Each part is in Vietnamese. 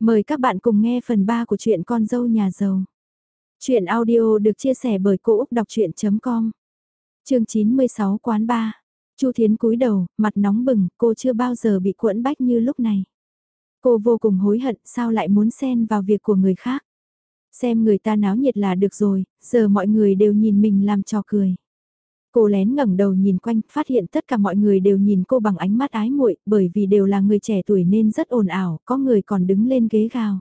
Mời các bạn cùng nghe phần 3 của truyện Con dâu nhà giàu. truyện audio được chia sẻ bởi Cô Úc Đọc Chuyện.com Chương 96 Quán 3 Chu Thiến cúi đầu, mặt nóng bừng, cô chưa bao giờ bị quẫn bách như lúc này. Cô vô cùng hối hận sao lại muốn xen vào việc của người khác. Xem người ta náo nhiệt là được rồi, giờ mọi người đều nhìn mình làm trò cười. Cô lén ngẩng đầu nhìn quanh, phát hiện tất cả mọi người đều nhìn cô bằng ánh mắt ái muội, bởi vì đều là người trẻ tuổi nên rất ồn ào, có người còn đứng lên ghế gào.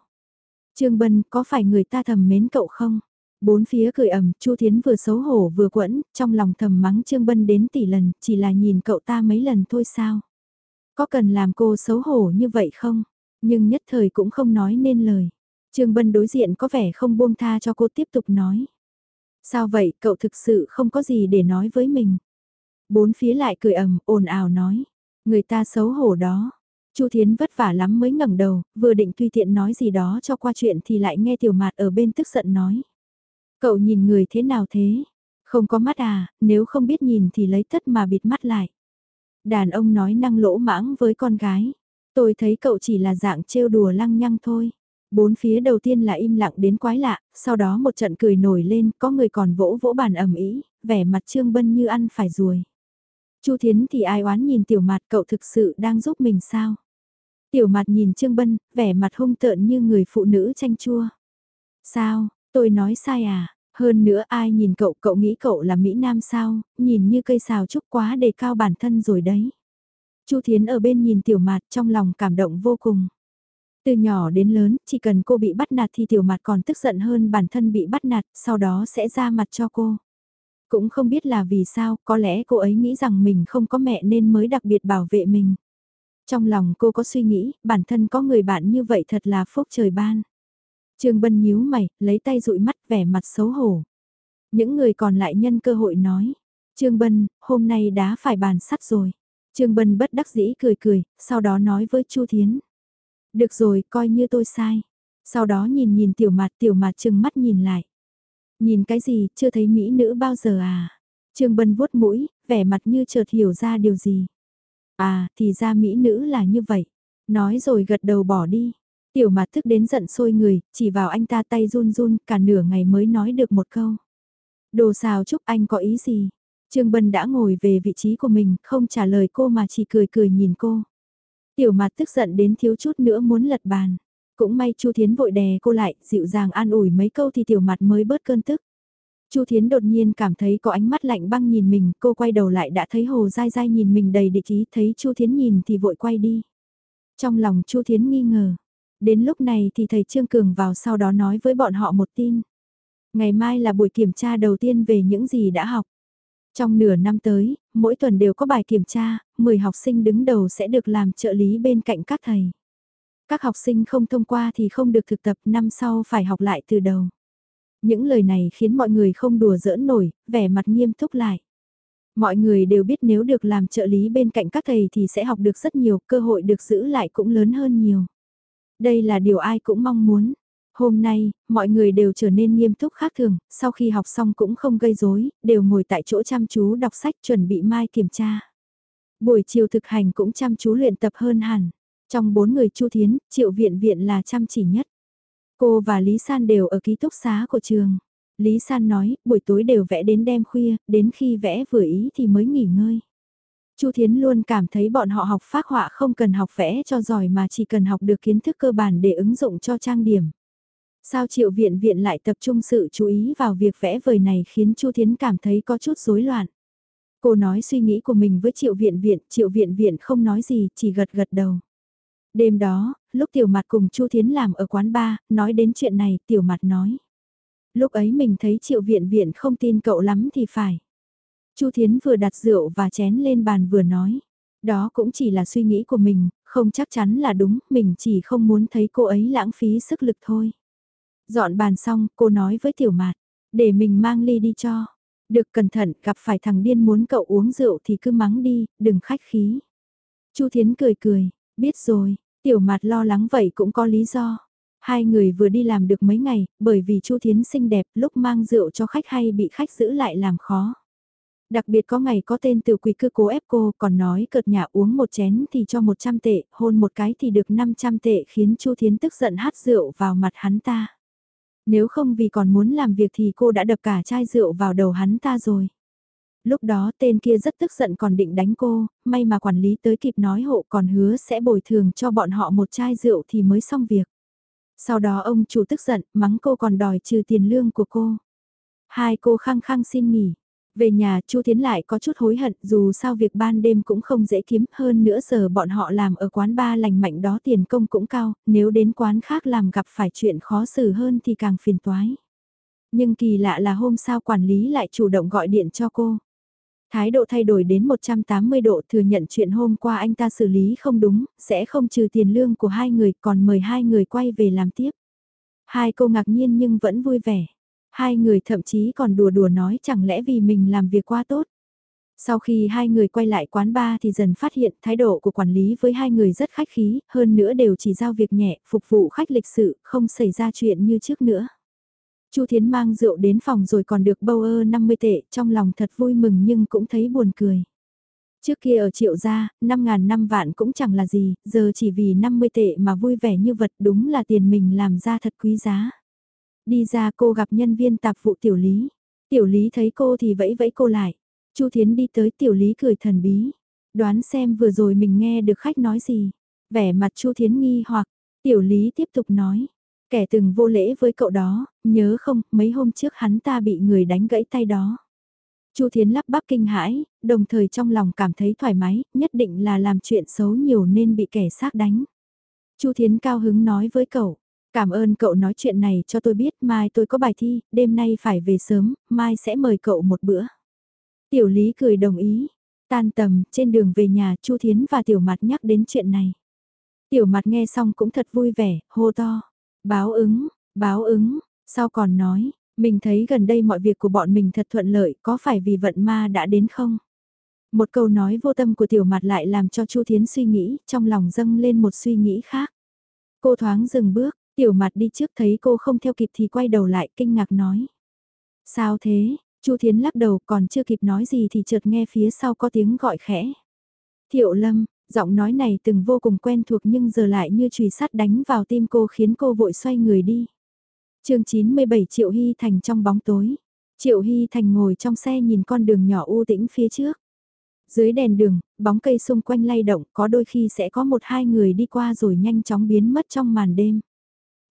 Trương Bân, có phải người ta thầm mến cậu không? Bốn phía cười ầm Chu Thiến vừa xấu hổ vừa quẫn, trong lòng thầm mắng Trương Bân đến tỷ lần, chỉ là nhìn cậu ta mấy lần thôi sao? Có cần làm cô xấu hổ như vậy không? Nhưng nhất thời cũng không nói nên lời. Trương Bân đối diện có vẻ không buông tha cho cô tiếp tục nói. Sao vậy, cậu thực sự không có gì để nói với mình. Bốn phía lại cười ầm, ồn ào nói. Người ta xấu hổ đó. Chu Thiến vất vả lắm mới ngẩng đầu, vừa định tùy tiện nói gì đó cho qua chuyện thì lại nghe tiểu mạt ở bên tức giận nói. Cậu nhìn người thế nào thế? Không có mắt à, nếu không biết nhìn thì lấy tất mà bịt mắt lại. Đàn ông nói năng lỗ mãng với con gái. Tôi thấy cậu chỉ là dạng trêu đùa lăng nhăng thôi. Bốn phía đầu tiên là im lặng đến quái lạ, sau đó một trận cười nổi lên, có người còn vỗ vỗ bàn ẩm ý, vẻ mặt Trương Bân như ăn phải ruồi. Chu Thiến thì ai oán nhìn tiểu mặt cậu thực sự đang giúp mình sao? Tiểu mặt nhìn Trương Bân, vẻ mặt hung tợn như người phụ nữ chanh chua. Sao, tôi nói sai à? Hơn nữa ai nhìn cậu, cậu nghĩ cậu là Mỹ Nam sao, nhìn như cây xào trúc quá đề cao bản thân rồi đấy. Chu Thiến ở bên nhìn tiểu mặt trong lòng cảm động vô cùng. Từ nhỏ đến lớn, chỉ cần cô bị bắt nạt thì tiểu mặt còn tức giận hơn bản thân bị bắt nạt, sau đó sẽ ra mặt cho cô. Cũng không biết là vì sao, có lẽ cô ấy nghĩ rằng mình không có mẹ nên mới đặc biệt bảo vệ mình. Trong lòng cô có suy nghĩ, bản thân có người bạn như vậy thật là phúc trời ban. Trương Bân nhíu mày, lấy tay dụi mắt vẻ mặt xấu hổ. Những người còn lại nhân cơ hội nói. Trương Bân, hôm nay đã phải bàn sắt rồi. Trương Bân bất đắc dĩ cười cười, sau đó nói với Chu Thiến. Được rồi, coi như tôi sai. Sau đó nhìn nhìn tiểu mặt, tiểu mặt chừng mắt nhìn lại. Nhìn cái gì, chưa thấy mỹ nữ bao giờ à? Trương Bân vuốt mũi, vẻ mặt như chợt hiểu ra điều gì. À, thì ra mỹ nữ là như vậy. Nói rồi gật đầu bỏ đi. Tiểu mặt thức đến giận sôi người, chỉ vào anh ta tay run run, cả nửa ngày mới nói được một câu. Đồ xào chúc anh có ý gì? Trương Bân đã ngồi về vị trí của mình, không trả lời cô mà chỉ cười cười nhìn cô. Tiểu mặt tức giận đến thiếu chút nữa muốn lật bàn. Cũng may Chu Thiến vội đè cô lại, dịu dàng an ủi mấy câu thì tiểu mặt mới bớt cơn tức. Chu Thiến đột nhiên cảm thấy có ánh mắt lạnh băng nhìn mình, cô quay đầu lại đã thấy Hồ Dai Dai nhìn mình đầy địch ý, thấy Chu Thiến nhìn thì vội quay đi. Trong lòng Chu Thiến nghi ngờ. Đến lúc này thì thầy Trương Cường vào sau đó nói với bọn họ một tin. Ngày mai là buổi kiểm tra đầu tiên về những gì đã học. Trong nửa năm tới, mỗi tuần đều có bài kiểm tra, 10 học sinh đứng đầu sẽ được làm trợ lý bên cạnh các thầy. Các học sinh không thông qua thì không được thực tập năm sau phải học lại từ đầu. Những lời này khiến mọi người không đùa giỡn nổi, vẻ mặt nghiêm túc lại. Mọi người đều biết nếu được làm trợ lý bên cạnh các thầy thì sẽ học được rất nhiều, cơ hội được giữ lại cũng lớn hơn nhiều. Đây là điều ai cũng mong muốn. Hôm nay, mọi người đều trở nên nghiêm túc khác thường, sau khi học xong cũng không gây rối, đều ngồi tại chỗ chăm chú đọc sách chuẩn bị mai kiểm tra. Buổi chiều thực hành cũng chăm chú luyện tập hơn hẳn. Trong bốn người Chu Thiến, Triệu Viện Viện là chăm chỉ nhất. Cô và Lý San đều ở ký túc xá của trường. Lý San nói, buổi tối đều vẽ đến đêm khuya, đến khi vẽ vừa ý thì mới nghỉ ngơi. Chu Thiến luôn cảm thấy bọn họ học phác họa không cần học vẽ cho giỏi mà chỉ cần học được kiến thức cơ bản để ứng dụng cho trang điểm. Sao triệu viện viện lại tập trung sự chú ý vào việc vẽ vời này khiến Chu Thiến cảm thấy có chút rối loạn. Cô nói suy nghĩ của mình với triệu viện viện, triệu viện viện không nói gì, chỉ gật gật đầu. Đêm đó, lúc tiểu mặt cùng Chu Thiến làm ở quán bar, nói đến chuyện này, tiểu mặt nói. Lúc ấy mình thấy triệu viện viện không tin cậu lắm thì phải. Chu Thiến vừa đặt rượu và chén lên bàn vừa nói. Đó cũng chỉ là suy nghĩ của mình, không chắc chắn là đúng, mình chỉ không muốn thấy cô ấy lãng phí sức lực thôi. Dọn bàn xong, cô nói với tiểu mạt, để mình mang ly đi cho. Được cẩn thận, gặp phải thằng điên muốn cậu uống rượu thì cứ mắng đi, đừng khách khí. Chu Thiến cười cười, biết rồi, tiểu mạt lo lắng vậy cũng có lý do. Hai người vừa đi làm được mấy ngày, bởi vì Chu Thiến xinh đẹp, lúc mang rượu cho khách hay bị khách giữ lại làm khó. Đặc biệt có ngày có tên tiểu quỷ cứ cố ép cô còn nói cợt nhà uống một chén thì cho 100 tệ, hôn một cái thì được 500 tệ khiến Chu Thiến tức giận hát rượu vào mặt hắn ta. Nếu không vì còn muốn làm việc thì cô đã đập cả chai rượu vào đầu hắn ta rồi. Lúc đó tên kia rất tức giận còn định đánh cô, may mà quản lý tới kịp nói hộ còn hứa sẽ bồi thường cho bọn họ một chai rượu thì mới xong việc. Sau đó ông chủ tức giận, mắng cô còn đòi trừ tiền lương của cô. Hai cô khăng khăng xin nghỉ. Về nhà Chu Thiến lại có chút hối hận dù sao việc ban đêm cũng không dễ kiếm hơn nữa giờ bọn họ làm ở quán ba lành mạnh đó tiền công cũng cao, nếu đến quán khác làm gặp phải chuyện khó xử hơn thì càng phiền toái. Nhưng kỳ lạ là hôm sau quản lý lại chủ động gọi điện cho cô. Thái độ thay đổi đến 180 độ thừa nhận chuyện hôm qua anh ta xử lý không đúng, sẽ không trừ tiền lương của hai người còn mời hai người quay về làm tiếp. Hai cô ngạc nhiên nhưng vẫn vui vẻ. Hai người thậm chí còn đùa đùa nói chẳng lẽ vì mình làm việc quá tốt. Sau khi hai người quay lại quán bar thì dần phát hiện thái độ của quản lý với hai người rất khách khí, hơn nữa đều chỉ giao việc nhẹ, phục vụ khách lịch sự, không xảy ra chuyện như trước nữa. Chu Thiến mang rượu đến phòng rồi còn được bâu ơ 50 tệ, trong lòng thật vui mừng nhưng cũng thấy buồn cười. Trước kia ở triệu gia, 5.000 năm vạn cũng chẳng là gì, giờ chỉ vì 50 tệ mà vui vẻ như vật đúng là tiền mình làm ra thật quý giá. Đi ra cô gặp nhân viên tạp vụ tiểu lý. Tiểu lý thấy cô thì vẫy vẫy cô lại. Chu Thiến đi tới tiểu lý cười thần bí. Đoán xem vừa rồi mình nghe được khách nói gì. Vẻ mặt Chu Thiến nghi hoặc, tiểu lý tiếp tục nói. Kẻ từng vô lễ với cậu đó, nhớ không, mấy hôm trước hắn ta bị người đánh gãy tay đó. Chu Thiến lắp bắp kinh hãi, đồng thời trong lòng cảm thấy thoải mái, nhất định là làm chuyện xấu nhiều nên bị kẻ xác đánh. Chu Thiến cao hứng nói với cậu, cảm ơn cậu nói chuyện này cho tôi biết, mai tôi có bài thi, đêm nay phải về sớm, mai sẽ mời cậu một bữa. Tiểu Lý cười đồng ý, tan tầm, trên đường về nhà Chu Thiến và Tiểu Mặt nhắc đến chuyện này. Tiểu Mặt nghe xong cũng thật vui vẻ, hô to. Báo ứng, báo ứng, sao còn nói, mình thấy gần đây mọi việc của bọn mình thật thuận lợi, có phải vì vận ma đã đến không? Một câu nói vô tâm của tiểu mặt lại làm cho Chu Thiến suy nghĩ, trong lòng dâng lên một suy nghĩ khác. Cô thoáng dừng bước, tiểu mặt đi trước thấy cô không theo kịp thì quay đầu lại kinh ngạc nói. Sao thế, Chu Thiến lắc đầu còn chưa kịp nói gì thì chợt nghe phía sau có tiếng gọi khẽ. Thiệu Lâm, giọng nói này từng vô cùng quen thuộc nhưng giờ lại như chùy sắt đánh vào tim cô khiến cô vội xoay người đi. chương 97 Triệu Hy Thành trong bóng tối. Triệu Hy Thành ngồi trong xe nhìn con đường nhỏ u tĩnh phía trước. Dưới đèn đường, bóng cây xung quanh lay động có đôi khi sẽ có một hai người đi qua rồi nhanh chóng biến mất trong màn đêm.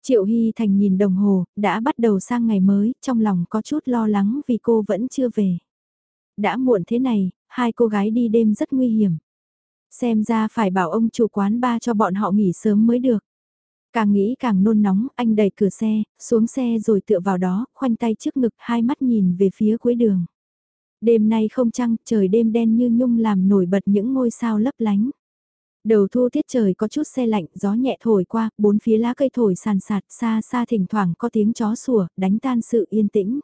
Triệu Hy Thành nhìn đồng hồ, đã bắt đầu sang ngày mới, trong lòng có chút lo lắng vì cô vẫn chưa về. Đã muộn thế này, hai cô gái đi đêm rất nguy hiểm. Xem ra phải bảo ông chủ quán ba cho bọn họ nghỉ sớm mới được. Càng nghĩ càng nôn nóng, anh đẩy cửa xe, xuống xe rồi tựa vào đó, khoanh tay trước ngực, hai mắt nhìn về phía cuối đường. Đêm nay không trăng, trời đêm đen như nhung làm nổi bật những ngôi sao lấp lánh. Đầu thu tiết trời có chút xe lạnh, gió nhẹ thổi qua, bốn phía lá cây thổi sàn sạt, xa xa thỉnh thoảng có tiếng chó sủa, đánh tan sự yên tĩnh.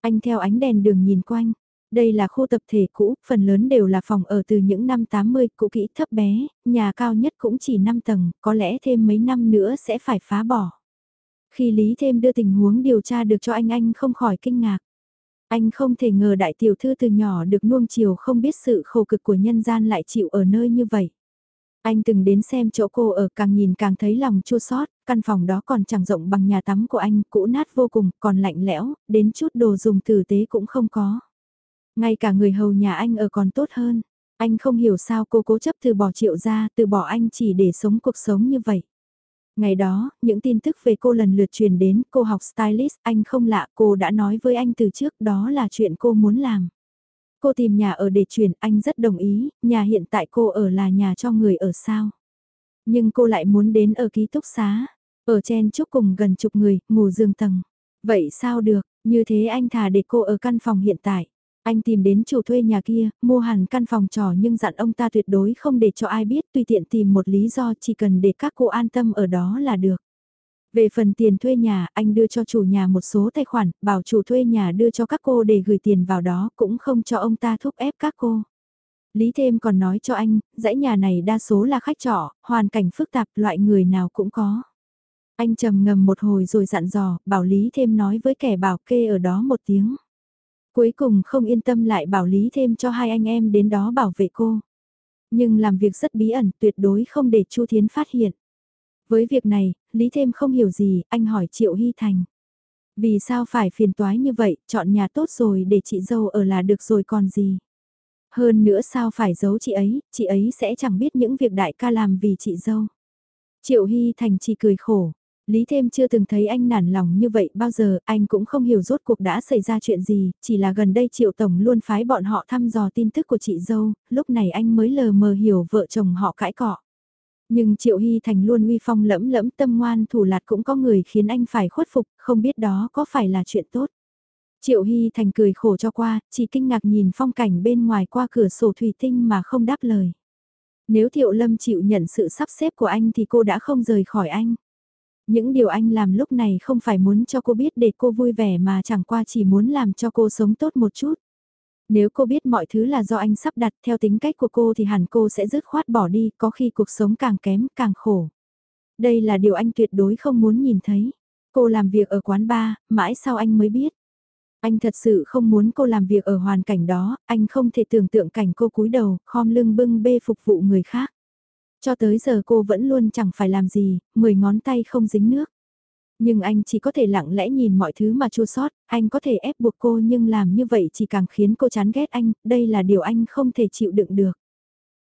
Anh theo ánh đèn đường nhìn quanh, đây là khu tập thể cũ, phần lớn đều là phòng ở từ những năm 80, cũ kỹ thấp bé, nhà cao nhất cũng chỉ 5 tầng, có lẽ thêm mấy năm nữa sẽ phải phá bỏ. Khi Lý thêm đưa tình huống điều tra được cho anh anh không khỏi kinh ngạc. Anh không thể ngờ đại tiểu thư từ nhỏ được nuông chiều không biết sự khổ cực của nhân gian lại chịu ở nơi như vậy. Anh từng đến xem chỗ cô ở càng nhìn càng thấy lòng chua xót, căn phòng đó còn chẳng rộng bằng nhà tắm của anh, cũ nát vô cùng, còn lạnh lẽo, đến chút đồ dùng tử tế cũng không có. Ngay cả người hầu nhà anh ở còn tốt hơn. Anh không hiểu sao cô cố chấp từ bỏ triệu ra, từ bỏ anh chỉ để sống cuộc sống như vậy. Ngày đó, những tin tức về cô lần lượt truyền đến, cô học stylist, anh không lạ, cô đã nói với anh từ trước đó là chuyện cô muốn làm. Cô tìm nhà ở để chuyển, anh rất đồng ý, nhà hiện tại cô ở là nhà cho người ở sao. Nhưng cô lại muốn đến ở ký túc xá, ở chen chúc cùng gần chục người, ngủ giường tầng. Vậy sao được, như thế anh thà để cô ở căn phòng hiện tại. Anh tìm đến chủ thuê nhà kia, mua hẳn căn phòng trò nhưng dặn ông ta tuyệt đối không để cho ai biết tùy tiện tìm một lý do chỉ cần để các cô an tâm ở đó là được. Về phần tiền thuê nhà, anh đưa cho chủ nhà một số tài khoản, bảo chủ thuê nhà đưa cho các cô để gửi tiền vào đó, cũng không cho ông ta thúc ép các cô. Lý thêm còn nói cho anh, dãy nhà này đa số là khách trọ, hoàn cảnh phức tạp, loại người nào cũng có. Anh trầm ngầm một hồi rồi dặn dò, bảo Lý thêm nói với kẻ bảo kê ở đó một tiếng. Cuối cùng không yên tâm lại bảo Lý thêm cho hai anh em đến đó bảo vệ cô. Nhưng làm việc rất bí ẩn tuyệt đối không để Chu Thiến phát hiện. Với việc này, Lý thêm không hiểu gì, anh hỏi Triệu Hy Thành. Vì sao phải phiền toái như vậy, chọn nhà tốt rồi để chị dâu ở là được rồi còn gì. Hơn nữa sao phải giấu chị ấy, chị ấy sẽ chẳng biết những việc đại ca làm vì chị dâu. Triệu Hy Thành chỉ cười khổ. Lý Thêm chưa từng thấy anh nản lòng như vậy bao giờ, anh cũng không hiểu rốt cuộc đã xảy ra chuyện gì, chỉ là gần đây Triệu Tổng luôn phái bọn họ thăm dò tin tức của chị dâu, lúc này anh mới lờ mờ hiểu vợ chồng họ cãi cọ. Nhưng Triệu Hy Thành luôn uy phong lẫm lẫm tâm ngoan thủ lạt cũng có người khiến anh phải khuất phục, không biết đó có phải là chuyện tốt. Triệu Hy Thành cười khổ cho qua, chỉ kinh ngạc nhìn phong cảnh bên ngoài qua cửa sổ thủy tinh mà không đáp lời. Nếu Thiệu Lâm chịu nhận sự sắp xếp của anh thì cô đã không rời khỏi anh. Những điều anh làm lúc này không phải muốn cho cô biết để cô vui vẻ mà chẳng qua chỉ muốn làm cho cô sống tốt một chút. Nếu cô biết mọi thứ là do anh sắp đặt theo tính cách của cô thì hẳn cô sẽ dứt khoát bỏ đi, có khi cuộc sống càng kém càng khổ. Đây là điều anh tuyệt đối không muốn nhìn thấy. Cô làm việc ở quán bar, mãi sau anh mới biết. Anh thật sự không muốn cô làm việc ở hoàn cảnh đó, anh không thể tưởng tượng cảnh cô cúi đầu, khom lưng bưng bê phục vụ người khác. Cho tới giờ cô vẫn luôn chẳng phải làm gì, mười ngón tay không dính nước. Nhưng anh chỉ có thể lặng lẽ nhìn mọi thứ mà chua sót, anh có thể ép buộc cô nhưng làm như vậy chỉ càng khiến cô chán ghét anh, đây là điều anh không thể chịu đựng được.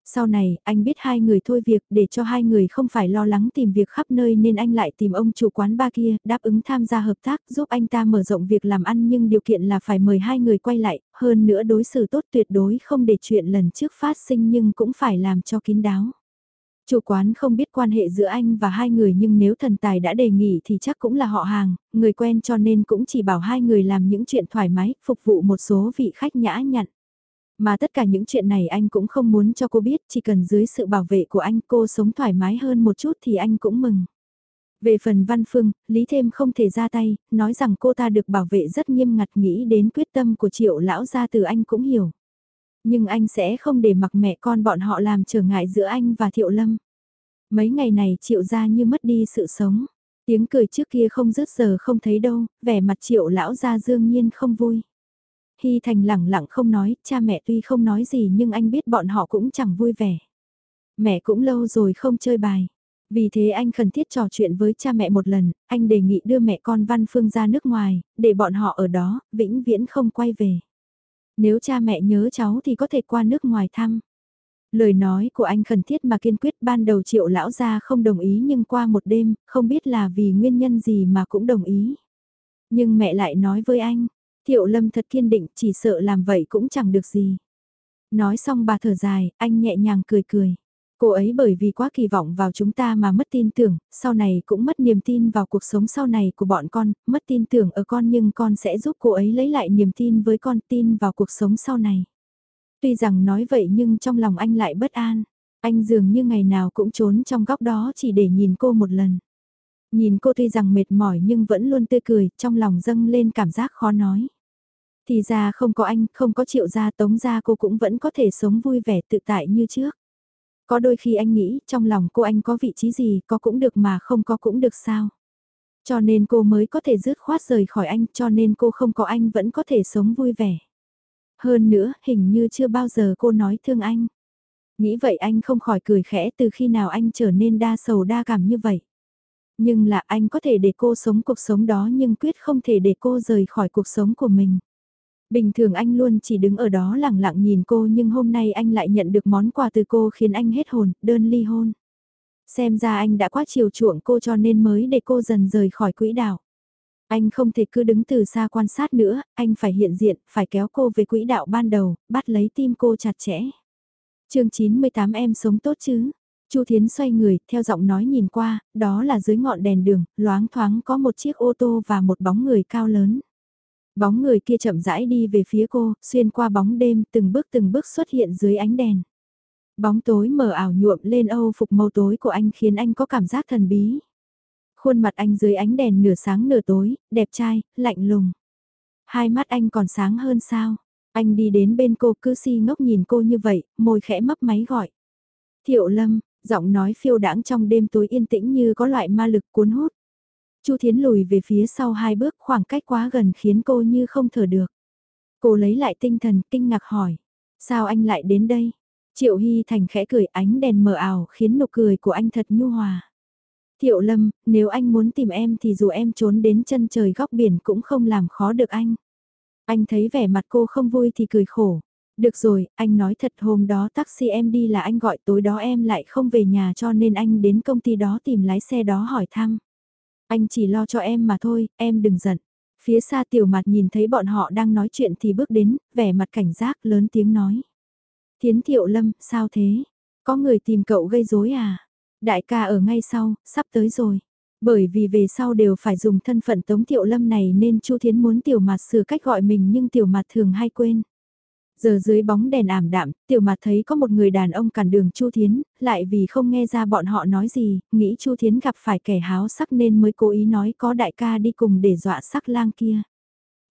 Sau này, anh biết hai người thôi việc để cho hai người không phải lo lắng tìm việc khắp nơi nên anh lại tìm ông chủ quán ba kia, đáp ứng tham gia hợp tác giúp anh ta mở rộng việc làm ăn nhưng điều kiện là phải mời hai người quay lại, hơn nữa đối xử tốt tuyệt đối không để chuyện lần trước phát sinh nhưng cũng phải làm cho kín đáo. Chủ quán không biết quan hệ giữa anh và hai người nhưng nếu thần tài đã đề nghị thì chắc cũng là họ hàng, người quen cho nên cũng chỉ bảo hai người làm những chuyện thoải mái, phục vụ một số vị khách nhã nhặn. Mà tất cả những chuyện này anh cũng không muốn cho cô biết, chỉ cần dưới sự bảo vệ của anh cô sống thoải mái hơn một chút thì anh cũng mừng. Về phần Văn Phương, Lý Thêm không thể ra tay, nói rằng cô ta được bảo vệ rất nghiêm ngặt nghĩ đến quyết tâm của triệu lão gia từ anh cũng hiểu. Nhưng anh sẽ không để mặc mẹ con bọn họ làm trở ngại giữa anh và Thiệu Lâm. Mấy ngày này triệu ra như mất đi sự sống. Tiếng cười trước kia không dứt giờ không thấy đâu, vẻ mặt triệu lão ra dương nhiên không vui. Hy Thành lẳng lặng không nói, cha mẹ tuy không nói gì nhưng anh biết bọn họ cũng chẳng vui vẻ. Mẹ cũng lâu rồi không chơi bài. Vì thế anh khẩn thiết trò chuyện với cha mẹ một lần, anh đề nghị đưa mẹ con Văn Phương ra nước ngoài, để bọn họ ở đó, vĩnh viễn không quay về. Nếu cha mẹ nhớ cháu thì có thể qua nước ngoài thăm. Lời nói của anh khẩn thiết mà kiên quyết ban đầu triệu lão gia không đồng ý nhưng qua một đêm, không biết là vì nguyên nhân gì mà cũng đồng ý. Nhưng mẹ lại nói với anh, thiệu lâm thật kiên định chỉ sợ làm vậy cũng chẳng được gì. Nói xong bà thở dài, anh nhẹ nhàng cười cười. Cô ấy bởi vì quá kỳ vọng vào chúng ta mà mất tin tưởng, sau này cũng mất niềm tin vào cuộc sống sau này của bọn con, mất tin tưởng ở con nhưng con sẽ giúp cô ấy lấy lại niềm tin với con tin vào cuộc sống sau này. Tuy rằng nói vậy nhưng trong lòng anh lại bất an, anh dường như ngày nào cũng trốn trong góc đó chỉ để nhìn cô một lần. Nhìn cô tuy rằng mệt mỏi nhưng vẫn luôn tươi cười, trong lòng dâng lên cảm giác khó nói. Thì ra không có anh, không có triệu gia tống gia cô cũng vẫn có thể sống vui vẻ tự tại như trước. Có đôi khi anh nghĩ trong lòng cô anh có vị trí gì, có cũng được mà không có cũng được sao. Cho nên cô mới có thể dứt khoát rời khỏi anh, cho nên cô không có anh vẫn có thể sống vui vẻ. Hơn nữa, hình như chưa bao giờ cô nói thương anh. Nghĩ vậy anh không khỏi cười khẽ từ khi nào anh trở nên đa sầu đa cảm như vậy. Nhưng là anh có thể để cô sống cuộc sống đó nhưng quyết không thể để cô rời khỏi cuộc sống của mình. Bình thường anh luôn chỉ đứng ở đó lặng lặng nhìn cô nhưng hôm nay anh lại nhận được món quà từ cô khiến anh hết hồn, đơn ly hôn. Xem ra anh đã quá chiều chuộng cô cho nên mới để cô dần rời khỏi quỹ đạo. Anh không thể cứ đứng từ xa quan sát nữa, anh phải hiện diện, phải kéo cô về quỹ đạo ban đầu, bắt lấy tim cô chặt chẽ. chương 98 em sống tốt chứ? Chu Thiến xoay người, theo giọng nói nhìn qua, đó là dưới ngọn đèn đường, loáng thoáng có một chiếc ô tô và một bóng người cao lớn. Bóng người kia chậm rãi đi về phía cô, xuyên qua bóng đêm, từng bước từng bước xuất hiện dưới ánh đèn. Bóng tối mờ ảo nhuộm lên âu phục màu tối của anh khiến anh có cảm giác thần bí. Khuôn mặt anh dưới ánh đèn nửa sáng nửa tối, đẹp trai, lạnh lùng. Hai mắt anh còn sáng hơn sao? Anh đi đến bên cô cứ si ngốc nhìn cô như vậy, môi khẽ mấp máy gọi. Thiệu lâm, giọng nói phiêu đãng trong đêm tối yên tĩnh như có loại ma lực cuốn hút. Chu Thiến lùi về phía sau hai bước khoảng cách quá gần khiến cô như không thở được. Cô lấy lại tinh thần, kinh ngạc hỏi. Sao anh lại đến đây? Triệu Hy Thành khẽ cười ánh đèn mờ ảo khiến nụ cười của anh thật nhu hòa. Thiệu Lâm, nếu anh muốn tìm em thì dù em trốn đến chân trời góc biển cũng không làm khó được anh. Anh thấy vẻ mặt cô không vui thì cười khổ. Được rồi, anh nói thật hôm đó taxi em đi là anh gọi tối đó em lại không về nhà cho nên anh đến công ty đó tìm lái xe đó hỏi thăm. Anh chỉ lo cho em mà thôi, em đừng giận. Phía xa tiểu mặt nhìn thấy bọn họ đang nói chuyện thì bước đến, vẻ mặt cảnh giác lớn tiếng nói. Thiến thiệu lâm, sao thế? Có người tìm cậu gây rối à? Đại ca ở ngay sau, sắp tới rồi. Bởi vì về sau đều phải dùng thân phận Tống Thiệu Lâm này nên Chu Thiến muốn tiểu mặt sửa cách gọi mình nhưng tiểu mặt thường hay quên. Giờ dưới bóng đèn ảm đạm, tiểu mặt thấy có một người đàn ông cản đường Chu Thiến, lại vì không nghe ra bọn họ nói gì, nghĩ Chu Thiến gặp phải kẻ háo sắc nên mới cố ý nói có đại ca đi cùng để dọa sắc lang kia.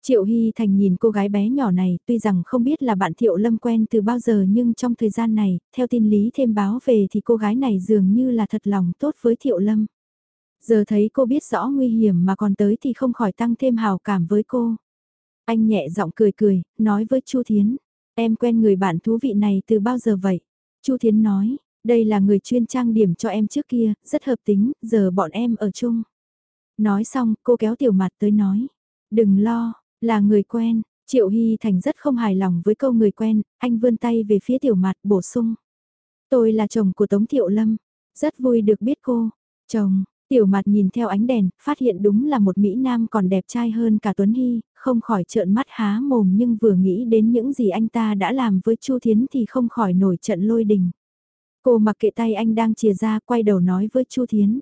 Triệu Hy Thành nhìn cô gái bé nhỏ này, tuy rằng không biết là bạn Thiệu Lâm quen từ bao giờ nhưng trong thời gian này, theo tin lý thêm báo về thì cô gái này dường như là thật lòng tốt với Thiệu Lâm. Giờ thấy cô biết rõ nguy hiểm mà còn tới thì không khỏi tăng thêm hào cảm với cô. Anh nhẹ giọng cười cười, nói với Chu Thiến, em quen người bạn thú vị này từ bao giờ vậy? Chu Thiến nói, đây là người chuyên trang điểm cho em trước kia, rất hợp tính, giờ bọn em ở chung. Nói xong, cô kéo tiểu mặt tới nói, đừng lo, là người quen, Triệu Hy Thành rất không hài lòng với câu người quen, anh vươn tay về phía tiểu mặt bổ sung. Tôi là chồng của Tống Thiệu Lâm, rất vui được biết cô. Chồng, tiểu mặt nhìn theo ánh đèn, phát hiện đúng là một Mỹ Nam còn đẹp trai hơn cả Tuấn Hy, không khỏi trợn mắt há mồm nhưng vừa nghĩ đến những gì anh ta đã làm với Chu Thiến thì không khỏi nổi trận lôi đình. Cô mặc kệ tay anh đang chìa ra quay đầu nói với Chu Thiến.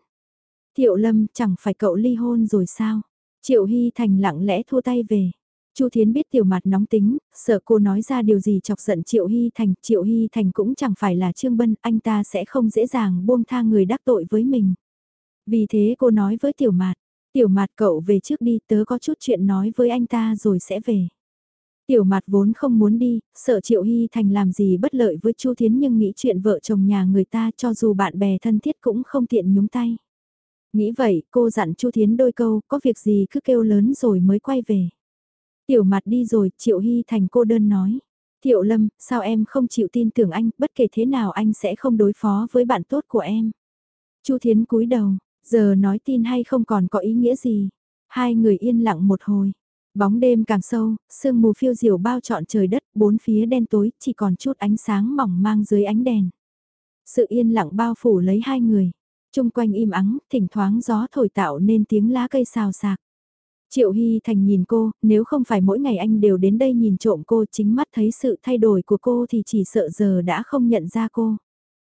Thiệu Lâm chẳng phải cậu ly hôn rồi sao? Triệu Hy Thành lặng lẽ thua tay về. Chu Thiến biết tiểu mặt nóng tính, sợ cô nói ra điều gì chọc giận Triệu Hy Thành, Triệu Hy Thành cũng chẳng phải là Trương Bân, anh ta sẽ không dễ dàng buông tha người đắc tội với mình. Vì thế cô nói với tiểu Mạt tiểu mặt cậu về trước đi tớ có chút chuyện nói với anh ta rồi sẽ về. Tiểu mặt vốn không muốn đi, sợ Triệu Hy Thành làm gì bất lợi với Chu Thiến nhưng nghĩ chuyện vợ chồng nhà người ta cho dù bạn bè thân thiết cũng không tiện nhúng tay. Nghĩ vậy, cô dặn Chu Thiến đôi câu, có việc gì cứ kêu lớn rồi mới quay về. Tiểu mặt đi rồi, Triệu Hy thành cô đơn nói. Thiệu Lâm, sao em không chịu tin tưởng anh, bất kể thế nào anh sẽ không đối phó với bạn tốt của em. Chu Thiến cúi đầu, giờ nói tin hay không còn có ý nghĩa gì. Hai người yên lặng một hồi. Bóng đêm càng sâu, sương mù phiêu diều bao trọn trời đất, bốn phía đen tối, chỉ còn chút ánh sáng mỏng mang dưới ánh đèn. Sự yên lặng bao phủ lấy hai người. Trung quanh im ắng, thỉnh thoáng gió thổi tạo nên tiếng lá cây xào xạc. Triệu Hy Thành nhìn cô, nếu không phải mỗi ngày anh đều đến đây nhìn trộm cô chính mắt thấy sự thay đổi của cô thì chỉ sợ giờ đã không nhận ra cô.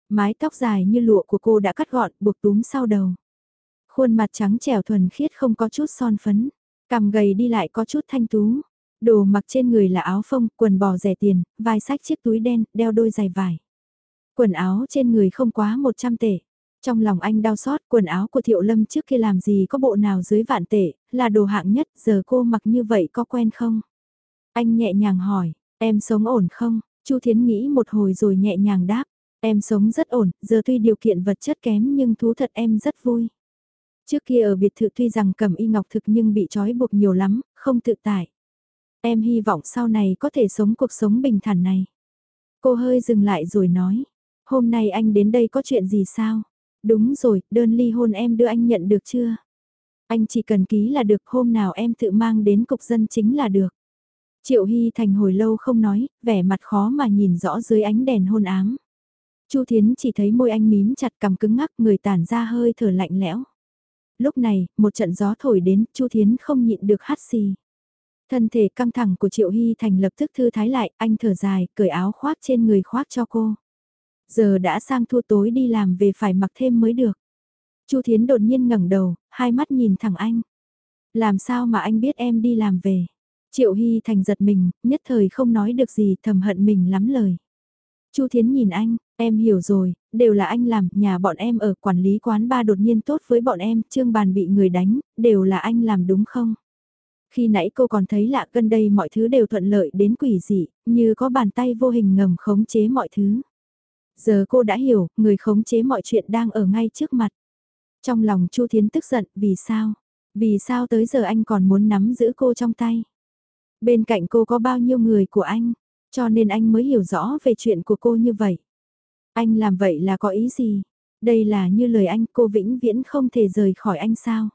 Mái tóc dài như lụa của cô đã cắt gọn buộc túm sau đầu. Khuôn mặt trắng trẻo thuần khiết không có chút son phấn, cằm gầy đi lại có chút thanh tú. Đồ mặc trên người là áo phông, quần bò rẻ tiền, vai sách chiếc túi đen, đeo đôi giày vải. Quần áo trên người không quá 100 tệ. Trong lòng anh đau xót quần áo của Thiệu Lâm trước kia làm gì có bộ nào dưới vạn tệ, là đồ hạng nhất, giờ cô mặc như vậy có quen không? Anh nhẹ nhàng hỏi, em sống ổn không? Chu Thiến nghĩ một hồi rồi nhẹ nhàng đáp, em sống rất ổn, giờ tuy điều kiện vật chất kém nhưng thú thật em rất vui. Trước kia ở biệt thự tuy rằng cầm y ngọc thực nhưng bị trói buộc nhiều lắm, không tự tại. Em hy vọng sau này có thể sống cuộc sống bình thản này. Cô hơi dừng lại rồi nói, hôm nay anh đến đây có chuyện gì sao? Đúng rồi, đơn ly hôn em đưa anh nhận được chưa? Anh chỉ cần ký là được hôm nào em tự mang đến cục dân chính là được. Triệu Hy Thành hồi lâu không nói, vẻ mặt khó mà nhìn rõ dưới ánh đèn hôn ám. Chu Thiến chỉ thấy môi anh mím chặt cầm cứng ngắc người tản ra hơi thở lạnh lẽo. Lúc này, một trận gió thổi đến, Chu Thiến không nhịn được hát xì. Thân thể căng thẳng của Triệu Hy Thành lập tức thư thái lại, anh thở dài, cởi áo khoác trên người khoác cho cô. Giờ đã sang thua tối đi làm về phải mặc thêm mới được. Chu Thiến đột nhiên ngẩng đầu, hai mắt nhìn thẳng anh. Làm sao mà anh biết em đi làm về? Triệu Hy Thành giật mình, nhất thời không nói được gì thầm hận mình lắm lời. Chu Thiến nhìn anh, em hiểu rồi, đều là anh làm, nhà bọn em ở quản lý quán ba đột nhiên tốt với bọn em, trương bàn bị người đánh, đều là anh làm đúng không? Khi nãy cô còn thấy lạ gần đây mọi thứ đều thuận lợi đến quỷ dị, như có bàn tay vô hình ngầm khống chế mọi thứ. Giờ cô đã hiểu, người khống chế mọi chuyện đang ở ngay trước mặt. Trong lòng Chu Thiến tức giận, vì sao? Vì sao tới giờ anh còn muốn nắm giữ cô trong tay? Bên cạnh cô có bao nhiêu người của anh, cho nên anh mới hiểu rõ về chuyện của cô như vậy. Anh làm vậy là có ý gì? Đây là như lời anh cô vĩnh viễn không thể rời khỏi anh sao?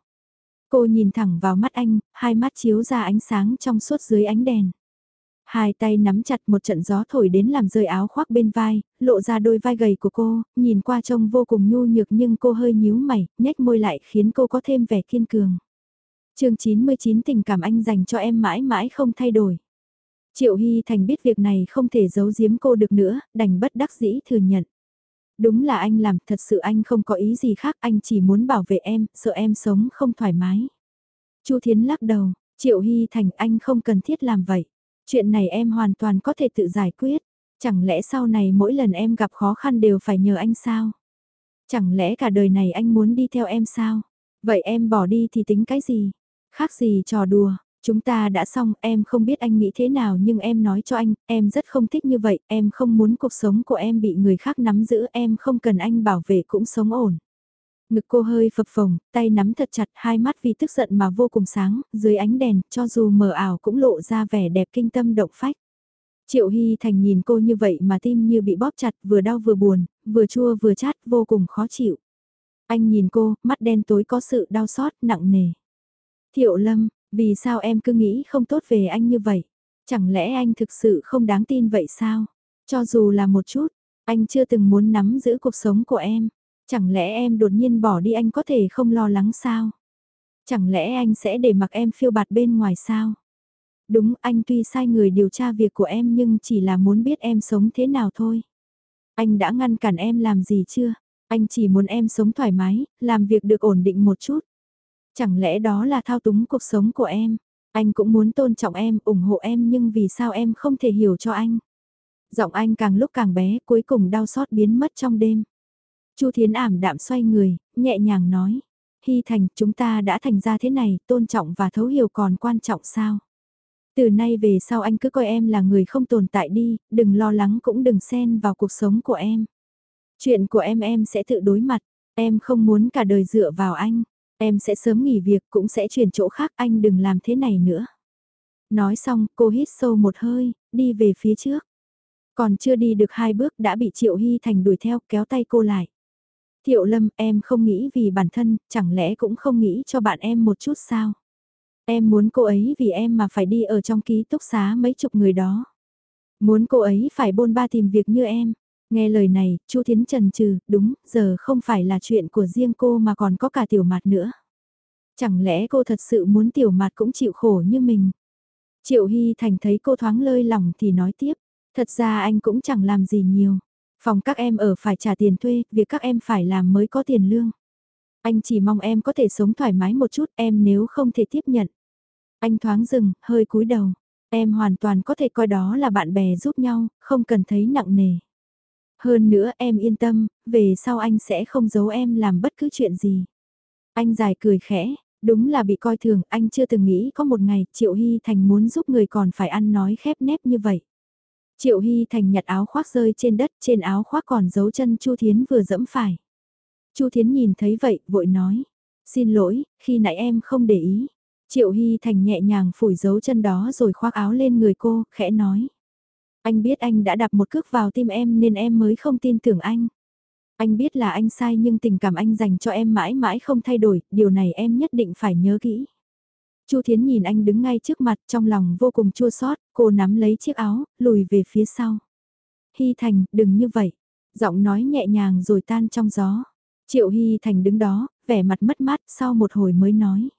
Cô nhìn thẳng vào mắt anh, hai mắt chiếu ra ánh sáng trong suốt dưới ánh đèn. Hai tay nắm chặt một trận gió thổi đến làm rơi áo khoác bên vai, lộ ra đôi vai gầy của cô, nhìn qua trông vô cùng nhu nhược nhưng cô hơi nhíu mày, nhếch môi lại khiến cô có thêm vẻ kiên cường. chương 99 tình cảm anh dành cho em mãi mãi không thay đổi. Triệu Hy Thành biết việc này không thể giấu giếm cô được nữa, đành bất đắc dĩ thừa nhận. Đúng là anh làm, thật sự anh không có ý gì khác, anh chỉ muốn bảo vệ em, sợ em sống không thoải mái. Chu Thiến lắc đầu, Triệu Hy Thành anh không cần thiết làm vậy. Chuyện này em hoàn toàn có thể tự giải quyết. Chẳng lẽ sau này mỗi lần em gặp khó khăn đều phải nhờ anh sao? Chẳng lẽ cả đời này anh muốn đi theo em sao? Vậy em bỏ đi thì tính cái gì? Khác gì trò đùa, chúng ta đã xong, em không biết anh nghĩ thế nào nhưng em nói cho anh, em rất không thích như vậy, em không muốn cuộc sống của em bị người khác nắm giữ, em không cần anh bảo vệ cũng sống ổn. Ngực cô hơi phập phồng, tay nắm thật chặt hai mắt vì tức giận mà vô cùng sáng, dưới ánh đèn, cho dù mờ ảo cũng lộ ra vẻ đẹp kinh tâm động phách. Triệu Hy Thành nhìn cô như vậy mà tim như bị bóp chặt, vừa đau vừa buồn, vừa chua vừa chát, vô cùng khó chịu. Anh nhìn cô, mắt đen tối có sự đau xót, nặng nề. Thiệu Lâm, vì sao em cứ nghĩ không tốt về anh như vậy? Chẳng lẽ anh thực sự không đáng tin vậy sao? Cho dù là một chút, anh chưa từng muốn nắm giữ cuộc sống của em. Chẳng lẽ em đột nhiên bỏ đi anh có thể không lo lắng sao? Chẳng lẽ anh sẽ để mặc em phiêu bạt bên ngoài sao? Đúng anh tuy sai người điều tra việc của em nhưng chỉ là muốn biết em sống thế nào thôi. Anh đã ngăn cản em làm gì chưa? Anh chỉ muốn em sống thoải mái, làm việc được ổn định một chút. Chẳng lẽ đó là thao túng cuộc sống của em? Anh cũng muốn tôn trọng em, ủng hộ em nhưng vì sao em không thể hiểu cho anh? Giọng anh càng lúc càng bé, cuối cùng đau xót biến mất trong đêm. Chu Thiến ảm đạm xoay người, nhẹ nhàng nói. Hy Thành, chúng ta đã thành ra thế này, tôn trọng và thấu hiểu còn quan trọng sao? Từ nay về sau anh cứ coi em là người không tồn tại đi, đừng lo lắng cũng đừng xen vào cuộc sống của em. Chuyện của em em sẽ tự đối mặt, em không muốn cả đời dựa vào anh, em sẽ sớm nghỉ việc cũng sẽ chuyển chỗ khác anh đừng làm thế này nữa. Nói xong cô hít sâu một hơi, đi về phía trước. Còn chưa đi được hai bước đã bị Triệu Hy Thành đuổi theo kéo tay cô lại. Thiệu Lâm, em không nghĩ vì bản thân, chẳng lẽ cũng không nghĩ cho bạn em một chút sao? Em muốn cô ấy vì em mà phải đi ở trong ký túc xá mấy chục người đó. Muốn cô ấy phải bôn ba tìm việc như em. Nghe lời này, Chu Thiến trần trừ, đúng, giờ không phải là chuyện của riêng cô mà còn có cả tiểu mặt nữa. Chẳng lẽ cô thật sự muốn tiểu mặt cũng chịu khổ như mình? Triệu Hy Thành thấy cô thoáng lơi lòng thì nói tiếp, thật ra anh cũng chẳng làm gì nhiều. Phòng các em ở phải trả tiền thuê, việc các em phải làm mới có tiền lương. Anh chỉ mong em có thể sống thoải mái một chút em nếu không thể tiếp nhận. Anh thoáng dừng, hơi cúi đầu. Em hoàn toàn có thể coi đó là bạn bè giúp nhau, không cần thấy nặng nề. Hơn nữa em yên tâm, về sau anh sẽ không giấu em làm bất cứ chuyện gì. Anh dài cười khẽ, đúng là bị coi thường, anh chưa từng nghĩ có một ngày Triệu Hy Thành muốn giúp người còn phải ăn nói khép nép như vậy. Triệu Hy Thành nhặt áo khoác rơi trên đất, trên áo khoác còn dấu chân Chu Thiến vừa dẫm phải. Chu Thiến nhìn thấy vậy, vội nói, xin lỗi, khi nãy em không để ý. Triệu Hy Thành nhẹ nhàng phủi dấu chân đó rồi khoác áo lên người cô, khẽ nói. Anh biết anh đã đạp một cước vào tim em nên em mới không tin tưởng anh. Anh biết là anh sai nhưng tình cảm anh dành cho em mãi mãi không thay đổi, điều này em nhất định phải nhớ kỹ. Chu Thiến nhìn anh đứng ngay trước mặt trong lòng vô cùng chua xót, cô nắm lấy chiếc áo, lùi về phía sau. Hy Thành, đừng như vậy. Giọng nói nhẹ nhàng rồi tan trong gió. Triệu Hy Thành đứng đó, vẻ mặt mất mát sau một hồi mới nói.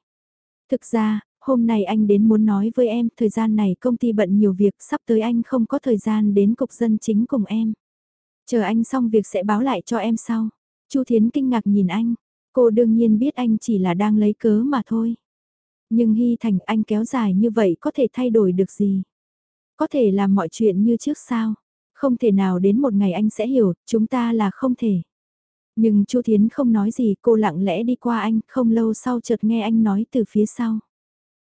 Thực ra, hôm nay anh đến muốn nói với em, thời gian này công ty bận nhiều việc, sắp tới anh không có thời gian đến cục dân chính cùng em. Chờ anh xong việc sẽ báo lại cho em sau. Chu Thiến kinh ngạc nhìn anh, cô đương nhiên biết anh chỉ là đang lấy cớ mà thôi. Nhưng Hy Thành anh kéo dài như vậy có thể thay đổi được gì? Có thể làm mọi chuyện như trước sao? Không thể nào đến một ngày anh sẽ hiểu, chúng ta là không thể. Nhưng Chu Thiến không nói gì, cô lặng lẽ đi qua anh, không lâu sau chợt nghe anh nói từ phía sau.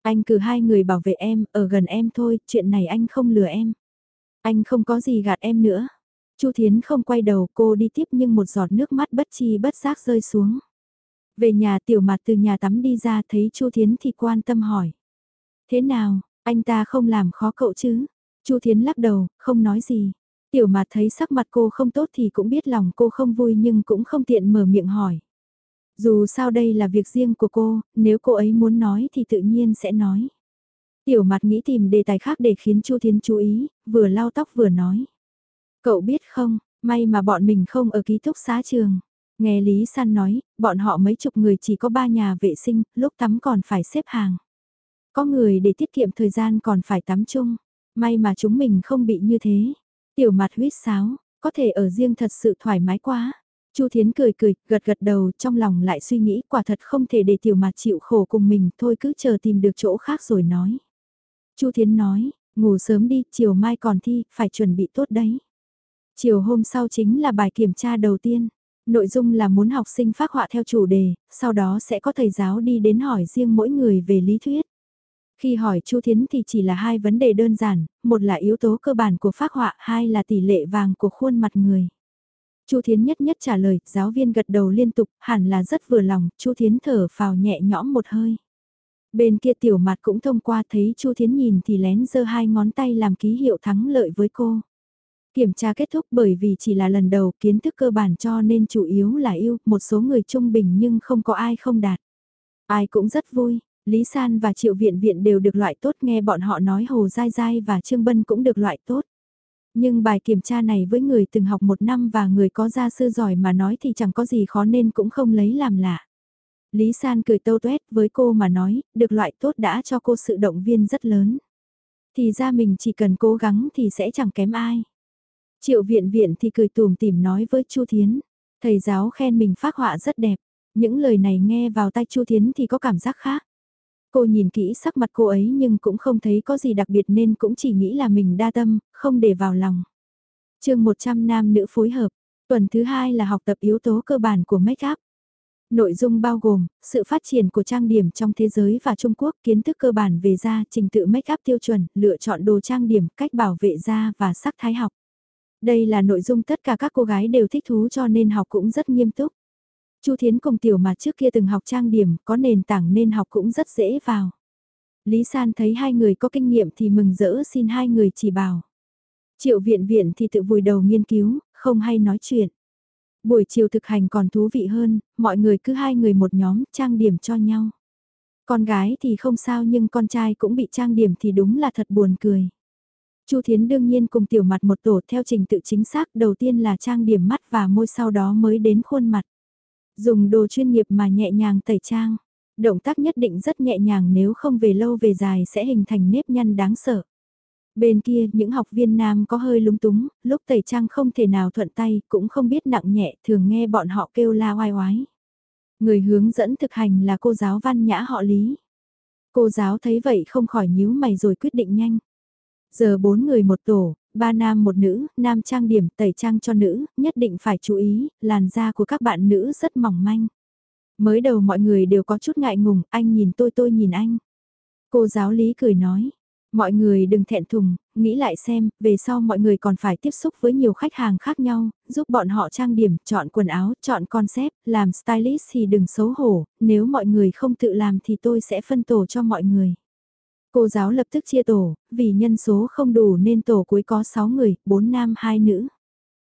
Anh cử hai người bảo vệ em, ở gần em thôi, chuyện này anh không lừa em. Anh không có gì gạt em nữa. Chu Thiến không quay đầu, cô đi tiếp nhưng một giọt nước mắt bất chi bất giác rơi xuống. Về nhà tiểu mặt từ nhà tắm đi ra thấy Chu Thiến thì quan tâm hỏi. Thế nào, Anh ta không làm khó cậu chứ? Chu Thiến lắc đầu, không nói gì. Tiểu mặt thấy sắc mặt cô không tốt thì cũng biết lòng cô không vui nhưng cũng không tiện mở miệng hỏi. Dù sao đây là việc riêng của cô, nếu cô ấy muốn nói thì tự nhiên sẽ nói. Tiểu mặt nghĩ tìm đề tài khác để khiến Chu Thiến chú ý, vừa lau tóc vừa nói. Cậu biết không, may mà bọn mình không ở ký túc xá trường. Nghe Lý San nói, bọn họ mấy chục người chỉ có ba nhà vệ sinh, lúc tắm còn phải xếp hàng. Có người để tiết kiệm thời gian còn phải tắm chung. May mà chúng mình không bị như thế. Tiểu mặt huyết sáo, có thể ở riêng thật sự thoải mái quá. Chu Thiến cười cười, gật gật đầu, trong lòng lại suy nghĩ quả thật không thể để tiểu mặt chịu khổ cùng mình, thôi cứ chờ tìm được chỗ khác rồi nói. Chu Thiến nói, ngủ sớm đi, chiều mai còn thi, phải chuẩn bị tốt đấy. Chiều hôm sau chính là bài kiểm tra đầu tiên. Nội dung là muốn học sinh phát họa theo chủ đề, sau đó sẽ có thầy giáo đi đến hỏi riêng mỗi người về lý thuyết. Khi hỏi Chu Thiến thì chỉ là hai vấn đề đơn giản, một là yếu tố cơ bản của phát họa, hai là tỷ lệ vàng của khuôn mặt người. Chu Thiến nhất nhất trả lời, giáo viên gật đầu liên tục, hẳn là rất vừa lòng, Chu Thiến thở phào nhẹ nhõm một hơi. Bên kia tiểu mặt cũng thông qua thấy Chu Thiến nhìn thì lén giơ hai ngón tay làm ký hiệu thắng lợi với cô. Kiểm tra kết thúc bởi vì chỉ là lần đầu kiến thức cơ bản cho nên chủ yếu là yêu, một số người trung bình nhưng không có ai không đạt. Ai cũng rất vui, Lý San và Triệu Viện Viện đều được loại tốt nghe bọn họ nói Hồ Giai Giai và Trương Bân cũng được loại tốt. Nhưng bài kiểm tra này với người từng học một năm và người có gia sư giỏi mà nói thì chẳng có gì khó nên cũng không lấy làm lạ. Lý San cười tâu tuét với cô mà nói, được loại tốt đã cho cô sự động viên rất lớn. Thì ra mình chỉ cần cố gắng thì sẽ chẳng kém ai. Triệu viện viện thì cười tùm tìm nói với Chu Thiến, thầy giáo khen mình phát họa rất đẹp. Những lời này nghe vào tay Chu Thiến thì có cảm giác khác. Cô nhìn kỹ sắc mặt cô ấy nhưng cũng không thấy có gì đặc biệt nên cũng chỉ nghĩ là mình đa tâm, không để vào lòng. chương 100 nam nữ phối hợp, tuần thứ hai là học tập yếu tố cơ bản của make up. Nội dung bao gồm, sự phát triển của trang điểm trong thế giới và Trung Quốc, kiến thức cơ bản về da, trình tự make up tiêu chuẩn, lựa chọn đồ trang điểm, cách bảo vệ da và sắc thái học. Đây là nội dung tất cả các cô gái đều thích thú cho nên học cũng rất nghiêm túc. Chu Thiến cùng tiểu mà trước kia từng học trang điểm, có nền tảng nên học cũng rất dễ vào. Lý San thấy hai người có kinh nghiệm thì mừng rỡ xin hai người chỉ bảo. Triệu viện viện thì tự vùi đầu nghiên cứu, không hay nói chuyện. Buổi chiều thực hành còn thú vị hơn, mọi người cứ hai người một nhóm trang điểm cho nhau. Con gái thì không sao nhưng con trai cũng bị trang điểm thì đúng là thật buồn cười. Chu Thiến đương nhiên cùng tiểu mặt một tổ theo trình tự chính xác đầu tiên là trang điểm mắt và môi sau đó mới đến khuôn mặt. Dùng đồ chuyên nghiệp mà nhẹ nhàng tẩy trang. Động tác nhất định rất nhẹ nhàng nếu không về lâu về dài sẽ hình thành nếp nhăn đáng sợ. Bên kia những học viên nam có hơi lúng túng, lúc tẩy trang không thể nào thuận tay, cũng không biết nặng nhẹ, thường nghe bọn họ kêu la oai oái. Người hướng dẫn thực hành là cô giáo văn nhã họ Lý. Cô giáo thấy vậy không khỏi nhíu mày rồi quyết định nhanh. Giờ bốn người một tổ, ba nam một nữ, nam trang điểm tẩy trang cho nữ, nhất định phải chú ý, làn da của các bạn nữ rất mỏng manh. Mới đầu mọi người đều có chút ngại ngùng, anh nhìn tôi tôi nhìn anh. Cô giáo lý cười nói, mọi người đừng thẹn thùng, nghĩ lại xem, về sau mọi người còn phải tiếp xúc với nhiều khách hàng khác nhau, giúp bọn họ trang điểm, chọn quần áo, chọn concept, làm stylist thì đừng xấu hổ, nếu mọi người không tự làm thì tôi sẽ phân tổ cho mọi người. Cô giáo lập tức chia tổ, vì nhân số không đủ nên tổ cuối có 6 người, 4 nam 2 nữ.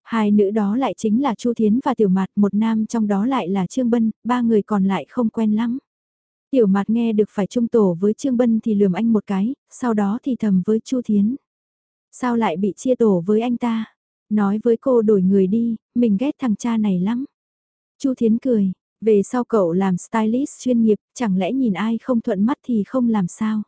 Hai nữ đó lại chính là Chu Thiến và Tiểu Mạt, một nam trong đó lại là Trương Bân, ba người còn lại không quen lắm. Tiểu Mạt nghe được phải chung tổ với Trương Bân thì lườm anh một cái, sau đó thì thầm với Chu Thiến. Sao lại bị chia tổ với anh ta? Nói với cô đổi người đi, mình ghét thằng cha này lắm. Chu Thiến cười, về sau cậu làm stylist chuyên nghiệp, chẳng lẽ nhìn ai không thuận mắt thì không làm sao?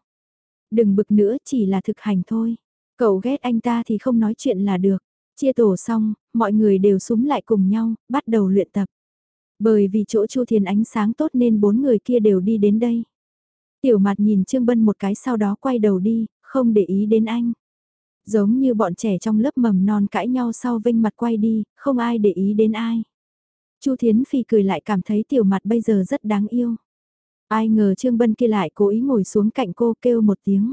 Đừng bực nữa chỉ là thực hành thôi. Cậu ghét anh ta thì không nói chuyện là được. Chia tổ xong, mọi người đều súng lại cùng nhau, bắt đầu luyện tập. Bởi vì chỗ Chu Thiền ánh sáng tốt nên bốn người kia đều đi đến đây. Tiểu mặt nhìn Trương Bân một cái sau đó quay đầu đi, không để ý đến anh. Giống như bọn trẻ trong lớp mầm non cãi nhau sau vinh mặt quay đi, không ai để ý đến ai. Chu Thiến Phi cười lại cảm thấy tiểu mặt bây giờ rất đáng yêu. Ai ngờ Trương Bân kia lại cố ý ngồi xuống cạnh cô kêu một tiếng.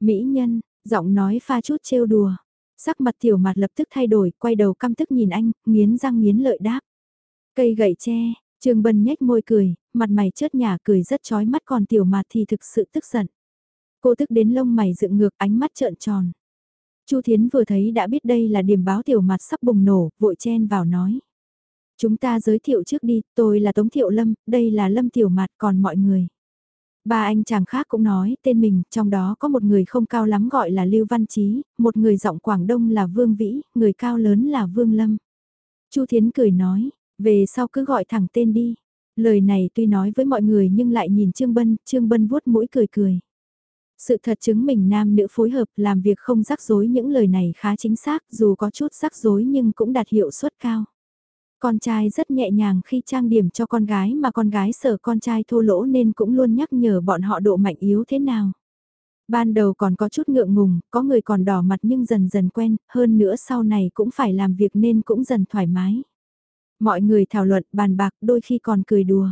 Mỹ nhân, giọng nói pha chút trêu đùa. Sắc mặt tiểu mặt lập tức thay đổi, quay đầu căm tức nhìn anh, nghiến răng nghiến lợi đáp. Cây gậy tre, Trương Bân nhếch môi cười, mặt mày chớt nhả cười rất chói mắt còn tiểu mặt thì thực sự tức giận. Cô tức đến lông mày dựng ngược ánh mắt trợn tròn. Chu Thiến vừa thấy đã biết đây là điểm báo tiểu mặt sắp bùng nổ, vội chen vào nói. Chúng ta giới thiệu trước đi, tôi là Tống Thiệu Lâm, đây là Lâm Tiểu mạt còn mọi người. Ba anh chàng khác cũng nói tên mình, trong đó có một người không cao lắm gọi là Lưu Văn Chí, một người giọng Quảng Đông là Vương Vĩ, người cao lớn là Vương Lâm. Chu Thiến cười nói, về sau cứ gọi thẳng tên đi. Lời này tuy nói với mọi người nhưng lại nhìn Trương Bân, Trương Bân vuốt mũi cười cười. Sự thật chứng mình nam nữ phối hợp làm việc không rắc rối những lời này khá chính xác dù có chút rắc rối nhưng cũng đạt hiệu suất cao. Con trai rất nhẹ nhàng khi trang điểm cho con gái mà con gái sợ con trai thô lỗ nên cũng luôn nhắc nhở bọn họ độ mạnh yếu thế nào. Ban đầu còn có chút ngượng ngùng, có người còn đỏ mặt nhưng dần dần quen, hơn nữa sau này cũng phải làm việc nên cũng dần thoải mái. Mọi người thảo luận bàn bạc đôi khi còn cười đùa.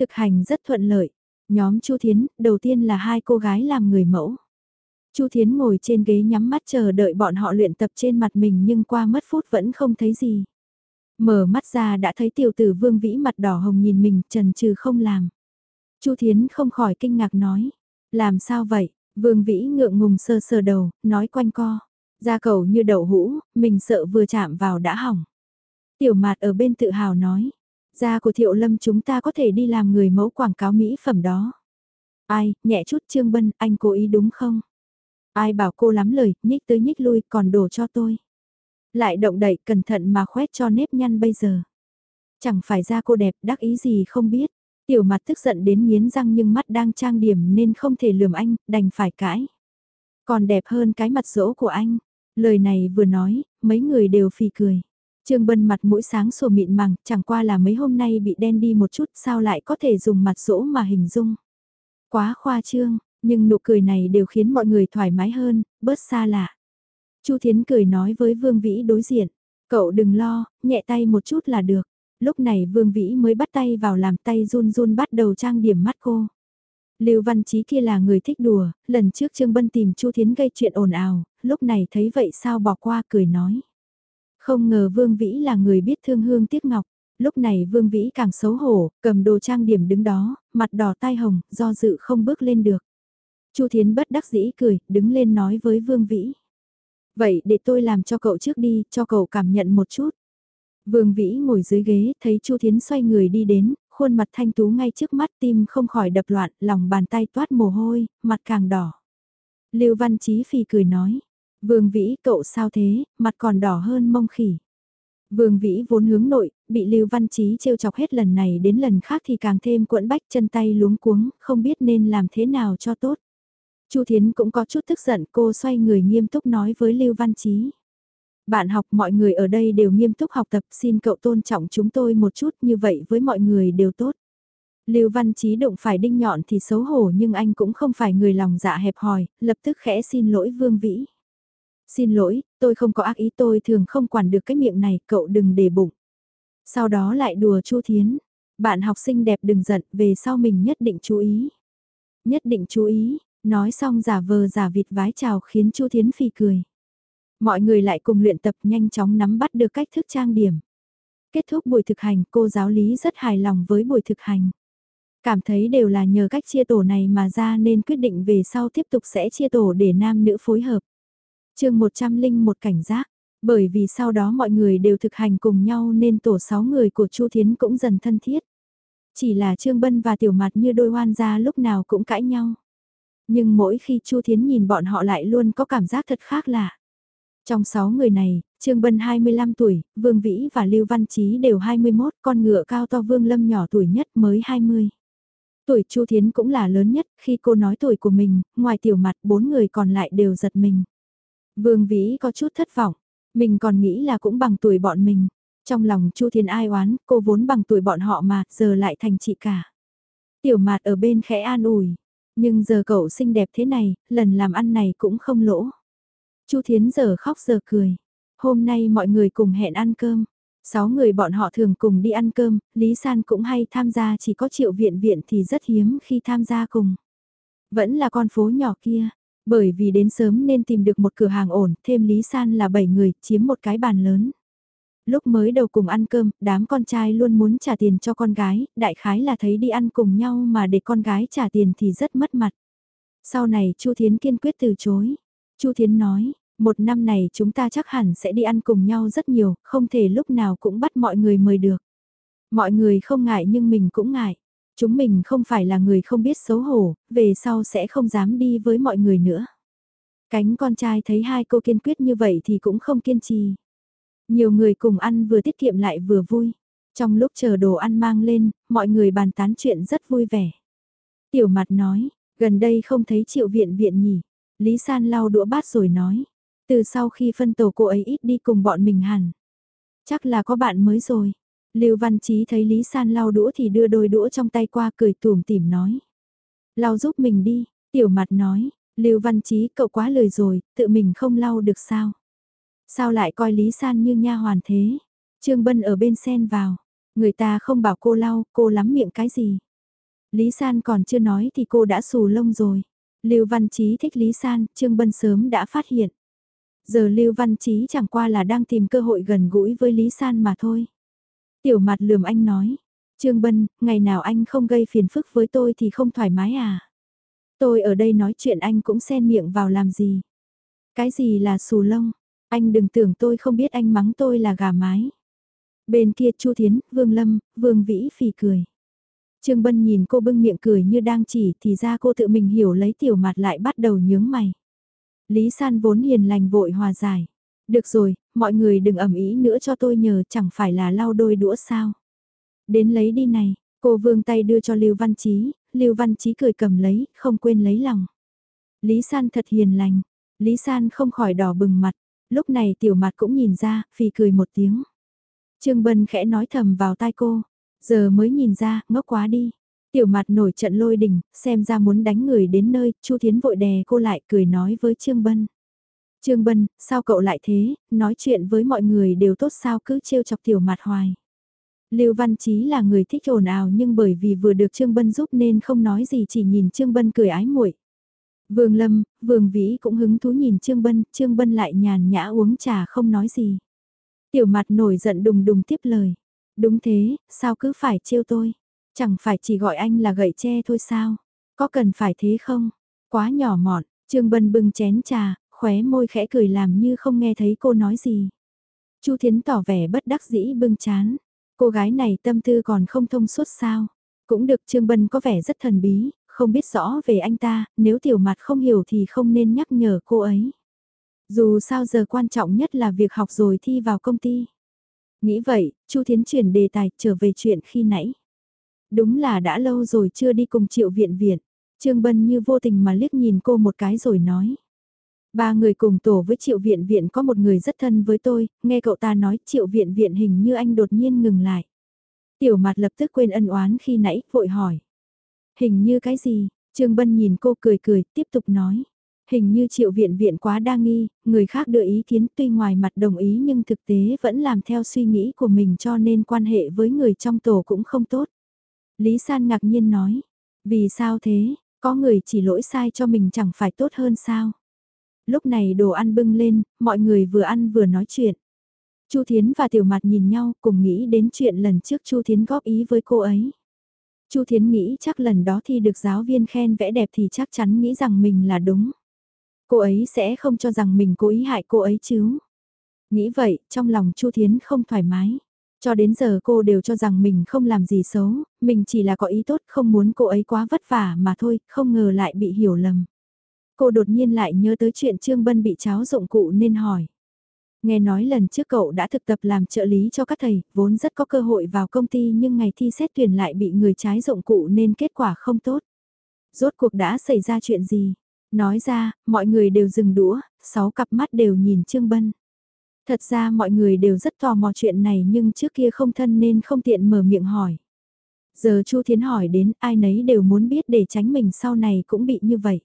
Thực hành rất thuận lợi. Nhóm Chu Thiến, đầu tiên là hai cô gái làm người mẫu. Chu Thiến ngồi trên ghế nhắm mắt chờ đợi bọn họ luyện tập trên mặt mình nhưng qua mất phút vẫn không thấy gì. Mở mắt ra đã thấy tiểu tử Vương Vĩ mặt đỏ hồng nhìn mình trần trừ không làm. Chu Thiến không khỏi kinh ngạc nói. Làm sao vậy? Vương Vĩ ngượng ngùng sơ sơ đầu, nói quanh co. Da cầu như đậu hũ, mình sợ vừa chạm vào đã hỏng. Tiểu mạt ở bên tự hào nói. Da của Thiệu Lâm chúng ta có thể đi làm người mẫu quảng cáo mỹ phẩm đó. Ai, nhẹ chút Trương Bân, anh cố ý đúng không? Ai bảo cô lắm lời, nhích tới nhích lui còn đổ cho tôi. Lại động đậy cẩn thận mà khoét cho nếp nhăn bây giờ. Chẳng phải ra cô đẹp đắc ý gì không biết. Tiểu mặt tức giận đến nghiến răng nhưng mắt đang trang điểm nên không thể lườm anh, đành phải cãi. Còn đẹp hơn cái mặt dỗ của anh. Lời này vừa nói, mấy người đều phì cười. Trương Bân mặt mũi sáng sủa mịn màng, chẳng qua là mấy hôm nay bị đen đi một chút sao lại có thể dùng mặt dỗ mà hình dung. Quá khoa trương, nhưng nụ cười này đều khiến mọi người thoải mái hơn, bớt xa lạ. Chu Thiến cười nói với Vương Vĩ đối diện, cậu đừng lo, nhẹ tay một chút là được. Lúc này Vương Vĩ mới bắt tay vào làm tay run run bắt đầu trang điểm mắt cô. Lưu Văn Chí kia là người thích đùa, lần trước Trương Bân tìm Chu Thiến gây chuyện ồn ào, lúc này thấy vậy sao bỏ qua cười nói. Không ngờ Vương Vĩ là người biết thương hương tiếc ngọc. Lúc này Vương Vĩ càng xấu hổ, cầm đồ trang điểm đứng đó, mặt đỏ tai hồng, do dự không bước lên được. Chu Thiến bất đắc dĩ cười, đứng lên nói với Vương Vĩ. Vậy để tôi làm cho cậu trước đi, cho cậu cảm nhận một chút. Vương Vĩ ngồi dưới ghế, thấy Chu Thiến xoay người đi đến, khuôn mặt thanh tú ngay trước mắt tim không khỏi đập loạn, lòng bàn tay toát mồ hôi, mặt càng đỏ. Lưu Văn Chí Phi cười nói, Vương Vĩ cậu sao thế, mặt còn đỏ hơn mông khỉ. Vương Vĩ vốn hướng nội, bị Lưu Văn Chí trêu chọc hết lần này đến lần khác thì càng thêm cuộn bách chân tay luống cuống, không biết nên làm thế nào cho tốt. Chu Thiến cũng có chút tức giận cô xoay người nghiêm túc nói với Lưu Văn Chí. Bạn học mọi người ở đây đều nghiêm túc học tập xin cậu tôn trọng chúng tôi một chút như vậy với mọi người đều tốt. Lưu Văn Chí đụng phải đinh nhọn thì xấu hổ nhưng anh cũng không phải người lòng dạ hẹp hòi, lập tức khẽ xin lỗi Vương Vĩ. Xin lỗi, tôi không có ác ý tôi thường không quản được cái miệng này, cậu đừng để bụng. Sau đó lại đùa Chu Thiến. Bạn học sinh đẹp đừng giận, về sau mình nhất định chú ý. Nhất định chú ý, nói xong giả vờ giả vịt vái chào khiến Chu Thiến phi cười. Mọi người lại cùng luyện tập nhanh chóng nắm bắt được cách thức trang điểm. Kết thúc buổi thực hành, cô giáo lý rất hài lòng với buổi thực hành. Cảm thấy đều là nhờ cách chia tổ này mà ra nên quyết định về sau tiếp tục sẽ chia tổ để nam nữ phối hợp chương 101 cảnh giác, bởi vì sau đó mọi người đều thực hành cùng nhau nên tổ 6 người của Chu Thiến cũng dần thân thiết. Chỉ là Trương Bân và Tiểu Mạt như đôi hoan gia lúc nào cũng cãi nhau. Nhưng mỗi khi Chu Thiến nhìn bọn họ lại luôn có cảm giác thật khác lạ. Trong 6 người này, Trương Bân 25 tuổi, Vương Vĩ và Lưu Văn Chí đều 21, con ngựa cao to Vương Lâm nhỏ tuổi nhất mới 20. Tuổi Chu Thiến cũng là lớn nhất, khi cô nói tuổi của mình, ngoài tiểu mặt bốn người còn lại đều giật mình. Vương Vĩ có chút thất vọng, mình còn nghĩ là cũng bằng tuổi bọn mình. Trong lòng Chu Thiên ai oán, cô vốn bằng tuổi bọn họ mà, giờ lại thành chị cả. Tiểu mạt ở bên khẽ an ủi, nhưng giờ cậu xinh đẹp thế này, lần làm ăn này cũng không lỗ. Chu Thiến giờ khóc giờ cười. Hôm nay mọi người cùng hẹn ăn cơm. Sáu người bọn họ thường cùng đi ăn cơm, Lý San cũng hay tham gia chỉ có triệu viện viện thì rất hiếm khi tham gia cùng. Vẫn là con phố nhỏ kia, bởi vì đến sớm nên tìm được một cửa hàng ổn, thêm Lý San là 7 người, chiếm một cái bàn lớn. Lúc mới đầu cùng ăn cơm, đám con trai luôn muốn trả tiền cho con gái, đại khái là thấy đi ăn cùng nhau mà để con gái trả tiền thì rất mất mặt. Sau này Chu Thiến kiên quyết từ chối. Chu Thiến nói, một năm này chúng ta chắc hẳn sẽ đi ăn cùng nhau rất nhiều, không thể lúc nào cũng bắt mọi người mời được. Mọi người không ngại nhưng mình cũng ngại. Chúng mình không phải là người không biết xấu hổ, về sau sẽ không dám đi với mọi người nữa. Cánh con trai thấy hai cô kiên quyết như vậy thì cũng không kiên trì. Nhiều người cùng ăn vừa tiết kiệm lại vừa vui. Trong lúc chờ đồ ăn mang lên, mọi người bàn tán chuyện rất vui vẻ. Tiểu mặt nói, gần đây không thấy triệu viện viện nhỉ. Lý San lau đũa bát rồi nói. Từ sau khi phân tổ cô ấy ít đi cùng bọn mình hẳn. Chắc là có bạn mới rồi. Lưu Văn Chí thấy Lý San lau đũa thì đưa đôi đũa trong tay qua cười tủm tỉm nói. Lau giúp mình đi, tiểu mặt nói, Lưu Văn Chí cậu quá lời rồi, tự mình không lau được sao? Sao lại coi Lý San như nha hoàn thế? Trương Bân ở bên sen vào, người ta không bảo cô lau, cô lắm miệng cái gì? Lý San còn chưa nói thì cô đã xù lông rồi. Lưu Văn Chí thích Lý San, Trương Bân sớm đã phát hiện. Giờ Lưu Văn Chí chẳng qua là đang tìm cơ hội gần gũi với Lý San mà thôi. Tiểu mặt lườm anh nói, Trương Bân, ngày nào anh không gây phiền phức với tôi thì không thoải mái à? Tôi ở đây nói chuyện anh cũng xen miệng vào làm gì? Cái gì là xù lông? Anh đừng tưởng tôi không biết anh mắng tôi là gà mái. Bên kia Chu Thiến, Vương Lâm, Vương Vĩ phì cười. Trương Bân nhìn cô bưng miệng cười như đang chỉ thì ra cô tự mình hiểu lấy tiểu mặt lại bắt đầu nhướng mày. Lý San vốn hiền lành vội hòa giải. Được rồi, mọi người đừng ẩm ý nữa cho tôi nhờ chẳng phải là lau đôi đũa sao. Đến lấy đi này, cô vương tay đưa cho Lưu Văn Chí, Lưu Văn Chí cười cầm lấy, không quên lấy lòng. Lý San thật hiền lành, Lý San không khỏi đỏ bừng mặt, lúc này tiểu mặt cũng nhìn ra, phì cười một tiếng. Trương Bân khẽ nói thầm vào tai cô, giờ mới nhìn ra, ngốc quá đi. Tiểu mặt nổi trận lôi đình, xem ra muốn đánh người đến nơi, Chu Thiến vội đè cô lại cười nói với Trương Bân. Trương Bân, sao cậu lại thế, nói chuyện với mọi người đều tốt sao cứ trêu chọc tiểu mặt hoài. Lưu Văn Chí là người thích ồn ào nhưng bởi vì vừa được Trương Bân giúp nên không nói gì chỉ nhìn Trương Bân cười ái muội. Vương Lâm, Vương Vĩ cũng hứng thú nhìn Trương Bân, Trương Bân lại nhàn nhã uống trà không nói gì. Tiểu mặt nổi giận đùng đùng tiếp lời. Đúng thế, sao cứ phải trêu tôi? Chẳng phải chỉ gọi anh là gậy tre thôi sao? Có cần phải thế không? Quá nhỏ mọn, Trương Bân bưng chén trà, khóe môi khẽ cười làm như không nghe thấy cô nói gì. Chu Thiến tỏ vẻ bất đắc dĩ bưng chán. Cô gái này tâm tư còn không thông suốt sao. Cũng được Trương Bân có vẻ rất thần bí, không biết rõ về anh ta, nếu tiểu mặt không hiểu thì không nên nhắc nhở cô ấy. Dù sao giờ quan trọng nhất là việc học rồi thi vào công ty. Nghĩ vậy, Chu Thiến chuyển đề tài trở về chuyện khi nãy. Đúng là đã lâu rồi chưa đi cùng triệu viện viện. Trương Bân như vô tình mà liếc nhìn cô một cái rồi nói. Ba người cùng tổ với triệu viện viện có một người rất thân với tôi, nghe cậu ta nói triệu viện viện hình như anh đột nhiên ngừng lại. Tiểu mặt lập tức quên ân oán khi nãy, vội hỏi. Hình như cái gì? Trương Bân nhìn cô cười cười, tiếp tục nói. Hình như triệu viện viện quá đa nghi, người khác đưa ý kiến tuy ngoài mặt đồng ý nhưng thực tế vẫn làm theo suy nghĩ của mình cho nên quan hệ với người trong tổ cũng không tốt. Lý San ngạc nhiên nói. Vì sao thế? Có người chỉ lỗi sai cho mình chẳng phải tốt hơn sao? Lúc này đồ ăn bưng lên, mọi người vừa ăn vừa nói chuyện. Chu Thiến và Tiểu Mạt nhìn nhau cùng nghĩ đến chuyện lần trước Chu Thiến góp ý với cô ấy. Chu Thiến nghĩ chắc lần đó thi được giáo viên khen vẽ đẹp thì chắc chắn nghĩ rằng mình là đúng. Cô ấy sẽ không cho rằng mình cố ý hại cô ấy chứ. Nghĩ vậy, trong lòng Chu Thiến không thoải mái. Cho đến giờ cô đều cho rằng mình không làm gì xấu, mình chỉ là có ý tốt không muốn cô ấy quá vất vả mà thôi, không ngờ lại bị hiểu lầm. Cô đột nhiên lại nhớ tới chuyện Trương Bân bị cháo dụng cụ nên hỏi. Nghe nói lần trước cậu đã thực tập làm trợ lý cho các thầy, vốn rất có cơ hội vào công ty nhưng ngày thi xét tuyển lại bị người trái dụng cụ nên kết quả không tốt. Rốt cuộc đã xảy ra chuyện gì? Nói ra, mọi người đều dừng đũa, sáu cặp mắt đều nhìn Trương Bân. Thật ra mọi người đều rất tò mò chuyện này nhưng trước kia không thân nên không tiện mở miệng hỏi. Giờ Chu Thiến hỏi đến ai nấy đều muốn biết để tránh mình sau này cũng bị như vậy.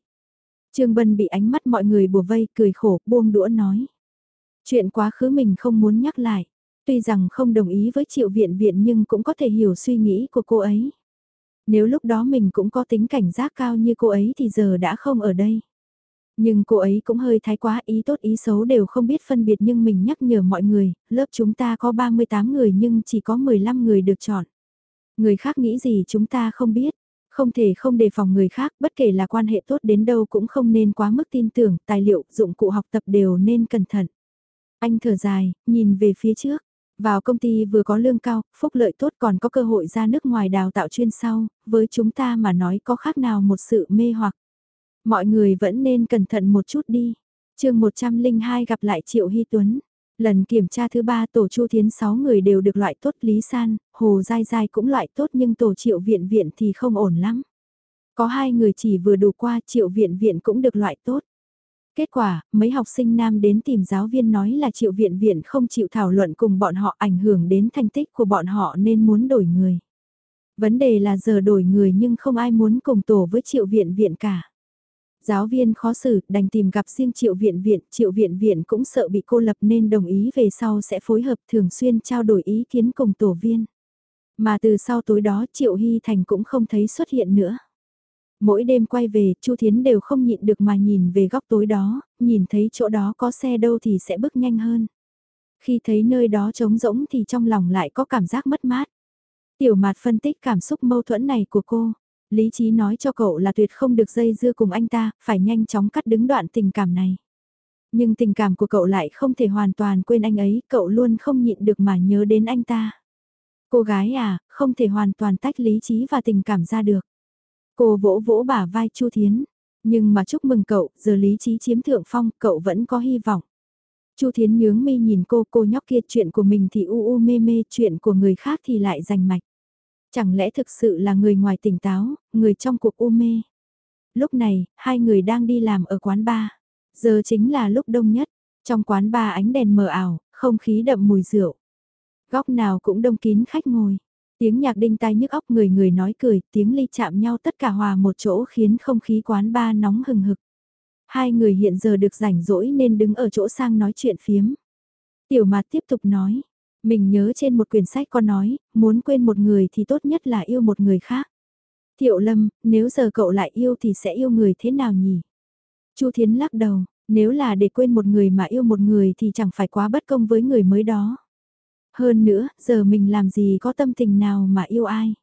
Trương Bân bị ánh mắt mọi người bùa vây, cười khổ, buông đũa nói. Chuyện quá khứ mình không muốn nhắc lại. Tuy rằng không đồng ý với triệu viện viện nhưng cũng có thể hiểu suy nghĩ của cô ấy. Nếu lúc đó mình cũng có tính cảnh giác cao như cô ấy thì giờ đã không ở đây. Nhưng cô ấy cũng hơi thái quá ý tốt ý xấu đều không biết phân biệt nhưng mình nhắc nhở mọi người, lớp chúng ta có 38 người nhưng chỉ có 15 người được chọn. Người khác nghĩ gì chúng ta không biết, Không thể không đề phòng người khác, bất kể là quan hệ tốt đến đâu cũng không nên quá mức tin tưởng, tài liệu, dụng cụ học tập đều nên cẩn thận. Anh thở dài, nhìn về phía trước. Vào công ty vừa có lương cao, phúc lợi tốt còn có cơ hội ra nước ngoài đào tạo chuyên sau, với chúng ta mà nói có khác nào một sự mê hoặc. Mọi người vẫn nên cẩn thận một chút đi. chương 102 gặp lại Triệu Hy Tuấn. Lần kiểm tra thứ ba tổ Chu Thiến 6 người đều được loại tốt Lý San, Hồ Giai Giai cũng loại tốt nhưng tổ Triệu Viện Viện thì không ổn lắm. Có hai người chỉ vừa đủ qua Triệu Viện Viện cũng được loại tốt. Kết quả, mấy học sinh nam đến tìm giáo viên nói là Triệu Viện Viện không chịu thảo luận cùng bọn họ ảnh hưởng đến thành tích của bọn họ nên muốn đổi người. Vấn đề là giờ đổi người nhưng không ai muốn cùng tổ với Triệu Viện Viện cả. Giáo viên khó xử, đành tìm gặp riêng triệu viện viện, triệu viện viện cũng sợ bị cô lập nên đồng ý về sau sẽ phối hợp thường xuyên trao đổi ý kiến cùng tổ viên. Mà từ sau tối đó triệu hy thành cũng không thấy xuất hiện nữa. Mỗi đêm quay về, Chu Thiến đều không nhịn được mà nhìn về góc tối đó, nhìn thấy chỗ đó có xe đâu thì sẽ bước nhanh hơn. Khi thấy nơi đó trống rỗng thì trong lòng lại có cảm giác mất mát. Tiểu mạt phân tích cảm xúc mâu thuẫn này của cô, Lý trí nói cho cậu là tuyệt không được dây dưa cùng anh ta, phải nhanh chóng cắt đứng đoạn tình cảm này. Nhưng tình cảm của cậu lại không thể hoàn toàn quên anh ấy, cậu luôn không nhịn được mà nhớ đến anh ta. Cô gái à, không thể hoàn toàn tách lý trí và tình cảm ra được. Cô vỗ vỗ bả vai Chu Thiến, nhưng mà chúc mừng cậu, giờ lý trí chiếm thượng phong, cậu vẫn có hy vọng. Chu Thiến nhướng mi nhìn cô, cô nhóc kia chuyện của mình thì u u mê mê, chuyện của người khác thì lại rành mạch. Chẳng lẽ thực sự là người ngoài tỉnh táo, người trong cuộc u mê. Lúc này, hai người đang đi làm ở quán bar. Giờ chính là lúc đông nhất. Trong quán bar ánh đèn mờ ảo, không khí đậm mùi rượu. Góc nào cũng đông kín khách ngồi. Tiếng nhạc đinh tai nhức óc người người nói cười, tiếng ly chạm nhau tất cả hòa một chỗ khiến không khí quán ba nóng hừng hực. Hai người hiện giờ được rảnh rỗi nên đứng ở chỗ sang nói chuyện phiếm. Tiểu mạt tiếp tục nói, mình nhớ trên một quyển sách có nói, muốn quên một người thì tốt nhất là yêu một người khác. Thiệu Lâm, nếu giờ cậu lại yêu thì sẽ yêu người thế nào nhỉ? Chu Thiến lắc đầu, nếu là để quên một người mà yêu một người thì chẳng phải quá bất công với người mới đó. Hơn nữa, giờ mình làm gì có tâm tình nào mà yêu ai?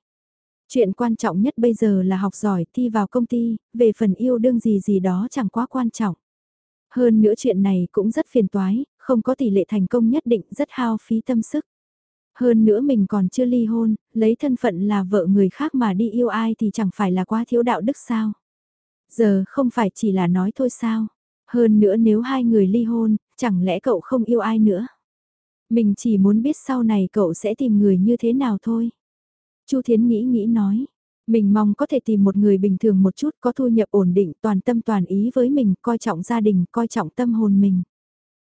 Chuyện quan trọng nhất bây giờ là học giỏi, thi vào công ty, về phần yêu đương gì gì đó chẳng quá quan trọng. Hơn nữa chuyện này cũng rất phiền toái, không có tỷ lệ thành công nhất định rất hao phí tâm sức. Hơn nữa mình còn chưa ly hôn, lấy thân phận là vợ người khác mà đi yêu ai thì chẳng phải là quá thiếu đạo đức sao. Giờ không phải chỉ là nói thôi sao. Hơn nữa nếu hai người ly hôn, chẳng lẽ cậu không yêu ai nữa. Mình chỉ muốn biết sau này cậu sẽ tìm người như thế nào thôi. Chu Thiến nghĩ nghĩ nói, mình mong có thể tìm một người bình thường một chút có thu nhập ổn định toàn tâm toàn ý với mình, coi trọng gia đình, coi trọng tâm hồn mình.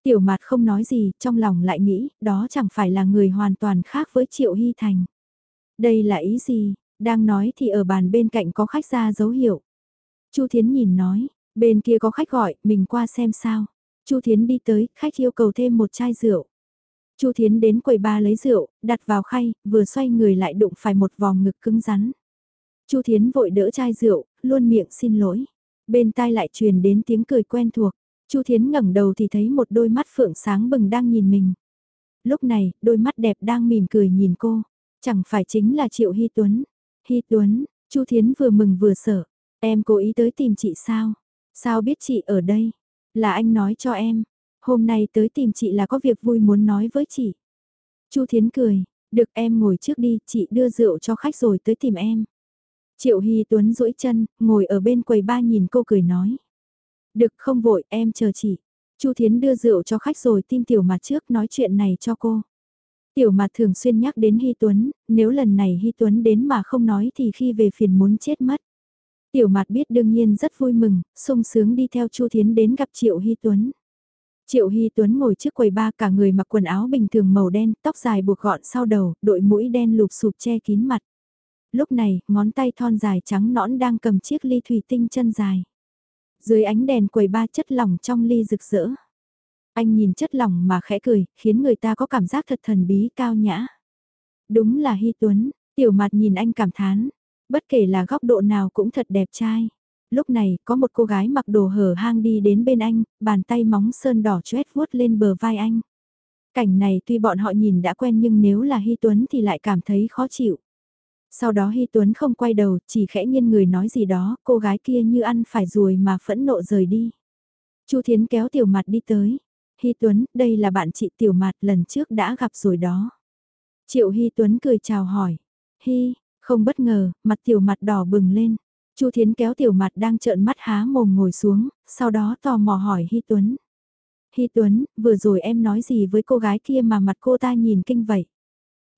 Tiểu mạt không nói gì, trong lòng lại nghĩ, đó chẳng phải là người hoàn toàn khác với Triệu Hy Thành. Đây là ý gì, đang nói thì ở bàn bên cạnh có khách ra dấu hiệu. Chu Thiến nhìn nói, bên kia có khách gọi, mình qua xem sao. Chu Thiến đi tới, khách yêu cầu thêm một chai rượu. Chu Thiến đến quầy ba lấy rượu, đặt vào khay, vừa xoay người lại đụng phải một vòng ngực cứng rắn. Chu Thiến vội đỡ chai rượu, luôn miệng xin lỗi. Bên tai lại truyền đến tiếng cười quen thuộc. Chu Thiến ngẩng đầu thì thấy một đôi mắt phượng sáng bừng đang nhìn mình. Lúc này, đôi mắt đẹp đang mỉm cười nhìn cô. Chẳng phải chính là Triệu Hy Tuấn. Hy Tuấn, Chu Thiến vừa mừng vừa sợ. Em cố ý tới tìm chị sao? Sao biết chị ở đây? Là anh nói cho em. Hôm nay tới tìm chị là có việc vui muốn nói với chị. Chu Thiến cười, được em ngồi trước đi, chị đưa rượu cho khách rồi tới tìm em. Triệu Hy Tuấn duỗi chân, ngồi ở bên quầy ba nhìn cô cười nói. Được không vội, em chờ chị. Chu Thiến đưa rượu cho khách rồi tin tiểu mặt trước nói chuyện này cho cô. Tiểu mặt thường xuyên nhắc đến Hy Tuấn, nếu lần này Hy Tuấn đến mà không nói thì khi về phiền muốn chết mất. Tiểu mạt biết đương nhiên rất vui mừng, sung sướng đi theo Chu Thiến đến gặp Triệu Hy Tuấn. Triệu Hy Tuấn ngồi trước quầy ba cả người mặc quần áo bình thường màu đen, tóc dài buộc gọn sau đầu, đội mũi đen lụp sụp che kín mặt. Lúc này, ngón tay thon dài trắng nõn đang cầm chiếc ly thủy tinh chân dài. Dưới ánh đèn quầy ba chất lỏng trong ly rực rỡ. Anh nhìn chất lỏng mà khẽ cười, khiến người ta có cảm giác thật thần bí cao nhã. Đúng là Hy Tuấn, tiểu mặt nhìn anh cảm thán. Bất kể là góc độ nào cũng thật đẹp trai. Lúc này, có một cô gái mặc đồ hở hang đi đến bên anh, bàn tay móng sơn đỏ choét vuốt lên bờ vai anh. Cảnh này tuy bọn họ nhìn đã quen nhưng nếu là Hy Tuấn thì lại cảm thấy khó chịu. Sau đó Hy Tuấn không quay đầu, chỉ khẽ nghiêng người nói gì đó, cô gái kia như ăn phải ruồi mà phẫn nộ rời đi. Chu Thiến kéo tiểu mặt đi tới. Hy Tuấn, đây là bạn chị tiểu mặt lần trước đã gặp rồi đó. Triệu Hy Tuấn cười chào hỏi. Hy, không bất ngờ, mặt tiểu mặt đỏ bừng lên. Chu Thiến kéo tiểu mặt đang trợn mắt há mồm ngồi xuống, sau đó tò mò hỏi Hy Tuấn. Hy Tuấn, vừa rồi em nói gì với cô gái kia mà mặt cô ta nhìn kinh vậy?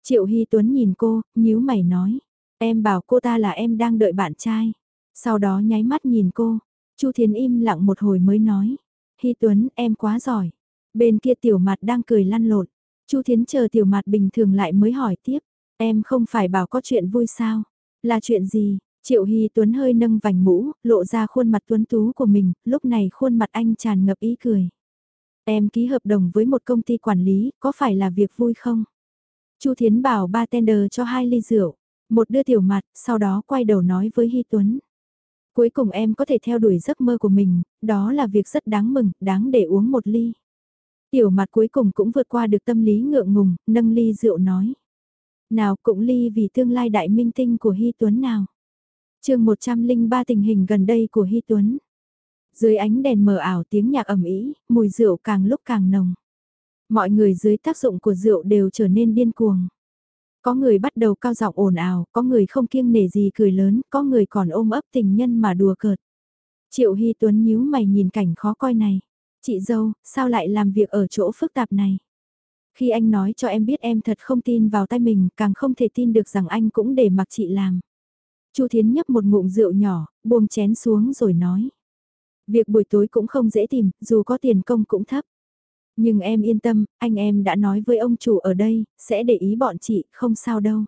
Triệu Hy Tuấn nhìn cô, nhíu mày nói. Em bảo cô ta là em đang đợi bạn trai. Sau đó nháy mắt nhìn cô. Chu Thiến im lặng một hồi mới nói. Hy Tuấn, em quá giỏi. Bên kia tiểu mặt đang cười lăn lộn. Chu Thiến chờ tiểu mặt bình thường lại mới hỏi tiếp. Em không phải bảo có chuyện vui sao? Là chuyện gì? Triệu Hy Tuấn hơi nâng vành mũ, lộ ra khuôn mặt tuấn tú của mình, lúc này khuôn mặt anh tràn ngập ý cười. Em ký hợp đồng với một công ty quản lý, có phải là việc vui không? Chu Thiến bảo bartender cho hai ly rượu, một đưa tiểu mặt, sau đó quay đầu nói với Hy Tuấn. Cuối cùng em có thể theo đuổi giấc mơ của mình, đó là việc rất đáng mừng, đáng để uống một ly. Tiểu mặt cuối cùng cũng vượt qua được tâm lý ngượng ngùng, nâng ly rượu nói. Nào cũng ly vì tương lai đại minh tinh của Hy Tuấn nào chương 103 tình hình gần đây của Hy Tuấn. Dưới ánh đèn mờ ảo tiếng nhạc ẩm ý, mùi rượu càng lúc càng nồng. Mọi người dưới tác dụng của rượu đều trở nên điên cuồng. Có người bắt đầu cao giọng ồn ào, có người không kiêng nể gì cười lớn, có người còn ôm ấp tình nhân mà đùa cợt. Triệu Hy Tuấn nhíu mày nhìn cảnh khó coi này. Chị dâu, sao lại làm việc ở chỗ phức tạp này? Khi anh nói cho em biết em thật không tin vào tay mình, càng không thể tin được rằng anh cũng để mặc chị làm. Chu Thiến nhấp một ngụm rượu nhỏ, buông chén xuống rồi nói. Việc buổi tối cũng không dễ tìm, dù có tiền công cũng thấp. Nhưng em yên tâm, anh em đã nói với ông chủ ở đây, sẽ để ý bọn chị, không sao đâu.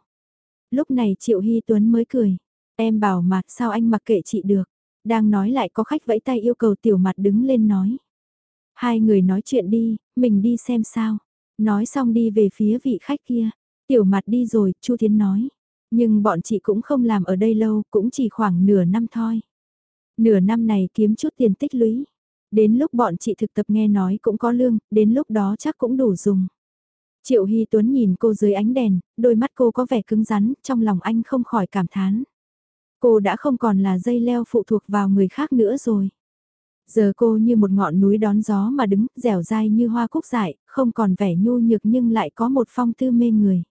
Lúc này Triệu Hy Tuấn mới cười. Em bảo mà sao anh mặc kệ chị được. Đang nói lại có khách vẫy tay yêu cầu tiểu mặt đứng lên nói. Hai người nói chuyện đi, mình đi xem sao. Nói xong đi về phía vị khách kia. Tiểu mặt đi rồi, Chu Thiến nói. Nhưng bọn chị cũng không làm ở đây lâu, cũng chỉ khoảng nửa năm thôi. Nửa năm này kiếm chút tiền tích lũy. Đến lúc bọn chị thực tập nghe nói cũng có lương, đến lúc đó chắc cũng đủ dùng. Triệu Hy Tuấn nhìn cô dưới ánh đèn, đôi mắt cô có vẻ cứng rắn, trong lòng anh không khỏi cảm thán. Cô đã không còn là dây leo phụ thuộc vào người khác nữa rồi. Giờ cô như một ngọn núi đón gió mà đứng, dẻo dai như hoa cúc dại, không còn vẻ nhu nhược nhưng lại có một phong tư mê người.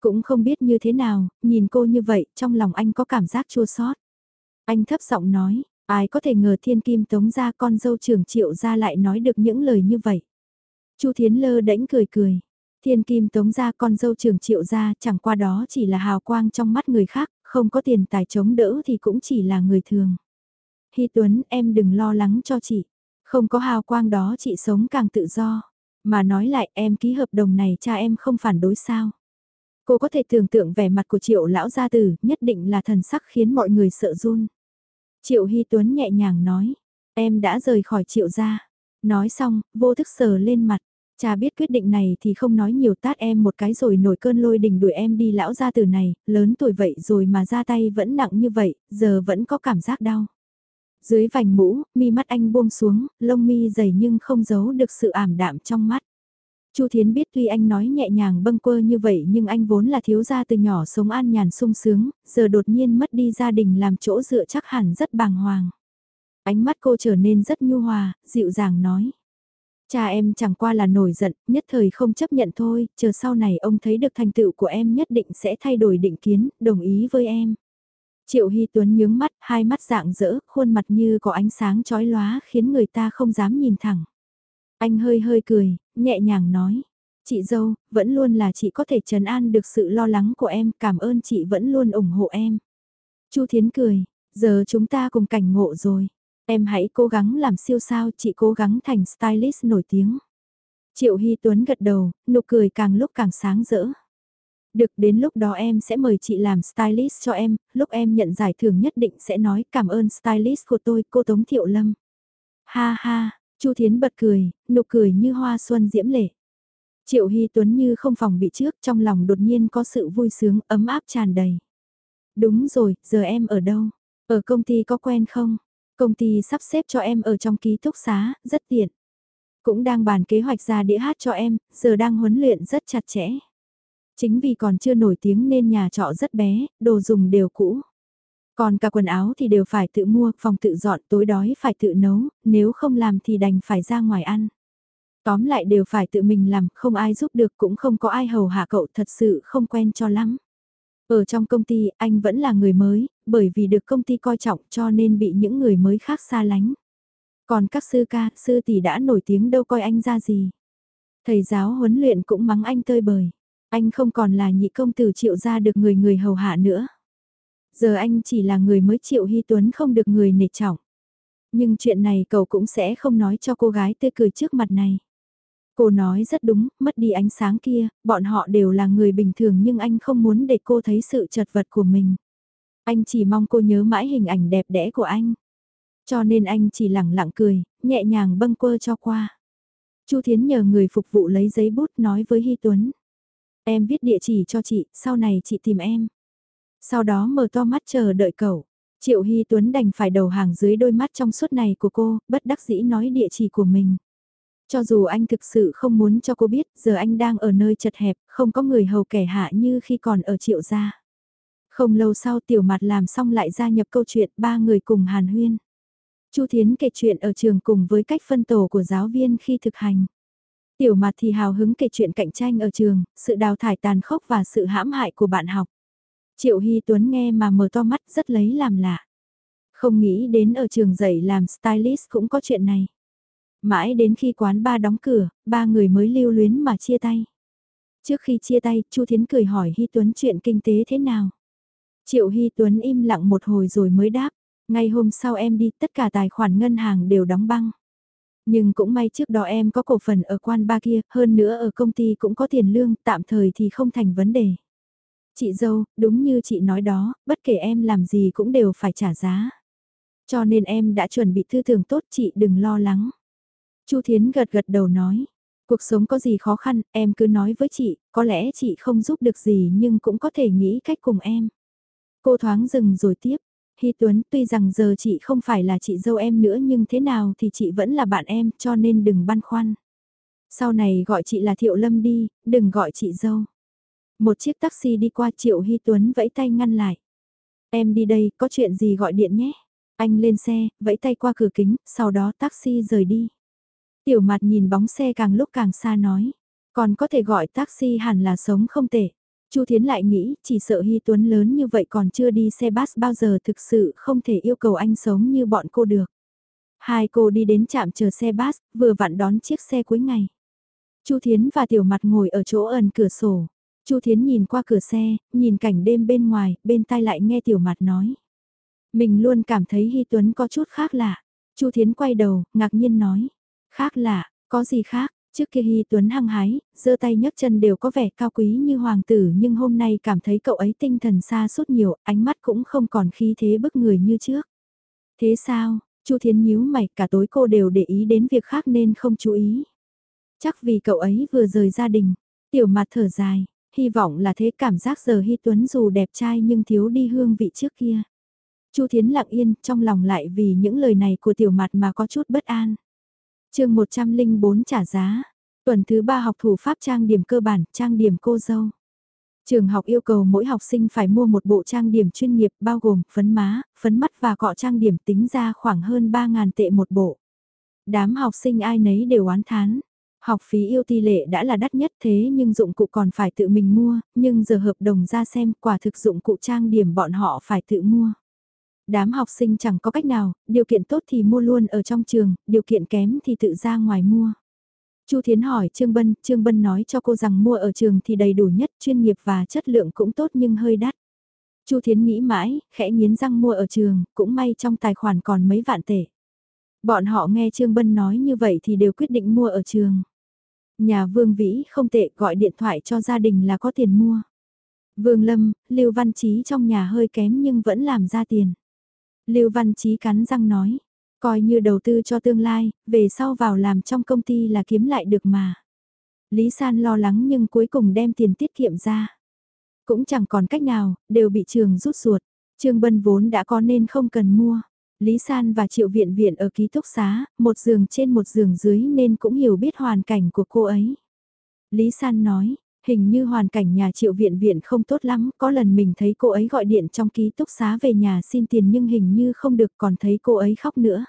Cũng không biết như thế nào, nhìn cô như vậy, trong lòng anh có cảm giác chua xót. Anh thấp giọng nói, ai có thể ngờ thiên kim tống ra con dâu trưởng triệu ra lại nói được những lời như vậy. Chu Thiến lơ đễnh cười cười. Thiên kim tống ra con dâu trưởng triệu ra chẳng qua đó chỉ là hào quang trong mắt người khác, không có tiền tài chống đỡ thì cũng chỉ là người thường. Hy Tuấn em đừng lo lắng cho chị, không có hào quang đó chị sống càng tự do. Mà nói lại em ký hợp đồng này cha em không phản đối sao. Cô có thể tưởng tượng vẻ mặt của triệu lão gia tử nhất định là thần sắc khiến mọi người sợ run. Triệu Hy Tuấn nhẹ nhàng nói, em đã rời khỏi triệu gia. Nói xong, vô thức sờ lên mặt. Cha biết quyết định này thì không nói nhiều tát em một cái rồi nổi cơn lôi đình đuổi em đi lão gia tử này, lớn tuổi vậy rồi mà ra tay vẫn nặng như vậy, giờ vẫn có cảm giác đau. Dưới vành mũ, mi mắt anh buông xuống, lông mi dày nhưng không giấu được sự ảm đạm trong mắt. Chu Thiến biết tuy anh nói nhẹ nhàng bâng quơ như vậy nhưng anh vốn là thiếu gia từ nhỏ sống an nhàn sung sướng, giờ đột nhiên mất đi gia đình làm chỗ dựa chắc hẳn rất bàng hoàng. Ánh mắt cô trở nên rất nhu hòa, dịu dàng nói. Cha em chẳng qua là nổi giận, nhất thời không chấp nhận thôi, chờ sau này ông thấy được thành tựu của em nhất định sẽ thay đổi định kiến, đồng ý với em. Triệu Hy Tuấn nhướng mắt, hai mắt dạng dỡ, khuôn mặt như có ánh sáng chói lóa khiến người ta không dám nhìn thẳng. Anh hơi hơi cười, nhẹ nhàng nói. Chị dâu, vẫn luôn là chị có thể trấn an được sự lo lắng của em, cảm ơn chị vẫn luôn ủng hộ em. Chu Thiến cười, giờ chúng ta cùng cảnh ngộ rồi. Em hãy cố gắng làm siêu sao, chị cố gắng thành stylist nổi tiếng. Triệu Hy Tuấn gật đầu, nụ cười càng lúc càng sáng rỡ. Được đến lúc đó em sẽ mời chị làm stylist cho em, lúc em nhận giải thưởng nhất định sẽ nói cảm ơn stylist của tôi, cô Tống Thiệu Lâm. Ha ha, Chu Thiến bật cười, nụ cười như hoa xuân diễm lệ. Triệu Hy Tuấn như không phòng bị trước, trong lòng đột nhiên có sự vui sướng, ấm áp tràn đầy. Đúng rồi, giờ em ở đâu? Ở công ty có quen không? Công ty sắp xếp cho em ở trong ký túc xá, rất tiện. Cũng đang bàn kế hoạch ra đĩa hát cho em, giờ đang huấn luyện rất chặt chẽ. Chính vì còn chưa nổi tiếng nên nhà trọ rất bé, đồ dùng đều cũ. Còn cả quần áo thì đều phải tự mua, phòng tự dọn, tối đói phải tự nấu, nếu không làm thì đành phải ra ngoài ăn. Tóm lại đều phải tự mình làm, không ai giúp được cũng không có ai hầu hạ cậu thật sự không quen cho lắm. Ở trong công ty, anh vẫn là người mới, bởi vì được công ty coi trọng cho nên bị những người mới khác xa lánh. Còn các sư ca, sư tỷ đã nổi tiếng đâu coi anh ra gì. Thầy giáo huấn luyện cũng mắng anh tơi bời. Anh không còn là nhị công tử triệu ra được người người hầu hạ nữa. Giờ anh chỉ là người mới triệu hy tuấn không được người nể trọng. Nhưng chuyện này cậu cũng sẽ không nói cho cô gái tươi cười trước mặt này. Cô nói rất đúng, mất đi ánh sáng kia, bọn họ đều là người bình thường nhưng anh không muốn để cô thấy sự chật vật của mình. Anh chỉ mong cô nhớ mãi hình ảnh đẹp đẽ của anh. Cho nên anh chỉ lẳng lặng cười, nhẹ nhàng bâng quơ cho qua. Chu Thiến nhờ người phục vụ lấy giấy bút nói với Hy Tuấn. Em viết địa chỉ cho chị, sau này chị tìm em. Sau đó mở to mắt chờ đợi cậu. Triệu Hy Tuấn đành phải đầu hàng dưới đôi mắt trong suốt này của cô, bất đắc dĩ nói địa chỉ của mình. Cho dù anh thực sự không muốn cho cô biết, giờ anh đang ở nơi chật hẹp, không có người hầu kẻ hạ như khi còn ở triệu gia. Không lâu sau tiểu mặt làm xong lại gia nhập câu chuyện ba người cùng hàn huyên. Chu Thiến kể chuyện ở trường cùng với cách phân tổ của giáo viên khi thực hành. Tiểu mặt thì hào hứng kể chuyện cạnh tranh ở trường, sự đào thải tàn khốc và sự hãm hại của bạn học. Triệu Hy Tuấn nghe mà mở to mắt rất lấy làm lạ. Không nghĩ đến ở trường dạy làm stylist cũng có chuyện này. Mãi đến khi quán ba đóng cửa, ba người mới lưu luyến mà chia tay. Trước khi chia tay, Chu Thiến cười hỏi Hy Tuấn chuyện kinh tế thế nào. Triệu Hy Tuấn im lặng một hồi rồi mới đáp, ngay hôm sau em đi tất cả tài khoản ngân hàng đều đóng băng. Nhưng cũng may trước đó em có cổ phần ở quan ba kia, hơn nữa ở công ty cũng có tiền lương, tạm thời thì không thành vấn đề. Chị dâu, đúng như chị nói đó, bất kể em làm gì cũng đều phải trả giá. Cho nên em đã chuẩn bị thư thường tốt chị đừng lo lắng. Chu Thiến gật gật đầu nói, cuộc sống có gì khó khăn, em cứ nói với chị, có lẽ chị không giúp được gì nhưng cũng có thể nghĩ cách cùng em. Cô thoáng dừng rồi tiếp, Hy Tuấn tuy rằng giờ chị không phải là chị dâu em nữa nhưng thế nào thì chị vẫn là bạn em cho nên đừng băn khoăn. Sau này gọi chị là Thiệu Lâm đi, đừng gọi chị dâu. Một chiếc taxi đi qua Triệu Hy Tuấn vẫy tay ngăn lại. Em đi đây, có chuyện gì gọi điện nhé. Anh lên xe, vẫy tay qua cửa kính, sau đó taxi rời đi. Tiểu mặt nhìn bóng xe càng lúc càng xa nói. Còn có thể gọi taxi hẳn là sống không tệ. Chu Thiến lại nghĩ, chỉ sợ Hy Tuấn lớn như vậy còn chưa đi xe bus bao giờ thực sự không thể yêu cầu anh sống như bọn cô được. Hai cô đi đến trạm chờ xe bus, vừa vặn đón chiếc xe cuối ngày. Chu Thiến và Tiểu Mặt ngồi ở chỗ ẩn cửa sổ. Chu Thiến nhìn qua cửa xe, nhìn cảnh đêm bên ngoài, bên tai lại nghe Tiểu Mặt nói. Mình luôn cảm thấy Hy Tuấn có chút khác lạ. Chu Thiến quay đầu, ngạc nhiên nói. Khác lạ, có gì khác? Trước kia Hy Tuấn hăng hái, giơ tay nhấc chân đều có vẻ cao quý như hoàng tử nhưng hôm nay cảm thấy cậu ấy tinh thần xa suốt nhiều, ánh mắt cũng không còn khí thế bức người như trước. Thế sao, Chu Thiến nhíu mày cả tối cô đều để ý đến việc khác nên không chú ý. Chắc vì cậu ấy vừa rời gia đình, tiểu mặt thở dài, hy vọng là thế cảm giác giờ Hy Tuấn dù đẹp trai nhưng thiếu đi hương vị trước kia. Chu Thiến lặng yên, trong lòng lại vì những lời này của tiểu mặt mà có chút bất an chương 104 trả giá. Tuần thứ 3 học thủ pháp trang điểm cơ bản, trang điểm cô dâu. Trường học yêu cầu mỗi học sinh phải mua một bộ trang điểm chuyên nghiệp bao gồm phấn má, phấn mắt và cọ trang điểm tính ra khoảng hơn 3.000 tệ một bộ. Đám học sinh ai nấy đều oán thán. Học phí yêu ti lệ đã là đắt nhất thế nhưng dụng cụ còn phải tự mình mua, nhưng giờ hợp đồng ra xem quả thực dụng cụ trang điểm bọn họ phải tự mua đám học sinh chẳng có cách nào, điều kiện tốt thì mua luôn ở trong trường, điều kiện kém thì tự ra ngoài mua. Chu Thiến hỏi Trương Bân, Trương Bân nói cho cô rằng mua ở trường thì đầy đủ nhất, chuyên nghiệp và chất lượng cũng tốt nhưng hơi đắt. Chu Thiến nghĩ mãi, khẽ nghiến răng mua ở trường, cũng may trong tài khoản còn mấy vạn tệ. Bọn họ nghe Trương Bân nói như vậy thì đều quyết định mua ở trường. Nhà Vương Vĩ không tệ gọi điện thoại cho gia đình là có tiền mua. Vương Lâm, Lưu Văn Chí trong nhà hơi kém nhưng vẫn làm ra tiền. Lưu Văn Chí cắn răng nói, coi như đầu tư cho tương lai, về sau vào làm trong công ty là kiếm lại được mà. Lý San lo lắng nhưng cuối cùng đem tiền tiết kiệm ra. Cũng chẳng còn cách nào, đều bị trường rút ruột. Trương Bân vốn đã có nên không cần mua. Lý San và Triệu Viện Viện ở ký túc xá, một giường trên một giường dưới nên cũng hiểu biết hoàn cảnh của cô ấy. Lý San nói, Hình như hoàn cảnh nhà triệu viện viện không tốt lắm, có lần mình thấy cô ấy gọi điện trong ký túc xá về nhà xin tiền nhưng hình như không được còn thấy cô ấy khóc nữa.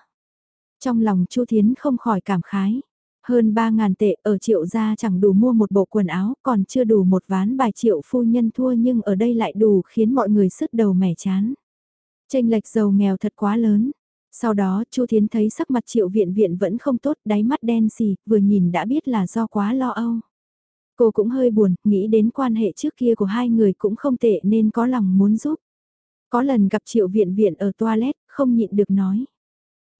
Trong lòng Chu Thiến không khỏi cảm khái. Hơn 3.000 tệ ở triệu gia chẳng đủ mua một bộ quần áo, còn chưa đủ một ván bài triệu phu nhân thua nhưng ở đây lại đủ khiến mọi người sứt đầu mẻ chán. Tranh lệch giàu nghèo thật quá lớn. Sau đó Chu Thiến thấy sắc mặt triệu viện viện vẫn không tốt, đáy mắt đen xì, vừa nhìn đã biết là do quá lo âu. Cô cũng hơi buồn, nghĩ đến quan hệ trước kia của hai người cũng không tệ nên có lòng muốn giúp. Có lần gặp triệu viện viện ở toilet, không nhịn được nói.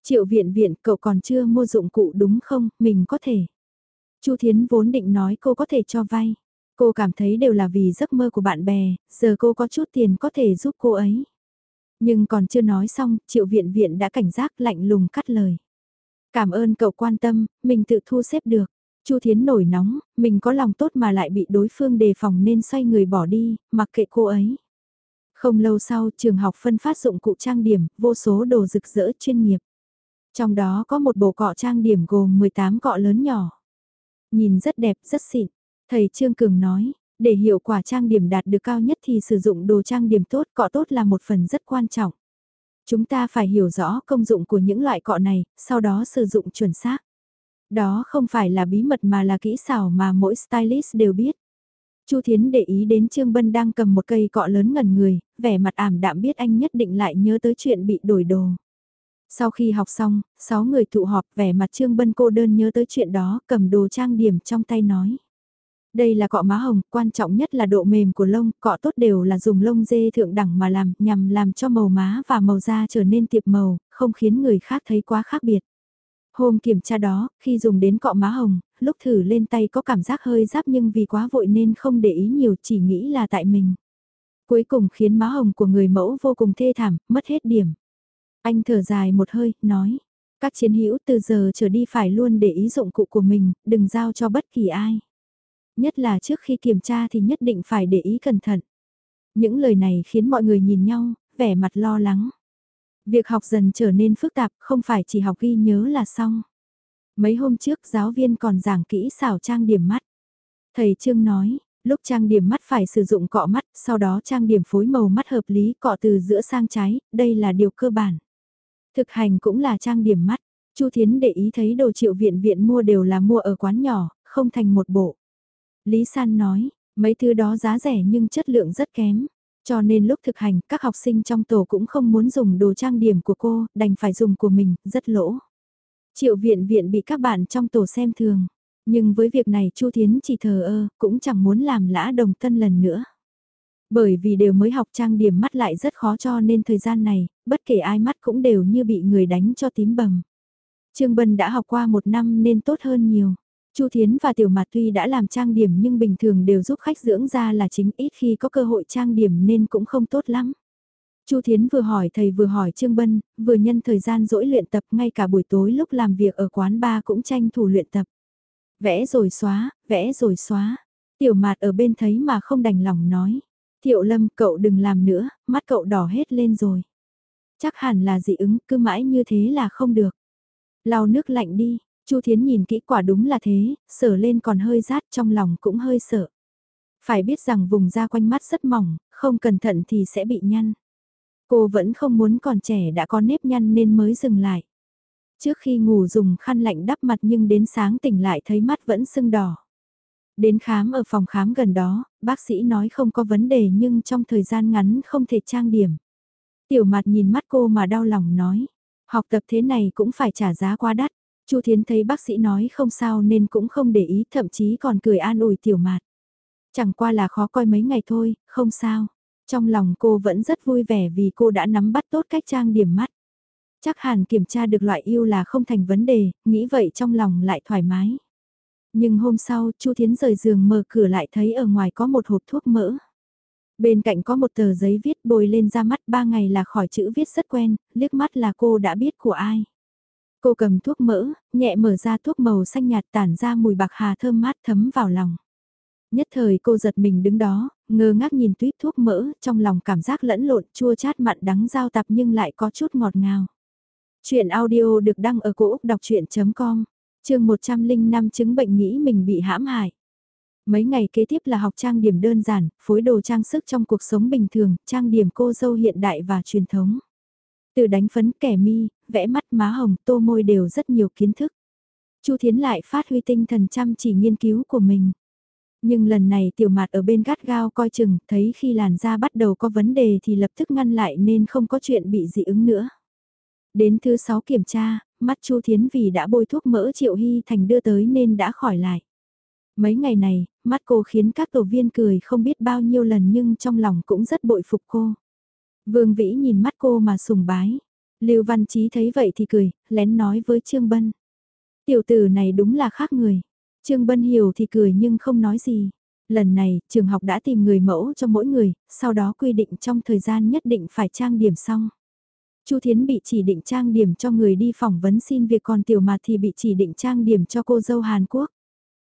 Triệu viện viện, cậu còn chưa mua dụng cụ đúng không, mình có thể. Chu Thiến vốn định nói cô có thể cho vay. Cô cảm thấy đều là vì giấc mơ của bạn bè, giờ cô có chút tiền có thể giúp cô ấy. Nhưng còn chưa nói xong, triệu viện viện đã cảnh giác lạnh lùng cắt lời. Cảm ơn cậu quan tâm, mình tự thu xếp được. Chu Thiến nổi nóng, mình có lòng tốt mà lại bị đối phương đề phòng nên xoay người bỏ đi, mặc kệ cô ấy. Không lâu sau, trường học phân phát dụng cụ trang điểm, vô số đồ rực rỡ chuyên nghiệp. Trong đó có một bộ cọ trang điểm gồm 18 cọ lớn nhỏ. Nhìn rất đẹp, rất xịn. Thầy Trương Cường nói, để hiệu quả trang điểm đạt được cao nhất thì sử dụng đồ trang điểm tốt, cọ tốt là một phần rất quan trọng. Chúng ta phải hiểu rõ công dụng của những loại cọ này, sau đó sử dụng chuẩn xác. Đó không phải là bí mật mà là kỹ xảo mà mỗi stylist đều biết. Chu Thiến để ý đến Trương Bân đang cầm một cây cọ lớn ngần người, vẻ mặt ảm đạm biết anh nhất định lại nhớ tới chuyện bị đổi đồ. Sau khi học xong, sáu người tụ họp vẻ mặt Trương Bân cô đơn nhớ tới chuyện đó, cầm đồ trang điểm trong tay nói. Đây là cọ má hồng, quan trọng nhất là độ mềm của lông, cọ tốt đều là dùng lông dê thượng đẳng mà làm, nhằm làm cho màu má và màu da trở nên tiệp màu, không khiến người khác thấy quá khác biệt. Hôm kiểm tra đó, khi dùng đến cọ má hồng, lúc thử lên tay có cảm giác hơi giáp nhưng vì quá vội nên không để ý nhiều chỉ nghĩ là tại mình. Cuối cùng khiến má hồng của người mẫu vô cùng thê thảm, mất hết điểm. Anh thở dài một hơi, nói. Các chiến hữu từ giờ trở đi phải luôn để ý dụng cụ của mình, đừng giao cho bất kỳ ai. Nhất là trước khi kiểm tra thì nhất định phải để ý cẩn thận. Những lời này khiến mọi người nhìn nhau, vẻ mặt lo lắng. Việc học dần trở nên phức tạp, không phải chỉ học ghi nhớ là xong. Mấy hôm trước giáo viên còn giảng kỹ xảo trang điểm mắt. Thầy Trương nói, lúc trang điểm mắt phải sử dụng cọ mắt, sau đó trang điểm phối màu mắt hợp lý cọ từ giữa sang trái, đây là điều cơ bản. Thực hành cũng là trang điểm mắt. Chu Thiến để ý thấy đồ triệu viện viện mua đều là mua ở quán nhỏ, không thành một bộ. Lý San nói, mấy thứ đó giá rẻ nhưng chất lượng rất kém. Cho nên lúc thực hành, các học sinh trong tổ cũng không muốn dùng đồ trang điểm của cô, đành phải dùng của mình, rất lỗ. Triệu viện viện bị các bạn trong tổ xem thường. Nhưng với việc này Chu Thiến chỉ thờ ơ, cũng chẳng muốn làm lã đồng tân lần nữa. Bởi vì đều mới học trang điểm mắt lại rất khó cho nên thời gian này, bất kể ai mắt cũng đều như bị người đánh cho tím bầm. Trương Bân đã học qua một năm nên tốt hơn nhiều. Chu Thiến và Tiểu Mạt tuy đã làm trang điểm nhưng bình thường đều giúp khách dưỡng da là chính ít khi có cơ hội trang điểm nên cũng không tốt lắm. Chu Thiến vừa hỏi thầy vừa hỏi Trương Bân, vừa nhân thời gian dỗi luyện tập ngay cả buổi tối lúc làm việc ở quán bar cũng tranh thủ luyện tập. Vẽ rồi xóa, vẽ rồi xóa. Tiểu Mạt ở bên thấy mà không đành lòng nói. Thiệu Lâm cậu đừng làm nữa, mắt cậu đỏ hết lên rồi. Chắc hẳn là dị ứng, cứ mãi như thế là không được. Lau nước lạnh đi, Chu Thiến nhìn kỹ quả đúng là thế, sở lên còn hơi rát trong lòng cũng hơi sợ. Phải biết rằng vùng da quanh mắt rất mỏng, không cẩn thận thì sẽ bị nhăn. Cô vẫn không muốn còn trẻ đã có nếp nhăn nên mới dừng lại. Trước khi ngủ dùng khăn lạnh đắp mặt nhưng đến sáng tỉnh lại thấy mắt vẫn sưng đỏ. Đến khám ở phòng khám gần đó, bác sĩ nói không có vấn đề nhưng trong thời gian ngắn không thể trang điểm. Tiểu mặt nhìn mắt cô mà đau lòng nói, học tập thế này cũng phải trả giá quá đắt. Chu Thiến thấy bác sĩ nói không sao nên cũng không để ý thậm chí còn cười an ủi tiểu mạt. Chẳng qua là khó coi mấy ngày thôi, không sao. Trong lòng cô vẫn rất vui vẻ vì cô đã nắm bắt tốt cách trang điểm mắt. Chắc hẳn kiểm tra được loại yêu là không thành vấn đề, nghĩ vậy trong lòng lại thoải mái. Nhưng hôm sau, Chu Thiến rời giường mở cửa lại thấy ở ngoài có một hộp thuốc mỡ. Bên cạnh có một tờ giấy viết bồi lên ra mắt ba ngày là khỏi chữ viết rất quen, liếc mắt là cô đã biết của ai. Cô cầm thuốc mỡ, nhẹ mở ra thuốc màu xanh nhạt tản ra mùi bạc hà thơm mát thấm vào lòng. Nhất thời cô giật mình đứng đó, ngơ ngác nhìn tuyết thuốc mỡ, trong lòng cảm giác lẫn lộn chua chát mặn đắng giao tạp nhưng lại có chút ngọt ngào. Chuyện audio được đăng ở cổ Úc đọc chuyện.com, trường 105 chứng bệnh nghĩ mình bị hãm hại. Mấy ngày kế tiếp là học trang điểm đơn giản, phối đồ trang sức trong cuộc sống bình thường, trang điểm cô dâu hiện đại và truyền thống. Từ đánh phấn kẻ mi, vẽ mắt má hồng, tô môi đều rất nhiều kiến thức. Chu Thiến lại phát huy tinh thần chăm chỉ nghiên cứu của mình. Nhưng lần này tiểu mạt ở bên gắt gao coi chừng, thấy khi làn da bắt đầu có vấn đề thì lập tức ngăn lại nên không có chuyện bị dị ứng nữa. Đến thứ 6 kiểm tra, mắt Chu Thiến vì đã bôi thuốc mỡ Triệu Hy Thành đưa tới nên đã khỏi lại. Mấy ngày này, mắt cô khiến các tổ viên cười không biết bao nhiêu lần nhưng trong lòng cũng rất bội phục cô. Vương Vĩ nhìn mắt cô mà sùng bái. Lưu Văn Chí thấy vậy thì cười, lén nói với Trương Bân. Tiểu tử này đúng là khác người. Trương Bân hiểu thì cười nhưng không nói gì. Lần này, trường học đã tìm người mẫu cho mỗi người, sau đó quy định trong thời gian nhất định phải trang điểm xong. Chu Thiến bị chỉ định trang điểm cho người đi phỏng vấn xin việc còn Tiểu Mạt thì bị chỉ định trang điểm cho cô dâu Hàn Quốc.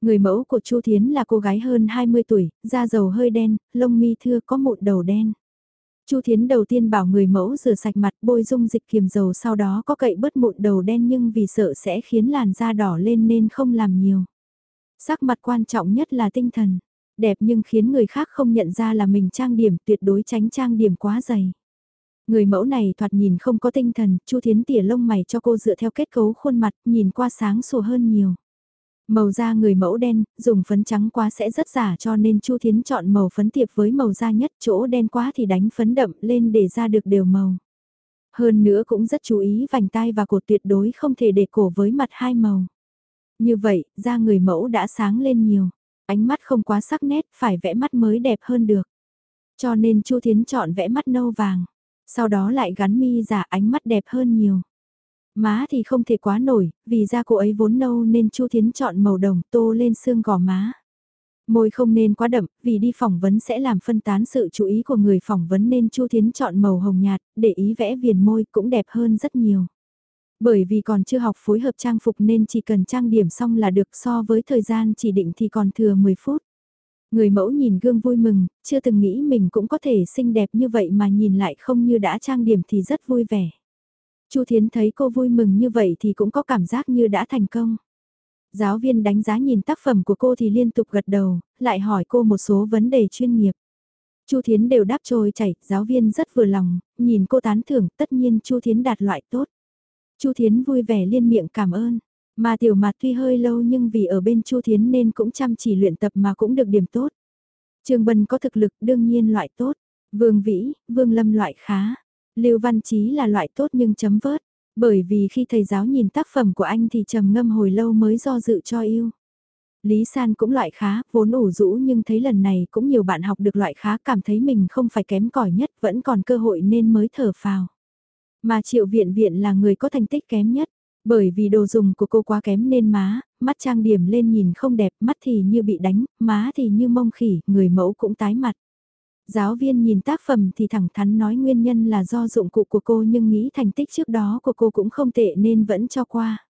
Người mẫu của Chu Thiến là cô gái hơn 20 tuổi, da dầu hơi đen, lông mi thưa có một đầu đen. Chu Thiến đầu tiên bảo người mẫu rửa sạch mặt bôi dung dịch kiềm dầu sau đó có cậy bớt mụn đầu đen nhưng vì sợ sẽ khiến làn da đỏ lên nên không làm nhiều. Sắc mặt quan trọng nhất là tinh thần, đẹp nhưng khiến người khác không nhận ra là mình trang điểm tuyệt đối tránh trang điểm quá dày. Người mẫu này thoạt nhìn không có tinh thần, Chu Thiến tỉa lông mày cho cô dựa theo kết cấu khuôn mặt, nhìn qua sáng sủa hơn nhiều. Màu da người mẫu đen, dùng phấn trắng quá sẽ rất giả cho nên Chu Thiến chọn màu phấn tiệp với màu da nhất, chỗ đen quá thì đánh phấn đậm lên để ra được đều màu. Hơn nữa cũng rất chú ý vành tai và cổ tuyệt đối không thể để cổ với mặt hai màu. Như vậy, da người mẫu đã sáng lên nhiều, ánh mắt không quá sắc nét, phải vẽ mắt mới đẹp hơn được. Cho nên Chu Thiến chọn vẽ mắt nâu vàng, sau đó lại gắn mi giả ánh mắt đẹp hơn nhiều. Má thì không thể quá nổi, vì da cô ấy vốn nâu nên Chu Thiến chọn màu đồng tô lên xương gò má. Môi không nên quá đậm, vì đi phỏng vấn sẽ làm phân tán sự chú ý của người phỏng vấn nên Chu Thiến chọn màu hồng nhạt, để ý vẽ viền môi cũng đẹp hơn rất nhiều. Bởi vì còn chưa học phối hợp trang phục nên chỉ cần trang điểm xong là được so với thời gian chỉ định thì còn thừa 10 phút. Người mẫu nhìn gương vui mừng, chưa từng nghĩ mình cũng có thể xinh đẹp như vậy mà nhìn lại không như đã trang điểm thì rất vui vẻ. Chu Thiến thấy cô vui mừng như vậy thì cũng có cảm giác như đã thành công. Giáo viên đánh giá nhìn tác phẩm của cô thì liên tục gật đầu, lại hỏi cô một số vấn đề chuyên nghiệp. Chu Thiến đều đáp trôi chảy, giáo viên rất vừa lòng, nhìn cô tán thưởng, tất nhiên Chu Thiến đạt loại tốt. Chu Thiến vui vẻ liên miệng cảm ơn. Mà tiểu mặt tuy hơi lâu nhưng vì ở bên Chu Thiến nên cũng chăm chỉ luyện tập mà cũng được điểm tốt. Trường Bân có thực lực đương nhiên loại tốt. Vương Vĩ, Vương Lâm loại khá. Lưu Văn Chí là loại tốt nhưng chấm vớt, bởi vì khi thầy giáo nhìn tác phẩm của anh thì trầm ngâm hồi lâu mới do dự cho yêu. Lý San cũng loại khá, vốn ủ rũ nhưng thấy lần này cũng nhiều bạn học được loại khá cảm thấy mình không phải kém cỏi nhất vẫn còn cơ hội nên mới thở phào. Mà triệu viện viện là người có thành tích kém nhất, bởi vì đồ dùng của cô quá kém nên má, mắt trang điểm lên nhìn không đẹp, mắt thì như bị đánh, má thì như mông khỉ, người mẫu cũng tái mặt. Giáo viên nhìn tác phẩm thì thẳng thắn nói nguyên nhân là do dụng cụ của cô nhưng nghĩ thành tích trước đó của cô cũng không tệ nên vẫn cho qua.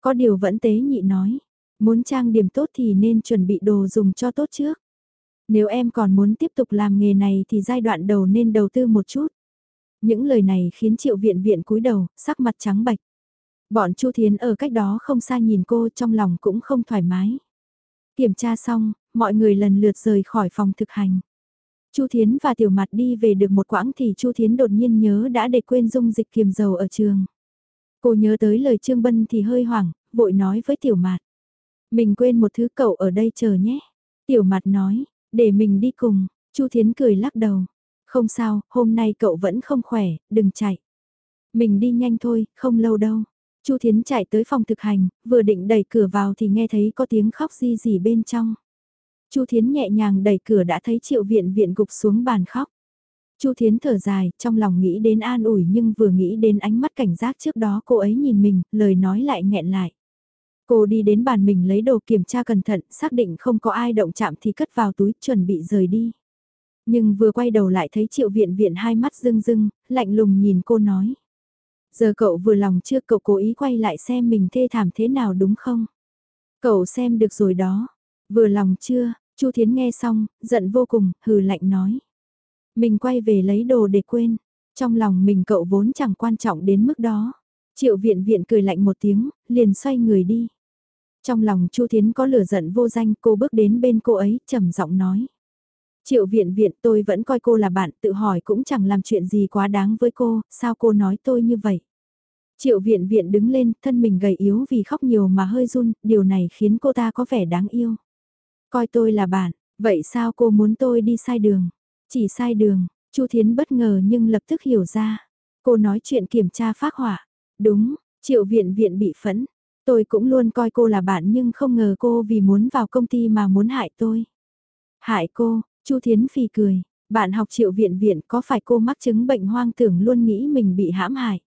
Có điều vẫn tế nhị nói, muốn trang điểm tốt thì nên chuẩn bị đồ dùng cho tốt trước. Nếu em còn muốn tiếp tục làm nghề này thì giai đoạn đầu nên đầu tư một chút. Những lời này khiến triệu viện viện cúi đầu, sắc mặt trắng bạch. Bọn Chu Thiến ở cách đó không xa nhìn cô trong lòng cũng không thoải mái. Kiểm tra xong, mọi người lần lượt rời khỏi phòng thực hành. Chu Thiến và Tiểu Mặt đi về được một quãng thì Chu Thiến đột nhiên nhớ đã để quên dung dịch kiềm dầu ở trường. Cô nhớ tới lời Trương Bân thì hơi hoảng, vội nói với Tiểu Mạt. Mình quên một thứ cậu ở đây chờ nhé. Tiểu Mạt nói, để mình đi cùng, Chu Thiến cười lắc đầu. Không sao, hôm nay cậu vẫn không khỏe, đừng chạy. Mình đi nhanh thôi, không lâu đâu. Chu Thiến chạy tới phòng thực hành, vừa định đẩy cửa vào thì nghe thấy có tiếng khóc di gì bên trong. Chu Thiến nhẹ nhàng đẩy cửa đã thấy Triệu Viện Viện gục xuống bàn khóc. Chu Thiến thở dài, trong lòng nghĩ đến an ủi nhưng vừa nghĩ đến ánh mắt cảnh giác trước đó cô ấy nhìn mình, lời nói lại nghẹn lại. Cô đi đến bàn mình lấy đồ kiểm tra cẩn thận, xác định không có ai động chạm thì cất vào túi, chuẩn bị rời đi. Nhưng vừa quay đầu lại thấy Triệu Viện Viện hai mắt rưng rưng, lạnh lùng nhìn cô nói. Giờ cậu vừa lòng chưa cậu cố ý quay lại xem mình thê thảm thế nào đúng không? Cậu xem được rồi đó. Vừa lòng chưa? Chu Thiến nghe xong, giận vô cùng, hừ lạnh nói. Mình quay về lấy đồ để quên. Trong lòng mình cậu vốn chẳng quan trọng đến mức đó. Triệu viện viện cười lạnh một tiếng, liền xoay người đi. Trong lòng Chu Thiến có lửa giận vô danh, cô bước đến bên cô ấy, trầm giọng nói. Triệu viện viện tôi vẫn coi cô là bạn, tự hỏi cũng chẳng làm chuyện gì quá đáng với cô, sao cô nói tôi như vậy? Triệu viện viện đứng lên, thân mình gầy yếu vì khóc nhiều mà hơi run, điều này khiến cô ta có vẻ đáng yêu. Coi tôi là bạn, vậy sao cô muốn tôi đi sai đường? Chỉ sai đường, Chu Thiến bất ngờ nhưng lập tức hiểu ra. Cô nói chuyện kiểm tra phát hỏa Đúng, triệu viện viện bị phẫn. Tôi cũng luôn coi cô là bạn nhưng không ngờ cô vì muốn vào công ty mà muốn hại tôi. Hại cô, Chu Thiến Phi cười. Bạn học triệu viện viện có phải cô mắc chứng bệnh hoang tưởng luôn nghĩ mình bị hãm hại.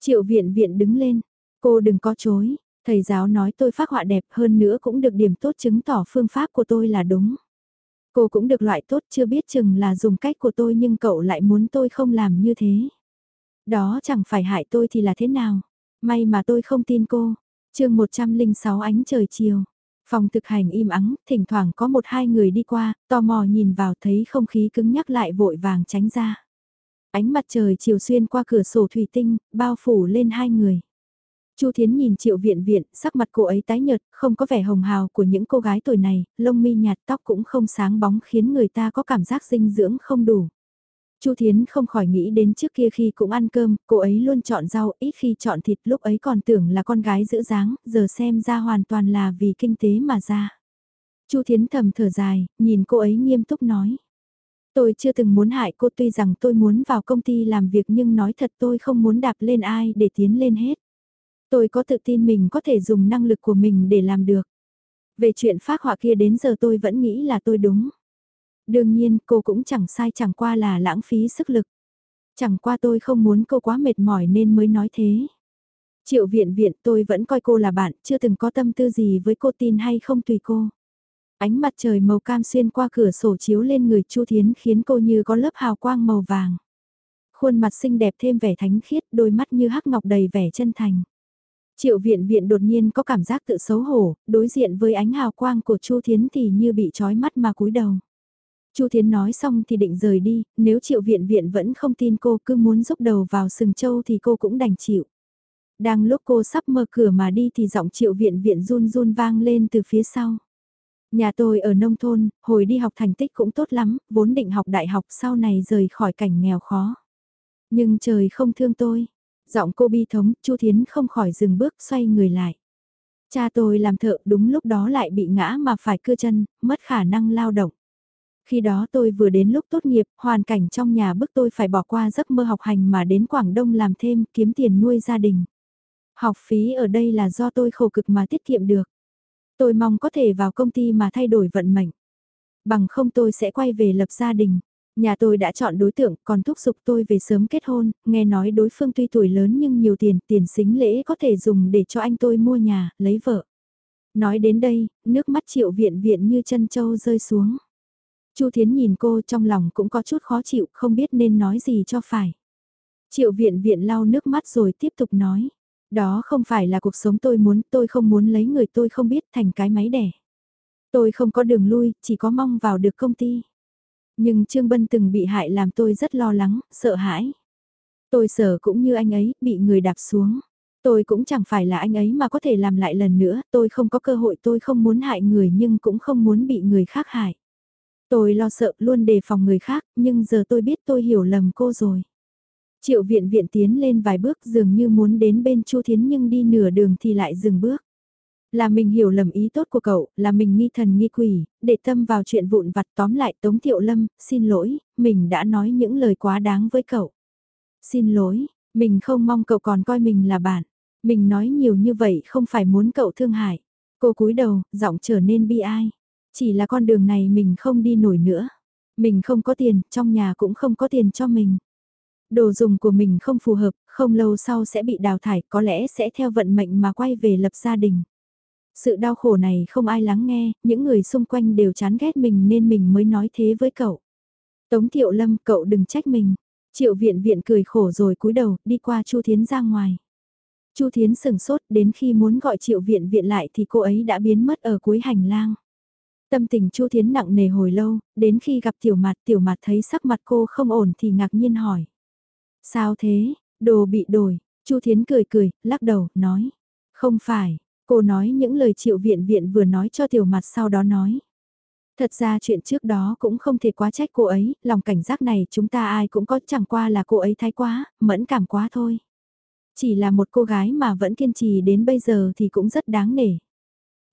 Triệu viện viện đứng lên. Cô đừng có chối. Thầy giáo nói tôi phát họa đẹp hơn nữa cũng được điểm tốt chứng tỏ phương pháp của tôi là đúng. Cô cũng được loại tốt chưa biết chừng là dùng cách của tôi nhưng cậu lại muốn tôi không làm như thế. Đó chẳng phải hại tôi thì là thế nào. May mà tôi không tin cô. chương 106 ánh trời chiều. Phòng thực hành im ắng, thỉnh thoảng có một hai người đi qua, tò mò nhìn vào thấy không khí cứng nhắc lại vội vàng tránh ra. Ánh mặt trời chiều xuyên qua cửa sổ thủy tinh, bao phủ lên hai người. Chu Thiến nhìn Triệu Viện Viện, sắc mặt cô ấy tái nhợt, không có vẻ hồng hào của những cô gái tuổi này, lông mi nhạt tóc cũng không sáng bóng khiến người ta có cảm giác dinh dưỡng không đủ. Chu Thiến không khỏi nghĩ đến trước kia khi cũng ăn cơm, cô ấy luôn chọn rau, ít khi chọn thịt, lúc ấy còn tưởng là con gái giữ dáng, giờ xem ra hoàn toàn là vì kinh tế mà ra. Chu Thiến thầm thở dài, nhìn cô ấy nghiêm túc nói. Tôi chưa từng muốn hại cô tuy rằng tôi muốn vào công ty làm việc nhưng nói thật tôi không muốn đạp lên ai để tiến lên hết. Tôi có tự tin mình có thể dùng năng lực của mình để làm được. Về chuyện phát họa kia đến giờ tôi vẫn nghĩ là tôi đúng. Đương nhiên cô cũng chẳng sai chẳng qua là lãng phí sức lực. Chẳng qua tôi không muốn cô quá mệt mỏi nên mới nói thế. Triệu viện viện tôi vẫn coi cô là bạn, chưa từng có tâm tư gì với cô tin hay không tùy cô. Ánh mặt trời màu cam xuyên qua cửa sổ chiếu lên người Chu Thiến khiến cô như có lớp hào quang màu vàng. Khuôn mặt xinh đẹp thêm vẻ thánh khiết, đôi mắt như hắc ngọc đầy vẻ chân thành. Triệu viện viện đột nhiên có cảm giác tự xấu hổ, đối diện với ánh hào quang của Chu Thiến thì như bị trói mắt mà cúi đầu. Chu Thiến nói xong thì định rời đi, nếu triệu viện viện vẫn không tin cô cứ muốn giúp đầu vào sừng châu thì cô cũng đành chịu. Đang lúc cô sắp mở cửa mà đi thì giọng triệu viện viện run run vang lên từ phía sau. Nhà tôi ở nông thôn, hồi đi học thành tích cũng tốt lắm, vốn định học đại học sau này rời khỏi cảnh nghèo khó. Nhưng trời không thương tôi, Giọng cô bi thống, Chu Thiến không khỏi dừng bước xoay người lại. Cha tôi làm thợ đúng lúc đó lại bị ngã mà phải cưa chân, mất khả năng lao động. Khi đó tôi vừa đến lúc tốt nghiệp, hoàn cảnh trong nhà bức tôi phải bỏ qua giấc mơ học hành mà đến Quảng Đông làm thêm, kiếm tiền nuôi gia đình. Học phí ở đây là do tôi khổ cực mà tiết kiệm được. Tôi mong có thể vào công ty mà thay đổi vận mệnh. Bằng không tôi sẽ quay về lập gia đình. Nhà tôi đã chọn đối tượng còn thúc giục tôi về sớm kết hôn, nghe nói đối phương tuy tuổi lớn nhưng nhiều tiền, tiền xính lễ có thể dùng để cho anh tôi mua nhà, lấy vợ. Nói đến đây, nước mắt triệu viện viện như chân châu rơi xuống. Chu Thiến nhìn cô trong lòng cũng có chút khó chịu, không biết nên nói gì cho phải. Triệu viện viện lau nước mắt rồi tiếp tục nói. Đó không phải là cuộc sống tôi muốn, tôi không muốn lấy người tôi không biết thành cái máy đẻ. Tôi không có đường lui, chỉ có mong vào được công ty. Nhưng Trương Bân từng bị hại làm tôi rất lo lắng, sợ hãi. Tôi sợ cũng như anh ấy, bị người đạp xuống. Tôi cũng chẳng phải là anh ấy mà có thể làm lại lần nữa, tôi không có cơ hội tôi không muốn hại người nhưng cũng không muốn bị người khác hại. Tôi lo sợ luôn đề phòng người khác, nhưng giờ tôi biết tôi hiểu lầm cô rồi. Triệu viện viện tiến lên vài bước dường như muốn đến bên Chu Thiến nhưng đi nửa đường thì lại dừng bước. Là mình hiểu lầm ý tốt của cậu, là mình nghi thần nghi quỷ, để tâm vào chuyện vụn vặt tóm lại Tống Thiệu Lâm, xin lỗi, mình đã nói những lời quá đáng với cậu. Xin lỗi, mình không mong cậu còn coi mình là bạn. Mình nói nhiều như vậy không phải muốn cậu thương hại. Cô cúi đầu, giọng trở nên bi ai. Chỉ là con đường này mình không đi nổi nữa. Mình không có tiền, trong nhà cũng không có tiền cho mình. Đồ dùng của mình không phù hợp, không lâu sau sẽ bị đào thải, có lẽ sẽ theo vận mệnh mà quay về lập gia đình. Sự đau khổ này không ai lắng nghe, những người xung quanh đều chán ghét mình nên mình mới nói thế với cậu. Tống Thiệu Lâm, cậu đừng trách mình. Triệu viện viện cười khổ rồi cúi đầu, đi qua Chu Thiến ra ngoài. Chu Thiến sừng sốt đến khi muốn gọi Triệu viện viện lại thì cô ấy đã biến mất ở cuối hành lang. Tâm tình Chu Thiến nặng nề hồi lâu, đến khi gặp Tiểu Mạt, Tiểu Mạt thấy sắc mặt cô không ổn thì ngạc nhiên hỏi. Sao thế, đồ bị đổi, Chu Thiến cười cười, lắc đầu, nói. Không phải, Cô nói những lời triệu viện viện vừa nói cho tiểu mặt sau đó nói. Thật ra chuyện trước đó cũng không thể quá trách cô ấy, lòng cảnh giác này chúng ta ai cũng có chẳng qua là cô ấy thái quá, mẫn cảm quá thôi. Chỉ là một cô gái mà vẫn kiên trì đến bây giờ thì cũng rất đáng nể.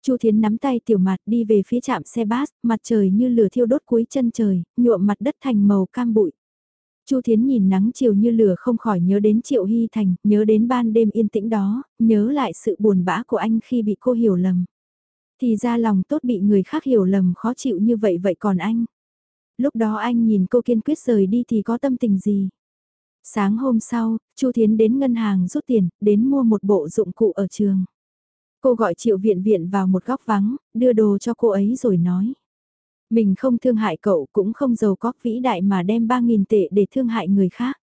Chu Thiến nắm tay tiểu mặt đi về phía trạm xe bus, mặt trời như lửa thiêu đốt cuối chân trời, nhuộm mặt đất thành màu cam bụi. Chu Thiến nhìn nắng chiều như lửa không khỏi nhớ đến Triệu Hy Thành, nhớ đến ban đêm yên tĩnh đó, nhớ lại sự buồn bã của anh khi bị cô hiểu lầm. Thì ra lòng tốt bị người khác hiểu lầm khó chịu như vậy vậy còn anh. Lúc đó anh nhìn cô kiên quyết rời đi thì có tâm tình gì? Sáng hôm sau, Chu Thiến đến ngân hàng rút tiền, đến mua một bộ dụng cụ ở trường. Cô gọi Triệu Viện Viện vào một góc vắng, đưa đồ cho cô ấy rồi nói. Mình không thương hại cậu cũng không giàu có vĩ đại mà đem 3.000 tệ để thương hại người khác.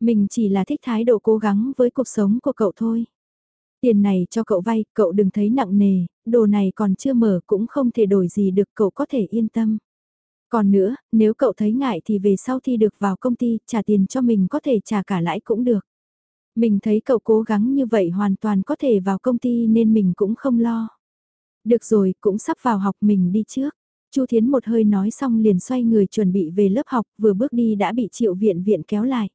Mình chỉ là thích thái độ cố gắng với cuộc sống của cậu thôi. Tiền này cho cậu vay, cậu đừng thấy nặng nề, đồ này còn chưa mở cũng không thể đổi gì được cậu có thể yên tâm. Còn nữa, nếu cậu thấy ngại thì về sau thi được vào công ty, trả tiền cho mình có thể trả cả lãi cũng được. Mình thấy cậu cố gắng như vậy hoàn toàn có thể vào công ty nên mình cũng không lo. Được rồi, cũng sắp vào học mình đi trước. Chu Thiến một hơi nói xong liền xoay người chuẩn bị về lớp học, vừa bước đi đã bị Triệu Viện Viện kéo lại.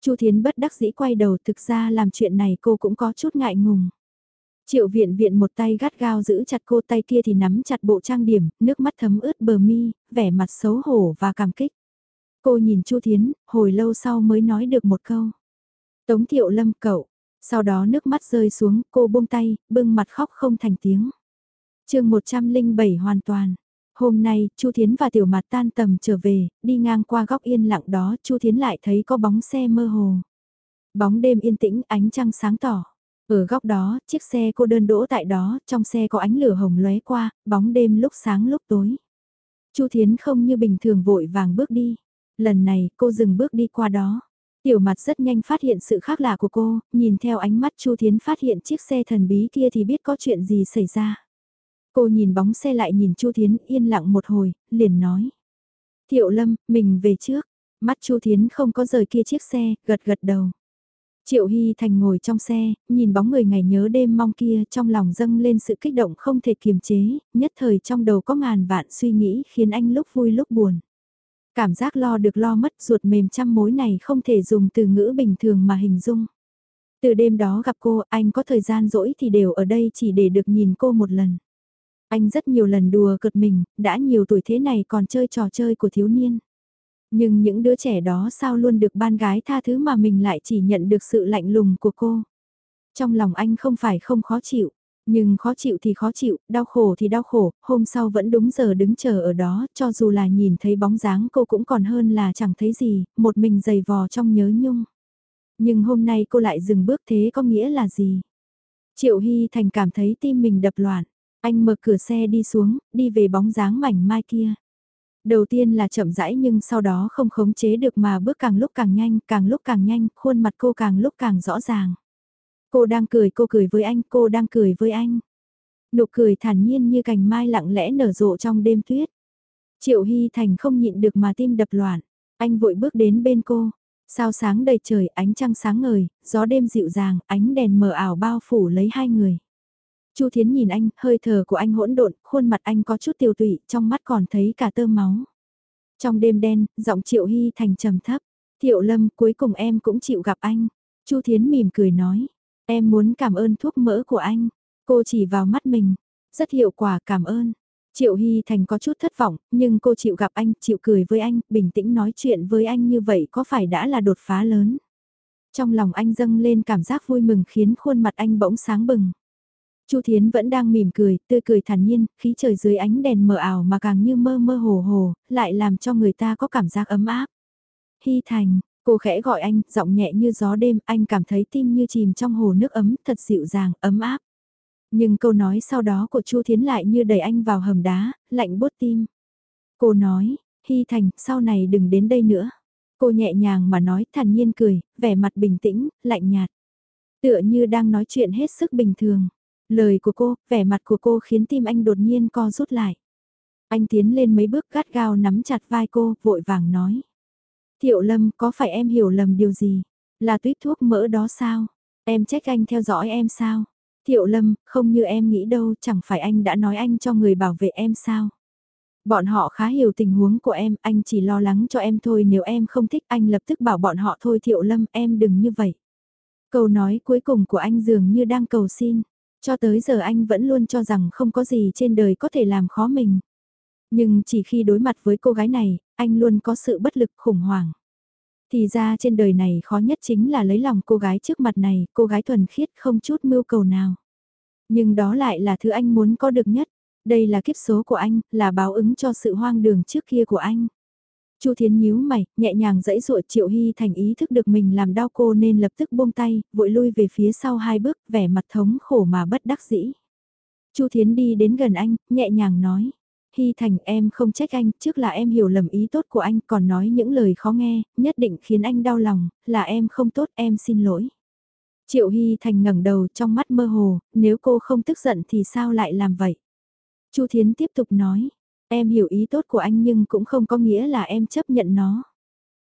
Chu Thiến bất đắc dĩ quay đầu, thực ra làm chuyện này cô cũng có chút ngại ngùng. Triệu Viện Viện một tay gắt gao giữ chặt cô tay kia thì nắm chặt bộ trang điểm, nước mắt thấm ướt bờ mi, vẻ mặt xấu hổ và cảm kích. Cô nhìn Chu Thiến, hồi lâu sau mới nói được một câu. Tống Thiệu Lâm cậu. Sau đó nước mắt rơi xuống, cô buông tay, bưng mặt khóc không thành tiếng. chương 107 hoàn toàn. Hôm nay, Chu Thiến và Tiểu Mạt tan tầm trở về, đi ngang qua góc yên lặng đó, Chu Thiến lại thấy có bóng xe mơ hồ. Bóng đêm yên tĩnh, ánh trăng sáng tỏ. Ở góc đó, chiếc xe cô đơn đỗ tại đó, trong xe có ánh lửa hồng lóe qua, bóng đêm lúc sáng lúc tối. Chu Thiến không như bình thường vội vàng bước đi. Lần này, cô dừng bước đi qua đó. Tiểu mặt rất nhanh phát hiện sự khác lạ của cô, nhìn theo ánh mắt Chu Thiến phát hiện chiếc xe thần bí kia thì biết có chuyện gì xảy ra. Cô nhìn bóng xe lại nhìn Chu Thiến yên lặng một hồi, liền nói. Thiệu Lâm, mình về trước. Mắt Chu Thiến không có rời kia chiếc xe, gật gật đầu. Triệu Hy Thành ngồi trong xe, nhìn bóng người ngày nhớ đêm mong kia trong lòng dâng lên sự kích động không thể kiềm chế, nhất thời trong đầu có ngàn vạn suy nghĩ khiến anh lúc vui lúc buồn. Cảm giác lo được lo mất ruột mềm trăm mối này không thể dùng từ ngữ bình thường mà hình dung. Từ đêm đó gặp cô, anh có thời gian rỗi thì đều ở đây chỉ để được nhìn cô một lần. Anh rất nhiều lần đùa cợt mình, đã nhiều tuổi thế này còn chơi trò chơi của thiếu niên. Nhưng những đứa trẻ đó sao luôn được ban gái tha thứ mà mình lại chỉ nhận được sự lạnh lùng của cô. Trong lòng anh không phải không khó chịu, nhưng khó chịu thì khó chịu, đau khổ thì đau khổ, hôm sau vẫn đúng giờ đứng chờ ở đó, cho dù là nhìn thấy bóng dáng cô cũng còn hơn là chẳng thấy gì, một mình dày vò trong nhớ nhung. Nhưng hôm nay cô lại dừng bước thế có nghĩa là gì? Triệu Hy Thành cảm thấy tim mình đập loạn. Anh mở cửa xe đi xuống, đi về bóng dáng mảnh mai kia. Đầu tiên là chậm rãi nhưng sau đó không khống chế được mà bước càng lúc càng nhanh, càng lúc càng nhanh, khuôn mặt cô càng lúc càng rõ ràng. Cô đang cười, cô cười với anh, cô đang cười với anh. Nụ cười thản nhiên như cành mai lặng lẽ nở rộ trong đêm tuyết. Triệu Hy Thành không nhịn được mà tim đập loạn. Anh vội bước đến bên cô. Sao sáng đầy trời, ánh trăng sáng ngời, gió đêm dịu dàng, ánh đèn mờ ảo bao phủ lấy hai người. Chu Thiến nhìn anh, hơi thở của anh hỗn độn, khuôn mặt anh có chút tiêu tụy, trong mắt còn thấy cả tơ máu. Trong đêm đen, giọng Triệu Hy thành trầm thấp. Thiệu Lâm, cuối cùng em cũng chịu gặp anh. Chu Thiến mỉm cười nói. Em muốn cảm ơn thuốc mỡ của anh. Cô chỉ vào mắt mình. Rất hiệu quả cảm ơn. Triệu Hy Thành có chút thất vọng, nhưng cô chịu gặp anh, chịu cười với anh, bình tĩnh nói chuyện với anh như vậy có phải đã là đột phá lớn. Trong lòng anh dâng lên cảm giác vui mừng khiến khuôn mặt anh bỗng sáng bừng. Chu Thiến vẫn đang mỉm cười, tươi cười thản nhiên, khí trời dưới ánh đèn mờ ảo mà càng như mơ mơ hồ hồ, lại làm cho người ta có cảm giác ấm áp. Hy Thành, cô khẽ gọi anh, giọng nhẹ như gió đêm, anh cảm thấy tim như chìm trong hồ nước ấm, thật dịu dàng, ấm áp. Nhưng câu nói sau đó của Chu Thiến lại như đẩy anh vào hầm đá, lạnh bốt tim. Cô nói, Hy Thành, sau này đừng đến đây nữa. Cô nhẹ nhàng mà nói, thản nhiên cười, vẻ mặt bình tĩnh, lạnh nhạt. Tựa như đang nói chuyện hết sức bình thường. Lời của cô, vẻ mặt của cô khiến tim anh đột nhiên co rút lại. Anh tiến lên mấy bước gắt gao nắm chặt vai cô, vội vàng nói. Thiệu Lâm, có phải em hiểu lầm điều gì? Là tuyết thuốc mỡ đó sao? Em trách anh theo dõi em sao? Thiệu Lâm, không như em nghĩ đâu, chẳng phải anh đã nói anh cho người bảo vệ em sao? Bọn họ khá hiểu tình huống của em, anh chỉ lo lắng cho em thôi nếu em không thích anh lập tức bảo bọn họ thôi Thiệu Lâm em đừng như vậy. Câu nói cuối cùng của anh dường như đang cầu xin, cho tới giờ anh vẫn luôn cho rằng không có gì trên đời có thể làm khó mình. Nhưng chỉ khi đối mặt với cô gái này, anh luôn có sự bất lực khủng hoảng. Thì ra trên đời này khó nhất chính là lấy lòng cô gái trước mặt này, cô gái thuần khiết không chút mưu cầu nào. Nhưng đó lại là thứ anh muốn có được nhất. Đây là kiếp số của anh, là báo ứng cho sự hoang đường trước kia của anh. Chu Thiến nhíu mày, nhẹ nhàng dẫy dụa Triệu Hy thành ý thức được mình làm đau cô nên lập tức buông tay, vội lui về phía sau hai bước, vẻ mặt thống khổ mà bất đắc dĩ. Chu Thiến đi đến gần anh, nhẹ nhàng nói. Hy Thành em không trách anh, trước là em hiểu lầm ý tốt của anh còn nói những lời khó nghe, nhất định khiến anh đau lòng, là em không tốt em xin lỗi. Triệu Hy Thành ngẩng đầu trong mắt mơ hồ, nếu cô không tức giận thì sao lại làm vậy? Chu Thiến tiếp tục nói, em hiểu ý tốt của anh nhưng cũng không có nghĩa là em chấp nhận nó.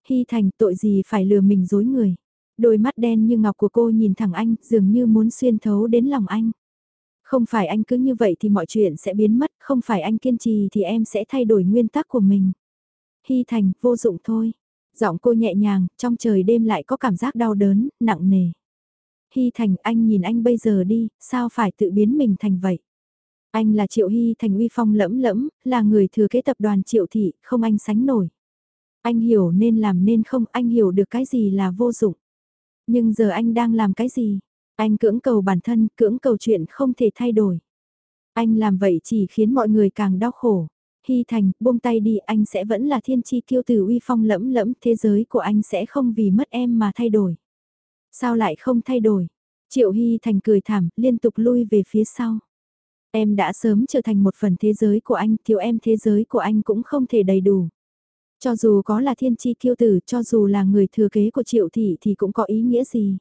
Hy Thành tội gì phải lừa mình dối người. Đôi mắt đen như ngọc của cô nhìn thẳng anh, dường như muốn xuyên thấu đến lòng anh. Không phải anh cứ như vậy thì mọi chuyện sẽ biến mất, không phải anh kiên trì thì em sẽ thay đổi nguyên tắc của mình. Hy Thành, vô dụng thôi. Giọng cô nhẹ nhàng, trong trời đêm lại có cảm giác đau đớn, nặng nề. Hy Thành, anh nhìn anh bây giờ đi, sao phải tự biến mình thành vậy? Anh là Triệu Hy Thành uy phong lẫm lẫm, là người thừa kế tập đoàn Triệu Thị, không anh sánh nổi. Anh hiểu nên làm nên không, anh hiểu được cái gì là vô dụng. Nhưng giờ anh đang làm cái gì? Anh cưỡng cầu bản thân, cưỡng cầu chuyện không thể thay đổi. Anh làm vậy chỉ khiến mọi người càng đau khổ. Hy Thành, buông tay đi, anh sẽ vẫn là thiên chi kiêu tử uy phong lẫm lẫm, thế giới của anh sẽ không vì mất em mà thay đổi. Sao lại không thay đổi? Triệu Hy Thành cười thảm, liên tục lui về phía sau. Em đã sớm trở thành một phần thế giới của anh, thiếu em thế giới của anh cũng không thể đầy đủ. Cho dù có là thiên chi kiêu tử, cho dù là người thừa kế của Triệu Thị thì cũng có ý nghĩa gì.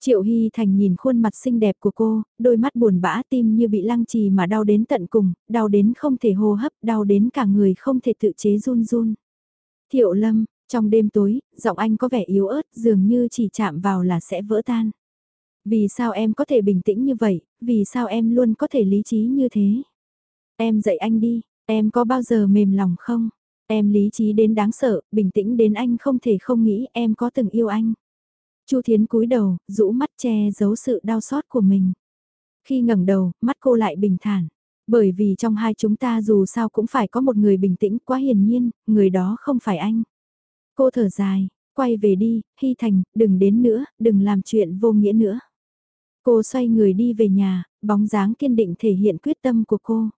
Triệu Hy Thành nhìn khuôn mặt xinh đẹp của cô, đôi mắt buồn bã tim như bị lăng trì mà đau đến tận cùng, đau đến không thể hô hấp, đau đến cả người không thể tự chế run run. Thiệu Lâm, trong đêm tối, giọng anh có vẻ yếu ớt dường như chỉ chạm vào là sẽ vỡ tan. Vì sao em có thể bình tĩnh như vậy, vì sao em luôn có thể lý trí như thế? Em dạy anh đi, em có bao giờ mềm lòng không? Em lý trí đến đáng sợ, bình tĩnh đến anh không thể không nghĩ em có từng yêu anh. Chu Thiến cúi đầu, rũ mắt che giấu sự đau xót của mình. Khi ngẩng đầu, mắt cô lại bình thản. Bởi vì trong hai chúng ta dù sao cũng phải có một người bình tĩnh quá hiển nhiên, người đó không phải anh. Cô thở dài, quay về đi, Hy Thành, đừng đến nữa, đừng làm chuyện vô nghĩa nữa. Cô xoay người đi về nhà, bóng dáng kiên định thể hiện quyết tâm của cô.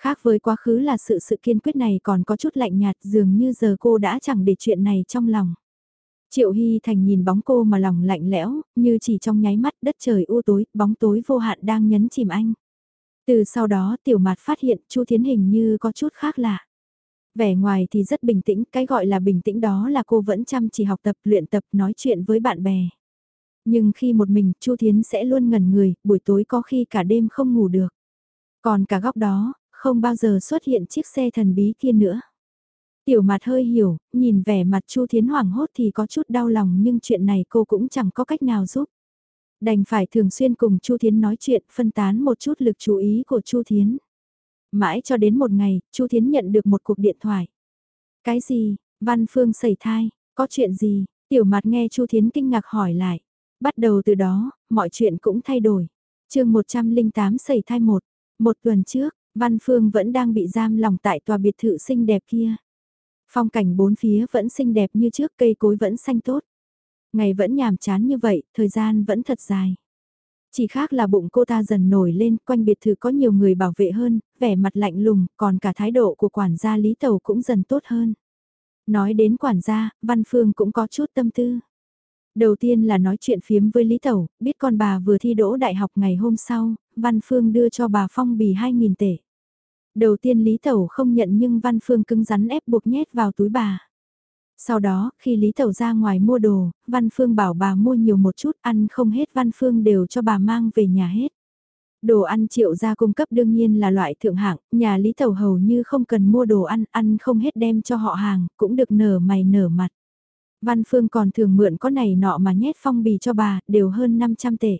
Khác với quá khứ là sự sự kiên quyết này còn có chút lạnh nhạt dường như giờ cô đã chẳng để chuyện này trong lòng. Triệu Hy Thành nhìn bóng cô mà lòng lạnh lẽo, như chỉ trong nháy mắt đất trời u tối, bóng tối vô hạn đang nhấn chìm anh. Từ sau đó tiểu mạt phát hiện Chu Thiến hình như có chút khác lạ. Vẻ ngoài thì rất bình tĩnh, cái gọi là bình tĩnh đó là cô vẫn chăm chỉ học tập, luyện tập, nói chuyện với bạn bè. Nhưng khi một mình, Chu Thiến sẽ luôn ngẩn người, buổi tối có khi cả đêm không ngủ được. Còn cả góc đó, không bao giờ xuất hiện chiếc xe thần bí kia nữa. Tiểu mặt hơi hiểu, nhìn vẻ mặt Chu Thiến hoảng hốt thì có chút đau lòng nhưng chuyện này cô cũng chẳng có cách nào giúp. Đành phải thường xuyên cùng Chu Thiến nói chuyện phân tán một chút lực chú ý của Chu Thiến. Mãi cho đến một ngày, Chu Thiến nhận được một cuộc điện thoại. Cái gì, Văn Phương xảy thai, có chuyện gì, tiểu mặt nghe Chu Thiến kinh ngạc hỏi lại. Bắt đầu từ đó, mọi chuyện cũng thay đổi. chương 108 xảy thai một, một tuần trước, Văn Phương vẫn đang bị giam lòng tại tòa biệt thự xinh đẹp kia. Phong cảnh bốn phía vẫn xinh đẹp như trước cây cối vẫn xanh tốt. Ngày vẫn nhàm chán như vậy, thời gian vẫn thật dài. Chỉ khác là bụng cô ta dần nổi lên, quanh biệt thự có nhiều người bảo vệ hơn, vẻ mặt lạnh lùng, còn cả thái độ của quản gia Lý Tàu cũng dần tốt hơn. Nói đến quản gia, Văn Phương cũng có chút tâm tư. Đầu tiên là nói chuyện phiếm với Lý Tẩu, biết con bà vừa thi đỗ đại học ngày hôm sau, Văn Phương đưa cho bà phong bì 2.000 tệ. Đầu tiên Lý Tẩu không nhận nhưng Văn Phương cứng rắn ép buộc nhét vào túi bà. Sau đó, khi Lý Tẩu ra ngoài mua đồ, Văn Phương bảo bà mua nhiều một chút, ăn không hết Văn Phương đều cho bà mang về nhà hết. Đồ ăn triệu gia cung cấp đương nhiên là loại thượng hạng, nhà Lý Tẩu hầu như không cần mua đồ ăn, ăn không hết đem cho họ hàng, cũng được nở mày nở mặt. Văn Phương còn thường mượn có này nọ mà nhét phong bì cho bà, đều hơn 500 tệ.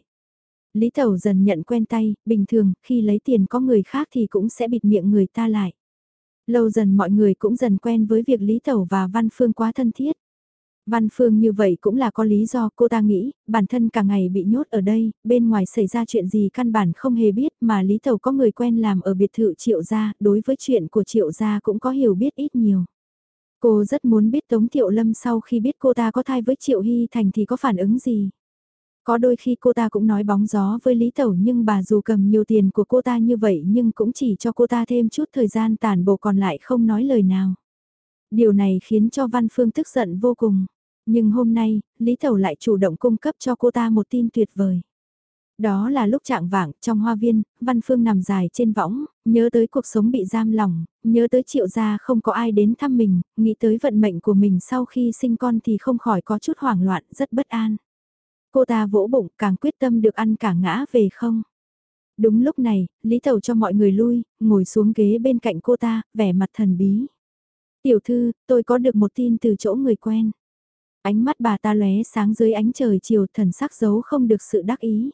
Lý Tẩu dần nhận quen tay, bình thường, khi lấy tiền có người khác thì cũng sẽ bịt miệng người ta lại. Lâu dần mọi người cũng dần quen với việc Lý Tẩu và Văn Phương quá thân thiết. Văn Phương như vậy cũng là có lý do cô ta nghĩ, bản thân cả ngày bị nhốt ở đây, bên ngoài xảy ra chuyện gì căn bản không hề biết mà Lý Tẩu có người quen làm ở biệt thự Triệu Gia, đối với chuyện của Triệu Gia cũng có hiểu biết ít nhiều. Cô rất muốn biết Tống Thiệu Lâm sau khi biết cô ta có thai với Triệu Hy Thành thì có phản ứng gì. Có đôi khi cô ta cũng nói bóng gió với Lý Tẩu nhưng bà dù cầm nhiều tiền của cô ta như vậy nhưng cũng chỉ cho cô ta thêm chút thời gian tàn bộ còn lại không nói lời nào. Điều này khiến cho Văn Phương tức giận vô cùng. Nhưng hôm nay, Lý Tẩu lại chủ động cung cấp cho cô ta một tin tuyệt vời. Đó là lúc trạng vạng, trong hoa viên, Văn Phương nằm dài trên võng, nhớ tới cuộc sống bị giam lỏng, nhớ tới triệu gia không có ai đến thăm mình, nghĩ tới vận mệnh của mình sau khi sinh con thì không khỏi có chút hoảng loạn, rất bất an. Cô ta vỗ bụng, càng quyết tâm được ăn cả ngã về không. Đúng lúc này, Lý Tẩu cho mọi người lui, ngồi xuống ghế bên cạnh cô ta, vẻ mặt thần bí. Tiểu thư, tôi có được một tin từ chỗ người quen. Ánh mắt bà ta lóe sáng dưới ánh trời chiều thần sắc giấu không được sự đắc ý.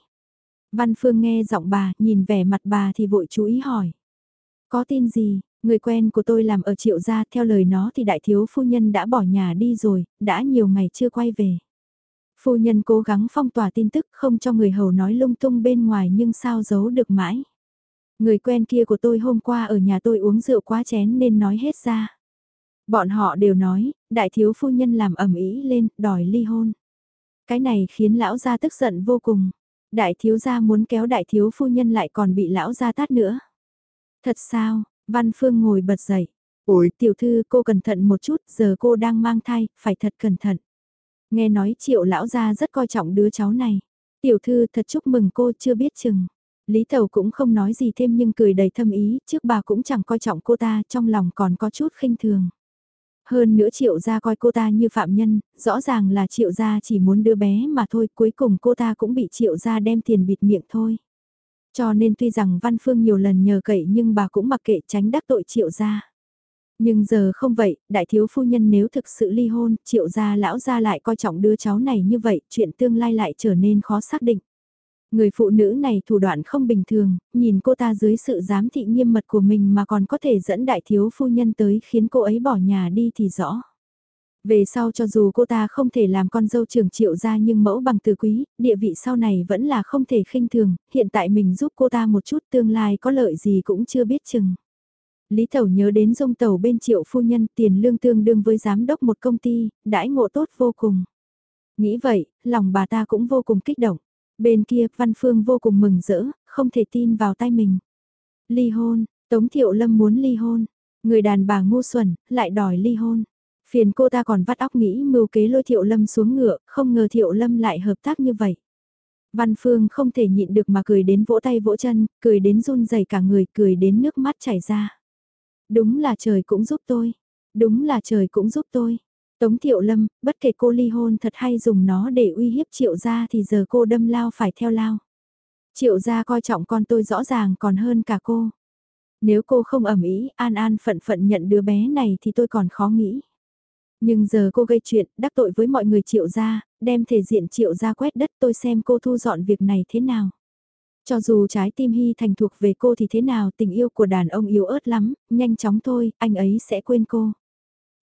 Văn Phương nghe giọng bà, nhìn vẻ mặt bà thì vội chú ý hỏi. Có tin gì, người quen của tôi làm ở triệu gia theo lời nó thì đại thiếu phu nhân đã bỏ nhà đi rồi, đã nhiều ngày chưa quay về. Phu nhân cố gắng phong tỏa tin tức không cho người hầu nói lung tung bên ngoài nhưng sao giấu được mãi. Người quen kia của tôi hôm qua ở nhà tôi uống rượu quá chén nên nói hết ra. Bọn họ đều nói, đại thiếu phu nhân làm ẩm ý lên, đòi ly hôn. Cái này khiến lão gia tức giận vô cùng. Đại thiếu gia muốn kéo đại thiếu phu nhân lại còn bị lão gia tát nữa. Thật sao, Văn Phương ngồi bật dậy. Ôi, tiểu thư cô cẩn thận một chút, giờ cô đang mang thai, phải thật cẩn thận. Nghe nói triệu lão gia rất coi trọng đứa cháu này. Tiểu thư thật chúc mừng cô chưa biết chừng. Lý Tẩu cũng không nói gì thêm nhưng cười đầy thâm ý, trước bà cũng chẳng coi trọng cô ta, trong lòng còn có chút khinh thường. Hơn nữa triệu gia coi cô ta như phạm nhân, rõ ràng là triệu gia chỉ muốn đưa bé mà thôi, cuối cùng cô ta cũng bị triệu gia đem tiền bịt miệng thôi. Cho nên tuy rằng Văn Phương nhiều lần nhờ cậy nhưng bà cũng mặc kệ tránh đắc tội triệu gia. Nhưng giờ không vậy, đại thiếu phu nhân nếu thực sự ly hôn, triệu gia lão gia lại coi trọng đứa cháu này như vậy, chuyện tương lai lại trở nên khó xác định. Người phụ nữ này thủ đoạn không bình thường, nhìn cô ta dưới sự giám thị nghiêm mật của mình mà còn có thể dẫn đại thiếu phu nhân tới khiến cô ấy bỏ nhà đi thì rõ. Về sau cho dù cô ta không thể làm con dâu trưởng triệu gia nhưng mẫu bằng từ quý, địa vị sau này vẫn là không thể khinh thường, hiện tại mình giúp cô ta một chút tương lai có lợi gì cũng chưa biết chừng. Lý Tẩu nhớ đến dung tàu bên triệu phu nhân tiền lương tương đương với giám đốc một công ty, đãi ngộ tốt vô cùng. Nghĩ vậy, lòng bà ta cũng vô cùng kích động. Bên kia, Văn Phương vô cùng mừng rỡ, không thể tin vào tay mình. Ly hôn, Tống Thiệu Lâm muốn ly hôn. Người đàn bà ngu xuẩn, lại đòi ly hôn. Phiền cô ta còn vắt óc nghĩ mưu kế lôi Thiệu Lâm xuống ngựa, không ngờ Thiệu Lâm lại hợp tác như vậy. Văn Phương không thể nhịn được mà cười đến vỗ tay vỗ chân, cười đến run rẩy cả người, cười đến nước mắt chảy ra. Đúng là trời cũng giúp tôi. Đúng là trời cũng giúp tôi. Tống Thiệu Lâm, bất kể cô ly hôn thật hay dùng nó để uy hiếp Triệu gia thì giờ cô đâm lao phải theo lao. Triệu gia coi trọng con tôi rõ ràng còn hơn cả cô. Nếu cô không ẩm ý, an an phận phận nhận đứa bé này thì tôi còn khó nghĩ. Nhưng giờ cô gây chuyện, đắc tội với mọi người triệu gia, đem thể diện triệu gia quét đất tôi xem cô thu dọn việc này thế nào. Cho dù trái tim Hy thành thuộc về cô thì thế nào tình yêu của đàn ông yếu ớt lắm, nhanh chóng thôi, anh ấy sẽ quên cô.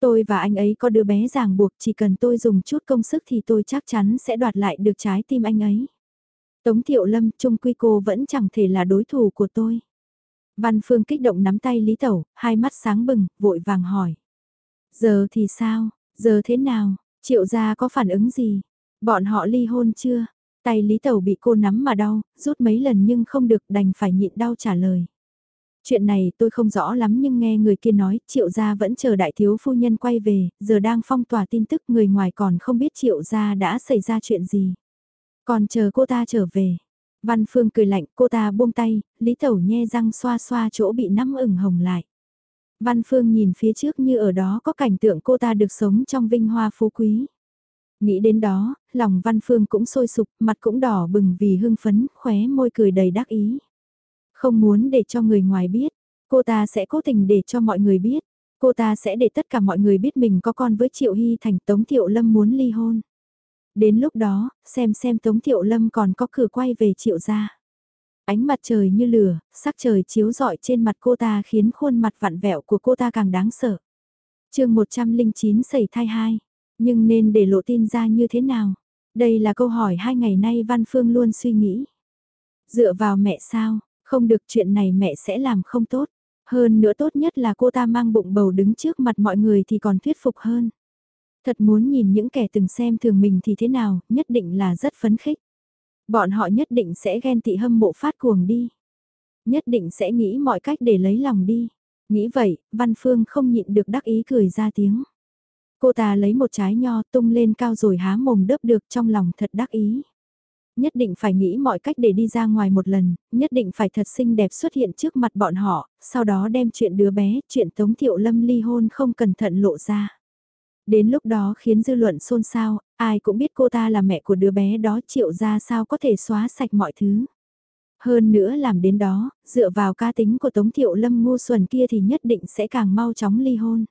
Tôi và anh ấy có đứa bé ràng buộc chỉ cần tôi dùng chút công sức thì tôi chắc chắn sẽ đoạt lại được trái tim anh ấy. Tống Thiệu Lâm trung quy cô vẫn chẳng thể là đối thủ của tôi. Văn Phương kích động nắm tay Lý Tẩu, hai mắt sáng bừng, vội vàng hỏi. Giờ thì sao, giờ thế nào, triệu gia có phản ứng gì? Bọn họ ly hôn chưa? Tay Lý Tẩu bị cô nắm mà đau, rút mấy lần nhưng không được đành phải nhịn đau trả lời. Chuyện này tôi không rõ lắm nhưng nghe người kia nói triệu gia vẫn chờ đại thiếu phu nhân quay về, giờ đang phong tỏa tin tức người ngoài còn không biết triệu gia đã xảy ra chuyện gì. Còn chờ cô ta trở về. Văn Phương cười lạnh cô ta buông tay, Lý Tẩu nhe răng xoa xoa chỗ bị nắm ửng hồng lại. Văn Phương nhìn phía trước như ở đó có cảnh tượng cô ta được sống trong vinh hoa phú quý. Nghĩ đến đó, lòng Văn Phương cũng sôi sục, mặt cũng đỏ bừng vì hưng phấn, khóe môi cười đầy đắc ý. Không muốn để cho người ngoài biết, cô ta sẽ cố tình để cho mọi người biết. Cô ta sẽ để tất cả mọi người biết mình có con với Triệu Hy Thành Tống Thiệu Lâm muốn ly hôn. Đến lúc đó, xem xem Tống Thiệu Lâm còn có cửa quay về triệu ra. Ánh mặt trời như lửa, sắc trời chiếu rọi trên mặt cô ta khiến khuôn mặt vặn vẹo của cô ta càng đáng sợ. chương 109 xảy thai hai, nhưng nên để lộ tin ra như thế nào? Đây là câu hỏi hai ngày nay Văn Phương luôn suy nghĩ. Dựa vào mẹ sao, không được chuyện này mẹ sẽ làm không tốt. Hơn nữa tốt nhất là cô ta mang bụng bầu đứng trước mặt mọi người thì còn thuyết phục hơn. Thật muốn nhìn những kẻ từng xem thường mình thì thế nào, nhất định là rất phấn khích. Bọn họ nhất định sẽ ghen tị hâm mộ phát cuồng đi. Nhất định sẽ nghĩ mọi cách để lấy lòng đi. Nghĩ vậy, Văn Phương không nhịn được đắc ý cười ra tiếng. Cô ta lấy một trái nho tung lên cao rồi há mồm đớp được trong lòng thật đắc ý. Nhất định phải nghĩ mọi cách để đi ra ngoài một lần, nhất định phải thật xinh đẹp xuất hiện trước mặt bọn họ, sau đó đem chuyện đứa bé, chuyện Tống Thiệu Lâm ly hôn không cẩn thận lộ ra. Đến lúc đó khiến dư luận xôn xao, ai cũng biết cô ta là mẹ của đứa bé đó triệu ra sao có thể xóa sạch mọi thứ. Hơn nữa làm đến đó, dựa vào ca tính của Tống Thiệu Lâm ngu xuẩn kia thì nhất định sẽ càng mau chóng ly hôn.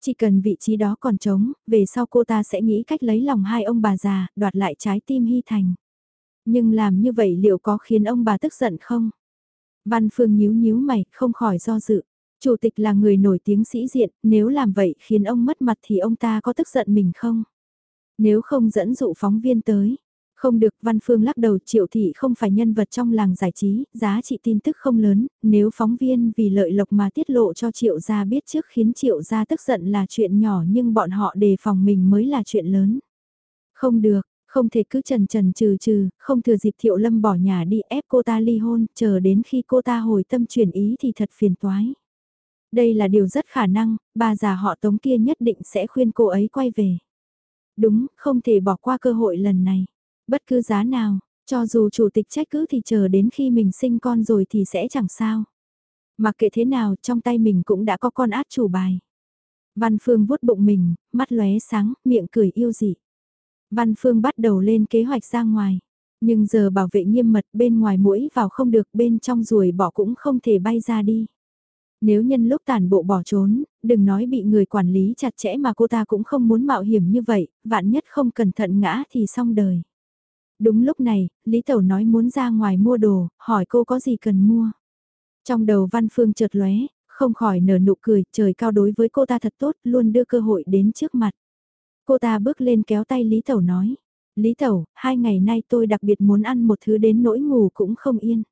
Chỉ cần vị trí đó còn trống, về sau cô ta sẽ nghĩ cách lấy lòng hai ông bà già, đoạt lại trái tim Hy Thành. Nhưng làm như vậy liệu có khiến ông bà tức giận không? Văn Phương nhíu nhíu mày, không khỏi do dự. Chủ tịch là người nổi tiếng sĩ diện, nếu làm vậy khiến ông mất mặt thì ông ta có tức giận mình không? Nếu không dẫn dụ phóng viên tới, không được Văn Phương lắc đầu triệu thị không phải nhân vật trong làng giải trí, giá trị tin tức không lớn, nếu phóng viên vì lợi lộc mà tiết lộ cho triệu gia biết trước khiến triệu gia tức giận là chuyện nhỏ nhưng bọn họ đề phòng mình mới là chuyện lớn. Không được, không thể cứ trần trần trừ trừ, không thừa dịp thiệu lâm bỏ nhà đi ép cô ta ly hôn, chờ đến khi cô ta hồi tâm chuyển ý thì thật phiền toái. Đây là điều rất khả năng, bà già họ tống kia nhất định sẽ khuyên cô ấy quay về. Đúng, không thể bỏ qua cơ hội lần này. Bất cứ giá nào, cho dù chủ tịch trách cứ thì chờ đến khi mình sinh con rồi thì sẽ chẳng sao. Mặc kệ thế nào, trong tay mình cũng đã có con át chủ bài. Văn Phương vuốt bụng mình, mắt lóe sáng, miệng cười yêu dị. Văn Phương bắt đầu lên kế hoạch ra ngoài. Nhưng giờ bảo vệ nghiêm mật bên ngoài mũi vào không được bên trong ruồi bỏ cũng không thể bay ra đi. Nếu nhân lúc tàn bộ bỏ trốn, đừng nói bị người quản lý chặt chẽ mà cô ta cũng không muốn mạo hiểm như vậy, vạn nhất không cẩn thận ngã thì xong đời. Đúng lúc này, Lý Tẩu nói muốn ra ngoài mua đồ, hỏi cô có gì cần mua. Trong đầu Văn Phương chợt lóe, không khỏi nở nụ cười, trời cao đối với cô ta thật tốt, luôn đưa cơ hội đến trước mặt. Cô ta bước lên kéo tay Lý Tẩu nói. Lý Tẩu, hai ngày nay tôi đặc biệt muốn ăn một thứ đến nỗi ngủ cũng không yên.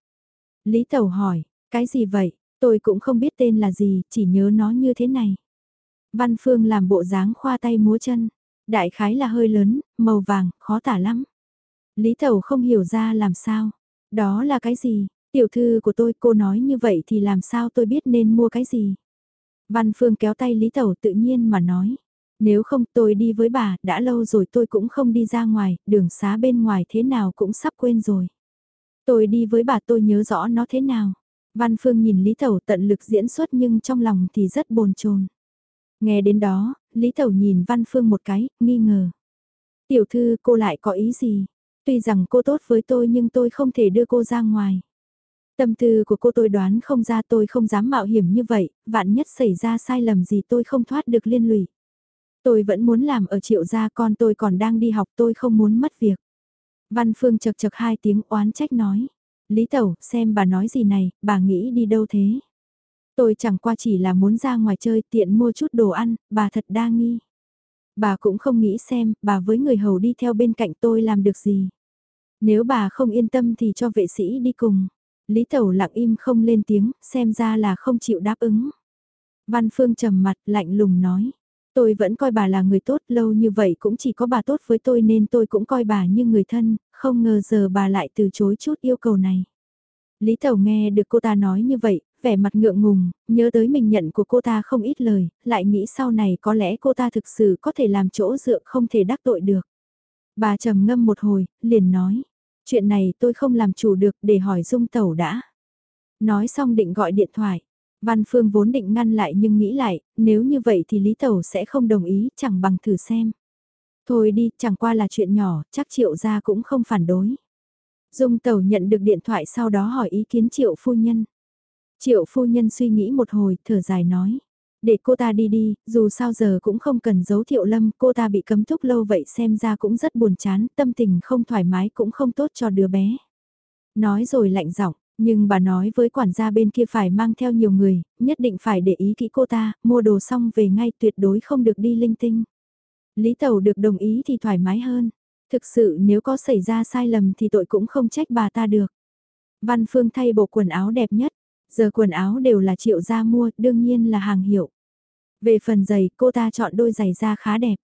Lý Tẩu hỏi, cái gì vậy? Tôi cũng không biết tên là gì, chỉ nhớ nó như thế này. Văn Phương làm bộ dáng khoa tay múa chân. Đại khái là hơi lớn, màu vàng, khó tả lắm. Lý Tẩu không hiểu ra làm sao. Đó là cái gì? Tiểu thư của tôi cô nói như vậy thì làm sao tôi biết nên mua cái gì? Văn Phương kéo tay Lý Tẩu tự nhiên mà nói. Nếu không tôi đi với bà, đã lâu rồi tôi cũng không đi ra ngoài, đường xá bên ngoài thế nào cũng sắp quên rồi. Tôi đi với bà tôi nhớ rõ nó thế nào. Văn Phương nhìn Lý thầu tận lực diễn xuất nhưng trong lòng thì rất bồn chồn. Nghe đến đó, Lý thầu nhìn Văn Phương một cái, nghi ngờ. Tiểu thư cô lại có ý gì? Tuy rằng cô tốt với tôi nhưng tôi không thể đưa cô ra ngoài. Tâm tư của cô tôi đoán không ra tôi không dám mạo hiểm như vậy, vạn nhất xảy ra sai lầm gì tôi không thoát được liên lụy. Tôi vẫn muốn làm ở triệu gia con tôi còn đang đi học tôi không muốn mất việc. Văn Phương chật chật hai tiếng oán trách nói. Lý Tẩu, xem bà nói gì này, bà nghĩ đi đâu thế? Tôi chẳng qua chỉ là muốn ra ngoài chơi tiện mua chút đồ ăn, bà thật đa nghi. Bà cũng không nghĩ xem, bà với người hầu đi theo bên cạnh tôi làm được gì. Nếu bà không yên tâm thì cho vệ sĩ đi cùng. Lý Tẩu lặng im không lên tiếng, xem ra là không chịu đáp ứng. Văn Phương trầm mặt lạnh lùng nói. Tôi vẫn coi bà là người tốt lâu như vậy cũng chỉ có bà tốt với tôi nên tôi cũng coi bà như người thân, không ngờ giờ bà lại từ chối chút yêu cầu này. Lý Tẩu nghe được cô ta nói như vậy, vẻ mặt ngượng ngùng, nhớ tới mình nhận của cô ta không ít lời, lại nghĩ sau này có lẽ cô ta thực sự có thể làm chỗ dựa không thể đắc tội được. Bà trầm ngâm một hồi, liền nói, chuyện này tôi không làm chủ được để hỏi Dung Tẩu đã. Nói xong định gọi điện thoại. Văn Phương vốn định ngăn lại nhưng nghĩ lại, nếu như vậy thì Lý Tẩu sẽ không đồng ý, chẳng bằng thử xem. Thôi đi, chẳng qua là chuyện nhỏ, chắc Triệu gia cũng không phản đối. Dung Tẩu nhận được điện thoại sau đó hỏi ý kiến Triệu phu nhân. Triệu phu nhân suy nghĩ một hồi, thở dài nói. Để cô ta đi đi, dù sao giờ cũng không cần giấu thiệu lâm, cô ta bị cấm thúc lâu vậy xem ra cũng rất buồn chán, tâm tình không thoải mái cũng không tốt cho đứa bé. Nói rồi lạnh giọng, nhưng bà nói với quản gia bên kia phải mang theo nhiều người, nhất định phải để ý kỹ cô ta, mua đồ xong về ngay tuyệt đối không được đi linh tinh. Lý Tẩu được đồng ý thì thoải mái hơn. Thực sự nếu có xảy ra sai lầm thì tội cũng không trách bà ta được. Văn Phương thay bộ quần áo đẹp nhất, giờ quần áo đều là triệu gia mua, đương nhiên là hàng hiệu. Về phần giày, cô ta chọn đôi giày da khá đẹp.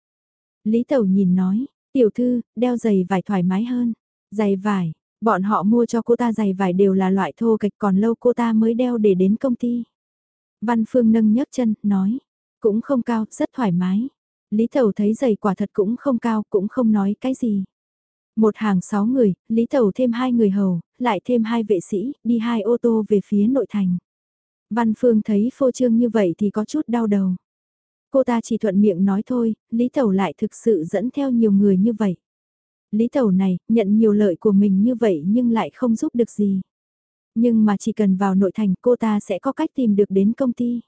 Lý Tẩu nhìn nói, tiểu thư, đeo giày vải thoải mái hơn. Giày vải, bọn họ mua cho cô ta giày vải đều là loại thô kịch còn lâu cô ta mới đeo để đến công ty. Văn Phương nâng nhấc chân, nói, cũng không cao, rất thoải mái. Lý thầu thấy giày quả thật cũng không cao, cũng không nói cái gì. Một hàng sáu người, Lý thầu thêm hai người hầu, lại thêm hai vệ sĩ, đi hai ô tô về phía nội thành. Văn Phương thấy phô trương như vậy thì có chút đau đầu. Cô ta chỉ thuận miệng nói thôi, Lý thầu lại thực sự dẫn theo nhiều người như vậy. Lý Tẩu này, nhận nhiều lợi của mình như vậy nhưng lại không giúp được gì. Nhưng mà chỉ cần vào nội thành cô ta sẽ có cách tìm được đến công ty.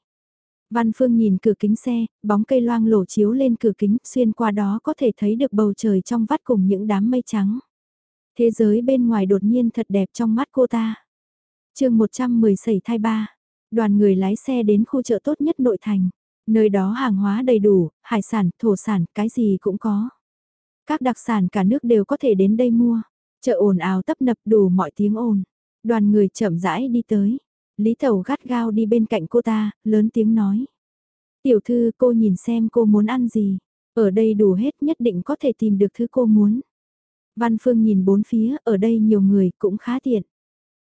Văn Phương nhìn cửa kính xe, bóng cây loang lổ chiếu lên cửa kính, xuyên qua đó có thể thấy được bầu trời trong vắt cùng những đám mây trắng. Thế giới bên ngoài đột nhiên thật đẹp trong mắt cô ta. chương 110 xảy thai ba, đoàn người lái xe đến khu chợ tốt nhất nội thành. Nơi đó hàng hóa đầy đủ, hải sản, thổ sản, cái gì cũng có. Các đặc sản cả nước đều có thể đến đây mua. Chợ ồn ào tấp nập đủ mọi tiếng ồn. Đoàn người chậm rãi đi tới. Lý Tẩu gắt gao đi bên cạnh cô ta, lớn tiếng nói. Tiểu thư cô nhìn xem cô muốn ăn gì. Ở đây đủ hết nhất định có thể tìm được thứ cô muốn. Văn Phương nhìn bốn phía, ở đây nhiều người cũng khá tiện.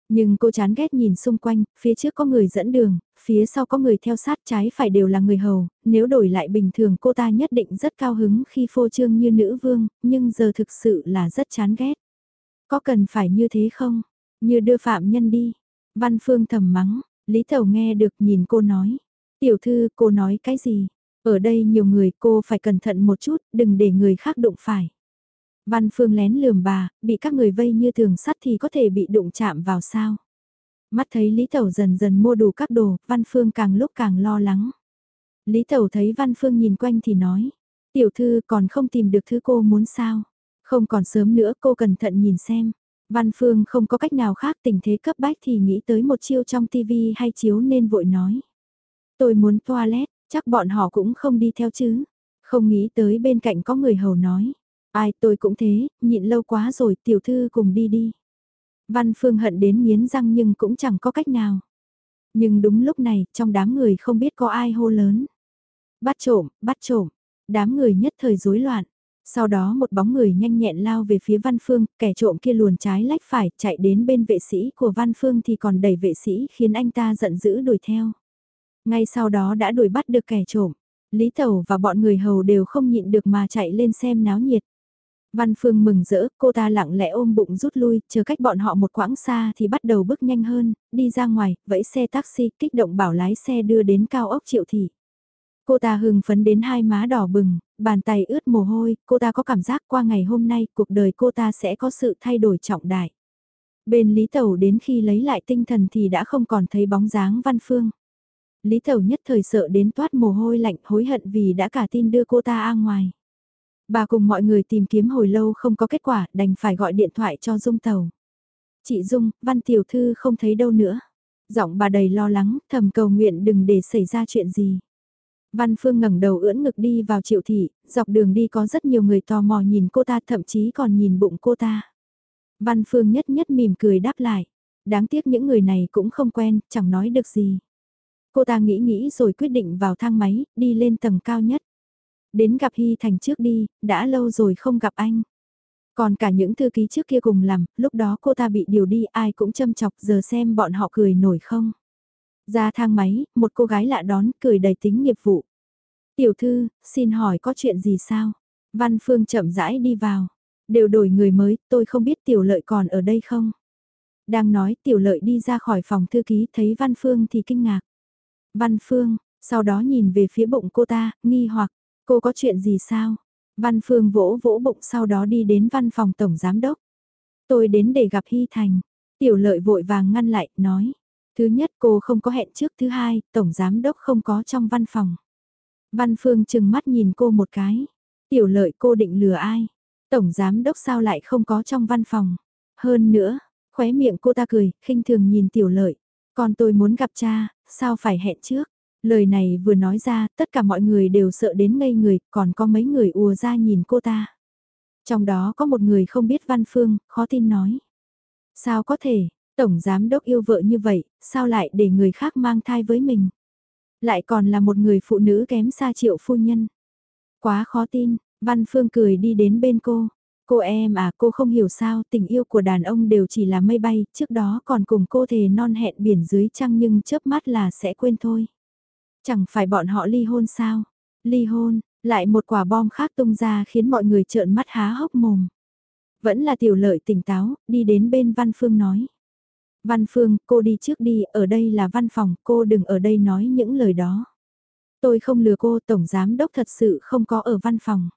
Nhưng cô chán ghét nhìn xung quanh, phía trước có người dẫn đường, phía sau có người theo sát trái phải đều là người hầu, nếu đổi lại bình thường cô ta nhất định rất cao hứng khi phô trương như nữ vương, nhưng giờ thực sự là rất chán ghét. Có cần phải như thế không? Như đưa phạm nhân đi. Văn Phương thầm mắng, Lý thầu nghe được nhìn cô nói. Tiểu thư cô nói cái gì? Ở đây nhiều người cô phải cẩn thận một chút, đừng để người khác đụng phải. Văn Phương lén lườm bà, bị các người vây như thường sắt thì có thể bị đụng chạm vào sao. Mắt thấy Lý Tẩu dần dần mua đủ các đồ, Văn Phương càng lúc càng lo lắng. Lý Tẩu thấy Văn Phương nhìn quanh thì nói, tiểu thư còn không tìm được thứ cô muốn sao. Không còn sớm nữa cô cẩn thận nhìn xem. Văn Phương không có cách nào khác tình thế cấp bách thì nghĩ tới một chiêu trong tivi hay chiếu nên vội nói. Tôi muốn toilet, chắc bọn họ cũng không đi theo chứ. Không nghĩ tới bên cạnh có người hầu nói. Ai tôi cũng thế, nhịn lâu quá rồi tiểu thư cùng đi đi. Văn Phương hận đến miến răng nhưng cũng chẳng có cách nào. Nhưng đúng lúc này, trong đám người không biết có ai hô lớn. Bắt trộm, bắt trộm. Đám người nhất thời rối loạn. Sau đó một bóng người nhanh nhẹn lao về phía Văn Phương, kẻ trộm kia luồn trái lách phải, chạy đến bên vệ sĩ của Văn Phương thì còn đẩy vệ sĩ khiến anh ta giận dữ đuổi theo. Ngay sau đó đã đuổi bắt được kẻ trộm. Lý Tẩu và bọn người hầu đều không nhịn được mà chạy lên xem náo nhiệt. Văn Phương mừng rỡ, cô ta lặng lẽ ôm bụng rút lui, chờ cách bọn họ một quãng xa thì bắt đầu bước nhanh hơn, đi ra ngoài, vẫy xe taxi, kích động bảo lái xe đưa đến cao ốc triệu thị. Cô ta hưng phấn đến hai má đỏ bừng, bàn tay ướt mồ hôi, cô ta có cảm giác qua ngày hôm nay cuộc đời cô ta sẽ có sự thay đổi trọng đại. Bên Lý Tẩu đến khi lấy lại tinh thần thì đã không còn thấy bóng dáng Văn Phương. Lý Tẩu nhất thời sợ đến toát mồ hôi lạnh hối hận vì đã cả tin đưa cô ta ra ngoài. Bà cùng mọi người tìm kiếm hồi lâu không có kết quả, đành phải gọi điện thoại cho Dung Tàu. Chị Dung, Văn Tiểu Thư không thấy đâu nữa. Giọng bà đầy lo lắng, thầm cầu nguyện đừng để xảy ra chuyện gì. Văn Phương ngẩng đầu ưỡn ngực đi vào triệu thị, dọc đường đi có rất nhiều người tò mò nhìn cô ta thậm chí còn nhìn bụng cô ta. Văn Phương nhất nhất mỉm cười đáp lại. Đáng tiếc những người này cũng không quen, chẳng nói được gì. Cô ta nghĩ nghĩ rồi quyết định vào thang máy, đi lên tầng cao nhất. Đến gặp Hy Thành trước đi, đã lâu rồi không gặp anh. Còn cả những thư ký trước kia cùng làm, lúc đó cô ta bị điều đi ai cũng châm chọc giờ xem bọn họ cười nổi không. Ra thang máy, một cô gái lạ đón, cười đầy tính nghiệp vụ. Tiểu thư, xin hỏi có chuyện gì sao? Văn Phương chậm rãi đi vào. Đều đổi người mới, tôi không biết tiểu lợi còn ở đây không? Đang nói tiểu lợi đi ra khỏi phòng thư ký thấy Văn Phương thì kinh ngạc. Văn Phương, sau đó nhìn về phía bụng cô ta, nghi hoặc, cô có chuyện gì sao? Văn Phương vỗ vỗ bụng sau đó đi đến văn phòng tổng giám đốc. Tôi đến để gặp Hy Thành. Tiểu lợi vội vàng ngăn lại, nói. Thứ nhất cô không có hẹn trước, thứ hai, Tổng Giám Đốc không có trong văn phòng. Văn Phương chừng mắt nhìn cô một cái. Tiểu lợi cô định lừa ai? Tổng Giám Đốc sao lại không có trong văn phòng? Hơn nữa, khóe miệng cô ta cười, khinh thường nhìn tiểu lợi. Còn tôi muốn gặp cha, sao phải hẹn trước? Lời này vừa nói ra, tất cả mọi người đều sợ đến ngây người, còn có mấy người ùa ra nhìn cô ta. Trong đó có một người không biết văn phương, khó tin nói. Sao có thể, Tổng Giám Đốc yêu vợ như vậy, sao lại để người khác mang thai với mình? Lại còn là một người phụ nữ kém xa triệu phu nhân. Quá khó tin, Văn Phương cười đi đến bên cô. Cô em à cô không hiểu sao tình yêu của đàn ông đều chỉ là mây bay, trước đó còn cùng cô thề non hẹn biển dưới trăng nhưng chớp mắt là sẽ quên thôi. Chẳng phải bọn họ ly hôn sao? Ly hôn, lại một quả bom khác tung ra khiến mọi người trợn mắt há hốc mồm. Vẫn là tiểu lợi tỉnh táo, đi đến bên Văn Phương nói. Văn Phương, cô đi trước đi, ở đây là văn phòng, cô đừng ở đây nói những lời đó. Tôi không lừa cô, Tổng Giám Đốc thật sự không có ở văn phòng.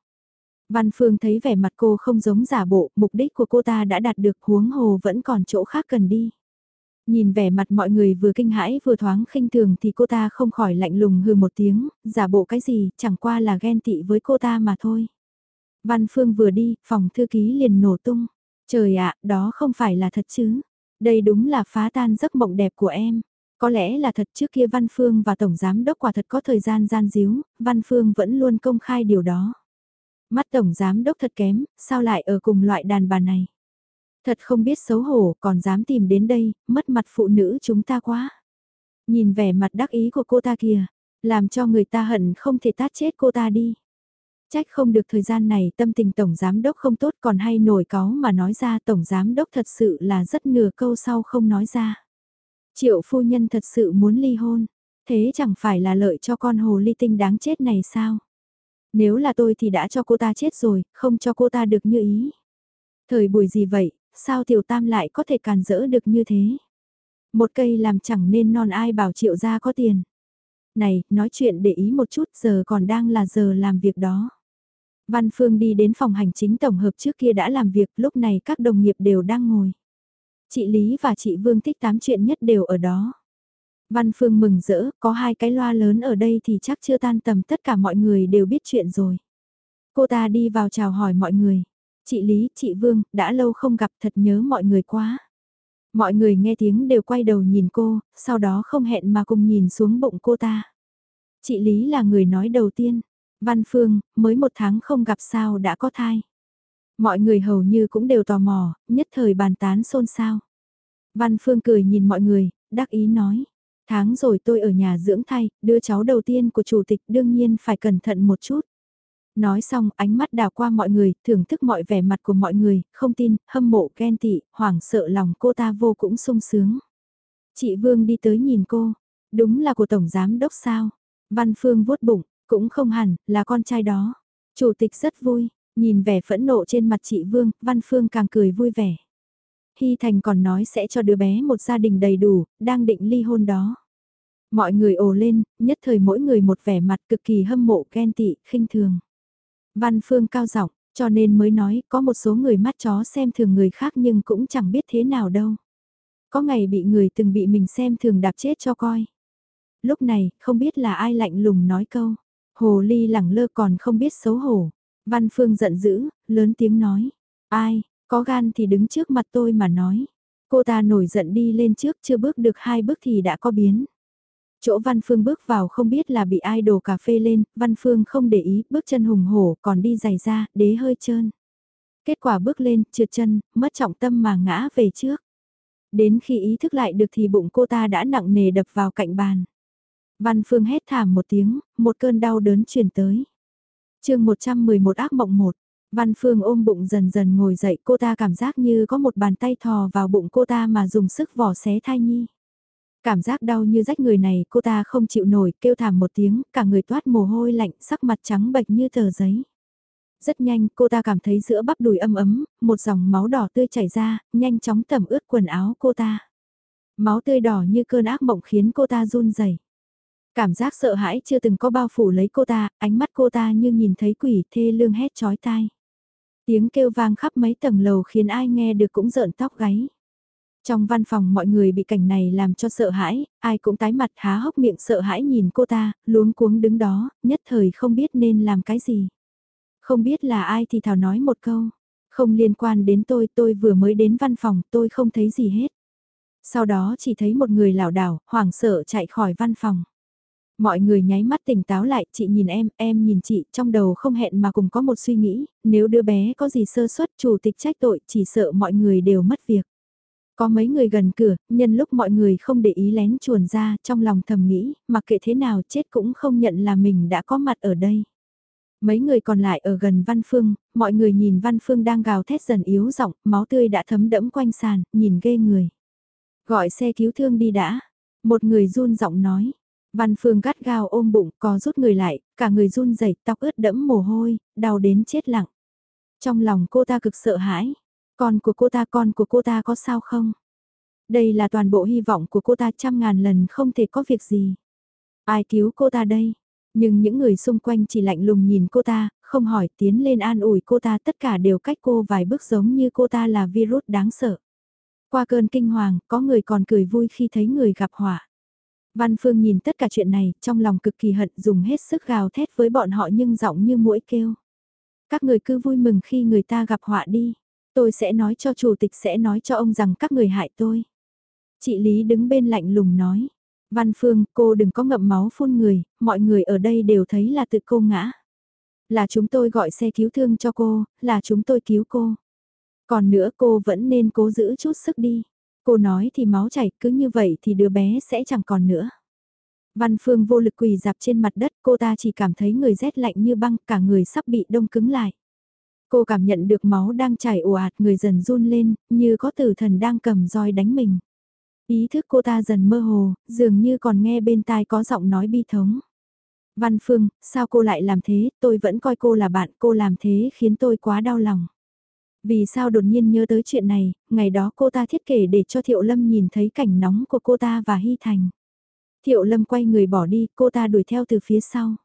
Văn Phương thấy vẻ mặt cô không giống giả bộ, mục đích của cô ta đã đạt được huống hồ vẫn còn chỗ khác cần đi. Nhìn vẻ mặt mọi người vừa kinh hãi vừa thoáng khinh thường thì cô ta không khỏi lạnh lùng hừ một tiếng, giả bộ cái gì, chẳng qua là ghen tị với cô ta mà thôi. Văn Phương vừa đi, phòng thư ký liền nổ tung. Trời ạ, đó không phải là thật chứ. Đây đúng là phá tan giấc mộng đẹp của em. Có lẽ là thật trước kia Văn Phương và Tổng Giám Đốc quả thật có thời gian gian díu, Văn Phương vẫn luôn công khai điều đó. Mắt Tổng Giám Đốc thật kém, sao lại ở cùng loại đàn bà này? Thật không biết xấu hổ còn dám tìm đến đây, mất mặt phụ nữ chúng ta quá. Nhìn vẻ mặt đắc ý của cô ta kìa, làm cho người ta hận không thể tát chết cô ta đi. Trách không được thời gian này tâm tình Tổng Giám Đốc không tốt còn hay nổi có mà nói ra Tổng Giám Đốc thật sự là rất nửa câu sau không nói ra. Triệu phu nhân thật sự muốn ly hôn, thế chẳng phải là lợi cho con hồ ly tinh đáng chết này sao? Nếu là tôi thì đã cho cô ta chết rồi, không cho cô ta được như ý. Thời buổi gì vậy, sao tiểu tam lại có thể càn rỡ được như thế? Một cây làm chẳng nên non ai bảo triệu gia có tiền. Này, nói chuyện để ý một chút giờ còn đang là giờ làm việc đó. Văn Phương đi đến phòng hành chính tổng hợp trước kia đã làm việc, lúc này các đồng nghiệp đều đang ngồi. Chị Lý và chị Vương thích tám chuyện nhất đều ở đó. Văn Phương mừng rỡ, có hai cái loa lớn ở đây thì chắc chưa tan tầm tất cả mọi người đều biết chuyện rồi. Cô ta đi vào chào hỏi mọi người. Chị Lý, chị Vương, đã lâu không gặp thật nhớ mọi người quá. Mọi người nghe tiếng đều quay đầu nhìn cô, sau đó không hẹn mà cùng nhìn xuống bụng cô ta. Chị Lý là người nói đầu tiên. Văn Phương, mới một tháng không gặp sao đã có thai. Mọi người hầu như cũng đều tò mò, nhất thời bàn tán xôn xao. Văn Phương cười nhìn mọi người, đắc ý nói. Tháng rồi tôi ở nhà dưỡng thai, đứa cháu đầu tiên của chủ tịch đương nhiên phải cẩn thận một chút. Nói xong ánh mắt đào qua mọi người, thưởng thức mọi vẻ mặt của mọi người, không tin, hâm mộ, ghen tị, hoảng sợ lòng cô ta vô cũng sung sướng. Chị Vương đi tới nhìn cô, đúng là của Tổng Giám Đốc sao? Văn Phương vuốt bụng, cũng không hẳn, là con trai đó. Chủ tịch rất vui, nhìn vẻ phẫn nộ trên mặt chị Vương, Văn Phương càng cười vui vẻ. Hy Thành còn nói sẽ cho đứa bé một gia đình đầy đủ, đang định ly hôn đó. Mọi người ồ lên, nhất thời mỗi người một vẻ mặt cực kỳ hâm mộ ghen tị, khinh thường. Văn Phương cao giọng, cho nên mới nói có một số người mắt chó xem thường người khác nhưng cũng chẳng biết thế nào đâu. Có ngày bị người từng bị mình xem thường đạp chết cho coi. Lúc này, không biết là ai lạnh lùng nói câu. Hồ ly lẳng lơ còn không biết xấu hổ. Văn Phương giận dữ, lớn tiếng nói. Ai, có gan thì đứng trước mặt tôi mà nói. Cô ta nổi giận đi lên trước chưa bước được hai bước thì đã có biến. Chỗ Văn Phương bước vào không biết là bị ai đổ cà phê lên, Văn Phương không để ý, bước chân hùng hổ, còn đi giày ra, đế hơi trơn. Kết quả bước lên, trượt chân, mất trọng tâm mà ngã về trước. Đến khi ý thức lại được thì bụng cô ta đã nặng nề đập vào cạnh bàn. Văn Phương hét thảm một tiếng, một cơn đau đớn truyền tới. chương 111 ác mộng 1, Văn Phương ôm bụng dần dần ngồi dậy cô ta cảm giác như có một bàn tay thò vào bụng cô ta mà dùng sức vỏ xé thai nhi. Cảm giác đau như rách người này cô ta không chịu nổi, kêu thảm một tiếng, cả người toát mồ hôi lạnh, sắc mặt trắng bệch như tờ giấy. Rất nhanh, cô ta cảm thấy giữa bắp đùi âm ấm, một dòng máu đỏ tươi chảy ra, nhanh chóng tẩm ướt quần áo cô ta. Máu tươi đỏ như cơn ác mộng khiến cô ta run rẩy. Cảm giác sợ hãi chưa từng có bao phủ lấy cô ta, ánh mắt cô ta như nhìn thấy quỷ thê lương hét chói tai. Tiếng kêu vang khắp mấy tầng lầu khiến ai nghe được cũng rợn tóc gáy. Trong văn phòng mọi người bị cảnh này làm cho sợ hãi, ai cũng tái mặt há hốc miệng sợ hãi nhìn cô ta, luống cuống đứng đó, nhất thời không biết nên làm cái gì. Không biết là ai thì Thảo nói một câu, không liên quan đến tôi, tôi vừa mới đến văn phòng, tôi không thấy gì hết. Sau đó chỉ thấy một người lảo đảo, hoảng sợ chạy khỏi văn phòng. Mọi người nháy mắt tỉnh táo lại, chị nhìn em, em nhìn chị, trong đầu không hẹn mà cùng có một suy nghĩ, nếu đứa bé có gì sơ suất chủ tịch trách tội, chỉ sợ mọi người đều mất việc. Có mấy người gần cửa, nhân lúc mọi người không để ý lén chuồn ra, trong lòng thầm nghĩ, mặc kệ thế nào chết cũng không nhận là mình đã có mặt ở đây. Mấy người còn lại ở gần Văn Phương, mọi người nhìn Văn Phương đang gào thét dần yếu giọng, máu tươi đã thấm đẫm quanh sàn, nhìn ghê người. Gọi xe cứu thương đi đã. Một người run giọng nói. Văn Phương gắt gao ôm bụng, có rút người lại, cả người run rẩy, tóc ướt đẫm mồ hôi, đau đến chết lặng. Trong lòng cô ta cực sợ hãi. Con của cô ta, con của cô ta có sao không? Đây là toàn bộ hy vọng của cô ta trăm ngàn lần không thể có việc gì. Ai cứu cô ta đây? Nhưng những người xung quanh chỉ lạnh lùng nhìn cô ta, không hỏi tiến lên an ủi cô ta tất cả đều cách cô vài bước giống như cô ta là virus đáng sợ. Qua cơn kinh hoàng, có người còn cười vui khi thấy người gặp họa. Văn Phương nhìn tất cả chuyện này, trong lòng cực kỳ hận dùng hết sức gào thét với bọn họ nhưng giọng như mũi kêu. Các người cứ vui mừng khi người ta gặp họa đi. Tôi sẽ nói cho chủ tịch sẽ nói cho ông rằng các người hại tôi. Chị Lý đứng bên lạnh lùng nói. Văn Phương, cô đừng có ngậm máu phun người, mọi người ở đây đều thấy là tự cô ngã. Là chúng tôi gọi xe cứu thương cho cô, là chúng tôi cứu cô. Còn nữa cô vẫn nên cố giữ chút sức đi. Cô nói thì máu chảy, cứ như vậy thì đứa bé sẽ chẳng còn nữa. Văn Phương vô lực quỳ dạp trên mặt đất, cô ta chỉ cảm thấy người rét lạnh như băng, cả người sắp bị đông cứng lại. Cô cảm nhận được máu đang chảy ồ ạt, người dần run lên, như có tử thần đang cầm roi đánh mình. Ý thức cô ta dần mơ hồ, dường như còn nghe bên tai có giọng nói bi thống. Văn Phương, sao cô lại làm thế, tôi vẫn coi cô là bạn, cô làm thế khiến tôi quá đau lòng. Vì sao đột nhiên nhớ tới chuyện này, ngày đó cô ta thiết kể để cho Thiệu Lâm nhìn thấy cảnh nóng của cô ta và Hy Thành. Thiệu Lâm quay người bỏ đi, cô ta đuổi theo từ phía sau.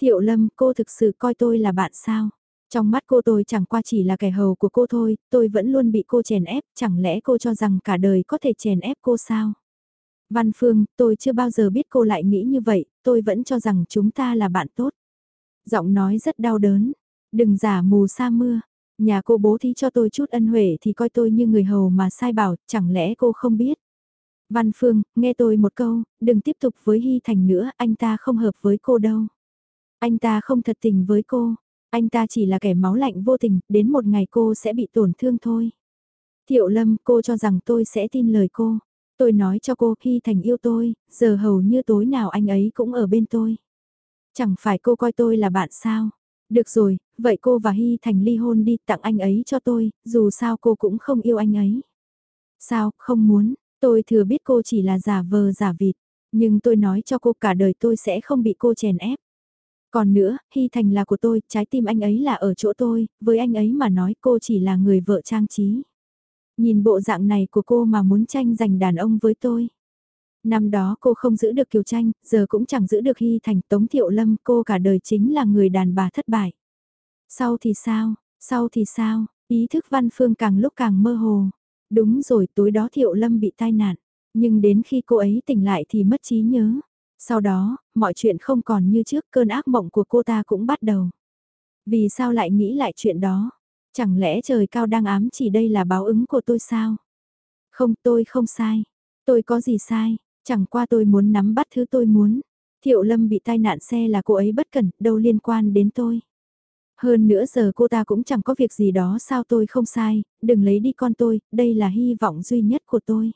Thiệu Lâm, cô thực sự coi tôi là bạn sao? Trong mắt cô tôi chẳng qua chỉ là kẻ hầu của cô thôi, tôi vẫn luôn bị cô chèn ép, chẳng lẽ cô cho rằng cả đời có thể chèn ép cô sao? Văn Phương, tôi chưa bao giờ biết cô lại nghĩ như vậy, tôi vẫn cho rằng chúng ta là bạn tốt. Giọng nói rất đau đớn, đừng giả mù sa mưa, nhà cô bố thí cho tôi chút ân huệ thì coi tôi như người hầu mà sai bảo, chẳng lẽ cô không biết? Văn Phương, nghe tôi một câu, đừng tiếp tục với Hy Thành nữa, anh ta không hợp với cô đâu. Anh ta không thật tình với cô, anh ta chỉ là kẻ máu lạnh vô tình, đến một ngày cô sẽ bị tổn thương thôi. Thiệu Lâm, cô cho rằng tôi sẽ tin lời cô. Tôi nói cho cô khi Thành yêu tôi, giờ hầu như tối nào anh ấy cũng ở bên tôi. Chẳng phải cô coi tôi là bạn sao? Được rồi, vậy cô và Hy Thành ly hôn đi tặng anh ấy cho tôi, dù sao cô cũng không yêu anh ấy. Sao, không muốn, tôi thừa biết cô chỉ là giả vờ giả vịt, nhưng tôi nói cho cô cả đời tôi sẽ không bị cô chèn ép. Còn nữa, Hy Thành là của tôi, trái tim anh ấy là ở chỗ tôi, với anh ấy mà nói cô chỉ là người vợ trang trí. Nhìn bộ dạng này của cô mà muốn tranh giành đàn ông với tôi. Năm đó cô không giữ được Kiều Tranh, giờ cũng chẳng giữ được Hy Thành Tống Thiệu Lâm, cô cả đời chính là người đàn bà thất bại. Sau thì sao, sau thì sao, ý thức Văn Phương càng lúc càng mơ hồ. Đúng rồi, tối đó Thiệu Lâm bị tai nạn, nhưng đến khi cô ấy tỉnh lại thì mất trí nhớ. Sau đó, mọi chuyện không còn như trước cơn ác mộng của cô ta cũng bắt đầu. Vì sao lại nghĩ lại chuyện đó? Chẳng lẽ trời cao đang ám chỉ đây là báo ứng của tôi sao? Không tôi không sai. Tôi có gì sai? Chẳng qua tôi muốn nắm bắt thứ tôi muốn. Thiệu Lâm bị tai nạn xe là cô ấy bất cẩn, đâu liên quan đến tôi. Hơn nữa giờ cô ta cũng chẳng có việc gì đó sao tôi không sai, đừng lấy đi con tôi, đây là hy vọng duy nhất của tôi.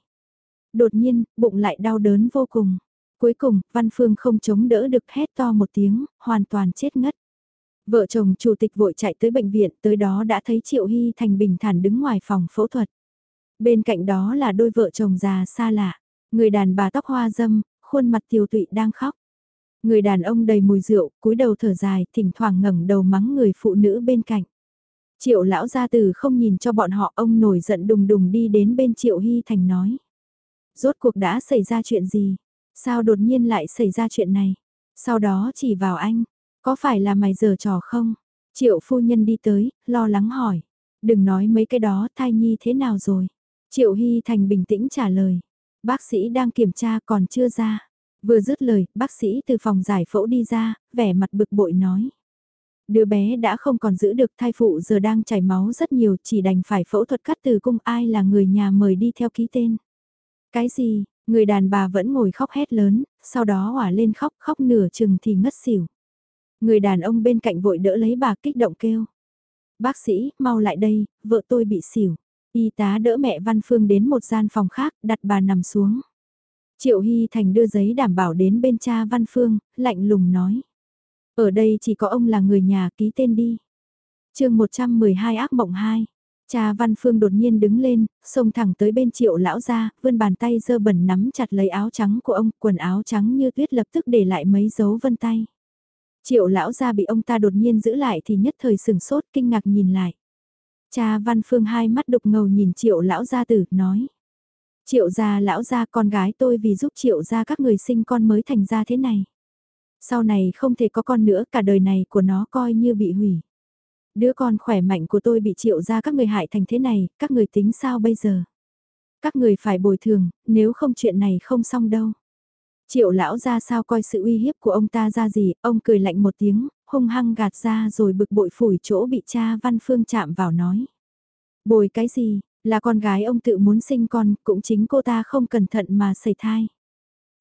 Đột nhiên, bụng lại đau đớn vô cùng. Cuối cùng, Văn Phương không chống đỡ được hét to một tiếng, hoàn toàn chết ngất. Vợ chồng chủ tịch vội chạy tới bệnh viện, tới đó đã thấy Triệu Hy Thành bình thản đứng ngoài phòng phẫu thuật. Bên cạnh đó là đôi vợ chồng già xa lạ, người đàn bà tóc hoa dâm, khuôn mặt tiều tụy đang khóc. Người đàn ông đầy mùi rượu, cúi đầu thở dài, thỉnh thoảng ngẩng đầu mắng người phụ nữ bên cạnh. Triệu lão gia tử không nhìn cho bọn họ ông nổi giận đùng đùng đi đến bên Triệu Hy Thành nói. Rốt cuộc đã xảy ra chuyện gì? Sao đột nhiên lại xảy ra chuyện này? Sau đó chỉ vào anh, có phải là mày giờ trò không? Triệu phu nhân đi tới, lo lắng hỏi. Đừng nói mấy cái đó, thai nhi thế nào rồi? Triệu Hy Thành bình tĩnh trả lời. Bác sĩ đang kiểm tra còn chưa ra. Vừa dứt lời, bác sĩ từ phòng giải phẫu đi ra, vẻ mặt bực bội nói. Đứa bé đã không còn giữ được thai phụ giờ đang chảy máu rất nhiều chỉ đành phải phẫu thuật cắt từ cung ai là người nhà mời đi theo ký tên. Cái gì, người đàn bà vẫn ngồi khóc hét lớn, sau đó hỏa lên khóc khóc nửa chừng thì ngất xỉu. Người đàn ông bên cạnh vội đỡ lấy bà kích động kêu. Bác sĩ, mau lại đây, vợ tôi bị xỉu. Y tá đỡ mẹ Văn Phương đến một gian phòng khác, đặt bà nằm xuống. Triệu Hy Thành đưa giấy đảm bảo đến bên cha Văn Phương, lạnh lùng nói. Ở đây chỉ có ông là người nhà ký tên đi. chương 112 ác mộng 2. Cha Văn Phương đột nhiên đứng lên, xông thẳng tới bên triệu lão ra, vươn bàn tay dơ bẩn nắm chặt lấy áo trắng của ông, quần áo trắng như tuyết lập tức để lại mấy dấu vân tay. Triệu lão ra bị ông ta đột nhiên giữ lại thì nhất thời sừng sốt kinh ngạc nhìn lại. Cha Văn Phương hai mắt đục ngầu nhìn triệu lão gia tử, nói. Triệu gia lão gia con gái tôi vì giúp triệu gia các người sinh con mới thành ra thế này. Sau này không thể có con nữa, cả đời này của nó coi như bị hủy. Đứa con khỏe mạnh của tôi bị triệu gia các người hại thành thế này, các người tính sao bây giờ? Các người phải bồi thường, nếu không chuyện này không xong đâu. Triệu lão ra sao coi sự uy hiếp của ông ta ra gì, ông cười lạnh một tiếng, hung hăng gạt ra rồi bực bội phủi chỗ bị cha Văn Phương chạm vào nói. Bồi cái gì, là con gái ông tự muốn sinh con, cũng chính cô ta không cẩn thận mà xảy thai.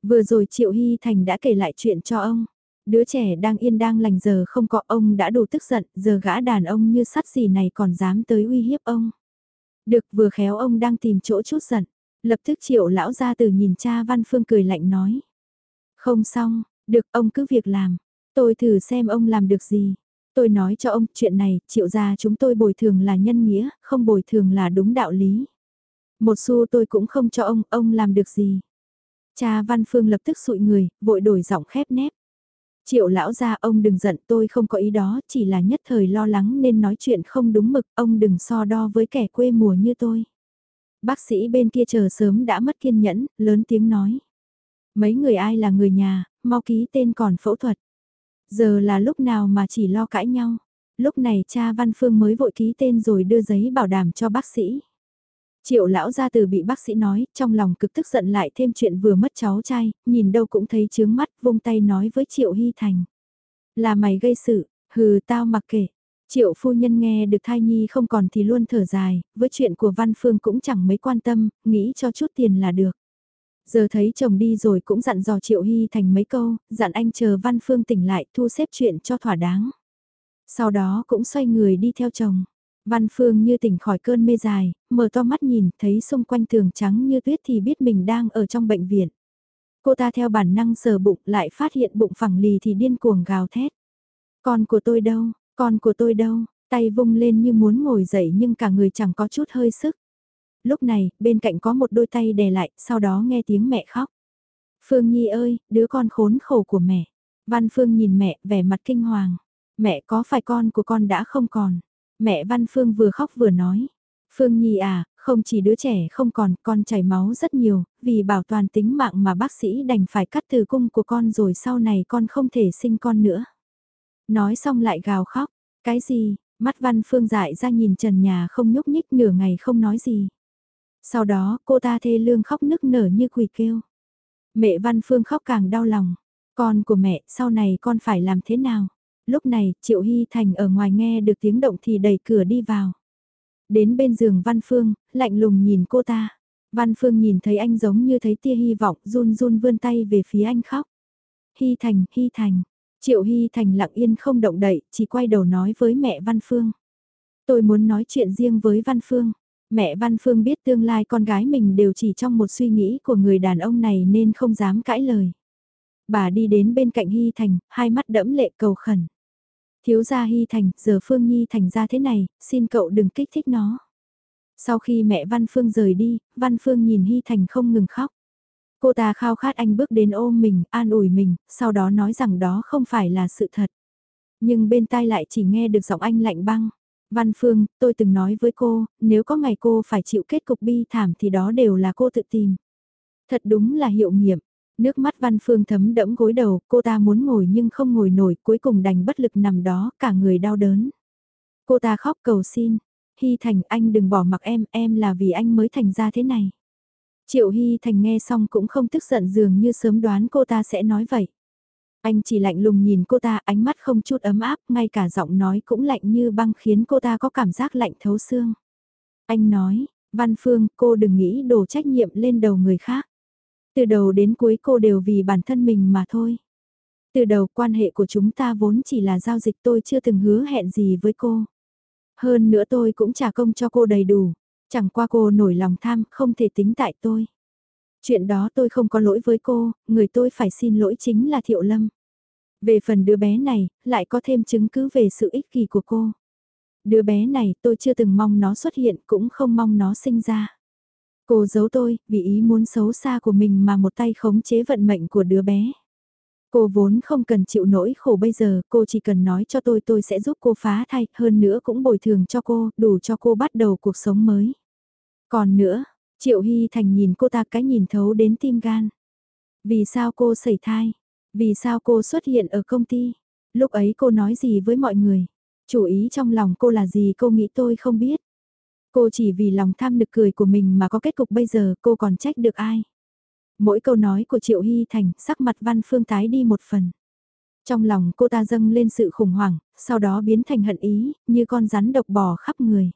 Vừa rồi Triệu Hy Thành đã kể lại chuyện cho ông. Đứa trẻ đang yên đang lành giờ không có ông đã đủ tức giận, giờ gã đàn ông như sắt gì này còn dám tới uy hiếp ông. Được vừa khéo ông đang tìm chỗ chút giận. Lập tức triệu lão ra từ nhìn cha Văn Phương cười lạnh nói. Không xong, được ông cứ việc làm. Tôi thử xem ông làm được gì. Tôi nói cho ông chuyện này, triệu gia chúng tôi bồi thường là nhân nghĩa, không bồi thường là đúng đạo lý. Một xu tôi cũng không cho ông, ông làm được gì. Cha Văn Phương lập tức sụi người, vội đổi giọng khép nép. Triệu lão gia ông đừng giận tôi không có ý đó, chỉ là nhất thời lo lắng nên nói chuyện không đúng mực, ông đừng so đo với kẻ quê mùa như tôi. Bác sĩ bên kia chờ sớm đã mất kiên nhẫn, lớn tiếng nói. Mấy người ai là người nhà, mau ký tên còn phẫu thuật. Giờ là lúc nào mà chỉ lo cãi nhau. Lúc này cha Văn Phương mới vội ký tên rồi đưa giấy bảo đảm cho bác sĩ. Triệu lão gia từ bị bác sĩ nói, trong lòng cực tức giận lại thêm chuyện vừa mất cháu trai, nhìn đâu cũng thấy chướng mắt, vung tay nói với Triệu Hy Thành. Là mày gây sự, hừ tao mặc kệ. Triệu phu nhân nghe được thai nhi không còn thì luôn thở dài, với chuyện của Văn Phương cũng chẳng mấy quan tâm, nghĩ cho chút tiền là được. Giờ thấy chồng đi rồi cũng dặn dò Triệu Hy Thành mấy câu, dặn anh chờ Văn Phương tỉnh lại thu xếp chuyện cho thỏa đáng. Sau đó cũng xoay người đi theo chồng. Văn Phương như tỉnh khỏi cơn mê dài, mở to mắt nhìn, thấy xung quanh tường trắng như tuyết thì biết mình đang ở trong bệnh viện. Cô ta theo bản năng sờ bụng lại phát hiện bụng phẳng lì thì điên cuồng gào thét. Con của tôi đâu, con của tôi đâu, tay vung lên như muốn ngồi dậy nhưng cả người chẳng có chút hơi sức. Lúc này, bên cạnh có một đôi tay đè lại, sau đó nghe tiếng mẹ khóc. Phương Nhi ơi, đứa con khốn khổ của mẹ. Văn Phương nhìn mẹ, vẻ mặt kinh hoàng. Mẹ có phải con của con đã không còn? Mẹ Văn Phương vừa khóc vừa nói. Phương Nhi à, không chỉ đứa trẻ không còn, con chảy máu rất nhiều, vì bảo toàn tính mạng mà bác sĩ đành phải cắt từ cung của con rồi sau này con không thể sinh con nữa. Nói xong lại gào khóc, cái gì, mắt Văn Phương dại ra nhìn trần nhà không nhúc nhích nửa ngày không nói gì. Sau đó cô ta thê lương khóc nức nở như quỷ kêu. Mẹ Văn Phương khóc càng đau lòng. Con của mẹ, sau này con phải làm thế nào? Lúc này, Triệu Hy Thành ở ngoài nghe được tiếng động thì đẩy cửa đi vào. Đến bên giường Văn Phương, lạnh lùng nhìn cô ta. Văn Phương nhìn thấy anh giống như thấy tia hy vọng, run run vươn tay về phía anh khóc. Hy Thành, Hy Thành. Triệu Hy Thành lặng yên không động đậy, chỉ quay đầu nói với mẹ Văn Phương. Tôi muốn nói chuyện riêng với Văn Phương. Mẹ Văn Phương biết tương lai con gái mình đều chỉ trong một suy nghĩ của người đàn ông này nên không dám cãi lời. Bà đi đến bên cạnh Hy Thành, hai mắt đẫm lệ cầu khẩn. Thiếu gia Hy Thành, giờ Phương Nhi thành ra thế này, xin cậu đừng kích thích nó. Sau khi mẹ Văn Phương rời đi, Văn Phương nhìn Hy Thành không ngừng khóc. Cô ta khao khát anh bước đến ôm mình, an ủi mình, sau đó nói rằng đó không phải là sự thật. Nhưng bên tai lại chỉ nghe được giọng anh lạnh băng. Văn Phương, tôi từng nói với cô, nếu có ngày cô phải chịu kết cục bi thảm thì đó đều là cô tự tìm. Thật đúng là hiệu nghiệm. Nước mắt Văn Phương thấm đẫm gối đầu, cô ta muốn ngồi nhưng không ngồi nổi, cuối cùng đành bất lực nằm đó, cả người đau đớn. Cô ta khóc cầu xin. Hy Thành anh đừng bỏ mặc em, em là vì anh mới thành ra thế này. Triệu Hy Thành nghe xong cũng không tức giận dường như sớm đoán cô ta sẽ nói vậy. Anh chỉ lạnh lùng nhìn cô ta, ánh mắt không chút ấm áp, ngay cả giọng nói cũng lạnh như băng khiến cô ta có cảm giác lạnh thấu xương. Anh nói, Văn Phương, cô đừng nghĩ đổ trách nhiệm lên đầu người khác. Từ đầu đến cuối cô đều vì bản thân mình mà thôi. Từ đầu quan hệ của chúng ta vốn chỉ là giao dịch tôi chưa từng hứa hẹn gì với cô. Hơn nữa tôi cũng trả công cho cô đầy đủ. Chẳng qua cô nổi lòng tham không thể tính tại tôi. Chuyện đó tôi không có lỗi với cô, người tôi phải xin lỗi chính là Thiệu Lâm. Về phần đứa bé này, lại có thêm chứng cứ về sự ích kỷ của cô. Đứa bé này tôi chưa từng mong nó xuất hiện cũng không mong nó sinh ra. Cô giấu tôi, vì ý muốn xấu xa của mình mà một tay khống chế vận mệnh của đứa bé. Cô vốn không cần chịu nỗi khổ bây giờ, cô chỉ cần nói cho tôi tôi sẽ giúp cô phá thai, hơn nữa cũng bồi thường cho cô, đủ cho cô bắt đầu cuộc sống mới. Còn nữa, Triệu Hy Thành nhìn cô ta cái nhìn thấu đến tim gan. Vì sao cô xảy thai? Vì sao cô xuất hiện ở công ty? Lúc ấy cô nói gì với mọi người? Chủ ý trong lòng cô là gì cô nghĩ tôi không biết. Cô chỉ vì lòng tham nực cười của mình mà có kết cục bây giờ cô còn trách được ai? Mỗi câu nói của Triệu Hy Thành sắc mặt Văn Phương tái đi một phần. Trong lòng cô ta dâng lên sự khủng hoảng, sau đó biến thành hận ý, như con rắn độc bò khắp người.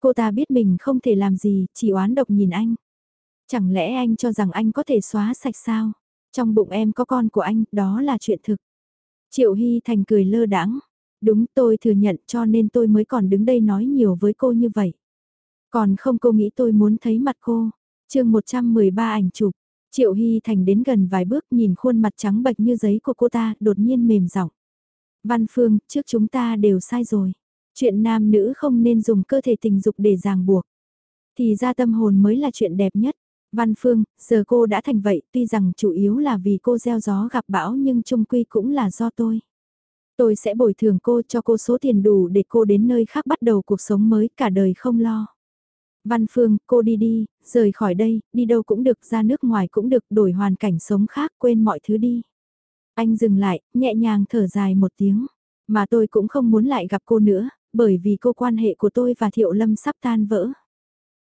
Cô ta biết mình không thể làm gì, chỉ oán độc nhìn anh. Chẳng lẽ anh cho rằng anh có thể xóa sạch sao? Trong bụng em có con của anh, đó là chuyện thực. Triệu Hy Thành cười lơ đãng. Đúng tôi thừa nhận cho nên tôi mới còn đứng đây nói nhiều với cô như vậy. Còn không cô nghĩ tôi muốn thấy mặt cô. chương 113 ảnh chụp. Triệu Hy Thành đến gần vài bước nhìn khuôn mặt trắng bệch như giấy của cô ta, đột nhiên mềm giọng. Văn Phương, trước chúng ta đều sai rồi. Chuyện nam nữ không nên dùng cơ thể tình dục để ràng buộc. Thì ra tâm hồn mới là chuyện đẹp nhất. Văn Phương, giờ cô đã thành vậy, tuy rằng chủ yếu là vì cô gieo gió gặp bão nhưng chung quy cũng là do tôi. Tôi sẽ bồi thường cô cho cô số tiền đủ để cô đến nơi khác bắt đầu cuộc sống mới cả đời không lo. Văn Phương, cô đi đi, rời khỏi đây, đi đâu cũng được, ra nước ngoài cũng được, đổi hoàn cảnh sống khác, quên mọi thứ đi. Anh dừng lại, nhẹ nhàng thở dài một tiếng. Mà tôi cũng không muốn lại gặp cô nữa, bởi vì cô quan hệ của tôi và Thiệu Lâm sắp tan vỡ.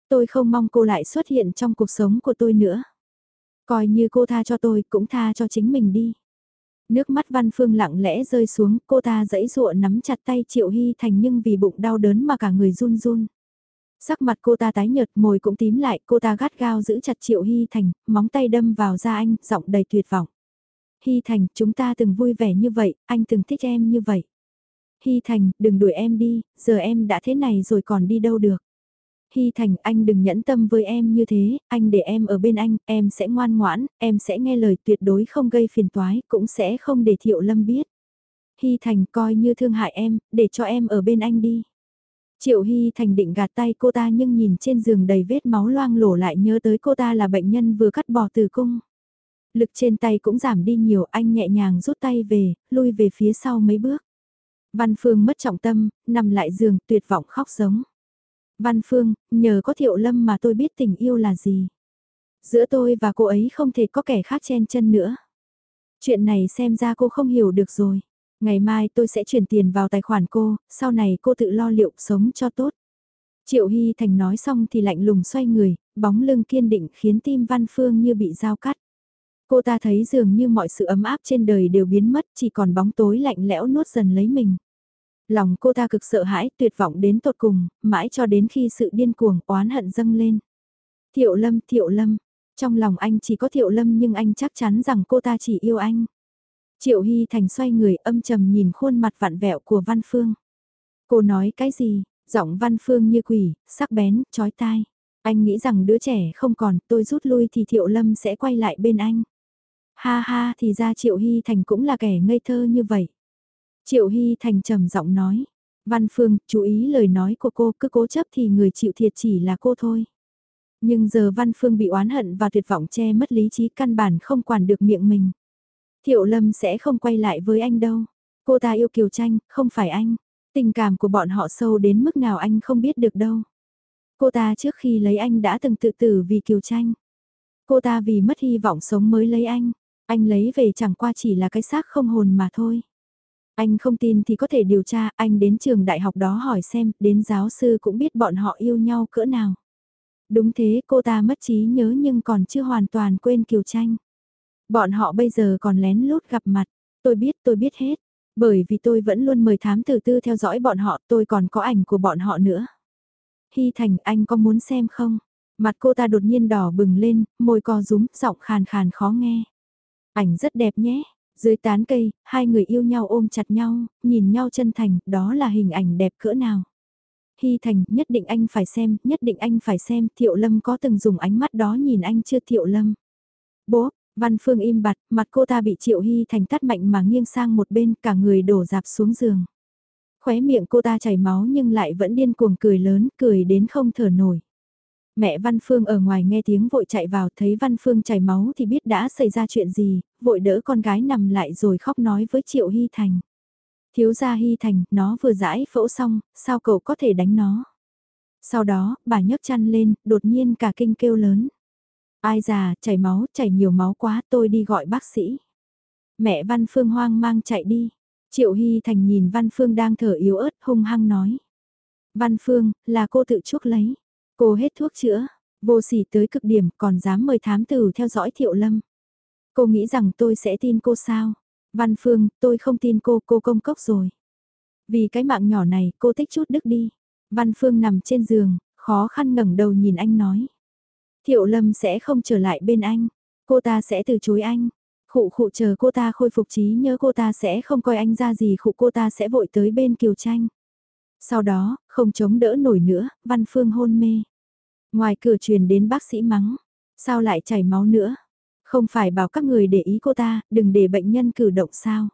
Tôi không mong cô lại xuất hiện trong cuộc sống của tôi nữa. Coi như cô tha cho tôi, cũng tha cho chính mình đi. Nước mắt Văn Phương lặng lẽ rơi xuống, cô ta dãy dụa nắm chặt tay Triệu Hy Thành nhưng vì bụng đau đớn mà cả người run run. Sắc mặt cô ta tái nhợt, môi cũng tím lại, cô ta gắt gao giữ chặt Triệu Hy Thành, móng tay đâm vào da anh, giọng đầy tuyệt vọng. Hy Thành, chúng ta từng vui vẻ như vậy, anh từng thích em như vậy. Hy Thành, đừng đuổi em đi, giờ em đã thế này rồi còn đi đâu được. Hy Thành, anh đừng nhẫn tâm với em như thế, anh để em ở bên anh, em sẽ ngoan ngoãn, em sẽ nghe lời tuyệt đối không gây phiền toái, cũng sẽ không để Thiệu Lâm biết. Hy Thành coi như thương hại em, để cho em ở bên anh đi. Triệu Hy Thành định gạt tay cô ta nhưng nhìn trên giường đầy vết máu loang lổ lại nhớ tới cô ta là bệnh nhân vừa cắt bỏ từ cung. Lực trên tay cũng giảm đi nhiều anh nhẹ nhàng rút tay về, lui về phía sau mấy bước. Văn Phương mất trọng tâm, nằm lại giường tuyệt vọng khóc giống. Văn Phương, nhờ có Thiệu Lâm mà tôi biết tình yêu là gì. Giữa tôi và cô ấy không thể có kẻ khác chen chân nữa. Chuyện này xem ra cô không hiểu được rồi. Ngày mai tôi sẽ chuyển tiền vào tài khoản cô, sau này cô tự lo liệu sống cho tốt. Triệu Hy Thành nói xong thì lạnh lùng xoay người, bóng lưng kiên định khiến tim Văn Phương như bị dao cắt. Cô ta thấy dường như mọi sự ấm áp trên đời đều biến mất chỉ còn bóng tối lạnh lẽo nuốt dần lấy mình. Lòng cô ta cực sợ hãi, tuyệt vọng đến tột cùng, mãi cho đến khi sự điên cuồng, oán hận dâng lên. Thiệu Lâm, Thiệu Lâm, trong lòng anh chỉ có Thiệu Lâm nhưng anh chắc chắn rằng cô ta chỉ yêu anh. Triệu Hy Thành xoay người âm trầm nhìn khuôn mặt vặn vẹo của Văn Phương. Cô nói cái gì, giọng Văn Phương như quỷ, sắc bén, chói tai. Anh nghĩ rằng đứa trẻ không còn, tôi rút lui thì Thiệu Lâm sẽ quay lại bên anh. Ha ha thì ra Triệu Hy Thành cũng là kẻ ngây thơ như vậy. Triệu Hy Thành trầm giọng nói. Văn Phương, chú ý lời nói của cô cứ cố chấp thì người chịu thiệt chỉ là cô thôi. Nhưng giờ Văn Phương bị oán hận và tuyệt vọng che mất lý trí căn bản không quản được miệng mình. Thiệu Lâm sẽ không quay lại với anh đâu. Cô ta yêu Kiều Tranh, không phải anh. Tình cảm của bọn họ sâu đến mức nào anh không biết được đâu. Cô ta trước khi lấy anh đã từng tự tử vì Kiều Tranh. Cô ta vì mất hy vọng sống mới lấy anh. Anh lấy về chẳng qua chỉ là cái xác không hồn mà thôi. Anh không tin thì có thể điều tra, anh đến trường đại học đó hỏi xem, đến giáo sư cũng biết bọn họ yêu nhau cỡ nào. Đúng thế, cô ta mất trí nhớ nhưng còn chưa hoàn toàn quên Kiều Tranh. Bọn họ bây giờ còn lén lút gặp mặt, tôi biết tôi biết hết, bởi vì tôi vẫn luôn mời thám tử tư theo dõi bọn họ, tôi còn có ảnh của bọn họ nữa. Hy Thành anh có muốn xem không? Mặt cô ta đột nhiên đỏ bừng lên, môi co rúm, giọng khàn khàn khó nghe. Ảnh rất đẹp nhé. Dưới tán cây, hai người yêu nhau ôm chặt nhau, nhìn nhau chân thành, đó là hình ảnh đẹp cỡ nào. Hy Thành, nhất định anh phải xem, nhất định anh phải xem, Thiệu Lâm có từng dùng ánh mắt đó nhìn anh chưa Thiệu Lâm. Bố, Văn Phương im bặt, mặt cô ta bị Triệu Hy Thành tắt mạnh mà nghiêng sang một bên, cả người đổ dạp xuống giường. Khóe miệng cô ta chảy máu nhưng lại vẫn điên cuồng cười lớn, cười đến không thở nổi. Mẹ Văn Phương ở ngoài nghe tiếng vội chạy vào thấy Văn Phương chảy máu thì biết đã xảy ra chuyện gì, vội đỡ con gái nằm lại rồi khóc nói với Triệu Hy Thành. Thiếu gia Hy Thành, nó vừa giải phẫu xong, sao cậu có thể đánh nó? Sau đó, bà nhấc chăn lên, đột nhiên cả kinh kêu lớn. Ai già, chảy máu, chảy nhiều máu quá, tôi đi gọi bác sĩ. Mẹ Văn Phương hoang mang chạy đi. Triệu Hy Thành nhìn Văn Phương đang thở yếu ớt hung hăng nói. Văn Phương, là cô tự chuốc lấy. Cô hết thuốc chữa, vô sỉ tới cực điểm còn dám mời thám tử theo dõi Thiệu Lâm. Cô nghĩ rằng tôi sẽ tin cô sao? Văn Phương, tôi không tin cô, cô công cốc rồi. Vì cái mạng nhỏ này, cô tích chút đức đi. Văn Phương nằm trên giường, khó khăn ngẩng đầu nhìn anh nói. Thiệu Lâm sẽ không trở lại bên anh. Cô ta sẽ từ chối anh. Khụ khụ chờ cô ta khôi phục trí nhớ cô ta sẽ không coi anh ra gì khụ cô ta sẽ vội tới bên Kiều Tranh. Sau đó, không chống đỡ nổi nữa, Văn Phương hôn mê. Ngoài cửa truyền đến bác sĩ mắng. Sao lại chảy máu nữa? Không phải bảo các người để ý cô ta, đừng để bệnh nhân cử động sao?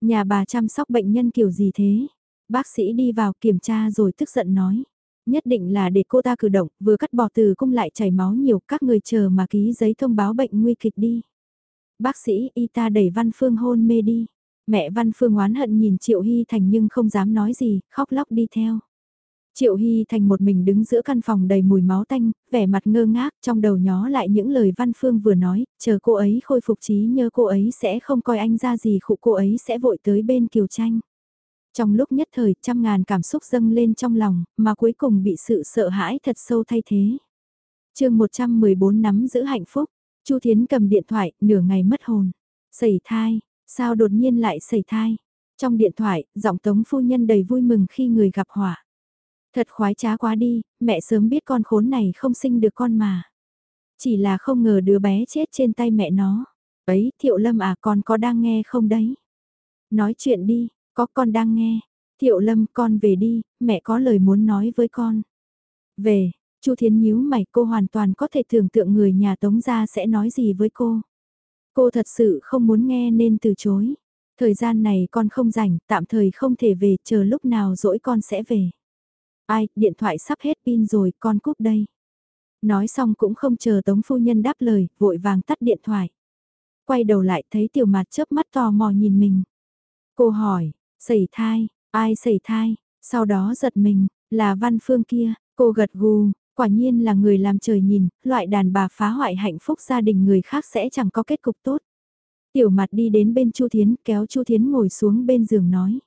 Nhà bà chăm sóc bệnh nhân kiểu gì thế? Bác sĩ đi vào kiểm tra rồi tức giận nói. Nhất định là để cô ta cử động, vừa cắt bỏ từ cung lại chảy máu nhiều, các người chờ mà ký giấy thông báo bệnh nguy kịch đi. Bác sĩ y ta đẩy Văn Phương hôn mê đi. Mẹ Văn Phương oán hận nhìn Triệu Hy Thành nhưng không dám nói gì, khóc lóc đi theo. Triệu Hy Thành một mình đứng giữa căn phòng đầy mùi máu tanh, vẻ mặt ngơ ngác trong đầu nhó lại những lời Văn Phương vừa nói, chờ cô ấy khôi phục trí nhớ cô ấy sẽ không coi anh ra gì khụ cô ấy sẽ vội tới bên Kiều Tranh. Trong lúc nhất thời trăm ngàn cảm xúc dâng lên trong lòng, mà cuối cùng bị sự sợ hãi thật sâu thay thế. chương 114 nắm giữ hạnh phúc, Chu Thiến cầm điện thoại, nửa ngày mất hồn. Sẩy thai, sao đột nhiên lại sẩy thai? Trong điện thoại, giọng tống phu nhân đầy vui mừng khi người gặp họa. Thật khoái trá quá đi, mẹ sớm biết con khốn này không sinh được con mà. Chỉ là không ngờ đứa bé chết trên tay mẹ nó. Ấy, Thiệu Lâm à con có đang nghe không đấy? Nói chuyện đi, có con đang nghe. Thiệu Lâm con về đi, mẹ có lời muốn nói với con. Về, Chu Thiến nhíu mày cô hoàn toàn có thể tưởng tượng người nhà Tống gia sẽ nói gì với cô. Cô thật sự không muốn nghe nên từ chối. Thời gian này con không rảnh, tạm thời không thể về, chờ lúc nào dỗi con sẽ về. Ai, điện thoại sắp hết pin rồi, con cúp đây. Nói xong cũng không chờ Tống Phu Nhân đáp lời, vội vàng tắt điện thoại. Quay đầu lại thấy tiểu mặt chớp mắt tò mò nhìn mình. Cô hỏi, sẩy thai, ai sẩy thai, sau đó giật mình, là Văn Phương kia, cô gật gù, quả nhiên là người làm trời nhìn, loại đàn bà phá hoại hạnh phúc gia đình người khác sẽ chẳng có kết cục tốt. Tiểu mặt đi đến bên Chu Thiến kéo Chu Thiến ngồi xuống bên giường nói.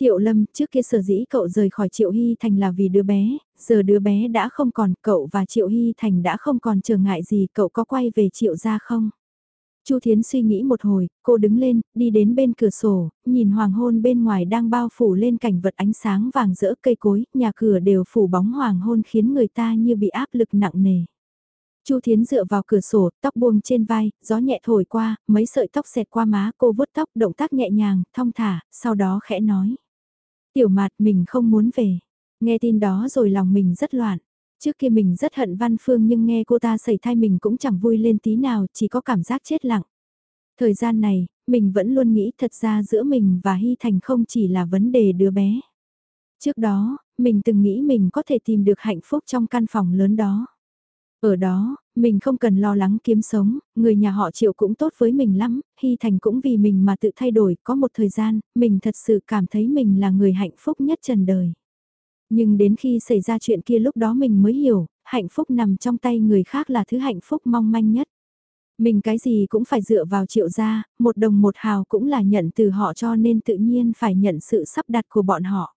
Thiệu Lâm, trước kia sở dĩ cậu rời khỏi Triệu Hy Thành là vì đứa bé, giờ đứa bé đã không còn, cậu và Triệu Hy Thành đã không còn trở ngại gì, cậu có quay về Triệu gia không? Chu Thiến suy nghĩ một hồi, cô đứng lên, đi đến bên cửa sổ, nhìn hoàng hôn bên ngoài đang bao phủ lên cảnh vật ánh sáng vàng rỡ cây cối, nhà cửa đều phủ bóng hoàng hôn khiến người ta như bị áp lực nặng nề. Chu Thiến dựa vào cửa sổ, tóc buông trên vai, gió nhẹ thổi qua, mấy sợi tóc xẹt qua má, cô vuốt tóc, động tác nhẹ nhàng, thong thả, sau đó khẽ nói. Tiểu mạt mình không muốn về. Nghe tin đó rồi lòng mình rất loạn. Trước kia mình rất hận Văn Phương nhưng nghe cô ta xảy thai mình cũng chẳng vui lên tí nào, chỉ có cảm giác chết lặng. Thời gian này, mình vẫn luôn nghĩ thật ra giữa mình và Hy Thành không chỉ là vấn đề đứa bé. Trước đó, mình từng nghĩ mình có thể tìm được hạnh phúc trong căn phòng lớn đó. Ở đó, mình không cần lo lắng kiếm sống, người nhà họ triệu cũng tốt với mình lắm, Hy Thành cũng vì mình mà tự thay đổi, có một thời gian, mình thật sự cảm thấy mình là người hạnh phúc nhất trần đời. Nhưng đến khi xảy ra chuyện kia lúc đó mình mới hiểu, hạnh phúc nằm trong tay người khác là thứ hạnh phúc mong manh nhất. Mình cái gì cũng phải dựa vào triệu gia, một đồng một hào cũng là nhận từ họ cho nên tự nhiên phải nhận sự sắp đặt của bọn họ.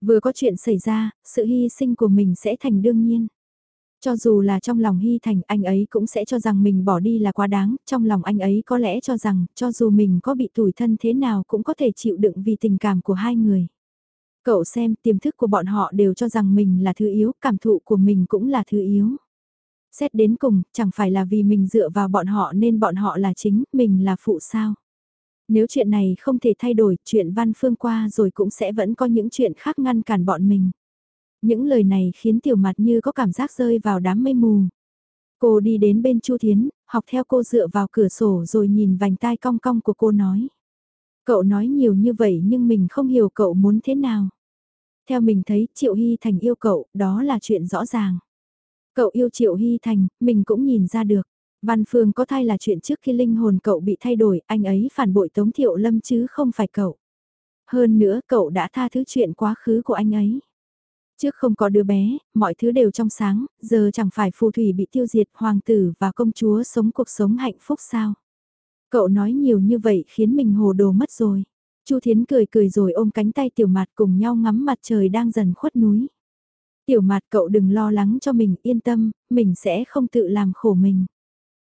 Vừa có chuyện xảy ra, sự hy sinh của mình sẽ thành đương nhiên. Cho dù là trong lòng Hy Thành anh ấy cũng sẽ cho rằng mình bỏ đi là quá đáng, trong lòng anh ấy có lẽ cho rằng cho dù mình có bị tủi thân thế nào cũng có thể chịu đựng vì tình cảm của hai người. Cậu xem tiềm thức của bọn họ đều cho rằng mình là thứ yếu, cảm thụ của mình cũng là thứ yếu. Xét đến cùng, chẳng phải là vì mình dựa vào bọn họ nên bọn họ là chính, mình là phụ sao. Nếu chuyện này không thể thay đổi, chuyện văn phương qua rồi cũng sẽ vẫn có những chuyện khác ngăn cản bọn mình. Những lời này khiến tiểu mặt như có cảm giác rơi vào đám mây mù. Cô đi đến bên Chu Thiến, học theo cô dựa vào cửa sổ rồi nhìn vành tai cong cong của cô nói. Cậu nói nhiều như vậy nhưng mình không hiểu cậu muốn thế nào. Theo mình thấy Triệu Hy Thành yêu cậu, đó là chuyện rõ ràng. Cậu yêu Triệu Hy Thành, mình cũng nhìn ra được. Văn Phương có thai là chuyện trước khi linh hồn cậu bị thay đổi, anh ấy phản bội Tống Thiệu Lâm chứ không phải cậu. Hơn nữa cậu đã tha thứ chuyện quá khứ của anh ấy. Trước không có đứa bé, mọi thứ đều trong sáng, giờ chẳng phải phù thủy bị tiêu diệt, hoàng tử và công chúa sống cuộc sống hạnh phúc sao. Cậu nói nhiều như vậy khiến mình hồ đồ mất rồi. Chu Thiến cười cười rồi ôm cánh tay tiểu mặt cùng nhau ngắm mặt trời đang dần khuất núi. Tiểu mặt cậu đừng lo lắng cho mình, yên tâm, mình sẽ không tự làm khổ mình.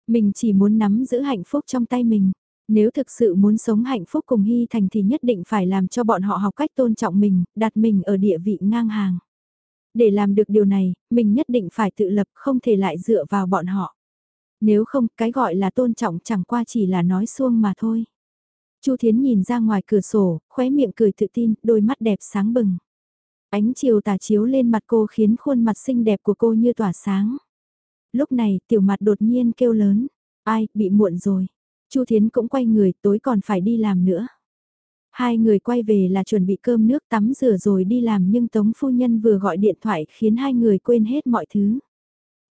Mình chỉ muốn nắm giữ hạnh phúc trong tay mình. Nếu thực sự muốn sống hạnh phúc cùng Hy Thành thì nhất định phải làm cho bọn họ học cách tôn trọng mình, đặt mình ở địa vị ngang hàng. Để làm được điều này, mình nhất định phải tự lập không thể lại dựa vào bọn họ. Nếu không, cái gọi là tôn trọng chẳng qua chỉ là nói xuông mà thôi. Chu Thiến nhìn ra ngoài cửa sổ, khóe miệng cười tự tin, đôi mắt đẹp sáng bừng. Ánh chiều tà chiếu lên mặt cô khiến khuôn mặt xinh đẹp của cô như tỏa sáng. Lúc này, tiểu mặt đột nhiên kêu lớn. Ai, bị muộn rồi. Chu Thiến cũng quay người, tối còn phải đi làm nữa. Hai người quay về là chuẩn bị cơm nước tắm rửa rồi đi làm nhưng Tống Phu Nhân vừa gọi điện thoại khiến hai người quên hết mọi thứ.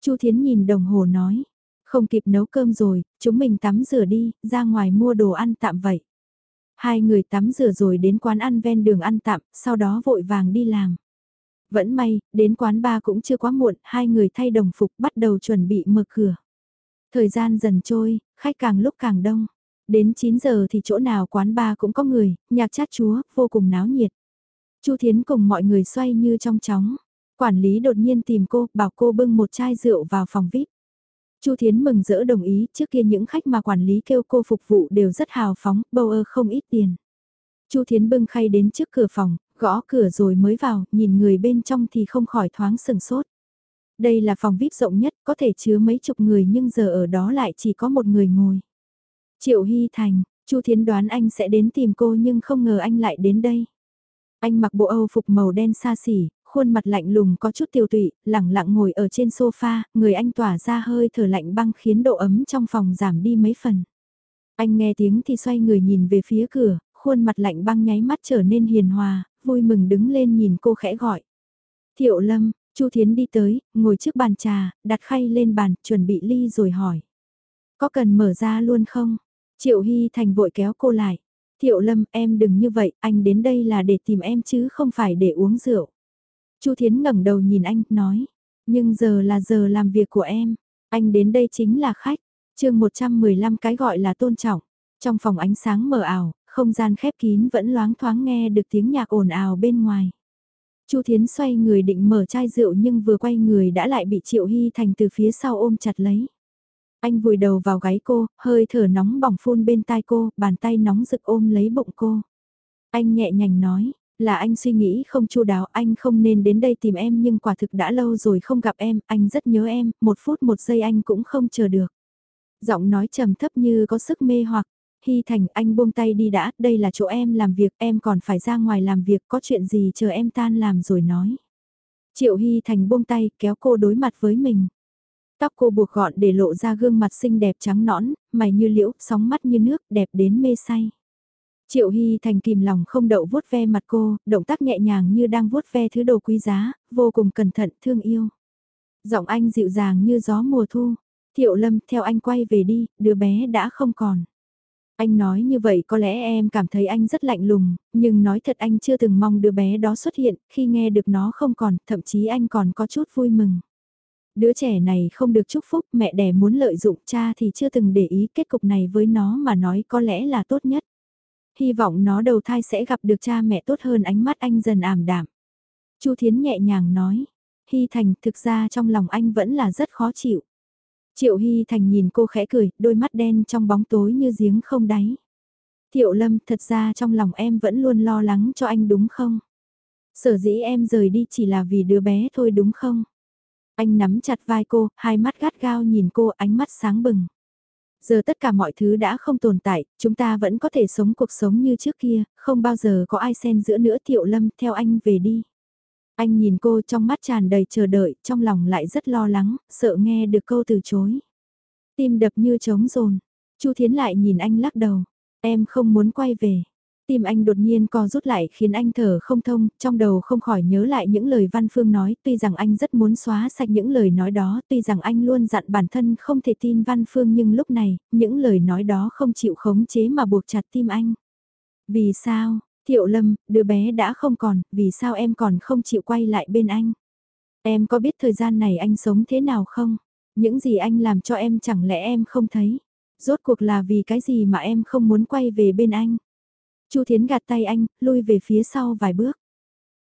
Chu Thiến nhìn đồng hồ nói, không kịp nấu cơm rồi, chúng mình tắm rửa đi, ra ngoài mua đồ ăn tạm vậy. Hai người tắm rửa rồi đến quán ăn ven đường ăn tạm, sau đó vội vàng đi làm. Vẫn may, đến quán ba cũng chưa quá muộn, hai người thay đồng phục bắt đầu chuẩn bị mở cửa. Thời gian dần trôi, khách càng lúc càng đông. Đến 9 giờ thì chỗ nào quán ba cũng có người, nhạc chát chúa, vô cùng náo nhiệt. Chu Thiến cùng mọi người xoay như trong chóng. Quản lý đột nhiên tìm cô, bảo cô bưng một chai rượu vào phòng VIP. Chu Thiến mừng rỡ đồng ý, trước kia những khách mà quản lý kêu cô phục vụ đều rất hào phóng, bầu ơ không ít tiền. Chu Thiến bưng khay đến trước cửa phòng, gõ cửa rồi mới vào, nhìn người bên trong thì không khỏi thoáng sừng sốt. Đây là phòng VIP rộng nhất, có thể chứa mấy chục người nhưng giờ ở đó lại chỉ có một người ngồi. Triệu Hy Thành, Chu Thiến đoán anh sẽ đến tìm cô nhưng không ngờ anh lại đến đây. Anh mặc bộ Âu phục màu đen xa xỉ, khuôn mặt lạnh lùng có chút tiêu tụy, lẳng lặng ngồi ở trên sofa, người anh tỏa ra hơi thở lạnh băng khiến độ ấm trong phòng giảm đi mấy phần. Anh nghe tiếng thì xoay người nhìn về phía cửa, khuôn mặt lạnh băng nháy mắt trở nên hiền hòa, vui mừng đứng lên nhìn cô khẽ gọi. Thiệu Lâm, Chu Thiến đi tới, ngồi trước bàn trà, đặt khay lên bàn, chuẩn bị ly rồi hỏi. Có cần mở ra luôn không? Triệu Hy Thành vội kéo cô lại. Thiệu Lâm, em đừng như vậy, anh đến đây là để tìm em chứ không phải để uống rượu. Chu Thiến ngẩng đầu nhìn anh, nói. Nhưng giờ là giờ làm việc của em. Anh đến đây chính là khách. chương 115 cái gọi là tôn trọng. Trong phòng ánh sáng mờ ảo, không gian khép kín vẫn loáng thoáng nghe được tiếng nhạc ồn ào bên ngoài. Chu Thiến xoay người định mở chai rượu nhưng vừa quay người đã lại bị Triệu Hy Thành từ phía sau ôm chặt lấy. Anh vùi đầu vào gáy cô, hơi thở nóng bỏng phun bên tai cô, bàn tay nóng rực ôm lấy bụng cô. Anh nhẹ nhàng nói, là anh suy nghĩ không chu đáo, anh không nên đến đây tìm em nhưng quả thực đã lâu rồi không gặp em, anh rất nhớ em, một phút một giây anh cũng không chờ được. Giọng nói trầm thấp như có sức mê hoặc, Hy Thành anh buông tay đi đã, đây là chỗ em làm việc, em còn phải ra ngoài làm việc, có chuyện gì chờ em tan làm rồi nói. Triệu Hy Thành buông tay kéo cô đối mặt với mình. Tóc cô buộc gọn để lộ ra gương mặt xinh đẹp trắng nõn, mày như liễu, sóng mắt như nước, đẹp đến mê say. Triệu Hy Thành kìm lòng không đậu vuốt ve mặt cô, động tác nhẹ nhàng như đang vuốt ve thứ đồ quý giá, vô cùng cẩn thận, thương yêu. Giọng anh dịu dàng như gió mùa thu. Thiệu Lâm theo anh quay về đi, đứa bé đã không còn. Anh nói như vậy có lẽ em cảm thấy anh rất lạnh lùng, nhưng nói thật anh chưa từng mong đứa bé đó xuất hiện, khi nghe được nó không còn, thậm chí anh còn có chút vui mừng. Đứa trẻ này không được chúc phúc, mẹ đẻ muốn lợi dụng cha thì chưa từng để ý kết cục này với nó mà nói có lẽ là tốt nhất. Hy vọng nó đầu thai sẽ gặp được cha mẹ tốt hơn ánh mắt anh dần ảm đạm. Chu Thiến nhẹ nhàng nói, Hy Thành thực ra trong lòng anh vẫn là rất khó chịu. Triệu Hy Thành nhìn cô khẽ cười, đôi mắt đen trong bóng tối như giếng không đáy. Thiệu Lâm, thật ra trong lòng em vẫn luôn lo lắng cho anh đúng không? Sở dĩ em rời đi chỉ là vì đứa bé thôi đúng không? Anh nắm chặt vai cô, hai mắt gắt gao nhìn cô ánh mắt sáng bừng. Giờ tất cả mọi thứ đã không tồn tại, chúng ta vẫn có thể sống cuộc sống như trước kia, không bao giờ có ai xen giữa nữa Thiệu Lâm theo anh về đi. Anh nhìn cô trong mắt tràn đầy chờ đợi, trong lòng lại rất lo lắng, sợ nghe được câu từ chối. Tim đập như trống rồn. Chu Thiến lại nhìn anh lắc đầu. Em không muốn quay về. Tim anh đột nhiên co rút lại khiến anh thở không thông, trong đầu không khỏi nhớ lại những lời Văn Phương nói, tuy rằng anh rất muốn xóa sạch những lời nói đó, tuy rằng anh luôn dặn bản thân không thể tin Văn Phương nhưng lúc này, những lời nói đó không chịu khống chế mà buộc chặt tim anh. Vì sao, Thiệu Lâm, đứa bé đã không còn, vì sao em còn không chịu quay lại bên anh? Em có biết thời gian này anh sống thế nào không? Những gì anh làm cho em chẳng lẽ em không thấy? Rốt cuộc là vì cái gì mà em không muốn quay về bên anh? Chu Thiến gạt tay anh, lui về phía sau vài bước.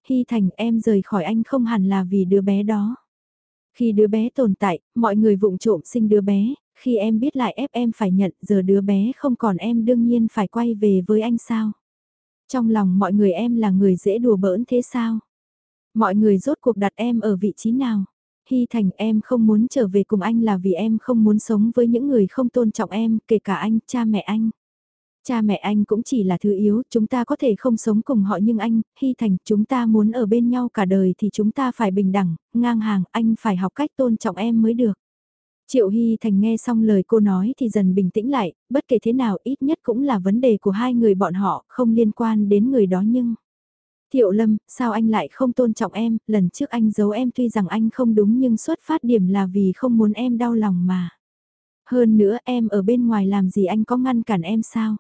Hy Thành em rời khỏi anh không hẳn là vì đứa bé đó. Khi đứa bé tồn tại, mọi người vụng trộm sinh đứa bé, khi em biết lại ép em phải nhận giờ đứa bé không còn em đương nhiên phải quay về với anh sao. Trong lòng mọi người em là người dễ đùa bỡn thế sao? Mọi người rốt cuộc đặt em ở vị trí nào? Hy Thành em không muốn trở về cùng anh là vì em không muốn sống với những người không tôn trọng em, kể cả anh, cha mẹ anh. Cha mẹ anh cũng chỉ là thứ yếu, chúng ta có thể không sống cùng họ nhưng anh, Hy Thành, chúng ta muốn ở bên nhau cả đời thì chúng ta phải bình đẳng, ngang hàng, anh phải học cách tôn trọng em mới được. Triệu Hy Thành nghe xong lời cô nói thì dần bình tĩnh lại, bất kể thế nào ít nhất cũng là vấn đề của hai người bọn họ, không liên quan đến người đó nhưng... Thiệu Lâm, sao anh lại không tôn trọng em, lần trước anh giấu em tuy rằng anh không đúng nhưng xuất phát điểm là vì không muốn em đau lòng mà. Hơn nữa em ở bên ngoài làm gì anh có ngăn cản em sao?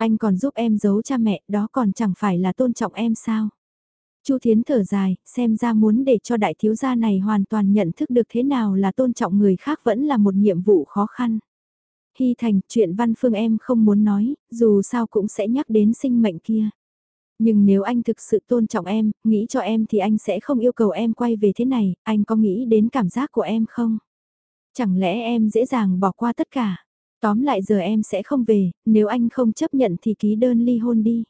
Anh còn giúp em giấu cha mẹ, đó còn chẳng phải là tôn trọng em sao? Chu Thiến thở dài, xem ra muốn để cho đại thiếu gia này hoàn toàn nhận thức được thế nào là tôn trọng người khác vẫn là một nhiệm vụ khó khăn. Hy Thành, chuyện văn phương em không muốn nói, dù sao cũng sẽ nhắc đến sinh mệnh kia. Nhưng nếu anh thực sự tôn trọng em, nghĩ cho em thì anh sẽ không yêu cầu em quay về thế này, anh có nghĩ đến cảm giác của em không? Chẳng lẽ em dễ dàng bỏ qua tất cả? Tóm lại giờ em sẽ không về, nếu anh không chấp nhận thì ký đơn ly hôn đi.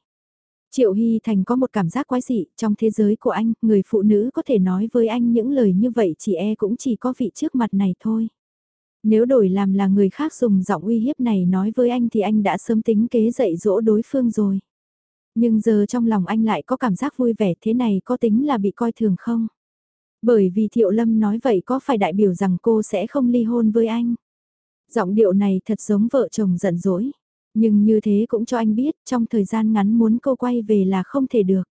Triệu Hy Thành có một cảm giác quái dị, trong thế giới của anh, người phụ nữ có thể nói với anh những lời như vậy chỉ e cũng chỉ có vị trước mặt này thôi. Nếu đổi làm là người khác dùng giọng uy hiếp này nói với anh thì anh đã sớm tính kế dạy dỗ đối phương rồi. Nhưng giờ trong lòng anh lại có cảm giác vui vẻ thế này có tính là bị coi thường không? Bởi vì Thiệu Lâm nói vậy có phải đại biểu rằng cô sẽ không ly hôn với anh? Giọng điệu này thật giống vợ chồng giận dỗi. Nhưng như thế cũng cho anh biết trong thời gian ngắn muốn cô quay về là không thể được.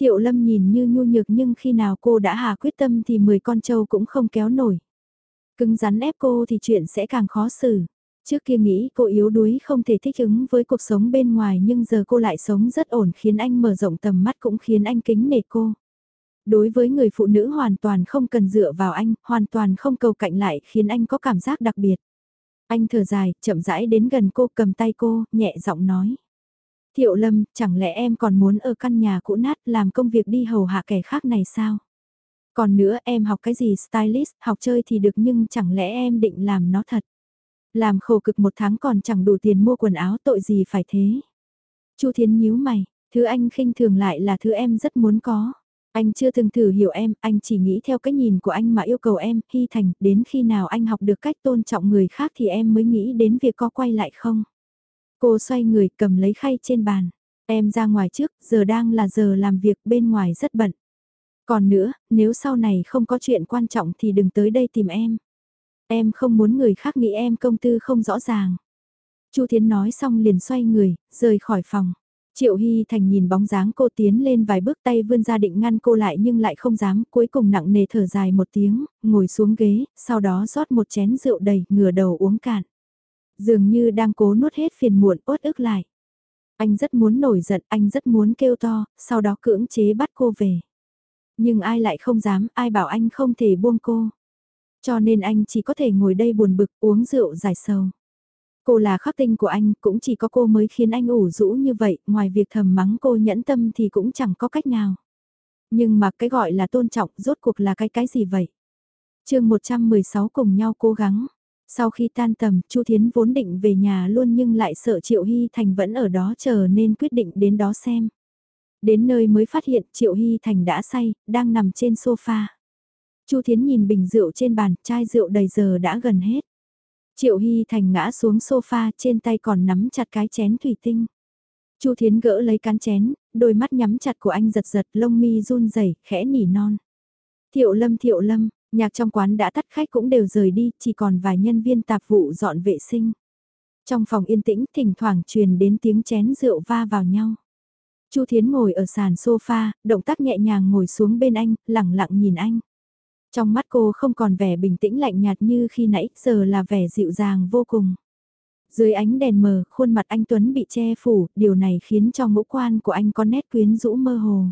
Thiệu Lâm nhìn như nhu nhược nhưng khi nào cô đã hà quyết tâm thì 10 con trâu cũng không kéo nổi. Cứng rắn ép cô thì chuyện sẽ càng khó xử. Trước kia nghĩ cô yếu đuối không thể thích ứng với cuộc sống bên ngoài nhưng giờ cô lại sống rất ổn khiến anh mở rộng tầm mắt cũng khiến anh kính nể cô. Đối với người phụ nữ hoàn toàn không cần dựa vào anh, hoàn toàn không cầu cạnh lại khiến anh có cảm giác đặc biệt. Anh thở dài, chậm rãi đến gần cô cầm tay cô, nhẹ giọng nói. Thiệu Lâm, chẳng lẽ em còn muốn ở căn nhà cũ nát làm công việc đi hầu hạ kẻ khác này sao? Còn nữa em học cái gì stylist, học chơi thì được nhưng chẳng lẽ em định làm nó thật? Làm khổ cực một tháng còn chẳng đủ tiền mua quần áo tội gì phải thế? Chu Thiến nhíu mày, thứ anh khinh thường lại là thứ em rất muốn có. Anh chưa từng thử hiểu em, anh chỉ nghĩ theo cái nhìn của anh mà yêu cầu em, Hy Thành, đến khi nào anh học được cách tôn trọng người khác thì em mới nghĩ đến việc có quay lại không. Cô xoay người cầm lấy khay trên bàn. Em ra ngoài trước, giờ đang là giờ làm việc bên ngoài rất bận. Còn nữa, nếu sau này không có chuyện quan trọng thì đừng tới đây tìm em. Em không muốn người khác nghĩ em công tư không rõ ràng. Chu Thiến nói xong liền xoay người, rời khỏi phòng. Triệu Hy Thành nhìn bóng dáng cô tiến lên vài bước tay vươn ra định ngăn cô lại nhưng lại không dám, cuối cùng nặng nề thở dài một tiếng, ngồi xuống ghế, sau đó rót một chén rượu đầy, ngửa đầu uống cạn. Dường như đang cố nuốt hết phiền muộn uất ức lại. Anh rất muốn nổi giận, anh rất muốn kêu to, sau đó cưỡng chế bắt cô về. Nhưng ai lại không dám, ai bảo anh không thể buông cô. Cho nên anh chỉ có thể ngồi đây buồn bực uống rượu giải sầu. Cô là khắc tinh của anh, cũng chỉ có cô mới khiến anh ủ rũ như vậy, ngoài việc thầm mắng cô nhẫn tâm thì cũng chẳng có cách nào. Nhưng mà cái gọi là tôn trọng rốt cuộc là cái cái gì vậy? chương 116 cùng nhau cố gắng. Sau khi tan tầm, Chu Thiến vốn định về nhà luôn nhưng lại sợ Triệu Hy Thành vẫn ở đó chờ nên quyết định đến đó xem. Đến nơi mới phát hiện Triệu Hy Thành đã say, đang nằm trên sofa. Chu Thiến nhìn bình rượu trên bàn, chai rượu đầy giờ đã gần hết. Triệu Hy Thành ngã xuống sofa trên tay còn nắm chặt cái chén thủy tinh. Chu Thiến gỡ lấy cán chén, đôi mắt nhắm chặt của anh giật giật lông mi run rẩy khẽ nỉ non. Thiệu lâm thiệu lâm, nhạc trong quán đã tắt khách cũng đều rời đi, chỉ còn vài nhân viên tạp vụ dọn vệ sinh. Trong phòng yên tĩnh thỉnh thoảng truyền đến tiếng chén rượu va vào nhau. Chu Thiến ngồi ở sàn sofa, động tác nhẹ nhàng ngồi xuống bên anh, lặng lặng nhìn anh. Trong mắt cô không còn vẻ bình tĩnh lạnh nhạt như khi nãy, giờ là vẻ dịu dàng vô cùng. Dưới ánh đèn mờ, khuôn mặt anh Tuấn bị che phủ, điều này khiến cho ngũ quan của anh có nét quyến rũ mơ hồ.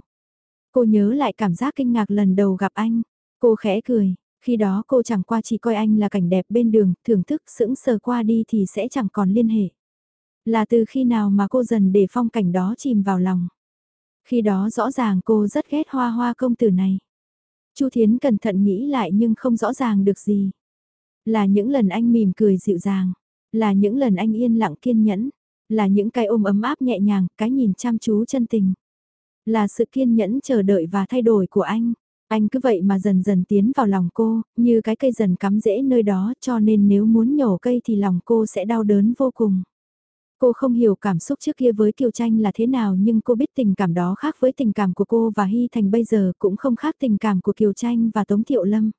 Cô nhớ lại cảm giác kinh ngạc lần đầu gặp anh. Cô khẽ cười, khi đó cô chẳng qua chỉ coi anh là cảnh đẹp bên đường, thưởng thức sững sờ qua đi thì sẽ chẳng còn liên hệ. Là từ khi nào mà cô dần để phong cảnh đó chìm vào lòng. Khi đó rõ ràng cô rất ghét hoa hoa công tử này. Chu Thiến cẩn thận nghĩ lại nhưng không rõ ràng được gì. Là những lần anh mỉm cười dịu dàng, là những lần anh yên lặng kiên nhẫn, là những cái ôm ấm áp nhẹ nhàng, cái nhìn chăm chú chân tình. Là sự kiên nhẫn chờ đợi và thay đổi của anh. Anh cứ vậy mà dần dần tiến vào lòng cô, như cái cây dần cắm rễ nơi đó cho nên nếu muốn nhổ cây thì lòng cô sẽ đau đớn vô cùng. Cô không hiểu cảm xúc trước kia với Kiều Tranh là thế nào nhưng cô biết tình cảm đó khác với tình cảm của cô và Hy Thành bây giờ cũng không khác tình cảm của Kiều Tranh và Tống Thiệu Lâm.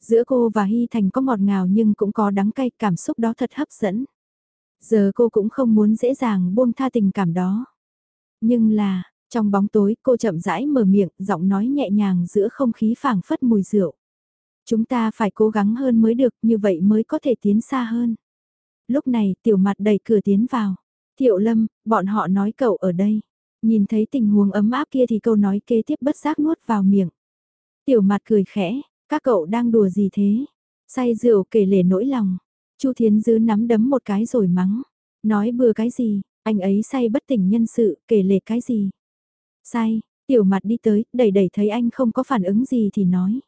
Giữa cô và Hy Thành có ngọt ngào nhưng cũng có đắng cay cảm xúc đó thật hấp dẫn. Giờ cô cũng không muốn dễ dàng buông tha tình cảm đó. Nhưng là, trong bóng tối cô chậm rãi mở miệng, giọng nói nhẹ nhàng giữa không khí phảng phất mùi rượu. Chúng ta phải cố gắng hơn mới được, như vậy mới có thể tiến xa hơn. Lúc này tiểu mặt đẩy cửa tiến vào. Thiệu lâm, bọn họ nói cậu ở đây. Nhìn thấy tình huống ấm áp kia thì câu nói kế tiếp bất giác nuốt vào miệng. Tiểu mặt cười khẽ, các cậu đang đùa gì thế? Say rượu kể lể nỗi lòng. Chu Thiến Dư nắm đấm một cái rồi mắng. Nói bừa cái gì, anh ấy say bất tỉnh nhân sự, kể lể cái gì? Say, tiểu mặt đi tới, đẩy đẩy thấy anh không có phản ứng gì thì nói.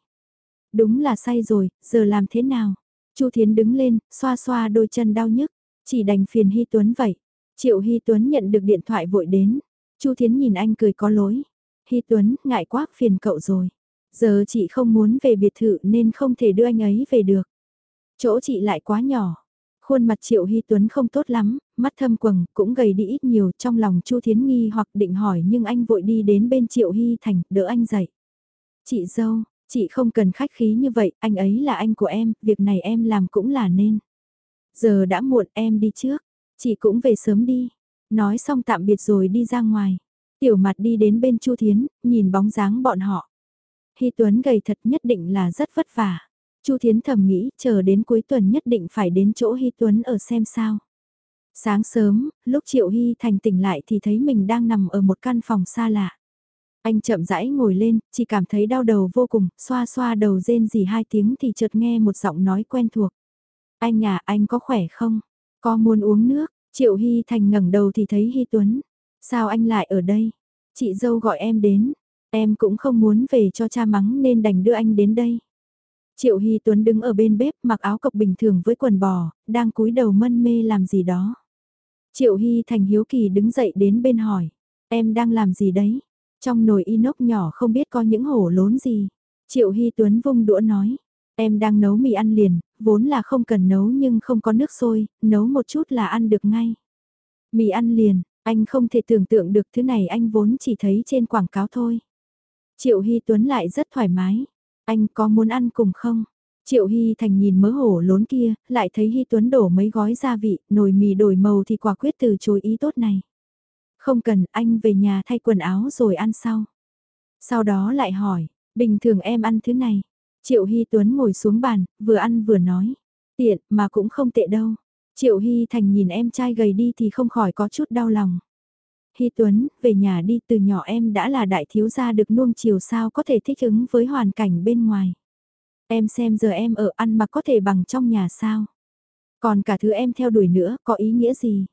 Đúng là say rồi, giờ làm thế nào? Chu Thiến đứng lên, xoa xoa đôi chân đau nhức, chỉ đành phiền Hy Tuấn vậy. Triệu Hy Tuấn nhận được điện thoại vội đến. Chu Thiến nhìn anh cười có lỗi. Hy Tuấn, ngại quá, phiền cậu rồi. Giờ chị không muốn về biệt thự nên không thể đưa anh ấy về được. Chỗ chị lại quá nhỏ. Khuôn mặt Triệu Hy Tuấn không tốt lắm, mắt thâm quầng, cũng gầy đi ít nhiều trong lòng Chu Thiến nghi hoặc định hỏi nhưng anh vội đi đến bên Triệu Hy Thành, đỡ anh dậy. Chị dâu, Chị không cần khách khí như vậy, anh ấy là anh của em, việc này em làm cũng là nên. Giờ đã muộn em đi trước, chị cũng về sớm đi. Nói xong tạm biệt rồi đi ra ngoài. Tiểu mặt đi đến bên Chu Thiến, nhìn bóng dáng bọn họ. Hy Tuấn gầy thật nhất định là rất vất vả. Chu Thiến thầm nghĩ chờ đến cuối tuần nhất định phải đến chỗ Hy Tuấn ở xem sao. Sáng sớm, lúc Triệu Hy Thành tỉnh lại thì thấy mình đang nằm ở một căn phòng xa lạ. Anh chậm rãi ngồi lên, chỉ cảm thấy đau đầu vô cùng, xoa xoa đầu rên gì hai tiếng thì chợt nghe một giọng nói quen thuộc. Anh à, anh có khỏe không? Có muốn uống nước? Triệu Hy Thành ngẩng đầu thì thấy Hy Tuấn. Sao anh lại ở đây? Chị dâu gọi em đến. Em cũng không muốn về cho cha mắng nên đành đưa anh đến đây. Triệu Hy Tuấn đứng ở bên bếp mặc áo cộc bình thường với quần bò, đang cúi đầu mân mê làm gì đó. Triệu Hy Thành hiếu kỳ đứng dậy đến bên hỏi. Em đang làm gì đấy? Trong nồi inox nhỏ không biết có những hổ lốn gì. Triệu Hy Tuấn vung đũa nói. Em đang nấu mì ăn liền, vốn là không cần nấu nhưng không có nước sôi, nấu một chút là ăn được ngay. Mì ăn liền, anh không thể tưởng tượng được thứ này anh vốn chỉ thấy trên quảng cáo thôi. Triệu Hy Tuấn lại rất thoải mái. Anh có muốn ăn cùng không? Triệu Hy Thành nhìn mớ hổ lốn kia, lại thấy Hy Tuấn đổ mấy gói gia vị, nồi mì đổi màu thì quả quyết từ chối ý tốt này. Không cần, anh về nhà thay quần áo rồi ăn sau. Sau đó lại hỏi, bình thường em ăn thứ này. Triệu Hy Tuấn ngồi xuống bàn, vừa ăn vừa nói. Tiện, mà cũng không tệ đâu. Triệu Hy Thành nhìn em trai gầy đi thì không khỏi có chút đau lòng. Hy Tuấn, về nhà đi từ nhỏ em đã là đại thiếu gia được nuông chiều sao có thể thích ứng với hoàn cảnh bên ngoài. Em xem giờ em ở ăn mà có thể bằng trong nhà sao? Còn cả thứ em theo đuổi nữa có ý nghĩa gì?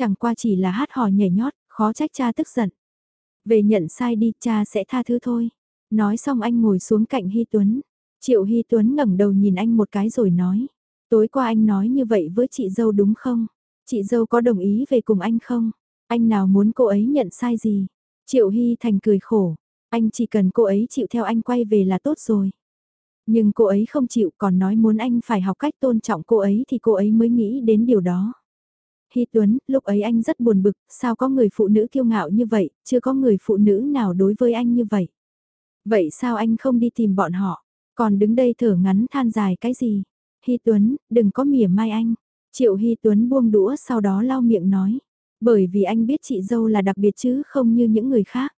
Chẳng qua chỉ là hát hò nhảy nhót, khó trách cha tức giận. Về nhận sai đi, cha sẽ tha thứ thôi. Nói xong anh ngồi xuống cạnh Hy Tuấn. Triệu Hy Tuấn ngẩng đầu nhìn anh một cái rồi nói. Tối qua anh nói như vậy với chị dâu đúng không? Chị dâu có đồng ý về cùng anh không? Anh nào muốn cô ấy nhận sai gì? Triệu Hy Thành cười khổ. Anh chỉ cần cô ấy chịu theo anh quay về là tốt rồi. Nhưng cô ấy không chịu còn nói muốn anh phải học cách tôn trọng cô ấy thì cô ấy mới nghĩ đến điều đó. Hy Tuấn, lúc ấy anh rất buồn bực, sao có người phụ nữ kiêu ngạo như vậy, chưa có người phụ nữ nào đối với anh như vậy. Vậy sao anh không đi tìm bọn họ, còn đứng đây thở ngắn than dài cái gì? Hy Tuấn, đừng có mỉa mai anh. Triệu Hy Tuấn buông đũa sau đó lau miệng nói. Bởi vì anh biết chị dâu là đặc biệt chứ không như những người khác.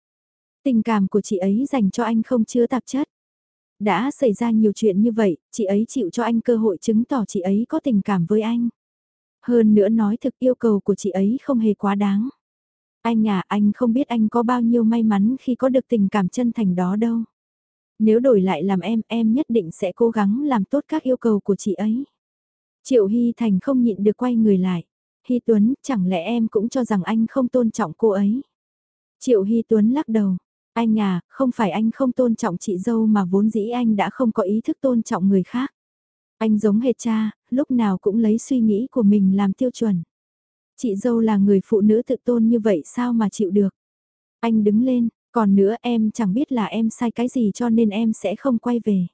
Tình cảm của chị ấy dành cho anh không chứa tạp chất. Đã xảy ra nhiều chuyện như vậy, chị ấy chịu cho anh cơ hội chứng tỏ chị ấy có tình cảm với anh. Hơn nữa nói thực yêu cầu của chị ấy không hề quá đáng. Anh à, anh không biết anh có bao nhiêu may mắn khi có được tình cảm chân thành đó đâu. Nếu đổi lại làm em, em nhất định sẽ cố gắng làm tốt các yêu cầu của chị ấy. Triệu Hy Thành không nhịn được quay người lại. Hy Tuấn, chẳng lẽ em cũng cho rằng anh không tôn trọng cô ấy? Triệu Hy Tuấn lắc đầu. Anh à, không phải anh không tôn trọng chị dâu mà vốn dĩ anh đã không có ý thức tôn trọng người khác. Anh giống hệt cha, lúc nào cũng lấy suy nghĩ của mình làm tiêu chuẩn. Chị dâu là người phụ nữ tự tôn như vậy sao mà chịu được? Anh đứng lên, còn nữa em chẳng biết là em sai cái gì cho nên em sẽ không quay về.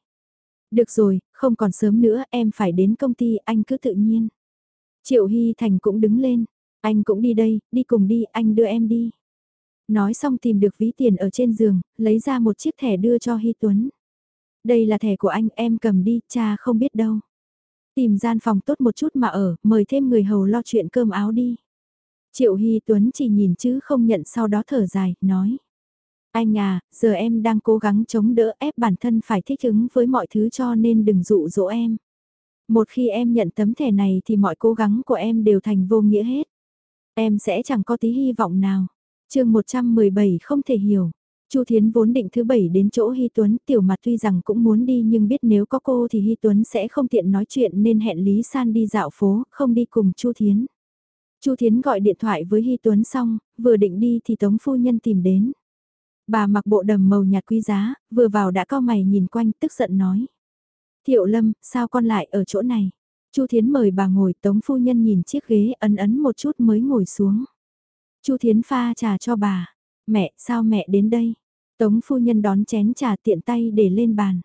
Được rồi, không còn sớm nữa, em phải đến công ty, anh cứ tự nhiên. Triệu Hy Thành cũng đứng lên, anh cũng đi đây, đi cùng đi, anh đưa em đi. Nói xong tìm được ví tiền ở trên giường, lấy ra một chiếc thẻ đưa cho Hy Tuấn. Đây là thẻ của anh, em cầm đi, cha không biết đâu. Tìm gian phòng tốt một chút mà ở, mời thêm người hầu lo chuyện cơm áo đi. Triệu Hy Tuấn chỉ nhìn chứ không nhận sau đó thở dài, nói. Anh à, giờ em đang cố gắng chống đỡ ép bản thân phải thích ứng với mọi thứ cho nên đừng dụ dỗ em. Một khi em nhận tấm thẻ này thì mọi cố gắng của em đều thành vô nghĩa hết. Em sẽ chẳng có tí hy vọng nào. chương 117 không thể hiểu. Chu Thiến vốn định thứ bảy đến chỗ Hy Tuấn, tiểu mặt tuy rằng cũng muốn đi nhưng biết nếu có cô thì Hy Tuấn sẽ không tiện nói chuyện nên hẹn Lý San đi dạo phố, không đi cùng Chu Thiến. Chu Thiến gọi điện thoại với Hy Tuấn xong, vừa định đi thì Tống Phu Nhân tìm đến. Bà mặc bộ đầm màu nhạt quý giá, vừa vào đã cao mày nhìn quanh tức giận nói. Thiệu Lâm, sao con lại ở chỗ này? Chu Thiến mời bà ngồi, Tống Phu Nhân nhìn chiếc ghế ấn ấn một chút mới ngồi xuống. Chu Thiến pha trà cho bà. Mẹ, sao mẹ đến đây? Tống Phu Nhân đón chén trà tiện tay để lên bàn.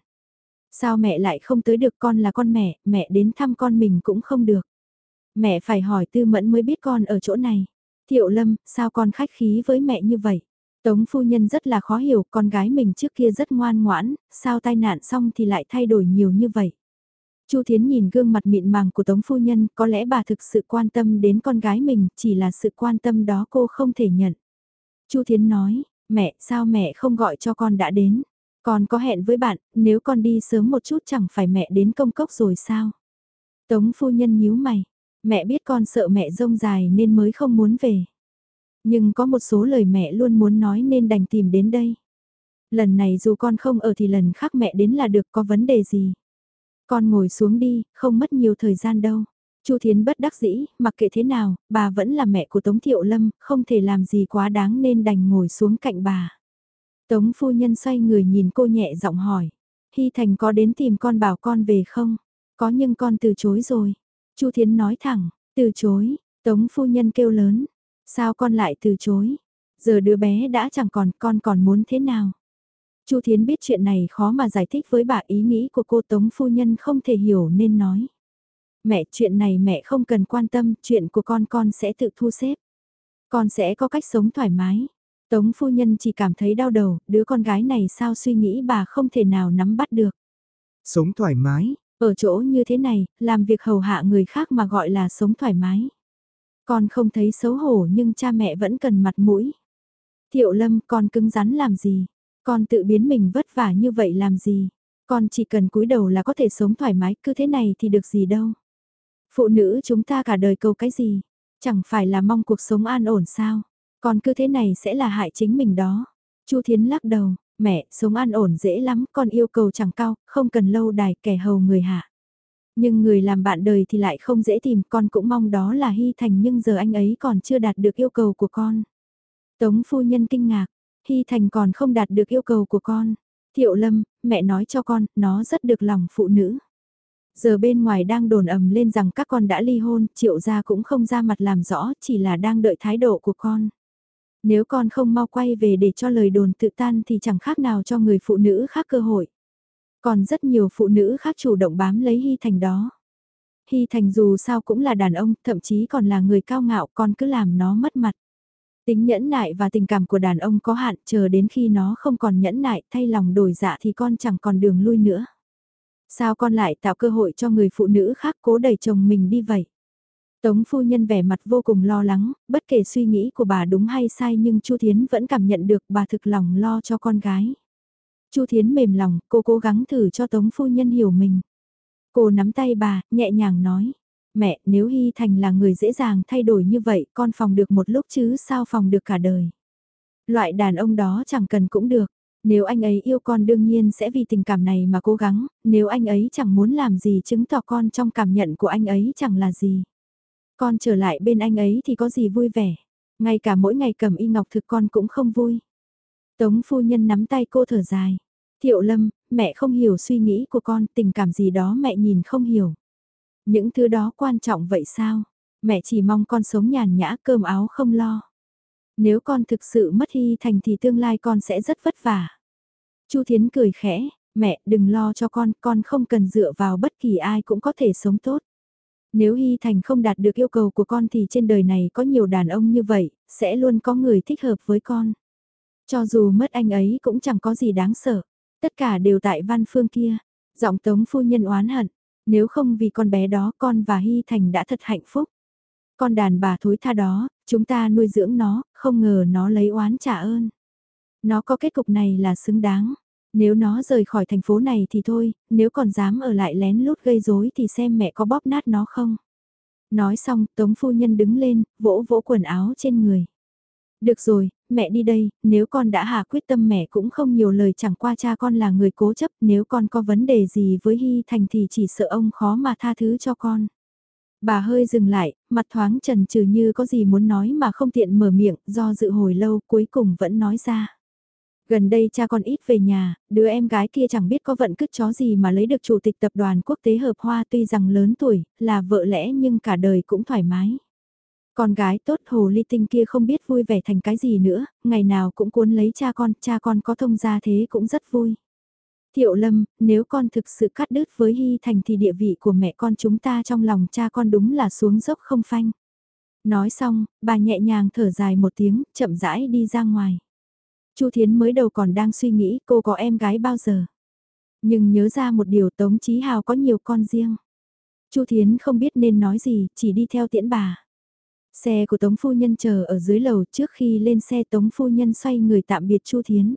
Sao mẹ lại không tới được con là con mẹ, mẹ đến thăm con mình cũng không được. Mẹ phải hỏi tư mẫn mới biết con ở chỗ này. Thiệu Lâm, sao con khách khí với mẹ như vậy? Tống phu nhân rất là khó hiểu, con gái mình trước kia rất ngoan ngoãn, sao tai nạn xong thì lại thay đổi nhiều như vậy. Chu Thiến nhìn gương mặt mịn màng của Tống phu nhân, có lẽ bà thực sự quan tâm đến con gái mình, chỉ là sự quan tâm đó cô không thể nhận. Chu Thiến nói, mẹ, sao mẹ không gọi cho con đã đến? Con có hẹn với bạn, nếu con đi sớm một chút chẳng phải mẹ đến công cốc rồi sao? Tống phu nhân nhíu mày, mẹ biết con sợ mẹ rông dài nên mới không muốn về. Nhưng có một số lời mẹ luôn muốn nói nên đành tìm đến đây. Lần này dù con không ở thì lần khác mẹ đến là được có vấn đề gì. Con ngồi xuống đi, không mất nhiều thời gian đâu. Chu Thiến bất đắc dĩ, mặc kệ thế nào, bà vẫn là mẹ của Tống Thiệu Lâm, không thể làm gì quá đáng nên đành ngồi xuống cạnh bà. Tống phu nhân xoay người nhìn cô nhẹ giọng hỏi. Hy Thành có đến tìm con bảo con về không? Có nhưng con từ chối rồi. Chu Thiến nói thẳng, từ chối, Tống phu nhân kêu lớn, Sao con lại từ chối? Giờ đứa bé đã chẳng còn, con còn muốn thế nào? Chu Thiến biết chuyện này khó mà giải thích với bà ý nghĩ của cô Tống Phu Nhân không thể hiểu nên nói. Mẹ, chuyện này mẹ không cần quan tâm, chuyện của con con sẽ tự thu xếp. Con sẽ có cách sống thoải mái. Tống Phu Nhân chỉ cảm thấy đau đầu, đứa con gái này sao suy nghĩ bà không thể nào nắm bắt được. Sống thoải mái. Ở chỗ như thế này, làm việc hầu hạ người khác mà gọi là sống thoải mái. Con không thấy xấu hổ nhưng cha mẹ vẫn cần mặt mũi. Thiệu lâm con cứng rắn làm gì? Con tự biến mình vất vả như vậy làm gì? Con chỉ cần cúi đầu là có thể sống thoải mái cứ thế này thì được gì đâu. Phụ nữ chúng ta cả đời cầu cái gì? Chẳng phải là mong cuộc sống an ổn sao? còn cứ thế này sẽ là hại chính mình đó. Chu Thiến lắc đầu, Mẹ, sống an ổn dễ lắm, con yêu cầu chẳng cao, không cần lâu đài kẻ hầu người hạ. Nhưng người làm bạn đời thì lại không dễ tìm, con cũng mong đó là Hy Thành nhưng giờ anh ấy còn chưa đạt được yêu cầu của con. Tống phu nhân kinh ngạc, Hy Thành còn không đạt được yêu cầu của con. Thiệu Lâm, mẹ nói cho con, nó rất được lòng phụ nữ. Giờ bên ngoài đang đồn ầm lên rằng các con đã ly hôn, triệu gia cũng không ra mặt làm rõ, chỉ là đang đợi thái độ của con. Nếu con không mau quay về để cho lời đồn tự tan thì chẳng khác nào cho người phụ nữ khác cơ hội. Còn rất nhiều phụ nữ khác chủ động bám lấy Hy Thành đó. Hy Thành dù sao cũng là đàn ông, thậm chí còn là người cao ngạo, con cứ làm nó mất mặt. Tính nhẫn nại và tình cảm của đàn ông có hạn, chờ đến khi nó không còn nhẫn nại, thay lòng đổi dạ thì con chẳng còn đường lui nữa. Sao con lại tạo cơ hội cho người phụ nữ khác cố đẩy chồng mình đi vậy? Tống phu nhân vẻ mặt vô cùng lo lắng, bất kể suy nghĩ của bà đúng hay sai nhưng Chu Thiến vẫn cảm nhận được bà thực lòng lo cho con gái. Chu Thiến mềm lòng, cô cố gắng thử cho Tống phu nhân hiểu mình. Cô nắm tay bà, nhẹ nhàng nói. Mẹ, nếu Hy Thành là người dễ dàng thay đổi như vậy, con phòng được một lúc chứ sao phòng được cả đời. Loại đàn ông đó chẳng cần cũng được. Nếu anh ấy yêu con đương nhiên sẽ vì tình cảm này mà cố gắng, nếu anh ấy chẳng muốn làm gì chứng tỏ con trong cảm nhận của anh ấy chẳng là gì. Con trở lại bên anh ấy thì có gì vui vẻ. Ngay cả mỗi ngày cầm y ngọc thực con cũng không vui. Tống phu nhân nắm tay cô thở dài. Thiệu lâm, mẹ không hiểu suy nghĩ của con, tình cảm gì đó mẹ nhìn không hiểu. Những thứ đó quan trọng vậy sao? Mẹ chỉ mong con sống nhàn nhã cơm áo không lo. Nếu con thực sự mất hy thành thì tương lai con sẽ rất vất vả. Chu Thiến cười khẽ, mẹ đừng lo cho con, con không cần dựa vào bất kỳ ai cũng có thể sống tốt. Nếu Hy Thành không đạt được yêu cầu của con thì trên đời này có nhiều đàn ông như vậy, sẽ luôn có người thích hợp với con. Cho dù mất anh ấy cũng chẳng có gì đáng sợ. Tất cả đều tại văn phương kia. Giọng tống phu nhân oán hận. Nếu không vì con bé đó con và Hy Thành đã thật hạnh phúc. Con đàn bà thối tha đó, chúng ta nuôi dưỡng nó, không ngờ nó lấy oán trả ơn. Nó có kết cục này là xứng đáng. Nếu nó rời khỏi thành phố này thì thôi, nếu còn dám ở lại lén lút gây rối thì xem mẹ có bóp nát nó không. Nói xong, Tống Phu Nhân đứng lên, vỗ vỗ quần áo trên người. Được rồi, mẹ đi đây, nếu con đã hạ quyết tâm mẹ cũng không nhiều lời chẳng qua cha con là người cố chấp, nếu con có vấn đề gì với Hy Thành thì chỉ sợ ông khó mà tha thứ cho con. Bà hơi dừng lại, mặt thoáng trần trừ như có gì muốn nói mà không tiện mở miệng, do dự hồi lâu cuối cùng vẫn nói ra. Gần đây cha con ít về nhà, đứa em gái kia chẳng biết có vận cứt chó gì mà lấy được chủ tịch tập đoàn quốc tế hợp hoa tuy rằng lớn tuổi, là vợ lẽ nhưng cả đời cũng thoải mái. Con gái tốt hồ ly tinh kia không biết vui vẻ thành cái gì nữa, ngày nào cũng cuốn lấy cha con, cha con có thông gia thế cũng rất vui. Thiệu lâm, nếu con thực sự cắt đứt với Hy Thành thì địa vị của mẹ con chúng ta trong lòng cha con đúng là xuống dốc không phanh. Nói xong, bà nhẹ nhàng thở dài một tiếng, chậm rãi đi ra ngoài. Chu Thiến mới đầu còn đang suy nghĩ cô có em gái bao giờ. Nhưng nhớ ra một điều Tống Chí Hào có nhiều con riêng. Chu Thiến không biết nên nói gì, chỉ đi theo tiễn bà. Xe của Tống Phu Nhân chờ ở dưới lầu trước khi lên xe Tống Phu Nhân xoay người tạm biệt Chu Thiến.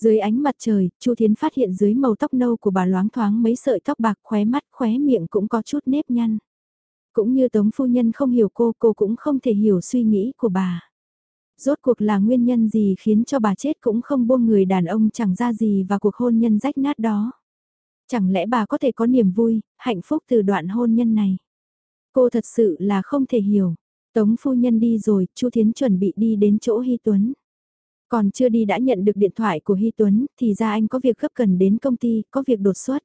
Dưới ánh mặt trời, Chu Thiến phát hiện dưới màu tóc nâu của bà loáng thoáng mấy sợi tóc bạc khóe mắt khóe miệng cũng có chút nếp nhăn. Cũng như Tống Phu Nhân không hiểu cô, cô cũng không thể hiểu suy nghĩ của bà. Rốt cuộc là nguyên nhân gì khiến cho bà chết cũng không buông người đàn ông chẳng ra gì và cuộc hôn nhân rách nát đó. Chẳng lẽ bà có thể có niềm vui, hạnh phúc từ đoạn hôn nhân này? Cô thật sự là không thể hiểu. Tống phu nhân đi rồi, Chu Thiến chuẩn bị đi đến chỗ Hy Tuấn. Còn chưa đi đã nhận được điện thoại của Hy Tuấn, thì ra anh có việc gấp cần đến công ty, có việc đột xuất.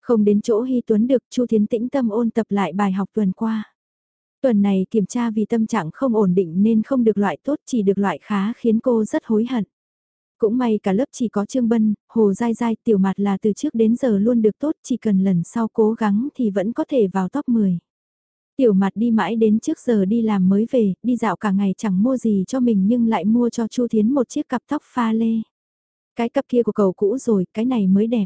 Không đến chỗ Hy Tuấn được, Chu Thiến tĩnh tâm ôn tập lại bài học tuần qua. Tuần này kiểm tra vì tâm trạng không ổn định nên không được loại tốt chỉ được loại khá khiến cô rất hối hận. Cũng may cả lớp chỉ có Trương Bân, Hồ Giai Giai tiểu mặt là từ trước đến giờ luôn được tốt chỉ cần lần sau cố gắng thì vẫn có thể vào top 10. Tiểu mặt đi mãi đến trước giờ đi làm mới về, đi dạo cả ngày chẳng mua gì cho mình nhưng lại mua cho Chu Thiến một chiếc cặp tóc pha lê. Cái cặp kia của cậu cũ rồi, cái này mới đẹp.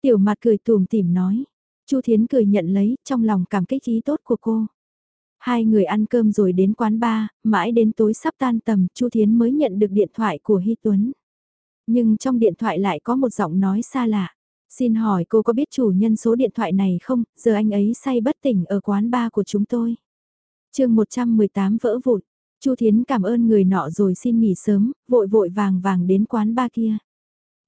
Tiểu mặt cười tùm tìm nói. Chu Thiến cười nhận lấy, trong lòng cảm kích ý tốt của cô. Hai người ăn cơm rồi đến quán bar, mãi đến tối sắp tan tầm, Chu Thiến mới nhận được điện thoại của Hy Tuấn. Nhưng trong điện thoại lại có một giọng nói xa lạ. Xin hỏi cô có biết chủ nhân số điện thoại này không, giờ anh ấy say bất tỉnh ở quán bar của chúng tôi. chương 118 vỡ vụn, Chu Thiến cảm ơn người nọ rồi xin nghỉ sớm, vội vội vàng vàng đến quán bar kia.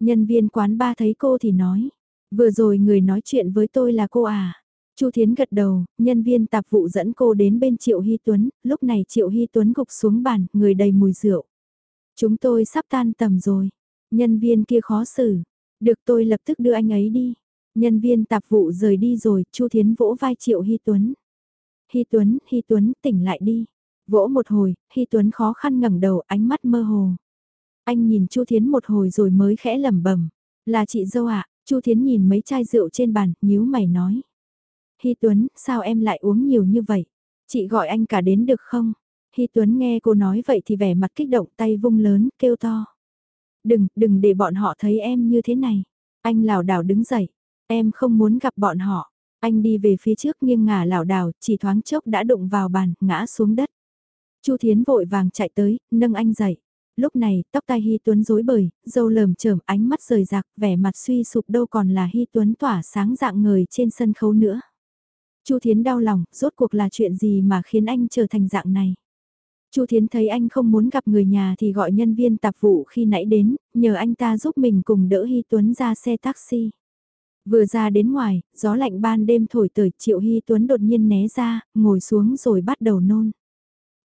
Nhân viên quán ba thấy cô thì nói, vừa rồi người nói chuyện với tôi là cô à. Chu Thiến gật đầu, nhân viên tạp vụ dẫn cô đến bên Triệu Hy Tuấn, lúc này Triệu Hy Tuấn gục xuống bàn, người đầy mùi rượu. Chúng tôi sắp tan tầm rồi. Nhân viên kia khó xử. Được tôi lập tức đưa anh ấy đi. Nhân viên tạp vụ rời đi rồi, Chu Thiến vỗ vai Triệu Hy Tuấn. Hy Tuấn, Hy Tuấn, tỉnh lại đi. Vỗ một hồi, Hy Tuấn khó khăn ngẩng đầu, ánh mắt mơ hồ. Anh nhìn Chu Thiến một hồi rồi mới khẽ lẩm bẩm, "Là chị dâu ạ." Chu Thiến nhìn mấy chai rượu trên bàn, nhíu mày nói. "Hy Tuấn, sao em lại uống nhiều như vậy? Chị gọi anh cả đến được không?" Hy Tuấn nghe cô nói vậy thì vẻ mặt kích động tay vung lớn, kêu to. "Đừng, đừng để bọn họ thấy em như thế này." Anh lảo đảo đứng dậy, "Em không muốn gặp bọn họ." Anh đi về phía trước nghiêng ngả lảo đảo, chỉ thoáng chốc đã đụng vào bàn, ngã xuống đất. Chu Thiến vội vàng chạy tới, nâng anh dậy. Lúc này, tóc tai Hy Tuấn rối bời, dâu lờm chởm ánh mắt rời rạc, vẻ mặt suy sụp đâu còn là Hy Tuấn tỏa sáng dạng người trên sân khấu nữa. Chu Thiến đau lòng, rốt cuộc là chuyện gì mà khiến anh trở thành dạng này. Chu Thiến thấy anh không muốn gặp người nhà thì gọi nhân viên tạp vụ khi nãy đến, nhờ anh ta giúp mình cùng đỡ Hy Tuấn ra xe taxi. Vừa ra đến ngoài, gió lạnh ban đêm thổi tới Triệu Hy Tuấn đột nhiên né ra, ngồi xuống rồi bắt đầu nôn.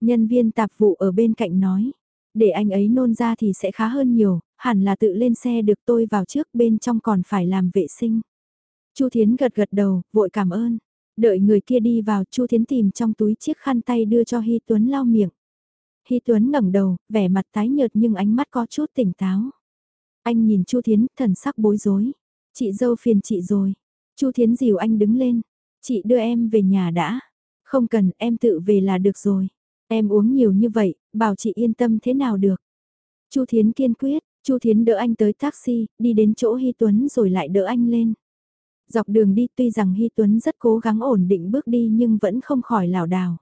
Nhân viên tạp vụ ở bên cạnh nói, để anh ấy nôn ra thì sẽ khá hơn nhiều, hẳn là tự lên xe được tôi vào trước bên trong còn phải làm vệ sinh. Chu Thiến gật gật đầu, vội cảm ơn. Đợi người kia đi vào, Chu Thiến tìm trong túi chiếc khăn tay đưa cho Hy Tuấn lau miệng. Hy Tuấn ngẩng đầu, vẻ mặt tái nhợt nhưng ánh mắt có chút tỉnh táo. Anh nhìn Chu Thiến, thần sắc bối rối. Chị dâu phiền chị rồi. Chu Thiến dìu anh đứng lên. Chị đưa em về nhà đã. Không cần, em tự về là được rồi. Em uống nhiều như vậy, bảo chị yên tâm thế nào được. Chu Thiến kiên quyết, Chu Thiến đỡ anh tới taxi, đi đến chỗ Hy Tuấn rồi lại đỡ anh lên. Dọc đường đi tuy rằng Hy Tuấn rất cố gắng ổn định bước đi nhưng vẫn không khỏi lảo đảo.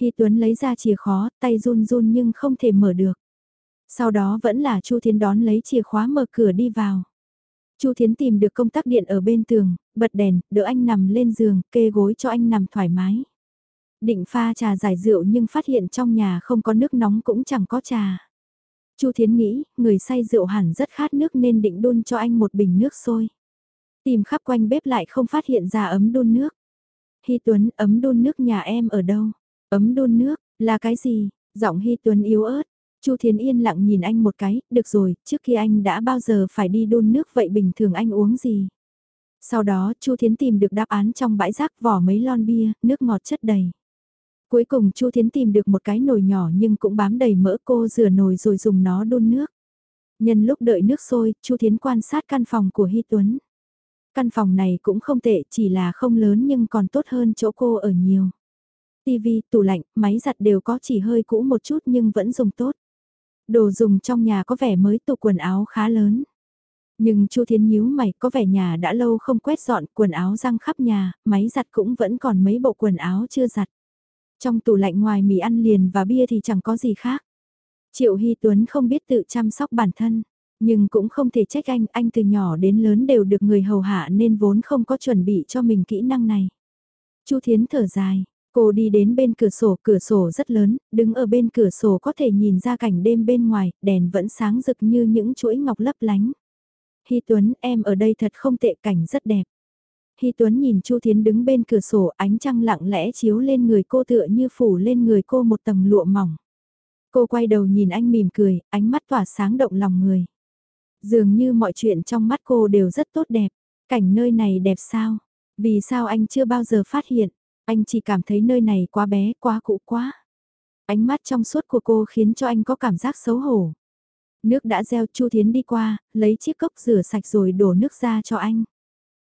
Hy Tuấn lấy ra chìa khóa, tay run run nhưng không thể mở được. Sau đó vẫn là Chu Thiến đón lấy chìa khóa mở cửa đi vào. Chu Thiến tìm được công tắc điện ở bên tường, bật đèn, đỡ anh nằm lên giường, kê gối cho anh nằm thoải mái. Định pha trà giải rượu nhưng phát hiện trong nhà không có nước nóng cũng chẳng có trà. Chu Thiến nghĩ, người say rượu hẳn rất khát nước nên định đun cho anh một bình nước sôi. Tìm khắp quanh bếp lại không phát hiện ra ấm đun nước. Hy Tuấn, ấm đun nước nhà em ở đâu? Ấm đun nước, là cái gì? Giọng Hy Tuấn yếu ớt. Chu Thiến yên lặng nhìn anh một cái, được rồi, trước khi anh đã bao giờ phải đi đun nước vậy bình thường anh uống gì? Sau đó, Chu Thiến tìm được đáp án trong bãi rác vỏ mấy lon bia, nước ngọt chất đầy. Cuối cùng Chu Thiến tìm được một cái nồi nhỏ nhưng cũng bám đầy mỡ cô rửa nồi rồi dùng nó đun nước. Nhân lúc đợi nước sôi, Chu Thiến quan sát căn phòng của Hy Tuấn. Căn phòng này cũng không tệ, chỉ là không lớn nhưng còn tốt hơn chỗ cô ở nhiều. Tivi, tủ lạnh, máy giặt đều có chỉ hơi cũ một chút nhưng vẫn dùng tốt. Đồ dùng trong nhà có vẻ mới tủ quần áo khá lớn. Nhưng Chu thiên nhíu mày, có vẻ nhà đã lâu không quét dọn, quần áo răng khắp nhà, máy giặt cũng vẫn còn mấy bộ quần áo chưa giặt. Trong tủ lạnh ngoài mì ăn liền và bia thì chẳng có gì khác. Triệu Hy Tuấn không biết tự chăm sóc bản thân, nhưng cũng không thể trách anh, anh từ nhỏ đến lớn đều được người hầu hạ nên vốn không có chuẩn bị cho mình kỹ năng này. Chu Thiến thở dài, cô đi đến bên cửa sổ, cửa sổ rất lớn, đứng ở bên cửa sổ có thể nhìn ra cảnh đêm bên ngoài, đèn vẫn sáng rực như những chuỗi ngọc lấp lánh. Hy Tuấn, em ở đây thật không tệ cảnh rất đẹp. Hy Tuấn nhìn Chu Thiến đứng bên cửa sổ ánh trăng lặng lẽ chiếu lên người cô tựa như phủ lên người cô một tầng lụa mỏng. Cô quay đầu nhìn anh mỉm cười, ánh mắt tỏa sáng động lòng người. Dường như mọi chuyện trong mắt cô đều rất tốt đẹp. Cảnh nơi này đẹp sao? Vì sao anh chưa bao giờ phát hiện? Anh chỉ cảm thấy nơi này quá bé, quá cũ quá. Ánh mắt trong suốt của cô khiến cho anh có cảm giác xấu hổ. Nước đã gieo Chu Thiến đi qua, lấy chiếc cốc rửa sạch rồi đổ nước ra cho anh.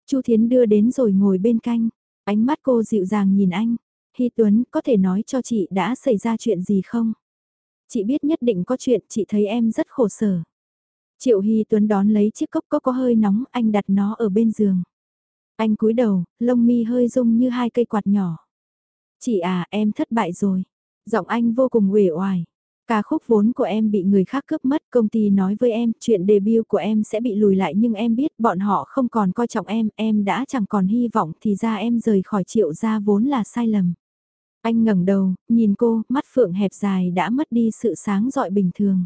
Chu Thiến đưa đến rồi ngồi bên canh, ánh mắt cô dịu dàng nhìn anh. Hy Tuấn, có thể nói cho chị đã xảy ra chuyện gì không? Chị biết nhất định có chuyện, chị thấy em rất khổ sở. Triệu Hy Tuấn đón lấy chiếc cốc có có hơi nóng, anh đặt nó ở bên giường. Anh cúi đầu, lông mi hơi rung như hai cây quạt nhỏ. Chị à, em thất bại rồi. Giọng anh vô cùng uể oải. Ca khúc vốn của em bị người khác cướp mất, công ty nói với em chuyện debut của em sẽ bị lùi lại nhưng em biết bọn họ không còn coi trọng em, em đã chẳng còn hy vọng thì ra em rời khỏi triệu gia vốn là sai lầm. Anh ngẩng đầu, nhìn cô, mắt phượng hẹp dài đã mất đi sự sáng rọi bình thường.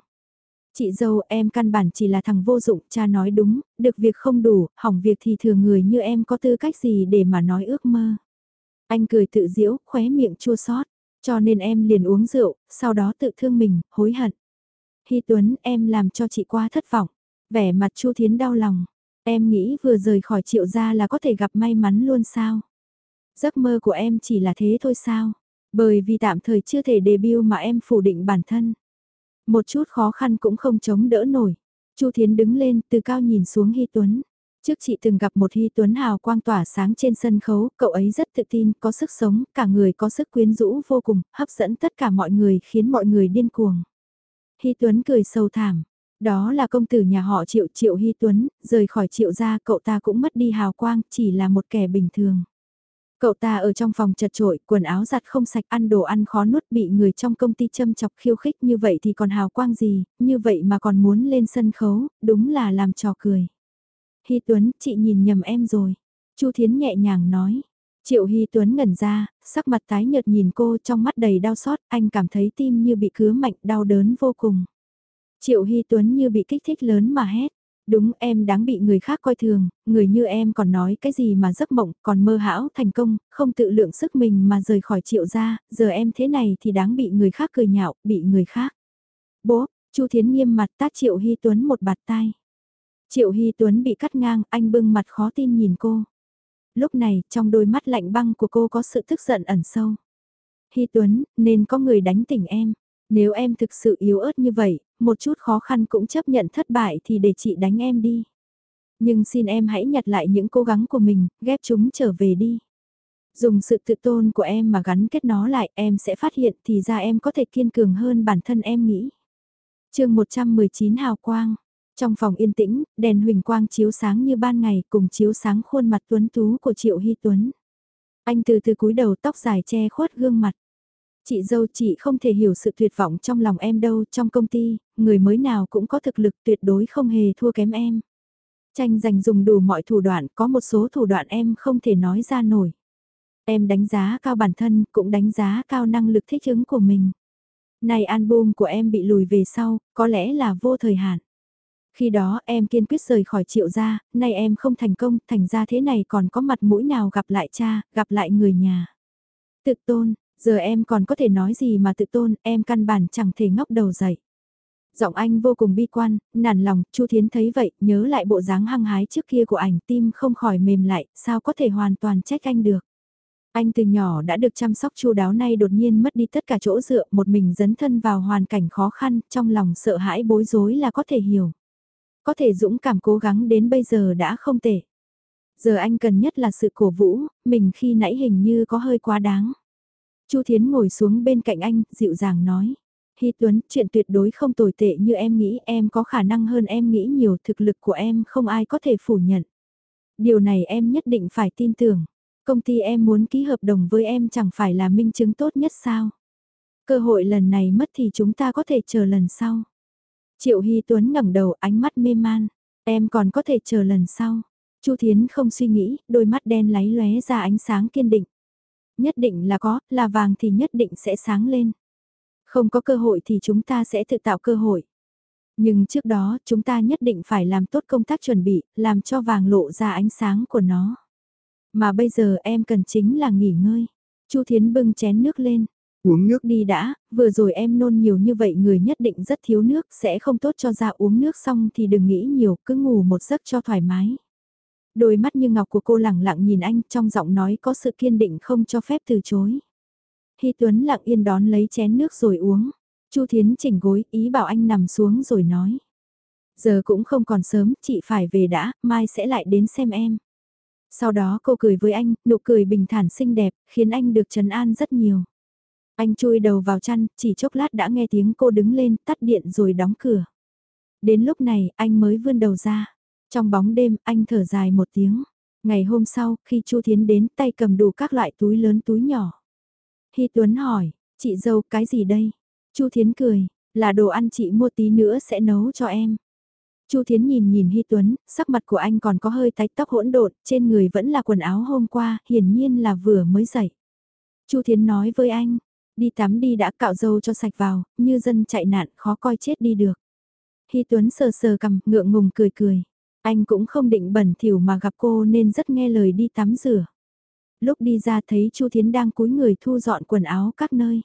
Chị dâu em căn bản chỉ là thằng vô dụng, cha nói đúng, được việc không đủ, hỏng việc thì thừa người như em có tư cách gì để mà nói ước mơ. Anh cười tự diễu, khóe miệng chua xót cho nên em liền uống rượu, sau đó tự thương mình, hối hận. Hy Tuấn, em làm cho chị quá thất vọng. Vẻ mặt Chu Thiến đau lòng. Em nghĩ vừa rời khỏi triệu gia là có thể gặp may mắn luôn sao? Giấc mơ của em chỉ là thế thôi sao? Bởi vì tạm thời chưa thể debut mà em phủ định bản thân. Một chút khó khăn cũng không chống đỡ nổi. Chu Thiến đứng lên từ cao nhìn xuống Hy Tuấn. Trước chị từng gặp một Hy Tuấn hào quang tỏa sáng trên sân khấu, cậu ấy rất tự tin, có sức sống, cả người có sức quyến rũ vô cùng, hấp dẫn tất cả mọi người khiến mọi người điên cuồng. Hy Tuấn cười sâu thảm. Đó là công tử nhà họ Triệu Triệu Hy Tuấn, rời khỏi Triệu gia cậu ta cũng mất đi hào quang, chỉ là một kẻ bình thường. Cậu ta ở trong phòng chật trội, quần áo giặt không sạch, ăn đồ ăn khó nuốt bị người trong công ty châm chọc khiêu khích như vậy thì còn hào quang gì, như vậy mà còn muốn lên sân khấu, đúng là làm trò cười. Hy Tuấn, chị nhìn nhầm em rồi. Chu Thiến nhẹ nhàng nói. Triệu Hy Tuấn ngẩn ra, sắc mặt tái nhợt nhìn cô trong mắt đầy đau xót, anh cảm thấy tim như bị cứa mạnh đau đớn vô cùng. Triệu Hy Tuấn như bị kích thích lớn mà hét. Đúng em đáng bị người khác coi thường, người như em còn nói cái gì mà giấc mộng, còn mơ hão thành công, không tự lượng sức mình mà rời khỏi triệu gia, giờ em thế này thì đáng bị người khác cười nhạo, bị người khác. Bố, Chu Thiến nghiêm mặt tát Triệu Hy Tuấn một bạt tai. Triệu Hy Tuấn bị cắt ngang, anh bưng mặt khó tin nhìn cô. Lúc này, trong đôi mắt lạnh băng của cô có sự tức giận ẩn sâu. Hy Tuấn, nên có người đánh tỉnh em. Nếu em thực sự yếu ớt như vậy, một chút khó khăn cũng chấp nhận thất bại thì để chị đánh em đi. Nhưng xin em hãy nhặt lại những cố gắng của mình, ghép chúng trở về đi. Dùng sự tự tôn của em mà gắn kết nó lại, em sẽ phát hiện thì ra em có thể kiên cường hơn bản thân em nghĩ. chương 119 Hào Quang trong phòng yên tĩnh, đèn huỳnh quang chiếu sáng như ban ngày cùng chiếu sáng khuôn mặt tuấn tú của Triệu Hy Tuấn. Anh từ từ cúi đầu tóc dài che khuất gương mặt. Chị dâu chị không thể hiểu sự tuyệt vọng trong lòng em đâu trong công ty, người mới nào cũng có thực lực tuyệt đối không hề thua kém em. Tranh giành dùng đủ mọi thủ đoạn, có một số thủ đoạn em không thể nói ra nổi. Em đánh giá cao bản thân, cũng đánh giá cao năng lực thích ứng của mình. Này album của em bị lùi về sau, có lẽ là vô thời hạn. Khi đó em kiên quyết rời khỏi triệu gia, nay em không thành công, thành ra thế này còn có mặt mũi nào gặp lại cha, gặp lại người nhà. Tự tôn, giờ em còn có thể nói gì mà tự tôn, em căn bản chẳng thể ngóc đầu dậy. Giọng anh vô cùng bi quan, nản lòng, Chu Thiến thấy vậy, nhớ lại bộ dáng hăng hái trước kia của ảnh tim không khỏi mềm lại, sao có thể hoàn toàn trách anh được. Anh từ nhỏ đã được chăm sóc chu đáo nay đột nhiên mất đi tất cả chỗ dựa, một mình dấn thân vào hoàn cảnh khó khăn, trong lòng sợ hãi bối rối là có thể hiểu. Có thể dũng cảm cố gắng đến bây giờ đã không tệ. Giờ anh cần nhất là sự cổ vũ, mình khi nãy hình như có hơi quá đáng. Chu Thiến ngồi xuống bên cạnh anh, dịu dàng nói. Hy Tuấn, chuyện tuyệt đối không tồi tệ như em nghĩ, em có khả năng hơn em nghĩ nhiều, thực lực của em không ai có thể phủ nhận. Điều này em nhất định phải tin tưởng. Công ty em muốn ký hợp đồng với em chẳng phải là minh chứng tốt nhất sao? Cơ hội lần này mất thì chúng ta có thể chờ lần sau. Triệu Hy Tuấn ngẩng đầu ánh mắt mê man. Em còn có thể chờ lần sau. Chu Thiến không suy nghĩ, đôi mắt đen láy lóe ra ánh sáng kiên định. Nhất định là có, là vàng thì nhất định sẽ sáng lên. Không có cơ hội thì chúng ta sẽ tự tạo cơ hội. Nhưng trước đó chúng ta nhất định phải làm tốt công tác chuẩn bị, làm cho vàng lộ ra ánh sáng của nó. Mà bây giờ em cần chính là nghỉ ngơi. Chu Thiến bưng chén nước lên, Uống nước đi đã, vừa rồi em nôn nhiều như vậy người nhất định rất thiếu nước, sẽ không tốt cho da uống nước xong thì đừng nghĩ nhiều, cứ ngủ một giấc cho thoải mái. Đôi mắt như ngọc của cô lẳng lặng nhìn anh trong giọng nói có sự kiên định không cho phép từ chối. Hy Tuấn lặng yên đón lấy chén nước rồi uống. Chu Thiến chỉnh gối, ý bảo anh nằm xuống rồi nói. Giờ cũng không còn sớm, chị phải về đã, mai sẽ lại đến xem em. Sau đó cô cười với anh, nụ cười bình thản xinh đẹp, khiến anh được trấn an rất nhiều. Anh chui đầu vào chăn, chỉ chốc lát đã nghe tiếng cô đứng lên, tắt điện rồi đóng cửa. Đến lúc này, anh mới vươn đầu ra. Trong bóng đêm, anh thở dài một tiếng. Ngày hôm sau, khi Chu Thiến đến, tay cầm đủ các loại túi lớn túi nhỏ. Hy Tuấn hỏi, chị dâu cái gì đây? Chu Thiến cười, là đồ ăn chị mua tí nữa sẽ nấu cho em. Chu Thiến nhìn nhìn Hy Tuấn, sắc mặt của anh còn có hơi tái tóc hỗn độn, trên người vẫn là quần áo hôm qua, hiển nhiên là vừa mới dậy. Chu Thiến nói với anh, Đi tắm đi đã cạo dâu cho sạch vào, như dân chạy nạn khó coi chết đi được. Hy Tuấn sờ sờ cầm, ngượng ngùng cười cười. Anh cũng không định bẩn thỉu mà gặp cô nên rất nghe lời đi tắm rửa. Lúc đi ra thấy Chu Thiến đang cúi người thu dọn quần áo các nơi.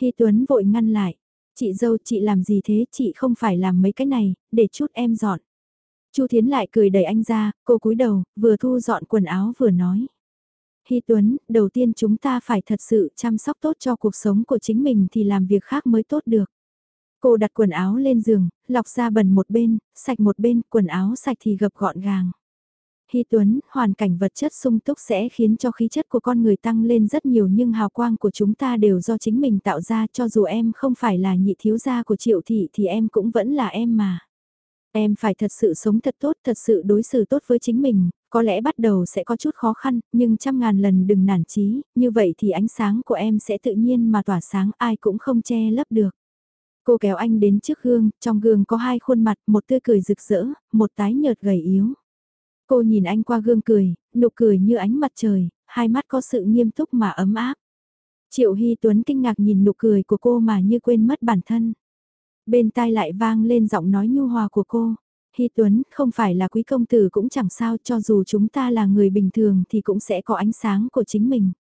Hy Tuấn vội ngăn lại. Chị dâu chị làm gì thế, chị không phải làm mấy cái này, để chút em dọn. Chu Thiến lại cười đẩy anh ra, cô cúi đầu, vừa thu dọn quần áo vừa nói. Hy Tuấn, đầu tiên chúng ta phải thật sự chăm sóc tốt cho cuộc sống của chính mình thì làm việc khác mới tốt được. Cô đặt quần áo lên giường, lọc ra bẩn một bên, sạch một bên, quần áo sạch thì gập gọn gàng. Hy Tuấn, hoàn cảnh vật chất sung túc sẽ khiến cho khí chất của con người tăng lên rất nhiều nhưng hào quang của chúng ta đều do chính mình tạo ra cho dù em không phải là nhị thiếu gia của triệu thị thì em cũng vẫn là em mà. Em phải thật sự sống thật tốt, thật sự đối xử tốt với chính mình, có lẽ bắt đầu sẽ có chút khó khăn, nhưng trăm ngàn lần đừng nản chí, như vậy thì ánh sáng của em sẽ tự nhiên mà tỏa sáng ai cũng không che lấp được. Cô kéo anh đến trước gương, trong gương có hai khuôn mặt, một tươi cười rực rỡ, một tái nhợt gầy yếu. Cô nhìn anh qua gương cười, nụ cười như ánh mặt trời, hai mắt có sự nghiêm túc mà ấm áp. Triệu Hy Tuấn kinh ngạc nhìn nụ cười của cô mà như quên mất bản thân. Bên tai lại vang lên giọng nói nhu hòa của cô. Hy Tuấn, không phải là quý công tử cũng chẳng sao cho dù chúng ta là người bình thường thì cũng sẽ có ánh sáng của chính mình.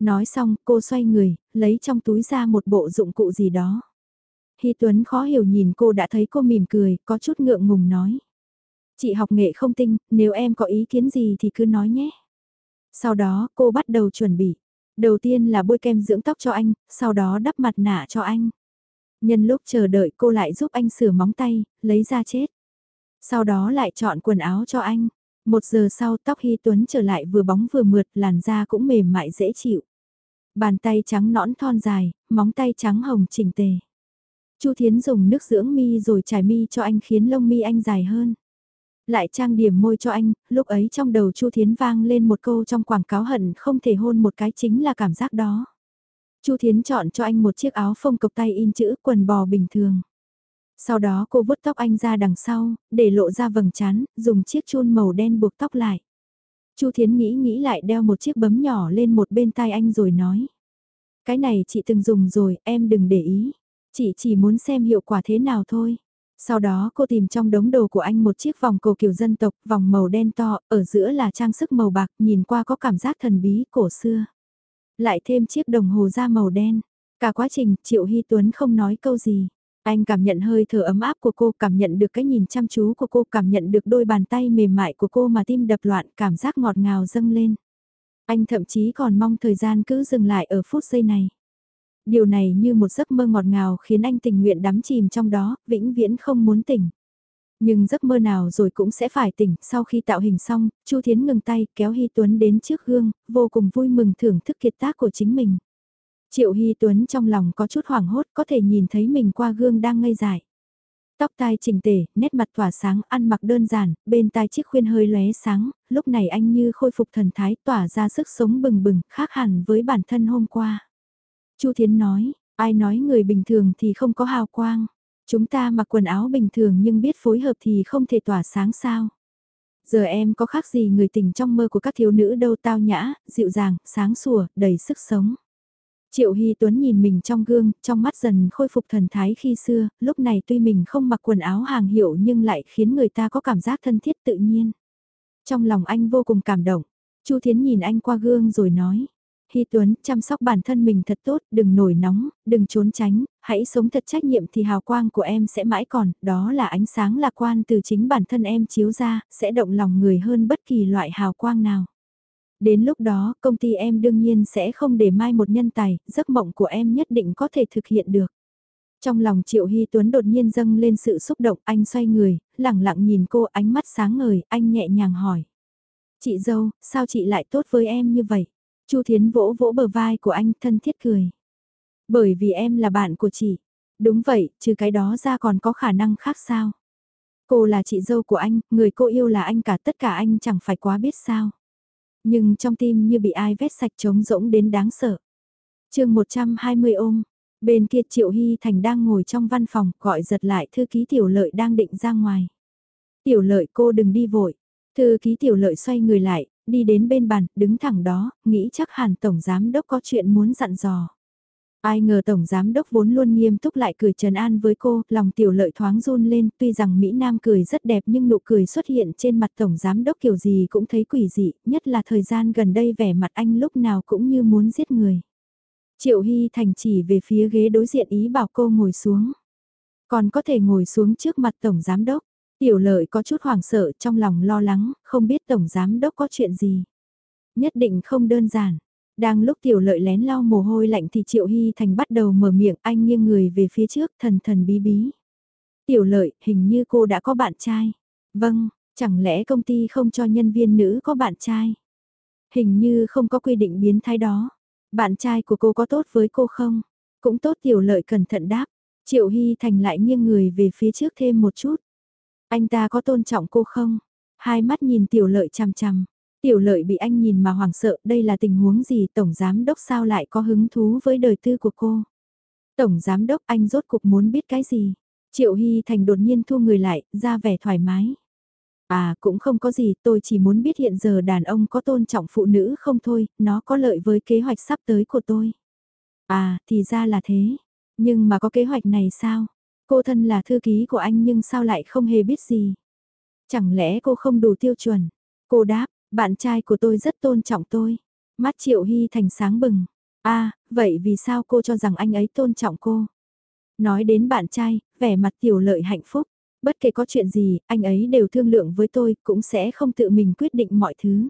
Nói xong, cô xoay người, lấy trong túi ra một bộ dụng cụ gì đó. Hy Tuấn khó hiểu nhìn cô đã thấy cô mỉm cười, có chút ngượng ngùng nói. Chị học nghệ không tinh, nếu em có ý kiến gì thì cứ nói nhé. Sau đó cô bắt đầu chuẩn bị. Đầu tiên là bôi kem dưỡng tóc cho anh, sau đó đắp mặt nạ cho anh. Nhân lúc chờ đợi cô lại giúp anh sửa móng tay, lấy ra chết. Sau đó lại chọn quần áo cho anh. Một giờ sau tóc Hy Tuấn trở lại vừa bóng vừa mượt, làn da cũng mềm mại dễ chịu. Bàn tay trắng nõn thon dài, móng tay trắng hồng chỉnh tề. Chu Thiến dùng nước dưỡng mi rồi trải mi cho anh khiến lông mi anh dài hơn. Lại trang điểm môi cho anh, lúc ấy trong đầu Chu Thiến vang lên một câu trong quảng cáo hận không thể hôn một cái chính là cảm giác đó. Chu Thiến chọn cho anh một chiếc áo phông cộc tay in chữ quần bò bình thường. Sau đó cô vuốt tóc anh ra đằng sau, để lộ ra vầng trán, dùng chiếc chun màu đen buộc tóc lại. Chu Thiến nghĩ nghĩ lại đeo một chiếc bấm nhỏ lên một bên tai anh rồi nói. Cái này chị từng dùng rồi, em đừng để ý. Chị chỉ muốn xem hiệu quả thế nào thôi. Sau đó cô tìm trong đống đồ của anh một chiếc vòng cổ kiểu dân tộc, vòng màu đen to, ở giữa là trang sức màu bạc, nhìn qua có cảm giác thần bí cổ xưa. Lại thêm chiếc đồng hồ da màu đen. Cả quá trình, Triệu Hy Tuấn không nói câu gì. Anh cảm nhận hơi thở ấm áp của cô, cảm nhận được cái nhìn chăm chú của cô, cảm nhận được đôi bàn tay mềm mại của cô mà tim đập loạn, cảm giác ngọt ngào dâng lên. Anh thậm chí còn mong thời gian cứ dừng lại ở phút giây này. Điều này như một giấc mơ ngọt ngào khiến anh tình nguyện đắm chìm trong đó, vĩnh viễn không muốn tỉnh. Nhưng giấc mơ nào rồi cũng sẽ phải tỉnh, sau khi tạo hình xong, Chu Thiến ngừng tay, kéo Hy Tuấn đến trước gương, vô cùng vui mừng thưởng thức kiệt tác của chính mình. Triệu Hy Tuấn trong lòng có chút hoảng hốt, có thể nhìn thấy mình qua gương đang ngây dại. Tóc tai chỉnh tề, nét mặt tỏa sáng, ăn mặc đơn giản, bên tai chiếc khuyên hơi lóe sáng, lúc này anh như khôi phục thần thái tỏa ra sức sống bừng bừng, khác hẳn với bản thân hôm qua. Chu Thiến nói, ai nói người bình thường thì không có hào quang. Chúng ta mặc quần áo bình thường nhưng biết phối hợp thì không thể tỏa sáng sao. Giờ em có khác gì người tình trong mơ của các thiếu nữ đâu tao nhã, dịu dàng, sáng sủa, đầy sức sống. Triệu Hy Tuấn nhìn mình trong gương, trong mắt dần khôi phục thần thái khi xưa, lúc này tuy mình không mặc quần áo hàng hiệu nhưng lại khiến người ta có cảm giác thân thiết tự nhiên. Trong lòng anh vô cùng cảm động, Chu Thiến nhìn anh qua gương rồi nói, Hy Tuấn, chăm sóc bản thân mình thật tốt, đừng nổi nóng, đừng trốn tránh, hãy sống thật trách nhiệm thì hào quang của em sẽ mãi còn, đó là ánh sáng lạc quan từ chính bản thân em chiếu ra, sẽ động lòng người hơn bất kỳ loại hào quang nào. Đến lúc đó, công ty em đương nhiên sẽ không để mai một nhân tài, giấc mộng của em nhất định có thể thực hiện được. Trong lòng Triệu Hy Tuấn đột nhiên dâng lên sự xúc động, anh xoay người, lẳng lặng nhìn cô ánh mắt sáng ngời, anh nhẹ nhàng hỏi. Chị dâu, sao chị lại tốt với em như vậy? Chu Thiến vỗ vỗ bờ vai của anh thân thiết cười. Bởi vì em là bạn của chị. Đúng vậy, trừ cái đó ra còn có khả năng khác sao? Cô là chị dâu của anh, người cô yêu là anh cả tất cả anh chẳng phải quá biết sao. Nhưng trong tim như bị ai vét sạch trống rỗng đến đáng sợ. chương 120 ôm, bên kia Triệu Hy Thành đang ngồi trong văn phòng gọi giật lại thư ký tiểu lợi đang định ra ngoài. Tiểu lợi cô đừng đi vội. Thư ký tiểu lợi xoay người lại, đi đến bên bàn, đứng thẳng đó, nghĩ chắc hẳn Tổng Giám Đốc có chuyện muốn dặn dò. Ai ngờ Tổng Giám Đốc vốn luôn nghiêm túc lại cười trần an với cô, lòng tiểu lợi thoáng run lên, tuy rằng Mỹ Nam cười rất đẹp nhưng nụ cười xuất hiện trên mặt Tổng Giám Đốc kiểu gì cũng thấy quỷ dị, nhất là thời gian gần đây vẻ mặt anh lúc nào cũng như muốn giết người. Triệu Hy Thành chỉ về phía ghế đối diện ý bảo cô ngồi xuống. Còn có thể ngồi xuống trước mặt Tổng Giám Đốc. Tiểu lợi có chút hoảng sợ trong lòng lo lắng, không biết Tổng Giám Đốc có chuyện gì. Nhất định không đơn giản. Đang lúc tiểu lợi lén lau mồ hôi lạnh thì Triệu Hy Thành bắt đầu mở miệng anh nghiêng người về phía trước thần thần bí bí. Tiểu lợi, hình như cô đã có bạn trai. Vâng, chẳng lẽ công ty không cho nhân viên nữ có bạn trai? Hình như không có quy định biến thái đó. Bạn trai của cô có tốt với cô không? Cũng tốt tiểu lợi cẩn thận đáp. Triệu Hy Thành lại nghiêng người về phía trước thêm một chút. Anh ta có tôn trọng cô không? Hai mắt nhìn tiểu lợi chằm chằm. Tiểu lợi bị anh nhìn mà hoảng sợ, đây là tình huống gì Tổng Giám Đốc sao lại có hứng thú với đời tư của cô? Tổng Giám Đốc anh rốt cuộc muốn biết cái gì? Triệu Hy Thành đột nhiên thu người lại, ra vẻ thoải mái. À cũng không có gì, tôi chỉ muốn biết hiện giờ đàn ông có tôn trọng phụ nữ không thôi, nó có lợi với kế hoạch sắp tới của tôi. À, thì ra là thế. Nhưng mà có kế hoạch này sao? Cô thân là thư ký của anh nhưng sao lại không hề biết gì? Chẳng lẽ cô không đủ tiêu chuẩn? Cô đáp, bạn trai của tôi rất tôn trọng tôi. Mắt Triệu Hy Thành sáng bừng. À, vậy vì sao cô cho rằng anh ấy tôn trọng cô? Nói đến bạn trai, vẻ mặt tiểu lợi hạnh phúc. Bất kể có chuyện gì, anh ấy đều thương lượng với tôi, cũng sẽ không tự mình quyết định mọi thứ.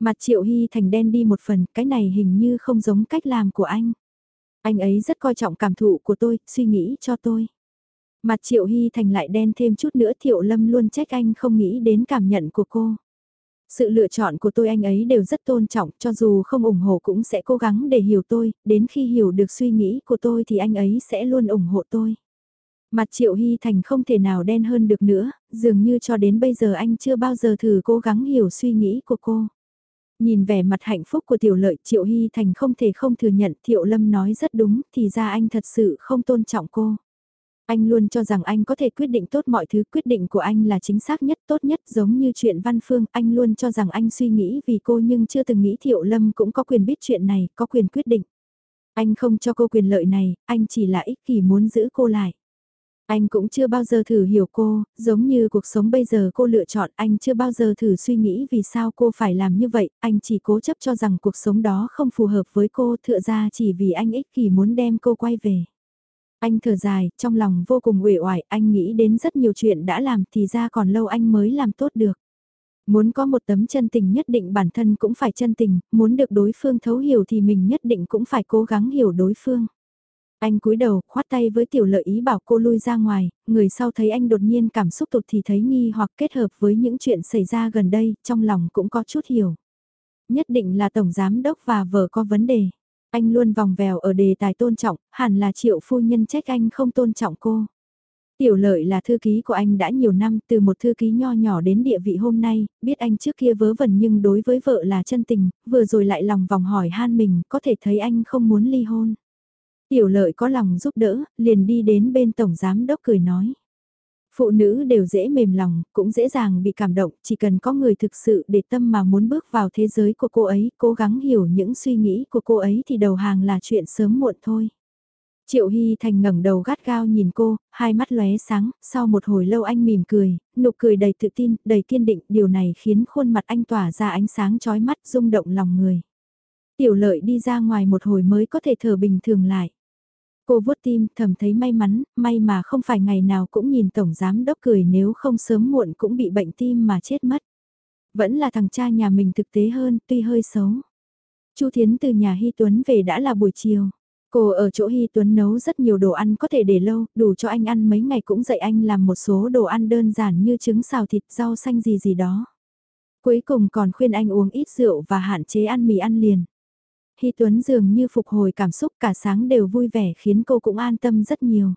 Mặt Triệu Hy Thành đen đi một phần, cái này hình như không giống cách làm của anh. Anh ấy rất coi trọng cảm thụ của tôi, suy nghĩ cho tôi. Mặt Triệu Hy Thành lại đen thêm chút nữa Thiệu Lâm luôn trách anh không nghĩ đến cảm nhận của cô. Sự lựa chọn của tôi anh ấy đều rất tôn trọng, cho dù không ủng hộ cũng sẽ cố gắng để hiểu tôi, đến khi hiểu được suy nghĩ của tôi thì anh ấy sẽ luôn ủng hộ tôi. Mặt Triệu Hy Thành không thể nào đen hơn được nữa, dường như cho đến bây giờ anh chưa bao giờ thử cố gắng hiểu suy nghĩ của cô. Nhìn vẻ mặt hạnh phúc của Tiểu Lợi Triệu Hy Thành không thể không thừa nhận Thiệu Lâm nói rất đúng, thì ra anh thật sự không tôn trọng cô. Anh luôn cho rằng anh có thể quyết định tốt mọi thứ, quyết định của anh là chính xác nhất, tốt nhất, giống như chuyện Văn Phương, anh luôn cho rằng anh suy nghĩ vì cô nhưng chưa từng nghĩ Thiệu Lâm cũng có quyền biết chuyện này, có quyền quyết định. Anh không cho cô quyền lợi này, anh chỉ là ích kỷ muốn giữ cô lại. Anh cũng chưa bao giờ thử hiểu cô, giống như cuộc sống bây giờ cô lựa chọn anh chưa bao giờ thử suy nghĩ vì sao cô phải làm như vậy, anh chỉ cố chấp cho rằng cuộc sống đó không phù hợp với cô thựa ra chỉ vì anh ích kỷ muốn đem cô quay về. Anh thở dài, trong lòng vô cùng uể oải, anh nghĩ đến rất nhiều chuyện đã làm thì ra còn lâu anh mới làm tốt được. Muốn có một tấm chân tình nhất định bản thân cũng phải chân tình, muốn được đối phương thấu hiểu thì mình nhất định cũng phải cố gắng hiểu đối phương. Anh cúi đầu, khoát tay với tiểu lợi ý bảo cô lui ra ngoài, người sau thấy anh đột nhiên cảm xúc tụt thì thấy nghi hoặc kết hợp với những chuyện xảy ra gần đây, trong lòng cũng có chút hiểu. Nhất định là tổng giám đốc và vợ có vấn đề. Anh luôn vòng vèo ở đề tài tôn trọng, hẳn là triệu phu nhân trách anh không tôn trọng cô. Tiểu lợi là thư ký của anh đã nhiều năm, từ một thư ký nho nhỏ đến địa vị hôm nay, biết anh trước kia vớ vẩn nhưng đối với vợ là chân tình, vừa rồi lại lòng vòng hỏi han mình, có thể thấy anh không muốn ly hôn. Tiểu lợi có lòng giúp đỡ, liền đi đến bên tổng giám đốc cười nói. Phụ nữ đều dễ mềm lòng, cũng dễ dàng bị cảm động, chỉ cần có người thực sự để tâm mà muốn bước vào thế giới của cô ấy, cố gắng hiểu những suy nghĩ của cô ấy thì đầu hàng là chuyện sớm muộn thôi. Triệu Hy Thành ngẩng đầu gắt gao nhìn cô, hai mắt lóe sáng, sau một hồi lâu anh mỉm cười, nụ cười đầy tự tin, đầy kiên định, điều này khiến khuôn mặt anh tỏa ra ánh sáng chói mắt rung động lòng người. Tiểu lợi đi ra ngoài một hồi mới có thể thở bình thường lại. Cô vuốt tim thầm thấy may mắn, may mà không phải ngày nào cũng nhìn Tổng Giám Đốc cười nếu không sớm muộn cũng bị bệnh tim mà chết mất. Vẫn là thằng cha nhà mình thực tế hơn, tuy hơi xấu. Chu Thiến từ nhà Hy Tuấn về đã là buổi chiều. Cô ở chỗ Hy Tuấn nấu rất nhiều đồ ăn có thể để lâu, đủ cho anh ăn mấy ngày cũng dạy anh làm một số đồ ăn đơn giản như trứng xào thịt rau xanh gì gì đó. Cuối cùng còn khuyên anh uống ít rượu và hạn chế ăn mì ăn liền. Hy Tuấn dường như phục hồi cảm xúc cả sáng đều vui vẻ khiến cô cũng an tâm rất nhiều.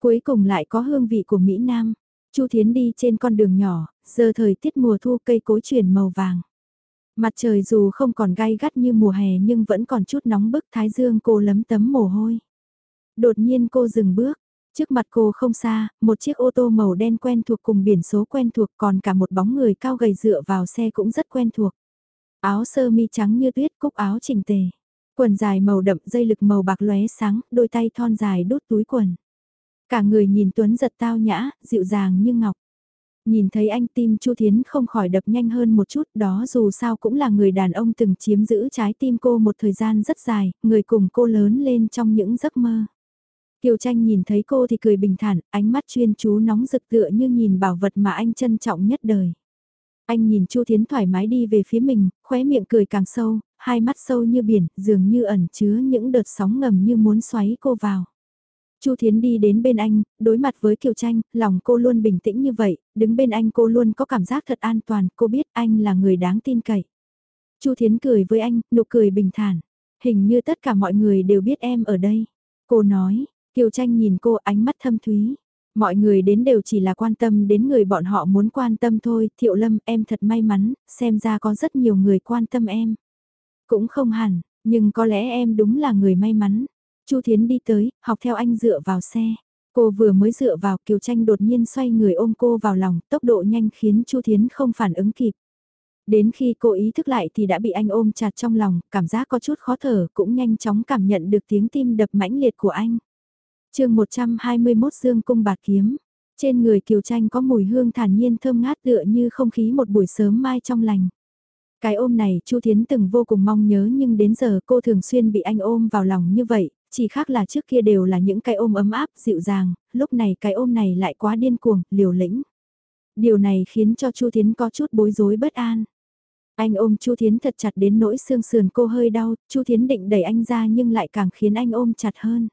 Cuối cùng lại có hương vị của Mỹ Nam. Chu Thiến đi trên con đường nhỏ, giờ thời tiết mùa thu cây cối chuyển màu vàng. Mặt trời dù không còn gai gắt như mùa hè nhưng vẫn còn chút nóng bức thái dương cô lấm tấm mồ hôi. Đột nhiên cô dừng bước, trước mặt cô không xa, một chiếc ô tô màu đen quen thuộc cùng biển số quen thuộc còn cả một bóng người cao gầy dựa vào xe cũng rất quen thuộc. Áo sơ mi trắng như tuyết cúc áo chỉnh tề. Quần dài màu đậm dây lực màu bạc lóe sáng, đôi tay thon dài đút túi quần. Cả người nhìn Tuấn giật tao nhã, dịu dàng như ngọc. Nhìn thấy anh tim Chu Thiến không khỏi đập nhanh hơn một chút đó dù sao cũng là người đàn ông từng chiếm giữ trái tim cô một thời gian rất dài, người cùng cô lớn lên trong những giấc mơ. Kiều tranh nhìn thấy cô thì cười bình thản, ánh mắt chuyên chú nóng rực tựa như nhìn bảo vật mà anh trân trọng nhất đời. Anh nhìn Chu Thiến thoải mái đi về phía mình, khóe miệng cười càng sâu, hai mắt sâu như biển, dường như ẩn chứa những đợt sóng ngầm như muốn xoáy cô vào. Chu Thiến đi đến bên anh, đối mặt với Kiều Tranh, lòng cô luôn bình tĩnh như vậy, đứng bên anh cô luôn có cảm giác thật an toàn, cô biết anh là người đáng tin cậy. Chu Thiến cười với anh, nụ cười bình thản. Hình như tất cả mọi người đều biết em ở đây. Cô nói, Kiều Tranh nhìn cô ánh mắt thâm thúy. Mọi người đến đều chỉ là quan tâm đến người bọn họ muốn quan tâm thôi. Thiệu Lâm em thật may mắn, xem ra có rất nhiều người quan tâm em. Cũng không hẳn, nhưng có lẽ em đúng là người may mắn. Chu Thiến đi tới, học theo anh dựa vào xe. Cô vừa mới dựa vào Kiều Tranh đột nhiên xoay người ôm cô vào lòng, tốc độ nhanh khiến Chu Thiến không phản ứng kịp. Đến khi cô ý thức lại thì đã bị anh ôm chặt trong lòng, cảm giác có chút khó thở, cũng nhanh chóng cảm nhận được tiếng tim đập mãnh liệt của anh chương 121 Dương Cung Bạc Kiếm. Trên người Kiều Tranh có mùi hương thản nhiên thơm ngát tựa như không khí một buổi sớm mai trong lành. Cái ôm này Chu Thiến từng vô cùng mong nhớ nhưng đến giờ cô thường xuyên bị anh ôm vào lòng như vậy, chỉ khác là trước kia đều là những cái ôm ấm áp, dịu dàng, lúc này cái ôm này lại quá điên cuồng, liều lĩnh. Điều này khiến cho Chu Thiến có chút bối rối bất an. Anh ôm Chu Thiến thật chặt đến nỗi xương sườn cô hơi đau, Chu Thiến định đẩy anh ra nhưng lại càng khiến anh ôm chặt hơn.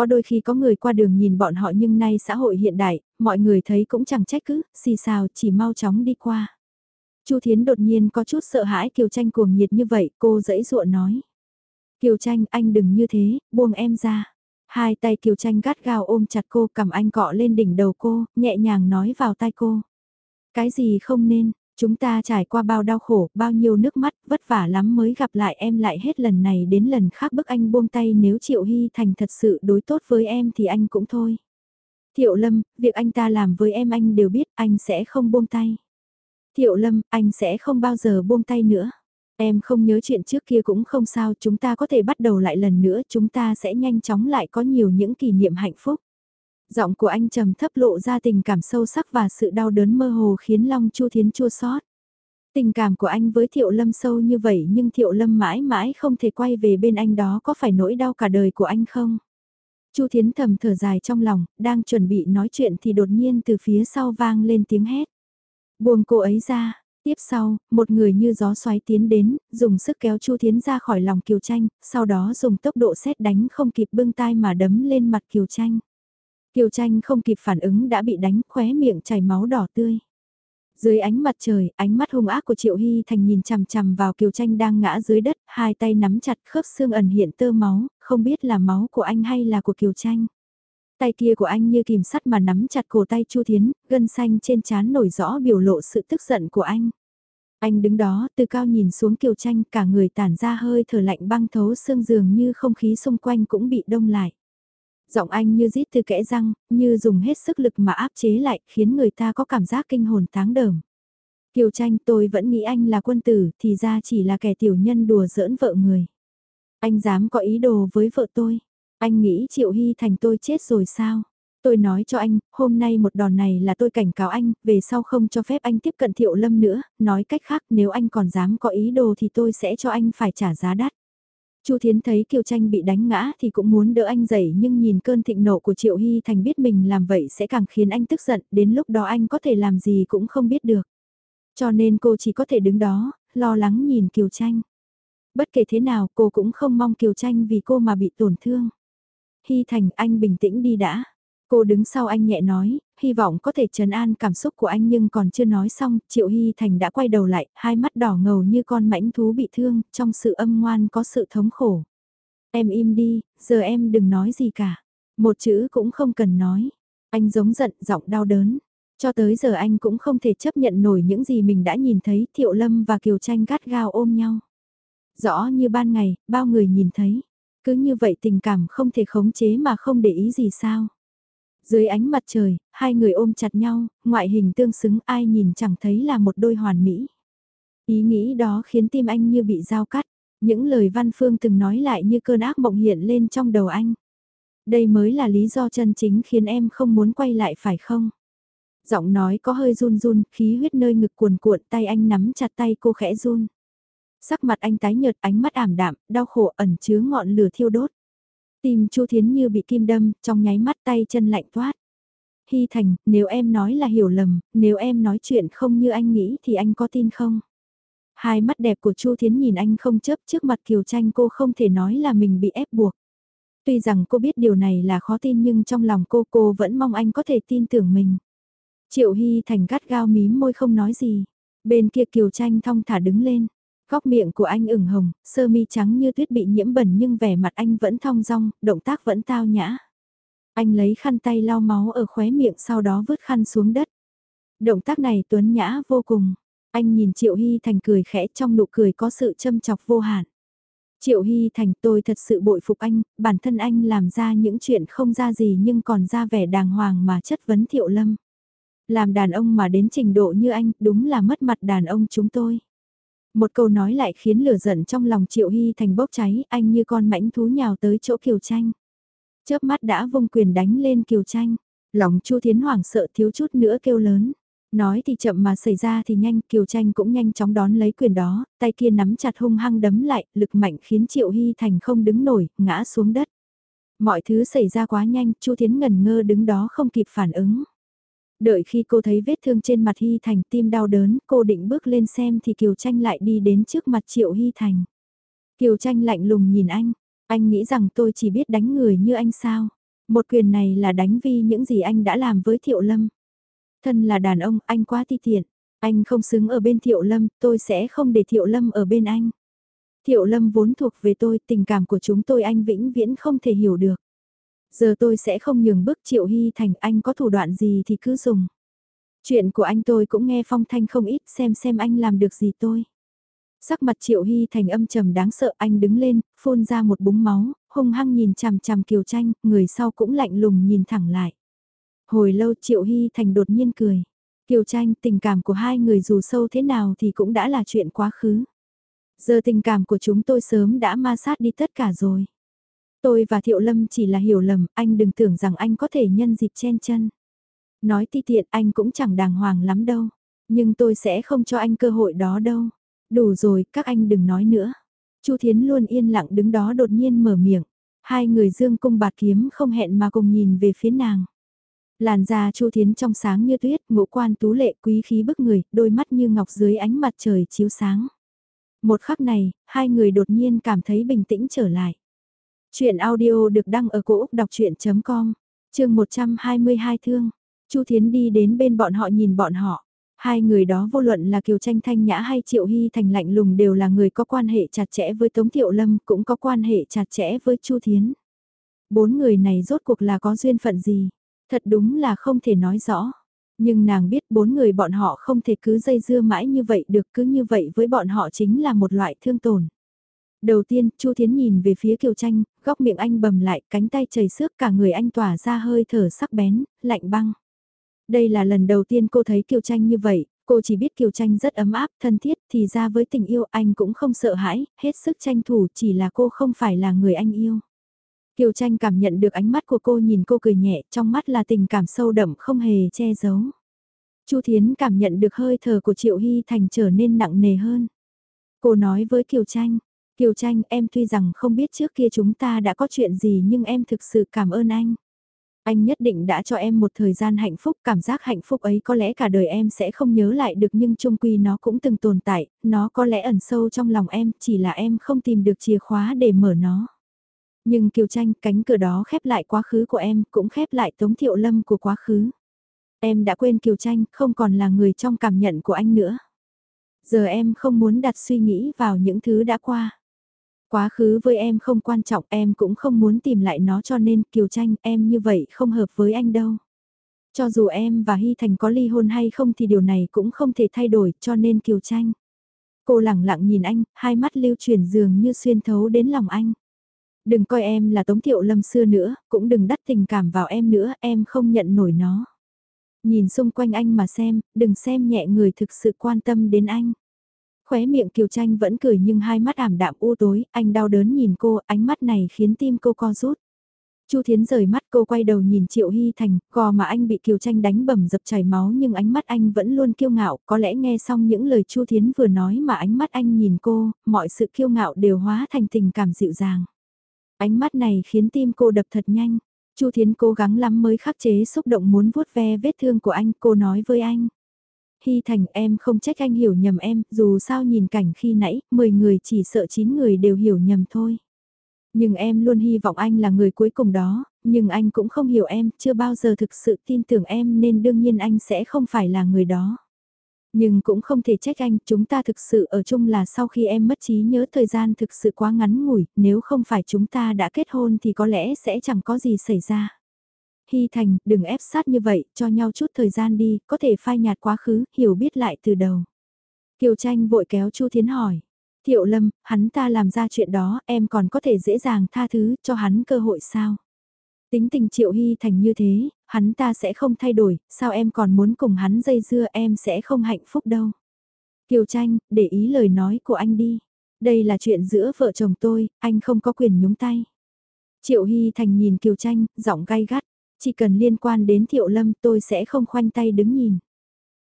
Có đôi khi có người qua đường nhìn bọn họ nhưng nay xã hội hiện đại, mọi người thấy cũng chẳng trách cứ, xì xào chỉ mau chóng đi qua. Chu Thiến đột nhiên có chút sợ hãi Kiều Tranh cuồng nhiệt như vậy, cô dãy dụa nói. Kiều Tranh anh đừng như thế, buông em ra. Hai tay Kiều Tranh gắt gao ôm chặt cô cầm anh cọ lên đỉnh đầu cô, nhẹ nhàng nói vào tai cô. Cái gì không nên, chúng ta trải qua bao đau khổ, bao nhiêu nước mắt, vất vả lắm mới gặp lại em lại hết lần này đến lần khác bức anh buông tay nếu Triệu Hy Thành thật sự đối tốt với em thì anh cũng thôi. Thiệu Lâm, việc anh ta làm với em anh đều biết anh sẽ không buông tay. Thiệu Lâm, anh sẽ không bao giờ buông tay nữa. Em không nhớ chuyện trước kia cũng không sao, chúng ta có thể bắt đầu lại lần nữa, chúng ta sẽ nhanh chóng lại có nhiều những kỷ niệm hạnh phúc. Giọng của anh trầm thấp lộ ra tình cảm sâu sắc và sự đau đớn mơ hồ khiến Long Chu Thiến chua xót. Tình cảm của anh với Thiệu Lâm sâu như vậy nhưng Thiệu Lâm mãi mãi không thể quay về bên anh đó có phải nỗi đau cả đời của anh không? Chu Thiến thầm thở dài trong lòng, đang chuẩn bị nói chuyện thì đột nhiên từ phía sau vang lên tiếng hét. Buông cô ấy ra, Tiếp sau, một người như gió xoáy tiến đến, dùng sức kéo Chu Thiến ra khỏi lòng Kiều Tranh, sau đó dùng tốc độ xét đánh không kịp bưng tai mà đấm lên mặt Kiều Tranh. Kiều Tranh không kịp phản ứng đã bị đánh khóe miệng chảy máu đỏ tươi. Dưới ánh mặt trời, ánh mắt hung ác của Triệu Hy Thành nhìn chằm chằm vào Kiều Tranh đang ngã dưới đất, hai tay nắm chặt khớp xương ẩn hiện tơ máu, không biết là máu của anh hay là của Kiều Tranh. Tay kia của anh như kìm sắt mà nắm chặt cổ tay Chu Thiến, gân xanh trên trán nổi rõ biểu lộ sự tức giận của anh. Anh đứng đó, từ cao nhìn xuống Kiều Tranh, cả người tản ra hơi thở lạnh băng thấu xương dường như không khí xung quanh cũng bị đông lại. Giọng anh như rít từ kẽ răng, như dùng hết sức lực mà áp chế lại, khiến người ta có cảm giác kinh hồn táng đờm. Kiều Tranh tôi vẫn nghĩ anh là quân tử, thì ra chỉ là kẻ tiểu nhân đùa giỡn vợ người. Anh dám có ý đồ với vợ tôi. Anh nghĩ Triệu Hy Thành tôi chết rồi sao? Tôi nói cho anh, hôm nay một đòn này là tôi cảnh cáo anh, về sau không cho phép anh tiếp cận Thiệu Lâm nữa, nói cách khác nếu anh còn dám có ý đồ thì tôi sẽ cho anh phải trả giá đắt. Chu Thiến thấy Kiều Tranh bị đánh ngã thì cũng muốn đỡ anh dậy nhưng nhìn cơn thịnh nộ của Triệu Hy Thành biết mình làm vậy sẽ càng khiến anh tức giận, đến lúc đó anh có thể làm gì cũng không biết được. Cho nên cô chỉ có thể đứng đó, lo lắng nhìn Kiều Tranh. Bất kể thế nào cô cũng không mong Kiều Tranh vì cô mà bị tổn thương. Hy Thành anh bình tĩnh đi đã. Cô đứng sau anh nhẹ nói, hy vọng có thể trấn an cảm xúc của anh nhưng còn chưa nói xong, Triệu Hy Thành đã quay đầu lại, hai mắt đỏ ngầu như con mãnh thú bị thương, trong sự âm ngoan có sự thống khổ. Em im đi, giờ em đừng nói gì cả. Một chữ cũng không cần nói. Anh giống giận, giọng đau đớn. Cho tới giờ anh cũng không thể chấp nhận nổi những gì mình đã nhìn thấy Thiệu Lâm và Kiều Tranh gắt gao ôm nhau. Rõ như ban ngày, bao người nhìn thấy. Cứ như vậy tình cảm không thể khống chế mà không để ý gì sao. Dưới ánh mặt trời, hai người ôm chặt nhau, ngoại hình tương xứng ai nhìn chẳng thấy là một đôi hoàn mỹ. Ý nghĩ đó khiến tim anh như bị dao cắt. Những lời Văn Phương từng nói lại như cơn ác mộng hiện lên trong đầu anh. Đây mới là lý do chân chính khiến em không muốn quay lại phải không? Giọng nói có hơi run run, khí huyết nơi ngực cuồn cuộn tay anh nắm chặt tay cô khẽ run. Sắc mặt anh tái nhợt ánh mắt ảm đạm, đau khổ ẩn chứa ngọn lửa thiêu đốt. Tim Chu Thiến như bị kim đâm, trong nháy mắt tay chân lạnh toát. Hy Thành, nếu em nói là hiểu lầm, nếu em nói chuyện không như anh nghĩ thì anh có tin không? Hai mắt đẹp của Chu Thiến nhìn anh không chấp trước mặt Kiều Tranh cô không thể nói là mình bị ép buộc. Tuy rằng cô biết điều này là khó tin nhưng trong lòng cô cô vẫn mong anh có thể tin tưởng mình. Triệu Hy Thành gắt gao mím môi không nói gì. Bên kia Kiều Tranh thong thả đứng lên. Góc miệng của anh ửng hồng, sơ mi trắng như tuyết bị nhiễm bẩn nhưng vẻ mặt anh vẫn thong dong, động tác vẫn tao nhã. Anh lấy khăn tay lau máu ở khóe miệng sau đó vứt khăn xuống đất. Động tác này tuấn nhã vô cùng. Anh nhìn Triệu Hy Thành cười khẽ trong nụ cười có sự châm chọc vô hạn. Triệu Hy Thành tôi thật sự bội phục anh, bản thân anh làm ra những chuyện không ra gì nhưng còn ra vẻ đàng hoàng mà chất vấn Thiệu Lâm. Làm đàn ông mà đến trình độ như anh đúng là mất mặt đàn ông chúng tôi. Một câu nói lại khiến lửa giận trong lòng Triệu Hy Thành bốc cháy, anh như con mãnh thú nhào tới chỗ Kiều Tranh. Chớp mắt đã vung quyền đánh lên Kiều Tranh, lòng Chu Thiến hoảng sợ thiếu chút nữa kêu lớn. Nói thì chậm mà xảy ra thì nhanh, Kiều Tranh cũng nhanh chóng đón lấy quyền đó, tay kia nắm chặt hung hăng đấm lại, lực mạnh khiến Triệu Hy Thành không đứng nổi, ngã xuống đất. Mọi thứ xảy ra quá nhanh, Chu Thiến ngần ngơ đứng đó không kịp phản ứng. Đợi khi cô thấy vết thương trên mặt Hy Thành tim đau đớn, cô định bước lên xem thì Kiều Tranh lại đi đến trước mặt Triệu Hy Thành. Kiều Tranh lạnh lùng nhìn anh, anh nghĩ rằng tôi chỉ biết đánh người như anh sao. Một quyền này là đánh vì những gì anh đã làm với Thiệu Lâm. Thân là đàn ông, anh quá ti tiện. Anh không xứng ở bên Thiệu Lâm, tôi sẽ không để Thiệu Lâm ở bên anh. Thiệu Lâm vốn thuộc về tôi, tình cảm của chúng tôi anh vĩnh viễn không thể hiểu được. Giờ tôi sẽ không nhường bước Triệu Hy Thành anh có thủ đoạn gì thì cứ dùng. Chuyện của anh tôi cũng nghe phong thanh không ít xem xem anh làm được gì tôi. Sắc mặt Triệu Hy Thành âm trầm đáng sợ anh đứng lên, phun ra một búng máu, hung hăng nhìn chằm chằm Kiều Tranh, người sau cũng lạnh lùng nhìn thẳng lại. Hồi lâu Triệu Hy Thành đột nhiên cười. Kiều Tranh tình cảm của hai người dù sâu thế nào thì cũng đã là chuyện quá khứ. Giờ tình cảm của chúng tôi sớm đã ma sát đi tất cả rồi. Tôi và Thiệu Lâm chỉ là hiểu lầm, anh đừng tưởng rằng anh có thể nhân dịp chen chân. Nói ti tiện anh cũng chẳng đàng hoàng lắm đâu, nhưng tôi sẽ không cho anh cơ hội đó đâu. Đủ rồi, các anh đừng nói nữa. Chu Thiến luôn yên lặng đứng đó đột nhiên mở miệng. Hai người dương cung bạt kiếm không hẹn mà cùng nhìn về phía nàng. Làn da Chu Thiến trong sáng như tuyết, ngũ quan tú lệ quý khí bức người, đôi mắt như ngọc dưới ánh mặt trời chiếu sáng. Một khắc này, hai người đột nhiên cảm thấy bình tĩnh trở lại. Chuyện audio được đăng ở cổ Úc đọc chuyện.com, chương 122 thương. Chu Thiến đi đến bên bọn họ nhìn bọn họ. Hai người đó vô luận là Kiều Tranh Thanh Nhã hay Triệu Hy Thành lạnh lùng đều là người có quan hệ chặt chẽ với Tống Thiệu Lâm cũng có quan hệ chặt chẽ với Chu Thiến. Bốn người này rốt cuộc là có duyên phận gì? Thật đúng là không thể nói rõ. Nhưng nàng biết bốn người bọn họ không thể cứ dây dưa mãi như vậy được cứ như vậy với bọn họ chính là một loại thương tổn. Đầu tiên, Chu Thiến nhìn về phía Kiều Tranh, góc miệng anh bầm lại, cánh tay chảy xước cả người anh tỏa ra hơi thở sắc bén, lạnh băng. Đây là lần đầu tiên cô thấy Kiều Tranh như vậy, cô chỉ biết Kiều Tranh rất ấm áp, thân thiết, thì ra với tình yêu anh cũng không sợ hãi, hết sức tranh thủ chỉ là cô không phải là người anh yêu. Kiều Tranh cảm nhận được ánh mắt của cô nhìn cô cười nhẹ, trong mắt là tình cảm sâu đậm không hề che giấu. Chu Thiến cảm nhận được hơi thở của Triệu Hy Thành trở nên nặng nề hơn. Cô nói với Kiều Tranh, Kiều Tranh em tuy rằng không biết trước kia chúng ta đã có chuyện gì nhưng em thực sự cảm ơn anh. Anh nhất định đã cho em một thời gian hạnh phúc, cảm giác hạnh phúc ấy có lẽ cả đời em sẽ không nhớ lại được nhưng chung quy nó cũng từng tồn tại, nó có lẽ ẩn sâu trong lòng em, chỉ là em không tìm được chìa khóa để mở nó. Nhưng Kiều Tranh, cánh cửa đó khép lại quá khứ của em, cũng khép lại Tống Thiệu Lâm của quá khứ. Em đã quên Kiều Tranh, không còn là người trong cảm nhận của anh nữa. Giờ em không muốn đặt suy nghĩ vào những thứ đã qua. Quá khứ với em không quan trọng, em cũng không muốn tìm lại nó cho nên Kiều Tranh em như vậy không hợp với anh đâu. Cho dù em và Hy Thành có ly hôn hay không thì điều này cũng không thể thay đổi cho nên Kiều Tranh. Cô lặng lặng nhìn anh, hai mắt lưu truyền dường như xuyên thấu đến lòng anh. Đừng coi em là Tống Thiệu Lâm xưa nữa, cũng đừng đắt tình cảm vào em nữa, em không nhận nổi nó. Nhìn xung quanh anh mà xem, đừng xem nhẹ người thực sự quan tâm đến anh. Khóe miệng Kiều Tranh vẫn cười nhưng hai mắt ảm đạm u tối, anh đau đớn nhìn cô, ánh mắt này khiến tim cô co rút. Chu Thiến rời mắt cô quay đầu nhìn Triệu Hy Thành, gò mà anh bị Kiều Tranh đánh bầm dập chảy máu nhưng ánh mắt anh vẫn luôn kiêu ngạo, có lẽ nghe xong những lời Chu Thiến vừa nói mà ánh mắt anh nhìn cô, mọi sự kiêu ngạo đều hóa thành tình cảm dịu dàng. Ánh mắt này khiến tim cô đập thật nhanh. Chu Thiến cố gắng lắm mới khắc chế xúc động muốn vuốt ve vết thương của anh, cô nói với anh. Hy Thành em không trách anh hiểu nhầm em, dù sao nhìn cảnh khi nãy, 10 người chỉ sợ 9 người đều hiểu nhầm thôi. Nhưng em luôn hy vọng anh là người cuối cùng đó, nhưng anh cũng không hiểu em, chưa bao giờ thực sự tin tưởng em nên đương nhiên anh sẽ không phải là người đó. Nhưng cũng không thể trách anh, chúng ta thực sự ở chung là sau khi em mất trí nhớ thời gian thực sự quá ngắn ngủi, nếu không phải chúng ta đã kết hôn thì có lẽ sẽ chẳng có gì xảy ra. Hy Thành, đừng ép sát như vậy, cho nhau chút thời gian đi, có thể phai nhạt quá khứ, hiểu biết lại từ đầu. Kiều Tranh vội kéo Chu Thiến hỏi. Thiệu Lâm, hắn ta làm ra chuyện đó, em còn có thể dễ dàng tha thứ cho hắn cơ hội sao? Tính tình Triệu Hy Thành như thế, hắn ta sẽ không thay đổi, sao em còn muốn cùng hắn dây dưa em sẽ không hạnh phúc đâu. Kiều Tranh, để ý lời nói của anh đi. Đây là chuyện giữa vợ chồng tôi, anh không có quyền nhúng tay. Triệu Hy Thành nhìn Kiều Tranh, giọng gay gắt. Chỉ cần liên quan đến Thiệu Lâm tôi sẽ không khoanh tay đứng nhìn.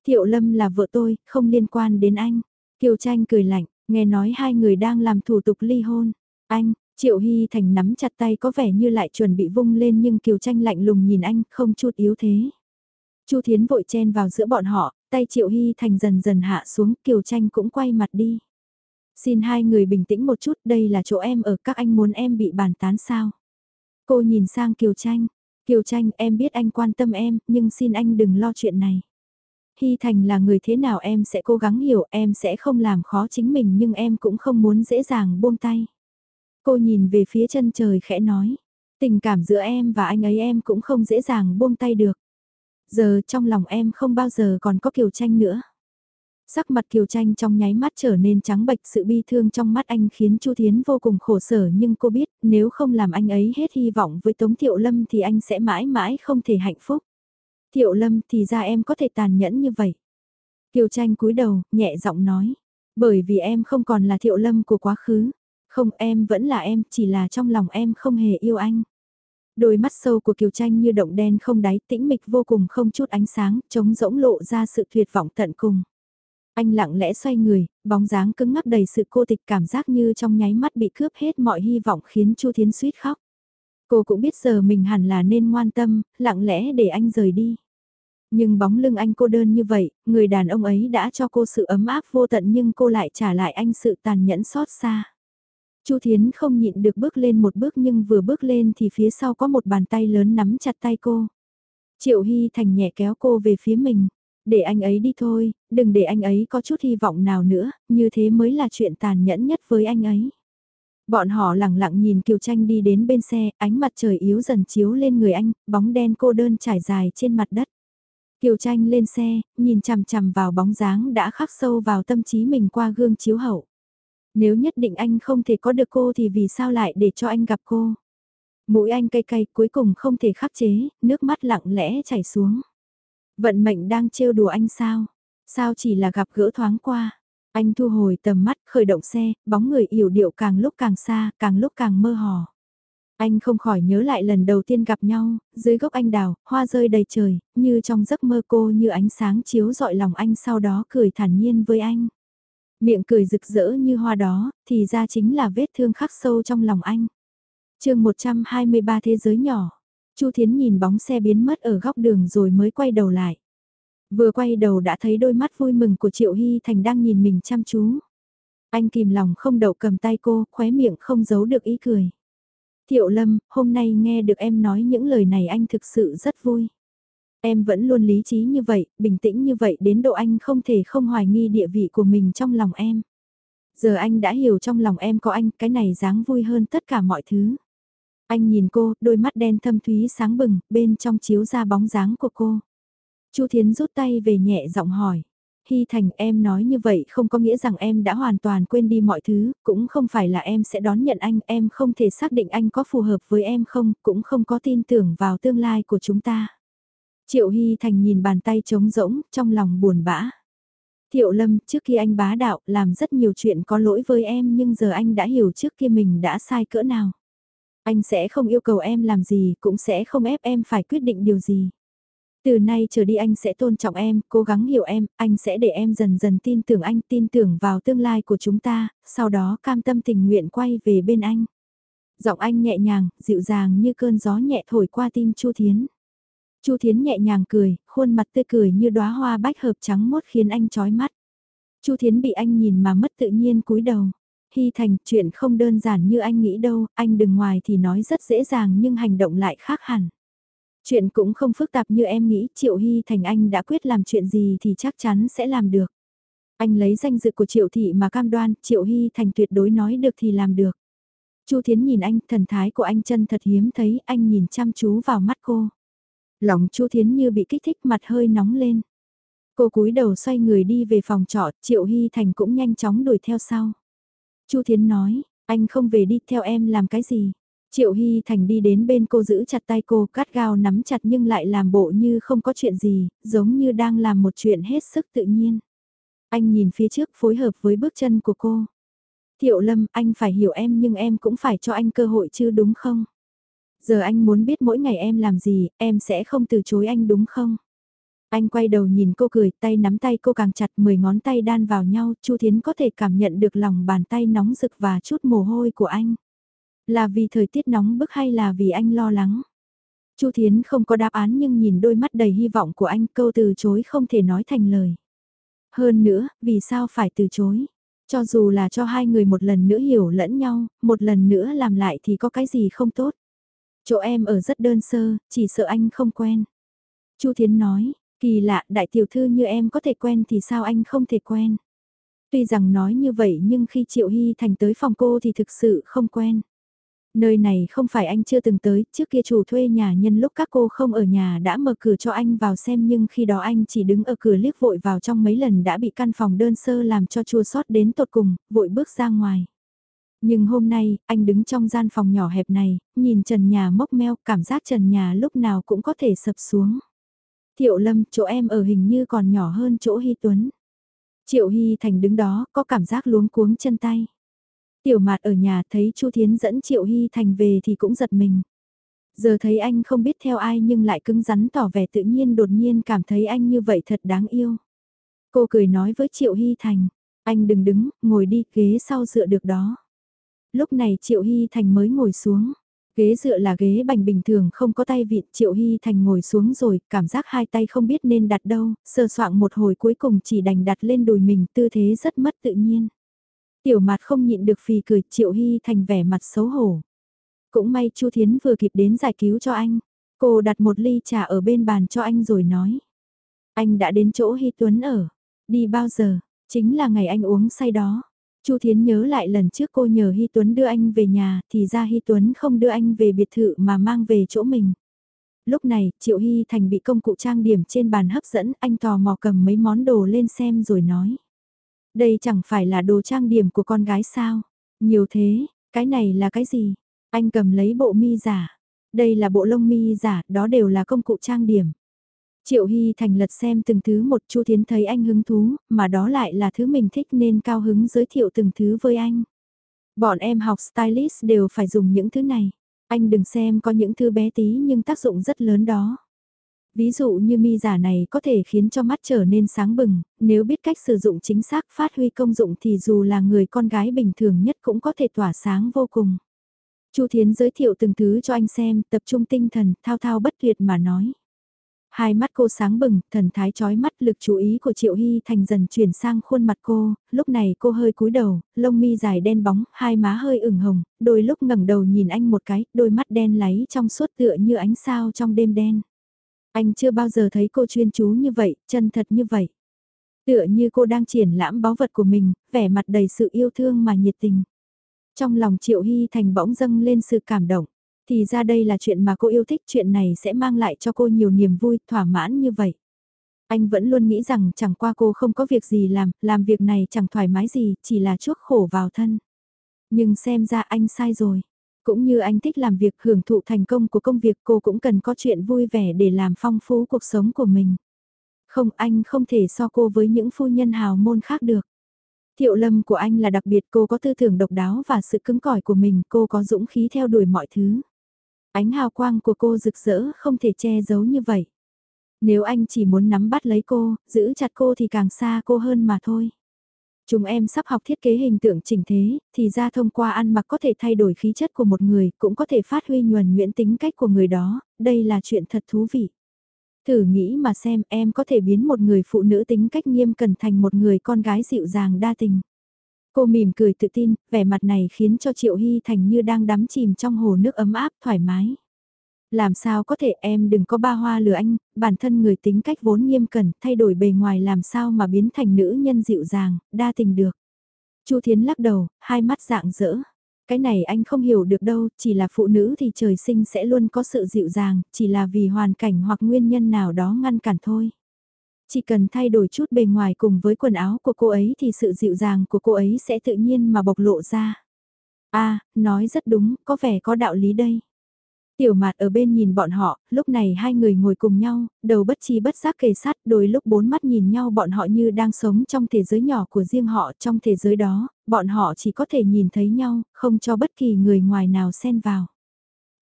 Thiệu Lâm là vợ tôi, không liên quan đến anh. Kiều Tranh cười lạnh, nghe nói hai người đang làm thủ tục ly hôn. Anh, Triệu Hy Thành nắm chặt tay có vẻ như lại chuẩn bị vung lên nhưng Kiều Tranh lạnh lùng nhìn anh, không chút yếu thế. Chu Thiến vội chen vào giữa bọn họ, tay Triệu Hy Thành dần dần hạ xuống, Kiều Tranh cũng quay mặt đi. Xin hai người bình tĩnh một chút, đây là chỗ em ở, các anh muốn em bị bàn tán sao? Cô nhìn sang Kiều Tranh, Kiều Tranh em biết anh quan tâm em, nhưng xin anh đừng lo chuyện này. Hy Thành là người thế nào em sẽ cố gắng hiểu, em sẽ không làm khó chính mình nhưng em cũng không muốn dễ dàng buông tay. Cô nhìn về phía chân trời khẽ nói, tình cảm giữa em và anh ấy em cũng không dễ dàng buông tay được. Giờ trong lòng em không bao giờ còn có Kiều Tranh nữa. Sắc mặt Kiều Tranh trong nháy mắt trở nên trắng bệch sự bi thương trong mắt anh khiến Chu Thiến vô cùng khổ sở nhưng cô biết nếu không làm anh ấy hết hy vọng với Tống Thiệu Lâm thì anh sẽ mãi mãi không thể hạnh phúc. Thiệu Lâm thì ra em có thể tàn nhẫn như vậy. Kiều Tranh cúi đầu, nhẹ giọng nói. Bởi vì em không còn là Thiệu Lâm của quá khứ. Không em vẫn là em, chỉ là trong lòng em không hề yêu anh. Đôi mắt sâu của Kiều Tranh như động đen không đáy tĩnh mịch vô cùng không chút ánh sáng, trống rỗng lộ ra sự tuyệt vọng tận cùng. Anh lặng lẽ xoay người, bóng dáng cứng ngắc đầy sự cô tịch cảm giác như trong nháy mắt bị cướp hết mọi hy vọng khiến Chu Thiến suýt khóc. Cô cũng biết giờ mình hẳn là nên ngoan tâm, lặng lẽ để anh rời đi. Nhưng bóng lưng anh cô đơn như vậy, người đàn ông ấy đã cho cô sự ấm áp vô tận nhưng cô lại trả lại anh sự tàn nhẫn xót xa. Chu Thiến không nhịn được bước lên một bước nhưng vừa bước lên thì phía sau có một bàn tay lớn nắm chặt tay cô. Triệu Hy Thành nhẹ kéo cô về phía mình. Để anh ấy đi thôi, đừng để anh ấy có chút hy vọng nào nữa, như thế mới là chuyện tàn nhẫn nhất với anh ấy. Bọn họ lặng lặng nhìn Kiều Tranh đi đến bên xe, ánh mặt trời yếu dần chiếu lên người anh, bóng đen cô đơn trải dài trên mặt đất. Kiều Tranh lên xe, nhìn chằm chằm vào bóng dáng đã khắc sâu vào tâm trí mình qua gương chiếu hậu. Nếu nhất định anh không thể có được cô thì vì sao lại để cho anh gặp cô? Mũi anh cay cay cuối cùng không thể khắc chế, nước mắt lặng lẽ chảy xuống. Vận mệnh đang trêu đùa anh sao? Sao chỉ là gặp gỡ thoáng qua? Anh thu hồi tầm mắt, khởi động xe, bóng người yểu điệu càng lúc càng xa, càng lúc càng mơ hồ. Anh không khỏi nhớ lại lần đầu tiên gặp nhau, dưới gốc anh đào, hoa rơi đầy trời, như trong giấc mơ cô như ánh sáng chiếu dọi lòng anh sau đó cười thản nhiên với anh. Miệng cười rực rỡ như hoa đó, thì ra chính là vết thương khắc sâu trong lòng anh. chương 123 Thế giới nhỏ, Chu Thiến nhìn bóng xe biến mất ở góc đường rồi mới quay đầu lại. Vừa quay đầu đã thấy đôi mắt vui mừng của Triệu Hy Thành đang nhìn mình chăm chú. Anh kìm lòng không đậu cầm tay cô, khóe miệng không giấu được ý cười. Thiệu Lâm, hôm nay nghe được em nói những lời này anh thực sự rất vui. Em vẫn luôn lý trí như vậy, bình tĩnh như vậy đến độ anh không thể không hoài nghi địa vị của mình trong lòng em. Giờ anh đã hiểu trong lòng em có anh, cái này dáng vui hơn tất cả mọi thứ. Anh nhìn cô, đôi mắt đen thâm thúy sáng bừng, bên trong chiếu ra bóng dáng của cô. Chu Thiến rút tay về nhẹ giọng hỏi. Hy Thành em nói như vậy không có nghĩa rằng em đã hoàn toàn quên đi mọi thứ, cũng không phải là em sẽ đón nhận anh, em không thể xác định anh có phù hợp với em không, cũng không có tin tưởng vào tương lai của chúng ta. Triệu Hy Thành nhìn bàn tay trống rỗng, trong lòng buồn bã. Thiệu Lâm, trước khi anh bá đạo, làm rất nhiều chuyện có lỗi với em nhưng giờ anh đã hiểu trước kia mình đã sai cỡ nào. Anh sẽ không yêu cầu em làm gì, cũng sẽ không ép em phải quyết định điều gì. Từ nay trở đi anh sẽ tôn trọng em, cố gắng hiểu em, anh sẽ để em dần dần tin tưởng anh, tin tưởng vào tương lai của chúng ta, sau đó cam tâm tình nguyện quay về bên anh. Giọng anh nhẹ nhàng, dịu dàng như cơn gió nhẹ thổi qua tim Chu Thiến. Chu Thiến nhẹ nhàng cười, khuôn mặt tươi cười như đóa hoa bách hợp trắng mốt khiến anh chói mắt. Chu Thiến bị anh nhìn mà mất tự nhiên cúi đầu. Hy Thành, chuyện không đơn giản như anh nghĩ đâu, anh đừng ngoài thì nói rất dễ dàng nhưng hành động lại khác hẳn. Chuyện cũng không phức tạp như em nghĩ, Triệu Hy Thành anh đã quyết làm chuyện gì thì chắc chắn sẽ làm được. Anh lấy danh dự của Triệu Thị mà cam đoan, Triệu Hy Thành tuyệt đối nói được thì làm được. Chu Thiến nhìn anh, thần thái của anh chân thật hiếm thấy, anh nhìn chăm chú vào mắt cô. Lòng Chu Thiến như bị kích thích mặt hơi nóng lên. Cô cúi đầu xoay người đi về phòng trọ, Triệu Hy Thành cũng nhanh chóng đuổi theo sau. Chu Thiến nói, anh không về đi theo em làm cái gì. Triệu Hy Thành đi đến bên cô giữ chặt tay cô, cắt gao nắm chặt nhưng lại làm bộ như không có chuyện gì, giống như đang làm một chuyện hết sức tự nhiên. Anh nhìn phía trước phối hợp với bước chân của cô. Thiệu Lâm, anh phải hiểu em nhưng em cũng phải cho anh cơ hội chứ đúng không? Giờ anh muốn biết mỗi ngày em làm gì, em sẽ không từ chối anh đúng không? Anh quay đầu nhìn cô cười, tay nắm tay cô càng chặt, mười ngón tay đan vào nhau, Chu Thiến có thể cảm nhận được lòng bàn tay nóng rực và chút mồ hôi của anh. Là vì thời tiết nóng bức hay là vì anh lo lắng? Chu Thiến không có đáp án nhưng nhìn đôi mắt đầy hy vọng của anh câu từ chối không thể nói thành lời. Hơn nữa, vì sao phải từ chối? Cho dù là cho hai người một lần nữa hiểu lẫn nhau, một lần nữa làm lại thì có cái gì không tốt. Chỗ em ở rất đơn sơ, chỉ sợ anh không quen. Chu Thiến nói, kỳ lạ đại tiểu thư như em có thể quen thì sao anh không thể quen. Tuy rằng nói như vậy nhưng khi Triệu Hy Thành tới phòng cô thì thực sự không quen. Nơi này không phải anh chưa từng tới, trước kia chủ thuê nhà nhân lúc các cô không ở nhà đã mở cửa cho anh vào xem nhưng khi đó anh chỉ đứng ở cửa liếc vội vào trong mấy lần đã bị căn phòng đơn sơ làm cho chua sót đến tột cùng, vội bước ra ngoài. Nhưng hôm nay, anh đứng trong gian phòng nhỏ hẹp này, nhìn trần nhà mốc meo, cảm giác trần nhà lúc nào cũng có thể sập xuống. Thiệu Lâm, chỗ em ở hình như còn nhỏ hơn chỗ Hy Tuấn. Triệu Hy Thành đứng đó, có cảm giác luống cuống chân tay. Tiểu mạt ở nhà thấy Chu Thiến dẫn Triệu Hy Thành về thì cũng giật mình. Giờ thấy anh không biết theo ai nhưng lại cứng rắn tỏ vẻ tự nhiên đột nhiên cảm thấy anh như vậy thật đáng yêu. Cô cười nói với Triệu Hy Thành, anh đừng đứng, ngồi đi, ghế sau dựa được đó. Lúc này Triệu Hy Thành mới ngồi xuống. Ghế dựa là ghế bành bình thường không có tay vịn Triệu Hy Thành ngồi xuống rồi, cảm giác hai tay không biết nên đặt đâu, sơ soạn một hồi cuối cùng chỉ đành đặt lên đùi mình tư thế rất mất tự nhiên. Tiểu mặt không nhịn được phì cười Triệu Hy Thành vẻ mặt xấu hổ. Cũng may Chu Thiến vừa kịp đến giải cứu cho anh. Cô đặt một ly trà ở bên bàn cho anh rồi nói. Anh đã đến chỗ Hy Tuấn ở. Đi bao giờ? Chính là ngày anh uống say đó. Chu Thiến nhớ lại lần trước cô nhờ Hy Tuấn đưa anh về nhà, thì ra Hy Tuấn không đưa anh về biệt thự mà mang về chỗ mình. Lúc này, Triệu Hy Thành bị công cụ trang điểm trên bàn hấp dẫn, anh tò mò cầm mấy món đồ lên xem rồi nói. Đây chẳng phải là đồ trang điểm của con gái sao? Nhiều thế, cái này là cái gì? Anh cầm lấy bộ mi giả. Đây là bộ lông mi giả, đó đều là công cụ trang điểm. Triệu Hy Thành lật xem từng thứ một Chu Thiến thấy anh hứng thú, mà đó lại là thứ mình thích nên cao hứng giới thiệu từng thứ với anh. Bọn em học stylist đều phải dùng những thứ này. Anh đừng xem có những thứ bé tí nhưng tác dụng rất lớn đó. Ví dụ như mi giả này có thể khiến cho mắt trở nên sáng bừng, nếu biết cách sử dụng chính xác phát huy công dụng thì dù là người con gái bình thường nhất cũng có thể tỏa sáng vô cùng. Chu Thiến giới thiệu từng thứ cho anh xem, tập trung tinh thần, thao thao bất tuyệt mà nói. Hai mắt cô sáng bừng, thần thái chói mắt lực chú ý của Triệu Hy Thành dần chuyển sang khuôn mặt cô, lúc này cô hơi cúi đầu, lông mi dài đen bóng, hai má hơi ửng hồng, đôi lúc ngẩng đầu nhìn anh một cái, đôi mắt đen láy trong suốt tựa như ánh sao trong đêm đen. Anh chưa bao giờ thấy cô chuyên chú như vậy, chân thật như vậy. Tựa như cô đang triển lãm báu vật của mình, vẻ mặt đầy sự yêu thương mà nhiệt tình. Trong lòng Triệu Hy Thành bỗng dâng lên sự cảm động. Thì ra đây là chuyện mà cô yêu thích, chuyện này sẽ mang lại cho cô nhiều niềm vui, thỏa mãn như vậy. Anh vẫn luôn nghĩ rằng chẳng qua cô không có việc gì làm, làm việc này chẳng thoải mái gì, chỉ là chuốc khổ vào thân. Nhưng xem ra anh sai rồi. Cũng như anh thích làm việc hưởng thụ thành công của công việc cô cũng cần có chuyện vui vẻ để làm phong phú cuộc sống của mình. Không anh không thể so cô với những phu nhân hào môn khác được. Thiệu lâm của anh là đặc biệt cô có tư tưởng độc đáo và sự cứng cỏi của mình cô có dũng khí theo đuổi mọi thứ. Ánh hào quang của cô rực rỡ không thể che giấu như vậy. Nếu anh chỉ muốn nắm bắt lấy cô, giữ chặt cô thì càng xa cô hơn mà thôi. Chúng em sắp học thiết kế hình tượng chỉnh thế, thì ra thông qua ăn mặc có thể thay đổi khí chất của một người, cũng có thể phát huy nhuần nhuyễn tính cách của người đó, đây là chuyện thật thú vị. Thử nghĩ mà xem em có thể biến một người phụ nữ tính cách nghiêm cẩn thành một người con gái dịu dàng đa tình. Cô mỉm cười tự tin, vẻ mặt này khiến cho Triệu Hy Thành như đang đắm chìm trong hồ nước ấm áp thoải mái. Làm sao có thể em đừng có ba hoa lừa anh, bản thân người tính cách vốn nghiêm cẩn, thay đổi bề ngoài làm sao mà biến thành nữ nhân dịu dàng, đa tình được. Chu Thiến lắc đầu, hai mắt dạng dỡ. Cái này anh không hiểu được đâu, chỉ là phụ nữ thì trời sinh sẽ luôn có sự dịu dàng, chỉ là vì hoàn cảnh hoặc nguyên nhân nào đó ngăn cản thôi. Chỉ cần thay đổi chút bề ngoài cùng với quần áo của cô ấy thì sự dịu dàng của cô ấy sẽ tự nhiên mà bộc lộ ra. a à, nói rất đúng, có vẻ có đạo lý đây. Tiểu mạt ở bên nhìn bọn họ, lúc này hai người ngồi cùng nhau, đầu bất chi bất giác kề sát, đôi lúc bốn mắt nhìn nhau bọn họ như đang sống trong thế giới nhỏ của riêng họ, trong thế giới đó, bọn họ chỉ có thể nhìn thấy nhau, không cho bất kỳ người ngoài nào xen vào.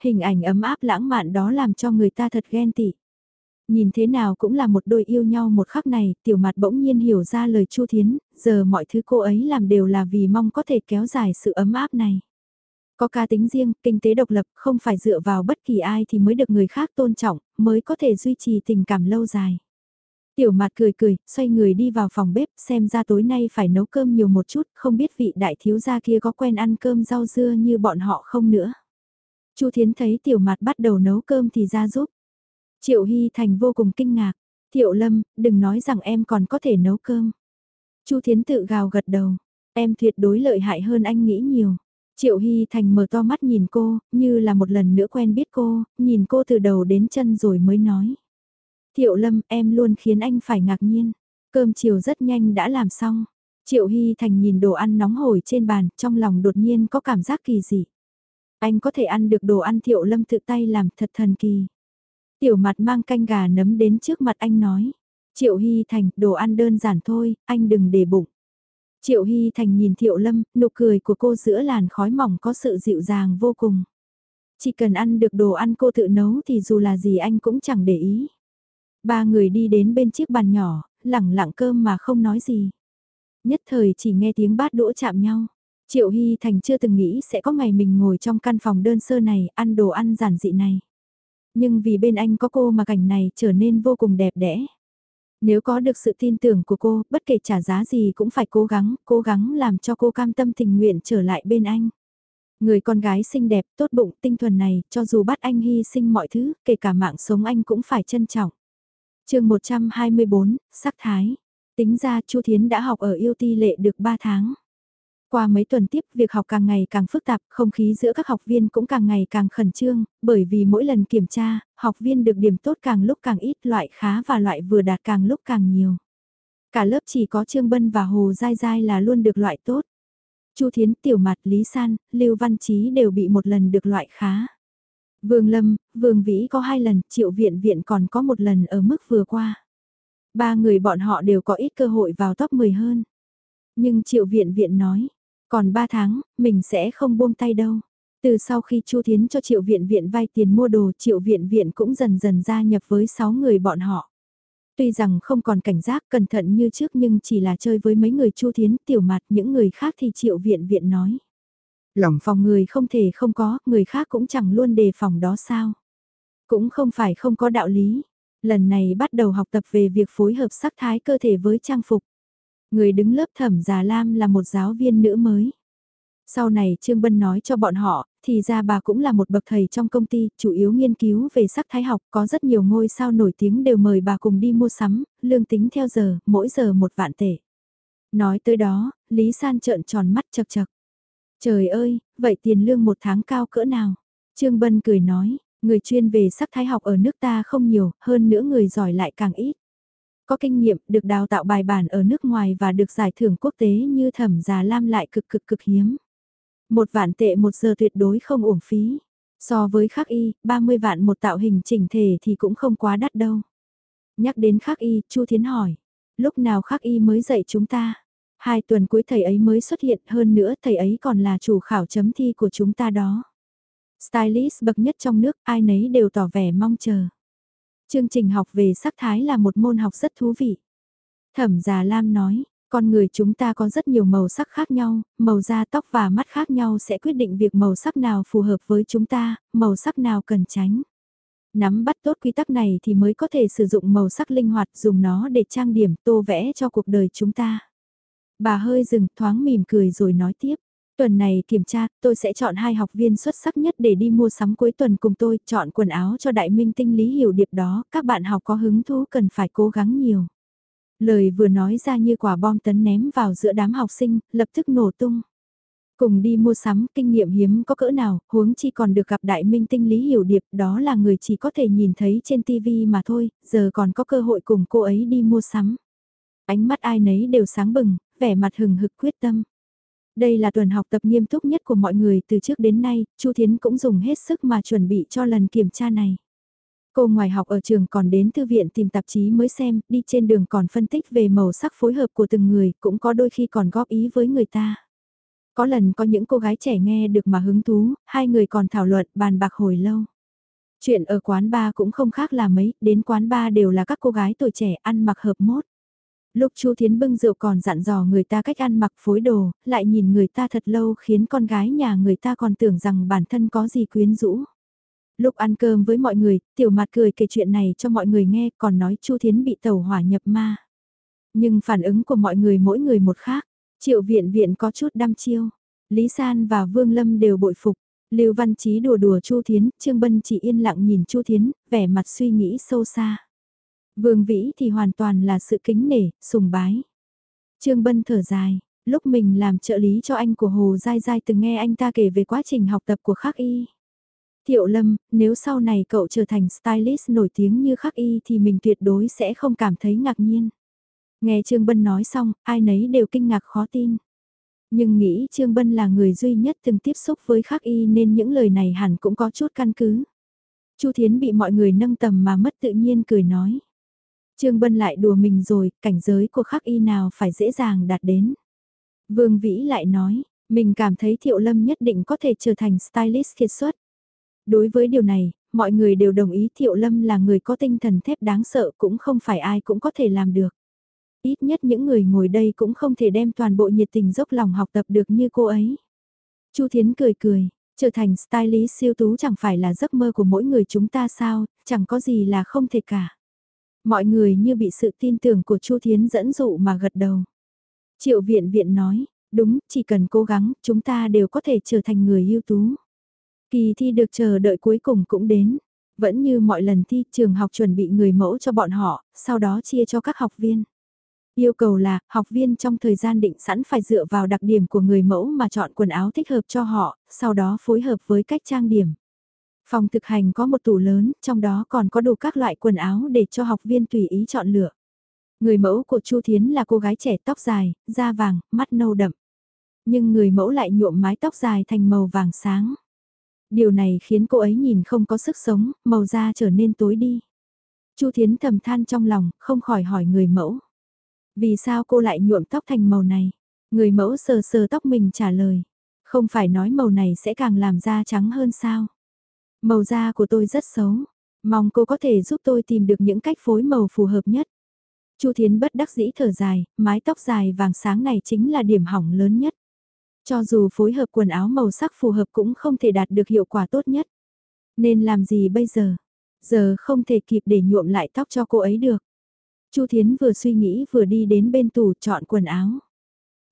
Hình ảnh ấm áp lãng mạn đó làm cho người ta thật ghen tị. Nhìn thế nào cũng là một đôi yêu nhau một khắc này, tiểu mặt bỗng nhiên hiểu ra lời Chu Thiến, giờ mọi thứ cô ấy làm đều là vì mong có thể kéo dài sự ấm áp này. Có ca tính riêng, kinh tế độc lập, không phải dựa vào bất kỳ ai thì mới được người khác tôn trọng, mới có thể duy trì tình cảm lâu dài. Tiểu mặt cười cười, xoay người đi vào phòng bếp, xem ra tối nay phải nấu cơm nhiều một chút, không biết vị đại thiếu gia kia có quen ăn cơm rau dưa như bọn họ không nữa. Chu Thiến thấy tiểu mặt bắt đầu nấu cơm thì ra giúp. Triệu Hy Thành vô cùng kinh ngạc. Thiệu Lâm, đừng nói rằng em còn có thể nấu cơm. Chu Thiến tự gào gật đầu. Em tuyệt đối lợi hại hơn anh nghĩ nhiều. Triệu Hy Thành mở to mắt nhìn cô, như là một lần nữa quen biết cô, nhìn cô từ đầu đến chân rồi mới nói. Thiệu Lâm, em luôn khiến anh phải ngạc nhiên. Cơm chiều rất nhanh đã làm xong. Triệu Hy Thành nhìn đồ ăn nóng hổi trên bàn, trong lòng đột nhiên có cảm giác kỳ dị. Anh có thể ăn được đồ ăn Thiệu Lâm tự tay làm thật thần kỳ. Tiểu mặt mang canh gà nấm đến trước mặt anh nói. Triệu Hy Thành, đồ ăn đơn giản thôi, anh đừng để bụng. Triệu Hy Thành nhìn Thiệu Lâm, nụ cười của cô giữa làn khói mỏng có sự dịu dàng vô cùng. Chỉ cần ăn được đồ ăn cô tự nấu thì dù là gì anh cũng chẳng để ý. Ba người đi đến bên chiếc bàn nhỏ, lẳng lặng cơm mà không nói gì. Nhất thời chỉ nghe tiếng bát đũa chạm nhau. Triệu Hy Thành chưa từng nghĩ sẽ có ngày mình ngồi trong căn phòng đơn sơ này, ăn đồ ăn giản dị này. Nhưng vì bên anh có cô mà cảnh này trở nên vô cùng đẹp đẽ. Nếu có được sự tin tưởng của cô, bất kể trả giá gì cũng phải cố gắng, cố gắng làm cho cô cam tâm tình nguyện trở lại bên anh. Người con gái xinh đẹp, tốt bụng, tinh thuần này, cho dù bắt anh hy sinh mọi thứ, kể cả mạng sống anh cũng phải trân trọng. chương 124, sắc thái. Tính ra Chu Thiến đã học ở yêu ti lệ được 3 tháng. Qua mấy tuần tiếp, việc học càng ngày càng phức tạp, không khí giữa các học viên cũng càng ngày càng khẩn trương, bởi vì mỗi lần kiểm tra, học viên được điểm tốt càng lúc càng ít, loại khá và loại vừa đạt càng lúc càng nhiều. Cả lớp chỉ có Trương Bân và Hồ Giai Giai là luôn được loại tốt. Chu Thiến, Tiểu Mặt, Lý San, Lưu Văn Chí đều bị một lần được loại khá. Vương Lâm, Vương Vĩ có hai lần, Triệu Viện Viện còn có một lần ở mức vừa qua. Ba người bọn họ đều có ít cơ hội vào top 10 hơn. Nhưng Triệu Viện Viện nói, còn 3 tháng, mình sẽ không buông tay đâu. Từ sau khi Chu Thiến cho Triệu Viện Viện vay tiền mua đồ, Triệu Viện Viện cũng dần dần gia nhập với 6 người bọn họ. Tuy rằng không còn cảnh giác cẩn thận như trước nhưng chỉ là chơi với mấy người Chu Thiến tiểu mặt những người khác thì Triệu Viện Viện nói. Lòng phòng người không thể không có, người khác cũng chẳng luôn đề phòng đó sao. Cũng không phải không có đạo lý. Lần này bắt đầu học tập về việc phối hợp sắc thái cơ thể với trang phục. Người đứng lớp thẩm già Lam là một giáo viên nữ mới. Sau này Trương Bân nói cho bọn họ, thì ra bà cũng là một bậc thầy trong công ty, chủ yếu nghiên cứu về sắc thái học, có rất nhiều ngôi sao nổi tiếng đều mời bà cùng đi mua sắm, lương tính theo giờ, mỗi giờ một vạn tệ. Nói tới đó, Lý San trợn tròn mắt chật chật. Trời ơi, vậy tiền lương một tháng cao cỡ nào? Trương Bân cười nói, người chuyên về sắc thái học ở nước ta không nhiều, hơn nữa người giỏi lại càng ít. Có kinh nghiệm, được đào tạo bài bản ở nước ngoài và được giải thưởng quốc tế như thẩm già lam lại cực cực cực hiếm. Một vạn tệ một giờ tuyệt đối không uổng phí. So với khắc y, 30 vạn một tạo hình chỉnh thể thì cũng không quá đắt đâu. Nhắc đến khắc y, Chu Thiến hỏi. Lúc nào khắc y mới dạy chúng ta? Hai tuần cuối thầy ấy mới xuất hiện hơn nữa thầy ấy còn là chủ khảo chấm thi của chúng ta đó. Stylist bậc nhất trong nước ai nấy đều tỏ vẻ mong chờ. Chương trình học về sắc thái là một môn học rất thú vị. Thẩm Già Lam nói, con người chúng ta có rất nhiều màu sắc khác nhau, màu da tóc và mắt khác nhau sẽ quyết định việc màu sắc nào phù hợp với chúng ta, màu sắc nào cần tránh. Nắm bắt tốt quy tắc này thì mới có thể sử dụng màu sắc linh hoạt dùng nó để trang điểm tô vẽ cho cuộc đời chúng ta. Bà hơi dừng thoáng mỉm cười rồi nói tiếp. Tuần này kiểm tra, tôi sẽ chọn hai học viên xuất sắc nhất để đi mua sắm cuối tuần cùng tôi, chọn quần áo cho đại minh tinh lý hiểu điệp đó, các bạn học có hứng thú cần phải cố gắng nhiều. Lời vừa nói ra như quả bom tấn ném vào giữa đám học sinh, lập tức nổ tung. Cùng đi mua sắm, kinh nghiệm hiếm có cỡ nào, huống chi còn được gặp đại minh tinh Lý Hiểu Điệp, đó là người chỉ có thể nhìn thấy trên TV mà thôi, giờ còn có cơ hội cùng cô ấy đi mua sắm. Ánh mắt ai nấy đều sáng bừng, vẻ mặt hừng hực quyết tâm. Đây là tuần học tập nghiêm túc nhất của mọi người từ trước đến nay, Chu Thiến cũng dùng hết sức mà chuẩn bị cho lần kiểm tra này. Cô ngoài học ở trường còn đến thư viện tìm tạp chí mới xem, đi trên đường còn phân tích về màu sắc phối hợp của từng người, cũng có đôi khi còn góp ý với người ta. Có lần có những cô gái trẻ nghe được mà hứng thú, hai người còn thảo luận bàn bạc hồi lâu. Chuyện ở quán bar cũng không khác là mấy, đến quán bar đều là các cô gái tuổi trẻ ăn mặc hợp mốt. Lúc Chu Thiến bưng rượu còn dặn dò người ta cách ăn mặc phối đồ, lại nhìn người ta thật lâu khiến con gái nhà người ta còn tưởng rằng bản thân có gì quyến rũ. Lúc ăn cơm với mọi người, tiểu mặt cười kể chuyện này cho mọi người nghe còn nói Chu Thiến bị tàu hỏa nhập ma. Nhưng phản ứng của mọi người mỗi người một khác, triệu viện viện có chút đăm chiêu, Lý San và Vương Lâm đều bội phục. Lưu Văn Chí đùa đùa Chu Thiến, Trương Bân chỉ yên lặng nhìn Chu Thiến, vẻ mặt suy nghĩ sâu xa. Vương Vĩ thì hoàn toàn là sự kính nể, sùng bái. Trương Bân thở dài, lúc mình làm trợ lý cho anh của Hồ Giai Giai từng nghe anh ta kể về quá trình học tập của Khắc Y. Thiệu Lâm, nếu sau này cậu trở thành stylist nổi tiếng như Khắc Y thì mình tuyệt đối sẽ không cảm thấy ngạc nhiên. Nghe Trương Bân nói xong, ai nấy đều kinh ngạc khó tin. Nhưng nghĩ Trương Bân là người duy nhất từng tiếp xúc với Khắc Y nên những lời này hẳn cũng có chút căn cứ. Chu Thiến bị mọi người nâng tầm mà mất tự nhiên cười nói. Trương Bân lại đùa mình rồi, cảnh giới của khắc y nào phải dễ dàng đạt đến. Vương Vĩ lại nói, mình cảm thấy Thiệu Lâm nhất định có thể trở thành stylist kiệt xuất. Đối với điều này, mọi người đều đồng ý Thiệu Lâm là người có tinh thần thép đáng sợ cũng không phải ai cũng có thể làm được. Ít nhất những người ngồi đây cũng không thể đem toàn bộ nhiệt tình dốc lòng học tập được như cô ấy. Chu Thiến cười cười, trở thành stylist siêu tú chẳng phải là giấc mơ của mỗi người chúng ta sao, chẳng có gì là không thể cả. Mọi người như bị sự tin tưởng của Chu Thiến dẫn dụ mà gật đầu. Triệu viện viện nói, đúng, chỉ cần cố gắng, chúng ta đều có thể trở thành người ưu tú. Kỳ thi được chờ đợi cuối cùng cũng đến. Vẫn như mọi lần thi, trường học chuẩn bị người mẫu cho bọn họ, sau đó chia cho các học viên. Yêu cầu là, học viên trong thời gian định sẵn phải dựa vào đặc điểm của người mẫu mà chọn quần áo thích hợp cho họ, sau đó phối hợp với cách trang điểm. Phòng thực hành có một tủ lớn, trong đó còn có đủ các loại quần áo để cho học viên tùy ý chọn lựa. Người mẫu của Chu Thiến là cô gái trẻ tóc dài, da vàng, mắt nâu đậm. Nhưng người mẫu lại nhuộm mái tóc dài thành màu vàng sáng. Điều này khiến cô ấy nhìn không có sức sống, màu da trở nên tối đi. Chu Thiến thầm than trong lòng, không khỏi hỏi người mẫu. Vì sao cô lại nhuộm tóc thành màu này? Người mẫu sờ sờ tóc mình trả lời. Không phải nói màu này sẽ càng làm da trắng hơn sao? Màu da của tôi rất xấu, mong cô có thể giúp tôi tìm được những cách phối màu phù hợp nhất. Chu Thiến bất đắc dĩ thở dài, mái tóc dài vàng sáng này chính là điểm hỏng lớn nhất. Cho dù phối hợp quần áo màu sắc phù hợp cũng không thể đạt được hiệu quả tốt nhất. Nên làm gì bây giờ? Giờ không thể kịp để nhuộm lại tóc cho cô ấy được. Chu Thiến vừa suy nghĩ vừa đi đến bên tủ chọn quần áo.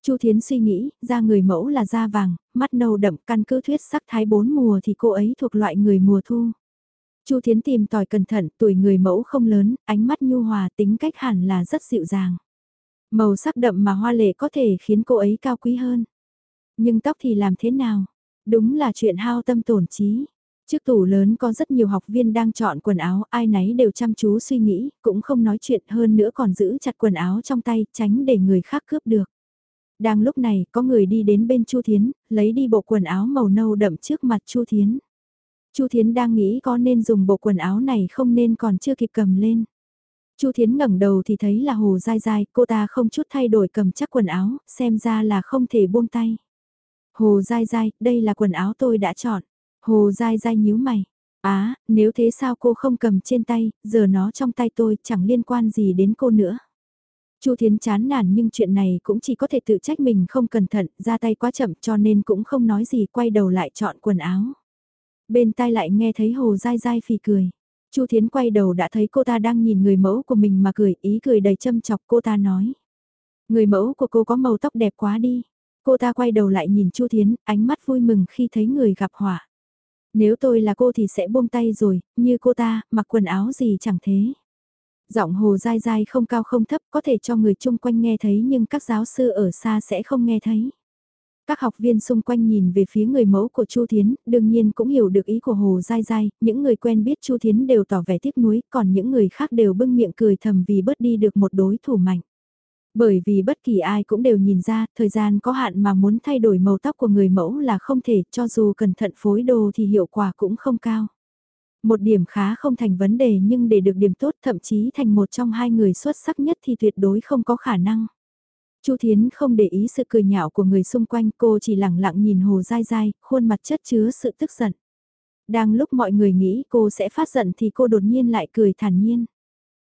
Chu Thiến suy nghĩ, da người mẫu là da vàng, mắt nâu đậm căn cứ thuyết sắc thái bốn mùa thì cô ấy thuộc loại người mùa thu. Chu Thiến tìm tòi cẩn thận, tuổi người mẫu không lớn, ánh mắt nhu hòa tính cách hẳn là rất dịu dàng. Màu sắc đậm mà hoa lệ có thể khiến cô ấy cao quý hơn. Nhưng tóc thì làm thế nào? Đúng là chuyện hao tâm tổn trí. Trước tủ lớn có rất nhiều học viên đang chọn quần áo, ai nấy đều chăm chú suy nghĩ, cũng không nói chuyện hơn nữa còn giữ chặt quần áo trong tay, tránh để người khác cướp được. Đang lúc này, có người đi đến bên Chu Thiến, lấy đi bộ quần áo màu nâu đậm trước mặt Chu Thiến. Chu Thiến đang nghĩ có nên dùng bộ quần áo này không nên còn chưa kịp cầm lên. Chu Thiến ngẩng đầu thì thấy là Hồ Dai Dai, cô ta không chút thay đổi cầm chắc quần áo, xem ra là không thể buông tay. Hồ Dai Dai, đây là quần áo tôi đã chọn. Hồ Dai Dai nhíu mày. Á, nếu thế sao cô không cầm trên tay, giờ nó trong tay tôi chẳng liên quan gì đến cô nữa. Chu Thiến chán nản nhưng chuyện này cũng chỉ có thể tự trách mình không cẩn thận, ra tay quá chậm cho nên cũng không nói gì quay đầu lại chọn quần áo. Bên tai lại nghe thấy Hồ Dai Dai phì cười. Chu Thiến quay đầu đã thấy cô ta đang nhìn người mẫu của mình mà cười, ý cười đầy châm chọc cô ta nói. Người mẫu của cô có màu tóc đẹp quá đi. Cô ta quay đầu lại nhìn Chu Thiến, ánh mắt vui mừng khi thấy người gặp họa. Nếu tôi là cô thì sẽ buông tay rồi, như cô ta, mặc quần áo gì chẳng thế. Giọng hồ dai dai không cao không thấp có thể cho người chung quanh nghe thấy nhưng các giáo sư ở xa sẽ không nghe thấy. Các học viên xung quanh nhìn về phía người mẫu của Chu Thiến, đương nhiên cũng hiểu được ý của Hồ Giai Giai, những người quen biết Chu Thiến đều tỏ vẻ tiếc nuối, còn những người khác đều bưng miệng cười thầm vì bớt đi được một đối thủ mạnh. Bởi vì bất kỳ ai cũng đều nhìn ra, thời gian có hạn mà muốn thay đổi màu tóc của người mẫu là không thể, cho dù cẩn thận phối đồ thì hiệu quả cũng không cao. Một điểm khá không thành vấn đề nhưng để được điểm tốt thậm chí thành một trong hai người xuất sắc nhất thì tuyệt đối không có khả năng. Chu Thiến không để ý sự cười nhạo của người xung quanh cô chỉ lặng lặng nhìn Hồ Dai Dai, khuôn mặt chất chứa sự tức giận. Đang lúc mọi người nghĩ cô sẽ phát giận thì cô đột nhiên lại cười thản nhiên.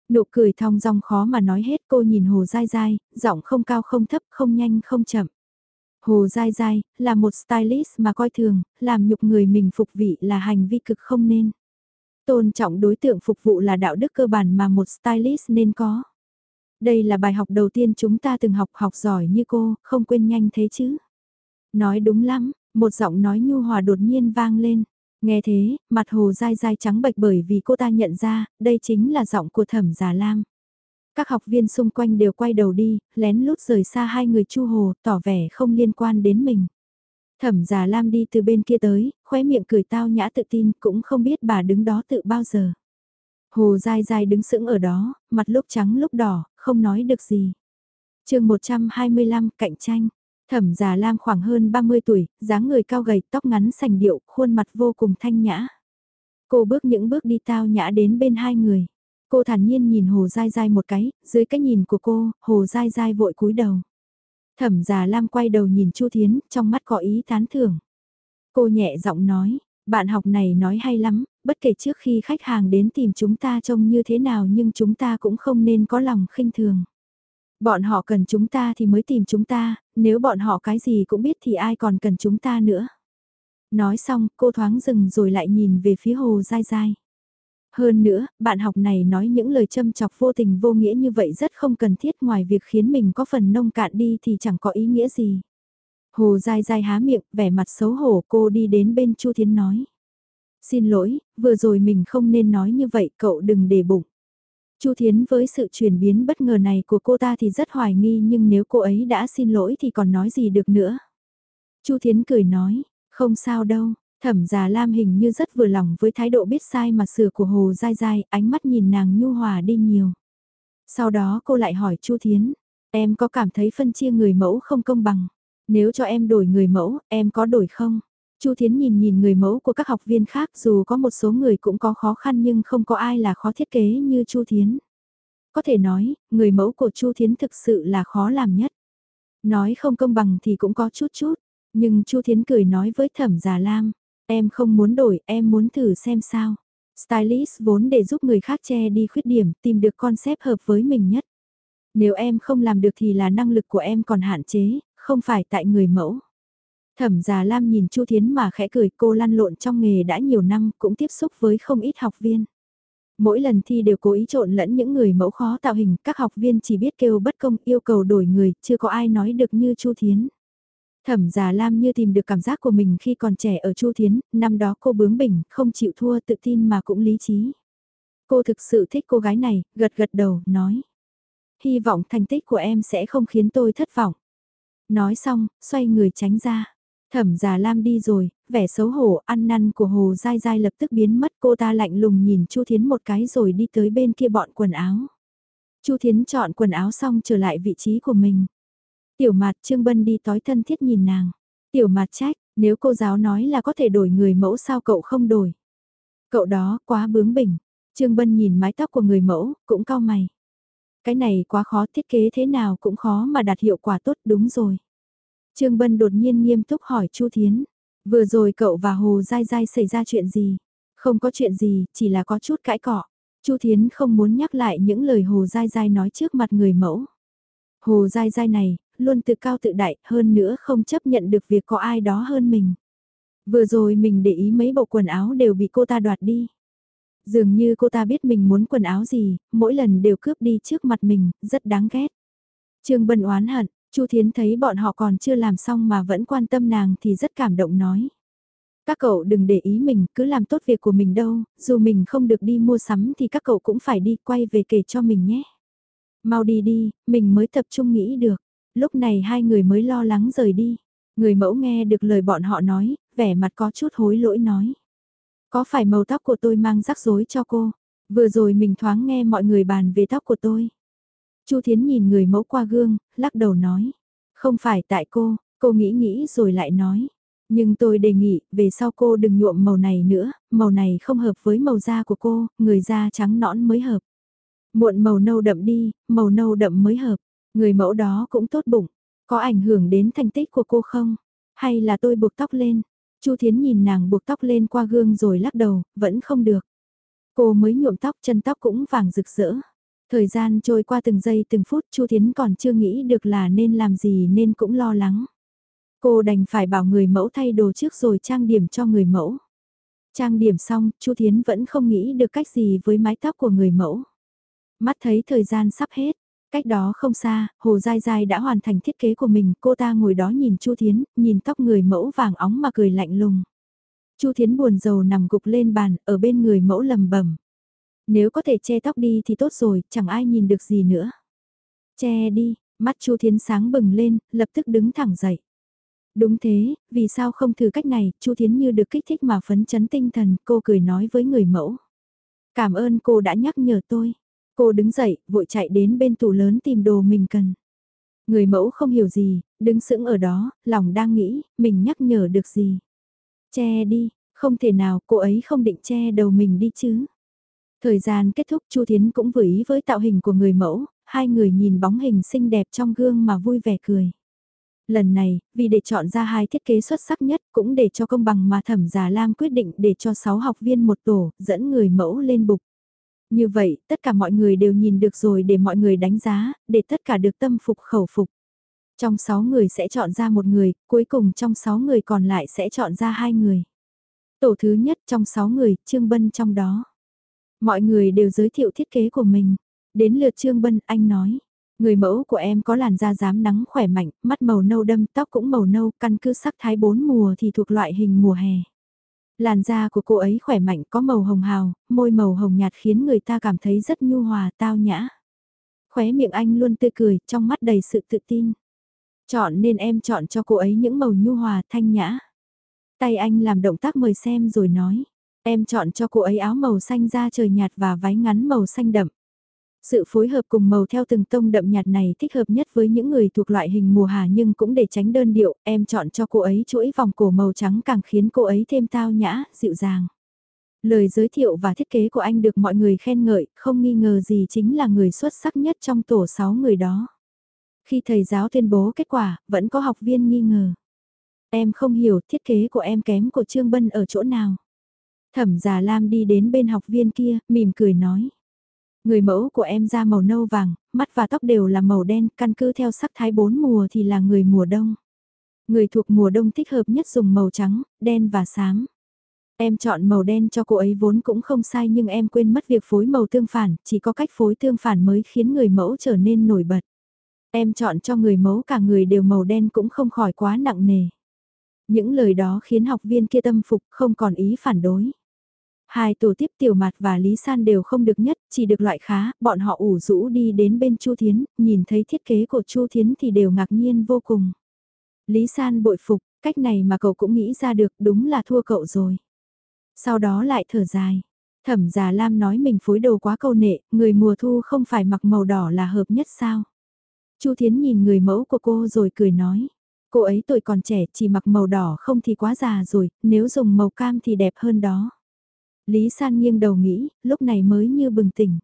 Nụ cười thong dong khó mà nói hết cô nhìn Hồ Dai Dai, giọng không cao không thấp, không nhanh không chậm. Hồ Dai Dai, là một stylist mà coi thường, làm nhục người mình phục vị là hành vi cực không nên. Tôn trọng đối tượng phục vụ là đạo đức cơ bản mà một stylist nên có. Đây là bài học đầu tiên chúng ta từng học học giỏi như cô, không quên nhanh thế chứ. Nói đúng lắm, một giọng nói nhu hòa đột nhiên vang lên. Nghe thế, mặt hồ dai dai trắng bệch bởi vì cô ta nhận ra, đây chính là giọng của thẩm già lam. Các học viên xung quanh đều quay đầu đi, lén lút rời xa hai người chu hồ, tỏ vẻ không liên quan đến mình. Thẩm già lam đi từ bên kia tới, khóe miệng cười tao nhã tự tin, cũng không biết bà đứng đó tự bao giờ. Hồ dai dai đứng sững ở đó, mặt lúc trắng lúc đỏ, không nói được gì. chương 125 cạnh tranh. Thẩm già lam khoảng hơn 30 tuổi, dáng người cao gầy, tóc ngắn sành điệu, khuôn mặt vô cùng thanh nhã. Cô bước những bước đi tao nhã đến bên hai người. Cô thản nhiên nhìn Hồ Giai Giai một cái, dưới cái nhìn của cô, Hồ Giai Giai vội cúi đầu. Thẩm già lam quay đầu nhìn Chu Thiến, trong mắt có ý tán thưởng. Cô nhẹ giọng nói, bạn học này nói hay lắm, bất kể trước khi khách hàng đến tìm chúng ta trông như thế nào nhưng chúng ta cũng không nên có lòng khinh thường. Bọn họ cần chúng ta thì mới tìm chúng ta, nếu bọn họ cái gì cũng biết thì ai còn cần chúng ta nữa. Nói xong, cô thoáng dừng rồi lại nhìn về phía hồ dai dai. Hơn nữa, bạn học này nói những lời châm chọc vô tình vô nghĩa như vậy rất không cần thiết ngoài việc khiến mình có phần nông cạn đi thì chẳng có ý nghĩa gì. Hồ dai dai há miệng, vẻ mặt xấu hổ cô đi đến bên Chu Thiến nói. Xin lỗi, vừa rồi mình không nên nói như vậy, cậu đừng để bụng. Chu Thiến với sự chuyển biến bất ngờ này của cô ta thì rất hoài nghi nhưng nếu cô ấy đã xin lỗi thì còn nói gì được nữa. Chu Thiến cười nói, không sao đâu, thẩm già Lam hình như rất vừa lòng với thái độ biết sai mà sửa của Hồ Dai Dai, ánh mắt nhìn nàng nhu hòa đi nhiều. Sau đó cô lại hỏi Chu Thiến, em có cảm thấy phân chia người mẫu không công bằng? Nếu cho em đổi người mẫu, em có đổi không? Chu Thiến nhìn nhìn người mẫu của các học viên khác dù có một số người cũng có khó khăn nhưng không có ai là khó thiết kế như Chu Thiến. Có thể nói, người mẫu của Chu Thiến thực sự là khó làm nhất. Nói không công bằng thì cũng có chút chút, nhưng Chu Thiến cười nói với Thẩm Già Lam, em không muốn đổi, em muốn thử xem sao. Stylist vốn để giúp người khác che đi khuyết điểm, tìm được concept hợp với mình nhất. Nếu em không làm được thì là năng lực của em còn hạn chế, không phải tại người mẫu. Thẩm già Lam nhìn Chu Thiến mà khẽ cười cô lăn lộn trong nghề đã nhiều năm cũng tiếp xúc với không ít học viên. Mỗi lần thi đều cố ý trộn lẫn những người mẫu khó tạo hình, các học viên chỉ biết kêu bất công yêu cầu đổi người, chưa có ai nói được như Chu Thiến. Thẩm già Lam như tìm được cảm giác của mình khi còn trẻ ở Chu Thiến, năm đó cô bướng bỉnh, không chịu thua tự tin mà cũng lý trí. Cô thực sự thích cô gái này, gật gật đầu, nói. Hy vọng thành tích của em sẽ không khiến tôi thất vọng. Nói xong, xoay người tránh ra. Thẩm già Lam đi rồi, vẻ xấu hổ ăn năn của Hồ Dai Dai lập tức biến mất cô ta lạnh lùng nhìn Chu Thiến một cái rồi đi tới bên kia bọn quần áo. Chu Thiến chọn quần áo xong trở lại vị trí của mình. Tiểu mặt Trương Bân đi tối thân thiết nhìn nàng. Tiểu mặt trách, nếu cô giáo nói là có thể đổi người mẫu sao cậu không đổi. Cậu đó quá bướng bỉnh. Trương Bân nhìn mái tóc của người mẫu, cũng cao mày. Cái này quá khó thiết kế thế nào cũng khó mà đạt hiệu quả tốt đúng rồi. Trương Bân đột nhiên nghiêm túc hỏi Chu Thiến. Vừa rồi cậu và Hồ Giai Giai xảy ra chuyện gì? Không có chuyện gì, chỉ là có chút cãi cọ. Chu Thiến không muốn nhắc lại những lời Hồ Giai Giai nói trước mặt người mẫu. Hồ Giai Giai này, luôn tự cao tự đại, hơn nữa không chấp nhận được việc có ai đó hơn mình. Vừa rồi mình để ý mấy bộ quần áo đều bị cô ta đoạt đi. Dường như cô ta biết mình muốn quần áo gì, mỗi lần đều cướp đi trước mặt mình, rất đáng ghét. Trương Bân oán hận, Chu Thiến thấy bọn họ còn chưa làm xong mà vẫn quan tâm nàng thì rất cảm động nói. Các cậu đừng để ý mình, cứ làm tốt việc của mình đâu, dù mình không được đi mua sắm thì các cậu cũng phải đi quay về kể cho mình nhé. Mau đi đi, mình mới tập trung nghĩ được. Lúc này hai người mới lo lắng rời đi. Người mẫu nghe được lời bọn họ nói, vẻ mặt có chút hối lỗi nói. Có phải màu tóc của tôi mang rắc rối cho cô? Vừa rồi mình thoáng nghe mọi người bàn về tóc của tôi. Chu Thiến nhìn người mẫu qua gương, lắc đầu nói. Không phải tại cô, cô nghĩ nghĩ rồi lại nói. Nhưng tôi đề nghị, về sau cô đừng nhuộm màu này nữa, màu này không hợp với màu da của cô, người da trắng nõn mới hợp. Muộn màu nâu đậm đi, màu nâu đậm mới hợp. Người mẫu đó cũng tốt bụng. Có ảnh hưởng đến thành tích của cô không? Hay là tôi buộc tóc lên? Chu Thiến nhìn nàng buộc tóc lên qua gương rồi lắc đầu, vẫn không được. Cô mới nhuộm tóc chân tóc cũng vàng rực rỡ. Thời gian trôi qua từng giây từng phút Chu Thiến còn chưa nghĩ được là nên làm gì nên cũng lo lắng. Cô đành phải bảo người mẫu thay đồ trước rồi trang điểm cho người mẫu. Trang điểm xong, Chu Thiến vẫn không nghĩ được cách gì với mái tóc của người mẫu. Mắt thấy thời gian sắp hết, cách đó không xa, Hồ Giai Giai đã hoàn thành thiết kế của mình, cô ta ngồi đó nhìn Chu Thiến, nhìn tóc người mẫu vàng óng mà cười lạnh lùng. Chu Thiến buồn rầu nằm gục lên bàn, ở bên người mẫu lầm bẩm. Nếu có thể che tóc đi thì tốt rồi, chẳng ai nhìn được gì nữa. Che đi, mắt Chu Thiến sáng bừng lên, lập tức đứng thẳng dậy. Đúng thế, vì sao không thử cách này, Chu Thiến như được kích thích mà phấn chấn tinh thần, cô cười nói với người mẫu. Cảm ơn cô đã nhắc nhở tôi. Cô đứng dậy, vội chạy đến bên tủ lớn tìm đồ mình cần. Người mẫu không hiểu gì, đứng sững ở đó, lòng đang nghĩ, mình nhắc nhở được gì. Che đi, không thể nào, cô ấy không định che đầu mình đi chứ. Thời gian kết thúc Chu Thiến cũng vừa ý với tạo hình của người mẫu, hai người nhìn bóng hình xinh đẹp trong gương mà vui vẻ cười. Lần này, vì để chọn ra hai thiết kế xuất sắc nhất cũng để cho công bằng mà thẩm giả Lam quyết định để cho 6 học viên một tổ, dẫn người mẫu lên bục. Như vậy, tất cả mọi người đều nhìn được rồi để mọi người đánh giá, để tất cả được tâm phục khẩu phục. Trong 6 người sẽ chọn ra một người, cuối cùng trong 6 người còn lại sẽ chọn ra hai người. Tổ thứ nhất trong 6 người, Trương Bân trong đó. Mọi người đều giới thiệu thiết kế của mình. Đến lượt Trương Bân, anh nói. Người mẫu của em có làn da dám nắng khỏe mạnh, mắt màu nâu đâm, tóc cũng màu nâu, căn cứ sắc thái bốn mùa thì thuộc loại hình mùa hè. Làn da của cô ấy khỏe mạnh có màu hồng hào, môi màu hồng nhạt khiến người ta cảm thấy rất nhu hòa, tao nhã. Khóe miệng anh luôn tươi cười, trong mắt đầy sự tự tin. Chọn nên em chọn cho cô ấy những màu nhu hòa, thanh nhã. Tay anh làm động tác mời xem rồi nói. Em chọn cho cô ấy áo màu xanh da trời nhạt và váy ngắn màu xanh đậm. Sự phối hợp cùng màu theo từng tông đậm nhạt này thích hợp nhất với những người thuộc loại hình mùa hà nhưng cũng để tránh đơn điệu, em chọn cho cô ấy chuỗi vòng cổ màu trắng càng khiến cô ấy thêm tao nhã, dịu dàng. Lời giới thiệu và thiết kế của anh được mọi người khen ngợi, không nghi ngờ gì chính là người xuất sắc nhất trong tổ 6 người đó. Khi thầy giáo tuyên bố kết quả, vẫn có học viên nghi ngờ. Em không hiểu thiết kế của em kém của Trương Bân ở chỗ nào. Thẩm già Lam đi đến bên học viên kia, mỉm cười nói. Người mẫu của em da màu nâu vàng, mắt và tóc đều là màu đen, căn cứ theo sắc thái bốn mùa thì là người mùa đông. Người thuộc mùa đông thích hợp nhất dùng màu trắng, đen và xám. Em chọn màu đen cho cô ấy vốn cũng không sai nhưng em quên mất việc phối màu tương phản, chỉ có cách phối tương phản mới khiến người mẫu trở nên nổi bật. Em chọn cho người mẫu cả người đều màu đen cũng không khỏi quá nặng nề. Những lời đó khiến học viên kia tâm phục không còn ý phản đối. Hai tổ tiếp tiểu mặt và Lý San đều không được nhất, chỉ được loại khá, bọn họ ủ rũ đi đến bên Chu Thiến, nhìn thấy thiết kế của Chu Thiến thì đều ngạc nhiên vô cùng. Lý San bội phục, cách này mà cậu cũng nghĩ ra được đúng là thua cậu rồi. Sau đó lại thở dài. Thẩm già Lam nói mình phối đồ quá câu nệ, người mùa thu không phải mặc màu đỏ là hợp nhất sao. Chu Thiến nhìn người mẫu của cô rồi cười nói. Cô ấy tuổi còn trẻ chỉ mặc màu đỏ không thì quá già rồi, nếu dùng màu cam thì đẹp hơn đó. Lý San nghiêng đầu nghĩ, lúc này mới như bừng tỉnh.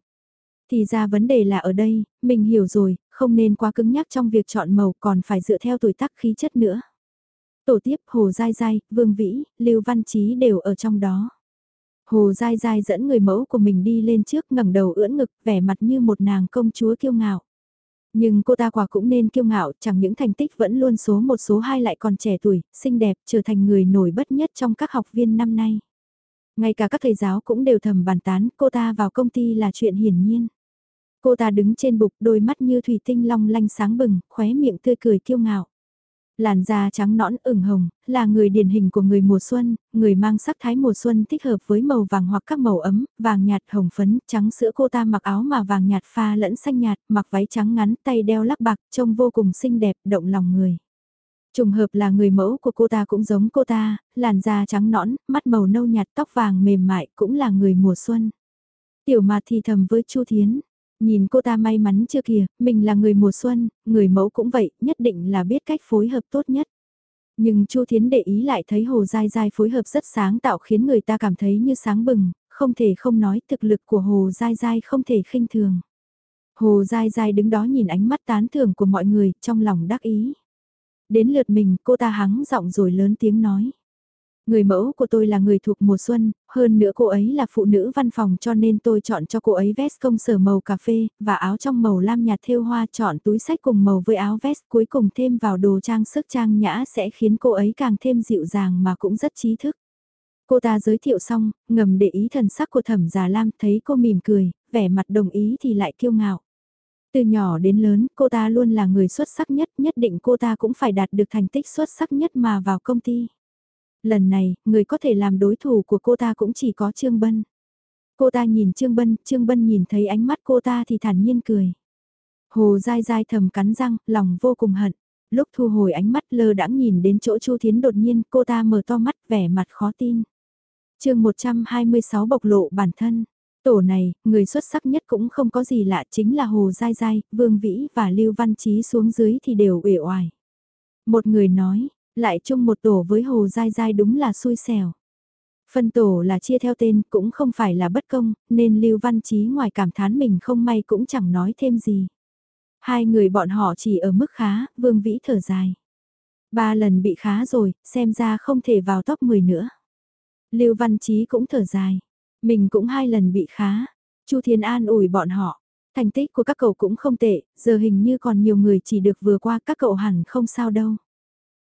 Thì ra vấn đề là ở đây, mình hiểu rồi, không nên quá cứng nhắc trong việc chọn màu còn phải dựa theo tuổi tác khí chất nữa. Tổ tiếp Hồ Giai Giai, Vương Vĩ, Lưu Văn Chí đều ở trong đó. Hồ Giai Giai dẫn người mẫu của mình đi lên trước ngẩng đầu ưỡn ngực vẻ mặt như một nàng công chúa kiêu ngạo. Nhưng cô ta quả cũng nên kiêu ngạo, chẳng những thành tích vẫn luôn số một số hai lại còn trẻ tuổi, xinh đẹp, trở thành người nổi bất nhất trong các học viên năm nay. Ngay cả các thầy giáo cũng đều thầm bàn tán cô ta vào công ty là chuyện hiển nhiên. Cô ta đứng trên bục đôi mắt như thủy tinh long lanh sáng bừng, khóe miệng tươi cười kiêu ngạo. Làn da trắng nõn ửng hồng, là người điển hình của người mùa xuân, người mang sắc thái mùa xuân thích hợp với màu vàng hoặc các màu ấm, vàng nhạt hồng phấn, trắng sữa cô ta mặc áo mà vàng nhạt pha lẫn xanh nhạt, mặc váy trắng ngắn, tay đeo lắc bạc, trông vô cùng xinh đẹp, động lòng người. Trùng hợp là người mẫu của cô ta cũng giống cô ta, làn da trắng nõn, mắt màu nâu nhạt tóc vàng mềm mại cũng là người mùa xuân. Tiểu mạt thì thầm với Chu Thiến, nhìn cô ta may mắn chưa kìa, mình là người mùa xuân, người mẫu cũng vậy, nhất định là biết cách phối hợp tốt nhất. Nhưng Chu Thiến để ý lại thấy Hồ Giai Giai phối hợp rất sáng tạo khiến người ta cảm thấy như sáng bừng, không thể không nói thực lực của Hồ Giai Giai không thể khinh thường. Hồ Giai Giai đứng đó nhìn ánh mắt tán thưởng của mọi người, trong lòng đắc ý. Đến lượt mình, cô ta hắng giọng rồi lớn tiếng nói. Người mẫu của tôi là người thuộc mùa xuân, hơn nữa cô ấy là phụ nữ văn phòng cho nên tôi chọn cho cô ấy vest công sở màu cà phê, và áo trong màu lam nhạt thêu hoa chọn túi sách cùng màu với áo vest cuối cùng thêm vào đồ trang sức trang nhã sẽ khiến cô ấy càng thêm dịu dàng mà cũng rất trí thức. Cô ta giới thiệu xong, ngầm để ý thần sắc của thẩm già lam thấy cô mỉm cười, vẻ mặt đồng ý thì lại kiêu ngạo. Từ nhỏ đến lớn, cô ta luôn là người xuất sắc nhất, nhất định cô ta cũng phải đạt được thành tích xuất sắc nhất mà vào công ty. Lần này, người có thể làm đối thủ của cô ta cũng chỉ có Trương Bân. Cô ta nhìn Trương Bân, Trương Bân nhìn thấy ánh mắt cô ta thì thản nhiên cười. Hồ dai dai thầm cắn răng, lòng vô cùng hận. Lúc thu hồi ánh mắt lơ đãng nhìn đến chỗ Chu Thiến đột nhiên cô ta mở to mắt vẻ mặt khó tin. chương 126 bộc lộ bản thân. Tổ này, người xuất sắc nhất cũng không có gì lạ chính là Hồ Giai Giai, Vương Vĩ và Lưu Văn Chí xuống dưới thì đều uể oải. Một người nói, lại chung một tổ với Hồ Giai Giai đúng là xui xẻo. Phân tổ là chia theo tên cũng không phải là bất công, nên Lưu Văn Chí ngoài cảm thán mình không may cũng chẳng nói thêm gì. Hai người bọn họ chỉ ở mức khá, Vương Vĩ thở dài. Ba lần bị khá rồi, xem ra không thể vào top 10 nữa. Lưu Văn Chí cũng thở dài. Mình cũng hai lần bị khá. Chu Thiên An ủi bọn họ. Thành tích của các cậu cũng không tệ, giờ hình như còn nhiều người chỉ được vừa qua các cậu hẳn không sao đâu.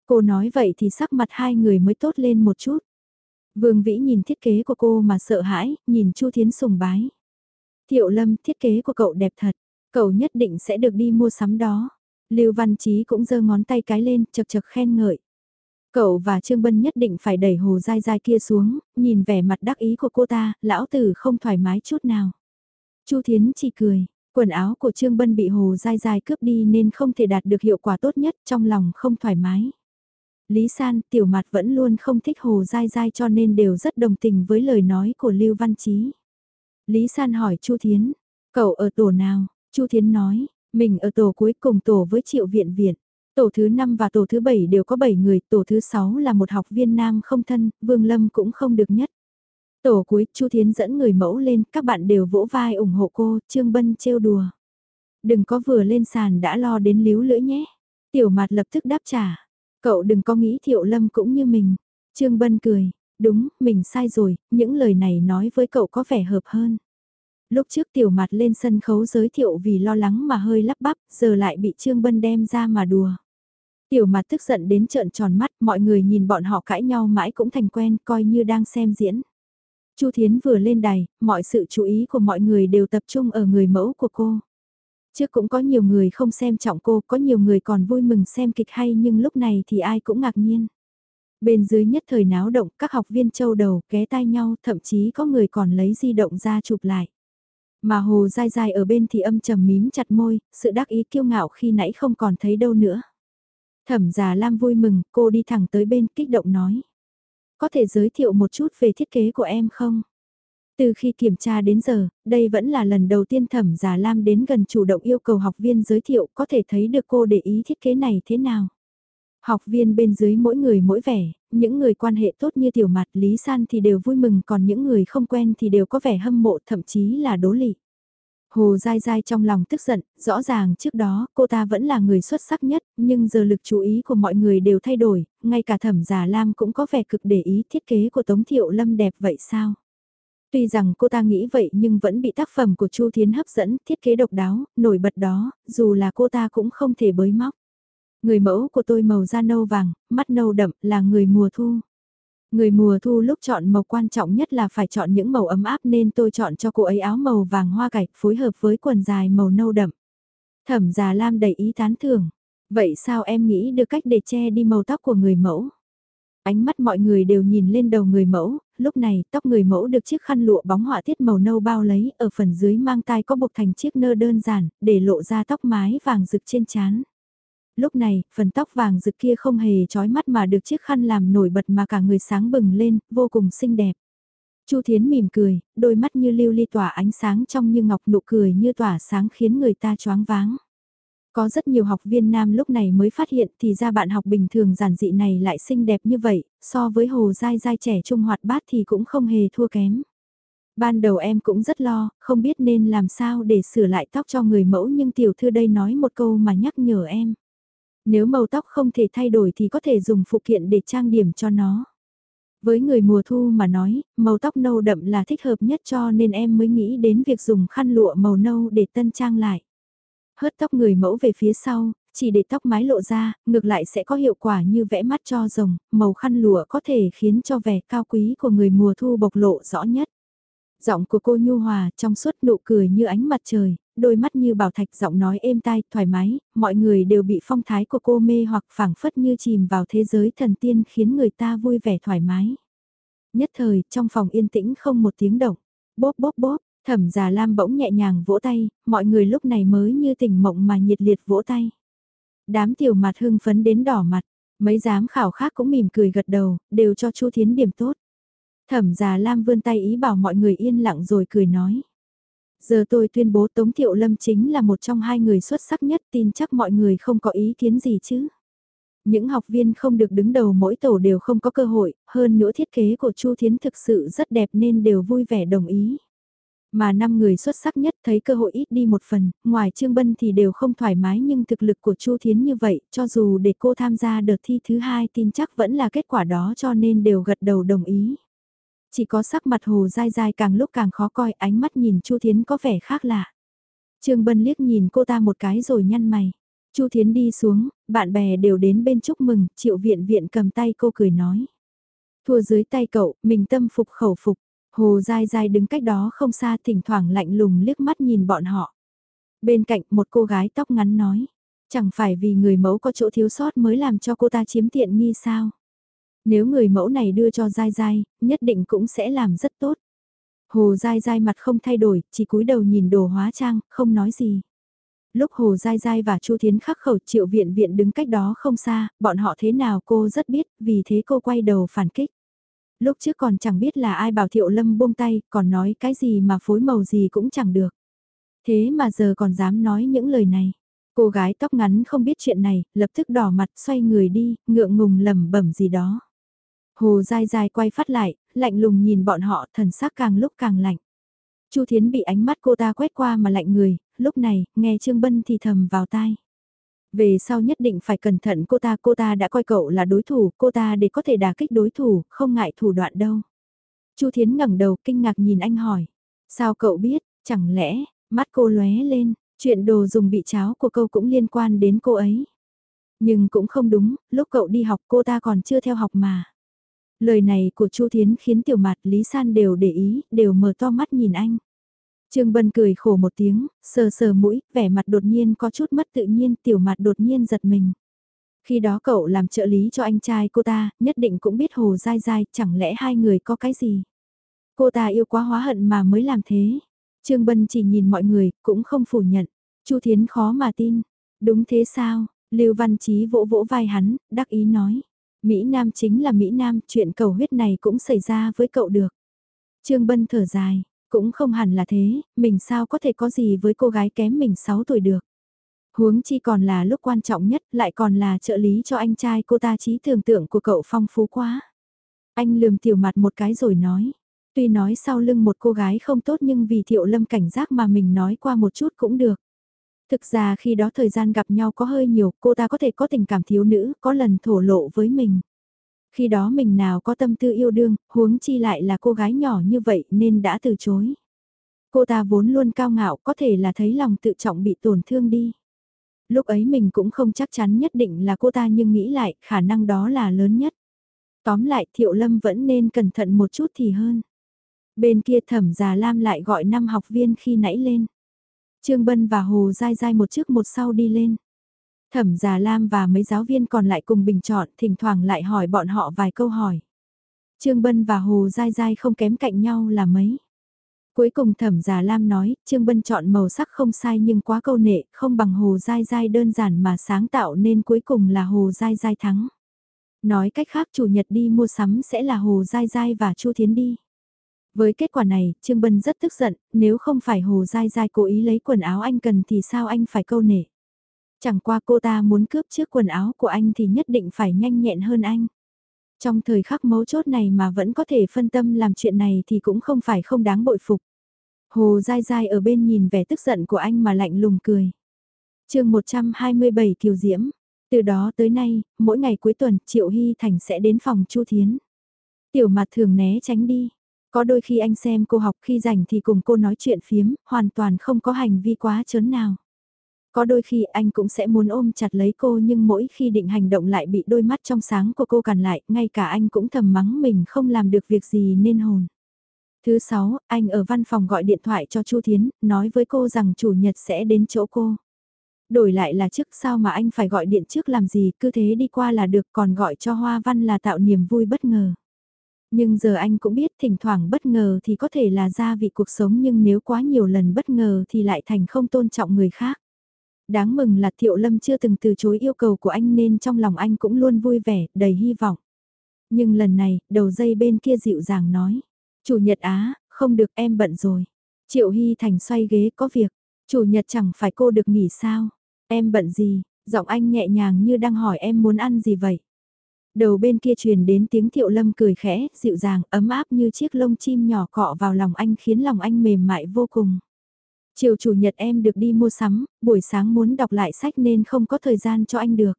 Cô nói vậy thì sắc mặt hai người mới tốt lên một chút. Vương Vĩ nhìn thiết kế của cô mà sợ hãi, nhìn Chu Thiến sùng bái. Thiệu Lâm, thiết kế của cậu đẹp thật, cậu nhất định sẽ được đi mua sắm đó. Lưu Văn Chí cũng giơ ngón tay cái lên, chật chật khen ngợi. Cậu và Trương Bân nhất định phải đẩy hồ dai dai kia xuống, nhìn vẻ mặt đắc ý của cô ta, lão tử không thoải mái chút nào. Chu Thiến chỉ cười, quần áo của Trương Bân bị hồ dai dai cướp đi nên không thể đạt được hiệu quả tốt nhất trong lòng không thoải mái. Lý San, tiểu mặt vẫn luôn không thích hồ dai dai cho nên đều rất đồng tình với lời nói của Lưu Văn Chí. Lý San hỏi Chu Thiến, cậu ở tổ nào? Chu Thiến nói, mình ở tổ cuối cùng tổ với Triệu Viện Viện. Tổ thứ 5 và tổ thứ 7 đều có 7 người, tổ thứ 6 là một học viên nam không thân, Vương Lâm cũng không được nhất. Tổ cuối, Chu Thiến dẫn người mẫu lên, các bạn đều vỗ vai ủng hộ cô, Trương Bân trêu đùa. Đừng có vừa lên sàn đã lo đến líu lưỡi nhé. Tiểu mặt lập tức đáp trả. Cậu đừng có nghĩ Thiệu Lâm cũng như mình. Trương Bân cười, đúng, mình sai rồi, những lời này nói với cậu có vẻ hợp hơn. Lúc trước tiểu mặt lên sân khấu giới thiệu vì lo lắng mà hơi lắp bắp, giờ lại bị Trương Bân đem ra mà đùa. Tiểu mặt tức giận đến trợn tròn mắt, mọi người nhìn bọn họ cãi nhau mãi cũng thành quen, coi như đang xem diễn. Chu Thiến vừa lên đài, mọi sự chú ý của mọi người đều tập trung ở người mẫu của cô. Trước cũng có nhiều người không xem trọng cô, có nhiều người còn vui mừng xem kịch hay nhưng lúc này thì ai cũng ngạc nhiên. Bên dưới nhất thời náo động, các học viên châu đầu ghé tai nhau, thậm chí có người còn lấy di động ra chụp lại. Mà hồ dai dai ở bên thì âm trầm mím chặt môi, sự đắc ý kiêu ngạo khi nãy không còn thấy đâu nữa. Thẩm già Lam vui mừng, cô đi thẳng tới bên kích động nói. Có thể giới thiệu một chút về thiết kế của em không? Từ khi kiểm tra đến giờ, đây vẫn là lần đầu tiên thẩm già Lam đến gần chủ động yêu cầu học viên giới thiệu có thể thấy được cô để ý thiết kế này thế nào. Học viên bên dưới mỗi người mỗi vẻ, những người quan hệ tốt như tiểu mặt Lý San thì đều vui mừng còn những người không quen thì đều có vẻ hâm mộ thậm chí là đố lị. Hồ dai dai trong lòng tức giận, rõ ràng trước đó cô ta vẫn là người xuất sắc nhất, nhưng giờ lực chú ý của mọi người đều thay đổi, ngay cả thẩm giả Lam cũng có vẻ cực để ý thiết kế của Tống Thiệu Lâm đẹp vậy sao? Tuy rằng cô ta nghĩ vậy nhưng vẫn bị tác phẩm của Chu Thiến hấp dẫn, thiết kế độc đáo, nổi bật đó, dù là cô ta cũng không thể bới móc. Người mẫu của tôi màu da nâu vàng, mắt nâu đậm là người mùa thu. Người mùa thu lúc chọn màu quan trọng nhất là phải chọn những màu ấm áp nên tôi chọn cho cô ấy áo màu vàng hoa cải phối hợp với quần dài màu nâu đậm. Thẩm già Lam đầy ý tán thưởng. Vậy sao em nghĩ được cách để che đi màu tóc của người mẫu? Ánh mắt mọi người đều nhìn lên đầu người mẫu, lúc này tóc người mẫu được chiếc khăn lụa bóng họa tiết màu nâu bao lấy, ở phần dưới mang tai có buộc thành chiếc nơ đơn giản, để lộ ra tóc mái vàng rực trên trán. Lúc này, phần tóc vàng rực kia không hề chói mắt mà được chiếc khăn làm nổi bật mà cả người sáng bừng lên, vô cùng xinh đẹp. Chu Thiến mỉm cười, đôi mắt như lưu ly tỏa ánh sáng trong như ngọc nụ cười như tỏa sáng khiến người ta choáng váng. Có rất nhiều học viên nam lúc này mới phát hiện thì ra bạn học bình thường giản dị này lại xinh đẹp như vậy, so với hồ dai dai trẻ trung hoạt bát thì cũng không hề thua kém. Ban đầu em cũng rất lo, không biết nên làm sao để sửa lại tóc cho người mẫu nhưng tiểu thư đây nói một câu mà nhắc nhở em. Nếu màu tóc không thể thay đổi thì có thể dùng phụ kiện để trang điểm cho nó. Với người mùa thu mà nói, màu tóc nâu đậm là thích hợp nhất cho nên em mới nghĩ đến việc dùng khăn lụa màu nâu để tân trang lại. Hớt tóc người mẫu về phía sau, chỉ để tóc mái lộ ra, ngược lại sẽ có hiệu quả như vẽ mắt cho rồng, màu khăn lụa có thể khiến cho vẻ cao quý của người mùa thu bộc lộ rõ nhất. Giọng của cô nhu hòa trong suốt nụ cười như ánh mặt trời, đôi mắt như bảo thạch giọng nói êm tai, thoải mái, mọi người đều bị phong thái của cô mê hoặc phảng phất như chìm vào thế giới thần tiên khiến người ta vui vẻ thoải mái. Nhất thời, trong phòng yên tĩnh không một tiếng động, bóp bóp bóp, thẩm già lam bỗng nhẹ nhàng vỗ tay, mọi người lúc này mới như tỉnh mộng mà nhiệt liệt vỗ tay. Đám tiểu mặt hưng phấn đến đỏ mặt, mấy giám khảo khác cũng mỉm cười gật đầu, đều cho Chu Thiến điểm tốt. Thẩm già Lam vươn tay ý bảo mọi người yên lặng rồi cười nói. Giờ tôi tuyên bố Tống Thiệu Lâm chính là một trong hai người xuất sắc nhất tin chắc mọi người không có ý kiến gì chứ. Những học viên không được đứng đầu mỗi tổ đều không có cơ hội, hơn nữa thiết kế của Chu Thiến thực sự rất đẹp nên đều vui vẻ đồng ý. Mà năm người xuất sắc nhất thấy cơ hội ít đi một phần, ngoài Trương Bân thì đều không thoải mái nhưng thực lực của Chu Thiến như vậy, cho dù để cô tham gia đợt thi thứ hai tin chắc vẫn là kết quả đó cho nên đều gật đầu đồng ý. Chỉ có sắc mặt hồ dai dai càng lúc càng khó coi ánh mắt nhìn Chu Thiến có vẻ khác lạ. Trương Bân liếc nhìn cô ta một cái rồi nhăn mày. Chu Thiến đi xuống, bạn bè đều đến bên chúc mừng, triệu viện viện cầm tay cô cười nói. Thua dưới tay cậu, mình tâm phục khẩu phục. Hồ dai dai đứng cách đó không xa thỉnh thoảng lạnh lùng liếc mắt nhìn bọn họ. Bên cạnh một cô gái tóc ngắn nói. Chẳng phải vì người mẫu có chỗ thiếu sót mới làm cho cô ta chiếm tiện nghi sao? Nếu người mẫu này đưa cho dai dai, nhất định cũng sẽ làm rất tốt. Hồ dai dai mặt không thay đổi, chỉ cúi đầu nhìn đồ hóa trang, không nói gì. Lúc Hồ Giai Giai và Chu Thiến khắc khẩu triệu viện viện đứng cách đó không xa, bọn họ thế nào cô rất biết, vì thế cô quay đầu phản kích. Lúc trước còn chẳng biết là ai bảo Thiệu Lâm buông tay, còn nói cái gì mà phối màu gì cũng chẳng được. Thế mà giờ còn dám nói những lời này. Cô gái tóc ngắn không biết chuyện này, lập tức đỏ mặt xoay người đi, ngượng ngùng lầm bẩm gì đó. Hồ dai dai quay phát lại, lạnh lùng nhìn bọn họ thần sắc càng lúc càng lạnh. Chu Thiến bị ánh mắt cô ta quét qua mà lạnh người, lúc này, nghe Trương Bân thì thầm vào tai. Về sau nhất định phải cẩn thận cô ta, cô ta đã coi cậu là đối thủ, cô ta để có thể đả kích đối thủ, không ngại thủ đoạn đâu. Chu Thiến ngẩng đầu kinh ngạc nhìn anh hỏi. Sao cậu biết, chẳng lẽ, mắt cô lóe lên, chuyện đồ dùng bị cháo của câu cũng liên quan đến cô ấy. Nhưng cũng không đúng, lúc cậu đi học cô ta còn chưa theo học mà. Lời này của Chu Thiến khiến tiểu mặt Lý San đều để ý, đều mở to mắt nhìn anh. Trương Bân cười khổ một tiếng, sờ sờ mũi, vẻ mặt đột nhiên có chút mất tự nhiên, tiểu mặt đột nhiên giật mình. Khi đó cậu làm trợ lý cho anh trai cô ta, nhất định cũng biết hồ dai dai, chẳng lẽ hai người có cái gì. Cô ta yêu quá hóa hận mà mới làm thế. Trương Bân chỉ nhìn mọi người, cũng không phủ nhận. Chu Thiến khó mà tin. Đúng thế sao? Lưu Văn Chí vỗ vỗ vai hắn, đắc ý nói. Mỹ Nam chính là Mỹ Nam, chuyện cầu huyết này cũng xảy ra với cậu được. Trương Bân thở dài, cũng không hẳn là thế, mình sao có thể có gì với cô gái kém mình 6 tuổi được. Huống chi còn là lúc quan trọng nhất, lại còn là trợ lý cho anh trai cô ta trí tưởng tượng của cậu phong phú quá. Anh lườm tiểu mặt một cái rồi nói, Tuy nói sau lưng một cô gái không tốt nhưng vì Thiệu Lâm cảnh giác mà mình nói qua một chút cũng được. Thực ra khi đó thời gian gặp nhau có hơi nhiều, cô ta có thể có tình cảm thiếu nữ, có lần thổ lộ với mình. Khi đó mình nào có tâm tư yêu đương, huống chi lại là cô gái nhỏ như vậy nên đã từ chối. Cô ta vốn luôn cao ngạo có thể là thấy lòng tự trọng bị tổn thương đi. Lúc ấy mình cũng không chắc chắn nhất định là cô ta nhưng nghĩ lại khả năng đó là lớn nhất. Tóm lại Thiệu Lâm vẫn nên cẩn thận một chút thì hơn. Bên kia thẩm già Lam lại gọi năm học viên khi nãy lên. Trương Bân và Hồ Giai Giai một trước một sau đi lên. Thẩm già Lam và mấy giáo viên còn lại cùng bình chọn, thỉnh thoảng lại hỏi bọn họ vài câu hỏi. Trương Bân và Hồ Giai Giai không kém cạnh nhau là mấy. Cuối cùng thẩm già Lam nói, Trương Bân chọn màu sắc không sai nhưng quá câu nệ, không bằng Hồ Giai Giai đơn giản mà sáng tạo nên cuối cùng là Hồ Giai Giai thắng. Nói cách khác chủ nhật đi mua sắm sẽ là Hồ Giai Giai và Chu Thiến đi. Với kết quả này, Trương Bân rất tức giận, nếu không phải Hồ Giai Giai cố ý lấy quần áo anh cần thì sao anh phải câu nể. Chẳng qua cô ta muốn cướp trước quần áo của anh thì nhất định phải nhanh nhẹn hơn anh. Trong thời khắc mấu chốt này mà vẫn có thể phân tâm làm chuyện này thì cũng không phải không đáng bội phục. Hồ Giai Giai ở bên nhìn vẻ tức giận của anh mà lạnh lùng cười. chương 127 Kiều Diễm. Từ đó tới nay, mỗi ngày cuối tuần Triệu Hy Thành sẽ đến phòng Chu Thiến. Tiểu mặt thường né tránh đi. Có đôi khi anh xem cô học khi rảnh thì cùng cô nói chuyện phiếm, hoàn toàn không có hành vi quá chớn nào. Có đôi khi anh cũng sẽ muốn ôm chặt lấy cô nhưng mỗi khi định hành động lại bị đôi mắt trong sáng của cô cản lại, ngay cả anh cũng thầm mắng mình không làm được việc gì nên hồn. Thứ sáu, anh ở văn phòng gọi điện thoại cho Chu Thiến, nói với cô rằng chủ nhật sẽ đến chỗ cô. Đổi lại là trước sao mà anh phải gọi điện trước làm gì, cứ thế đi qua là được còn gọi cho Hoa Văn là tạo niềm vui bất ngờ. Nhưng giờ anh cũng biết thỉnh thoảng bất ngờ thì có thể là gia vị cuộc sống nhưng nếu quá nhiều lần bất ngờ thì lại thành không tôn trọng người khác. Đáng mừng là Thiệu Lâm chưa từng từ chối yêu cầu của anh nên trong lòng anh cũng luôn vui vẻ, đầy hy vọng. Nhưng lần này, đầu dây bên kia dịu dàng nói. Chủ nhật Á, không được em bận rồi. Triệu Hy Thành xoay ghế có việc. Chủ nhật chẳng phải cô được nghỉ sao? Em bận gì? Giọng anh nhẹ nhàng như đang hỏi em muốn ăn gì vậy? Đầu bên kia truyền đến tiếng thiệu lâm cười khẽ, dịu dàng, ấm áp như chiếc lông chim nhỏ cọ vào lòng anh khiến lòng anh mềm mại vô cùng. Chiều chủ nhật em được đi mua sắm, buổi sáng muốn đọc lại sách nên không có thời gian cho anh được.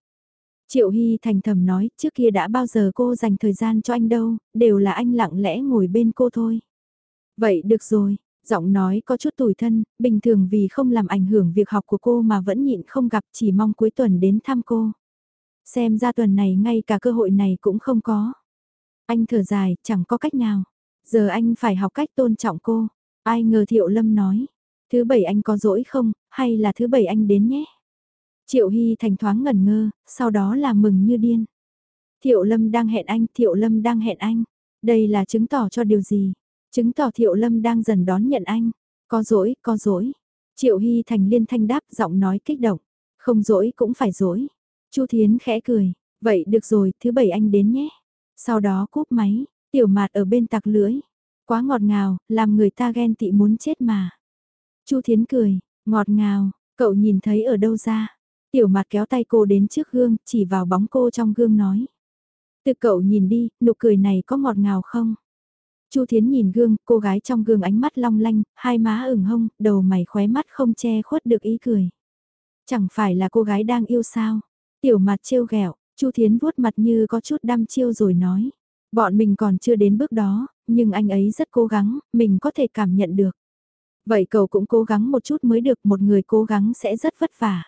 Triệu Hy thành thầm nói, trước kia đã bao giờ cô dành thời gian cho anh đâu, đều là anh lặng lẽ ngồi bên cô thôi. Vậy được rồi, giọng nói có chút tủi thân, bình thường vì không làm ảnh hưởng việc học của cô mà vẫn nhịn không gặp chỉ mong cuối tuần đến thăm cô. Xem ra tuần này ngay cả cơ hội này cũng không có. Anh thở dài, chẳng có cách nào. Giờ anh phải học cách tôn trọng cô. Ai ngờ Thiệu Lâm nói. Thứ bảy anh có dỗi không, hay là thứ bảy anh đến nhé. Triệu Hy thành thoáng ngẩn ngơ, sau đó là mừng như điên. Thiệu Lâm đang hẹn anh, Thiệu Lâm đang hẹn anh. Đây là chứng tỏ cho điều gì? Chứng tỏ Thiệu Lâm đang dần đón nhận anh. Có dỗi, có dỗi. Triệu Hy thành liên thanh đáp giọng nói kích động. Không dỗi cũng phải dỗi. Chu Thiến khẽ cười, vậy được rồi, thứ bảy anh đến nhé. Sau đó cúp máy, tiểu mạt ở bên tặc lưỡi. Quá ngọt ngào, làm người ta ghen tị muốn chết mà. Chu Thiến cười, ngọt ngào, cậu nhìn thấy ở đâu ra. Tiểu mạt kéo tay cô đến trước gương, chỉ vào bóng cô trong gương nói. Từ cậu nhìn đi, nụ cười này có ngọt ngào không? Chu Thiến nhìn gương, cô gái trong gương ánh mắt long lanh, hai má ửng hông, đầu mày khóe mắt không che khuất được ý cười. Chẳng phải là cô gái đang yêu sao? Tiểu mặt trêu ghẹo, Chu Thiến vuốt mặt như có chút đăm chiêu rồi nói. Bọn mình còn chưa đến bước đó, nhưng anh ấy rất cố gắng, mình có thể cảm nhận được. Vậy cậu cũng cố gắng một chút mới được, một người cố gắng sẽ rất vất vả.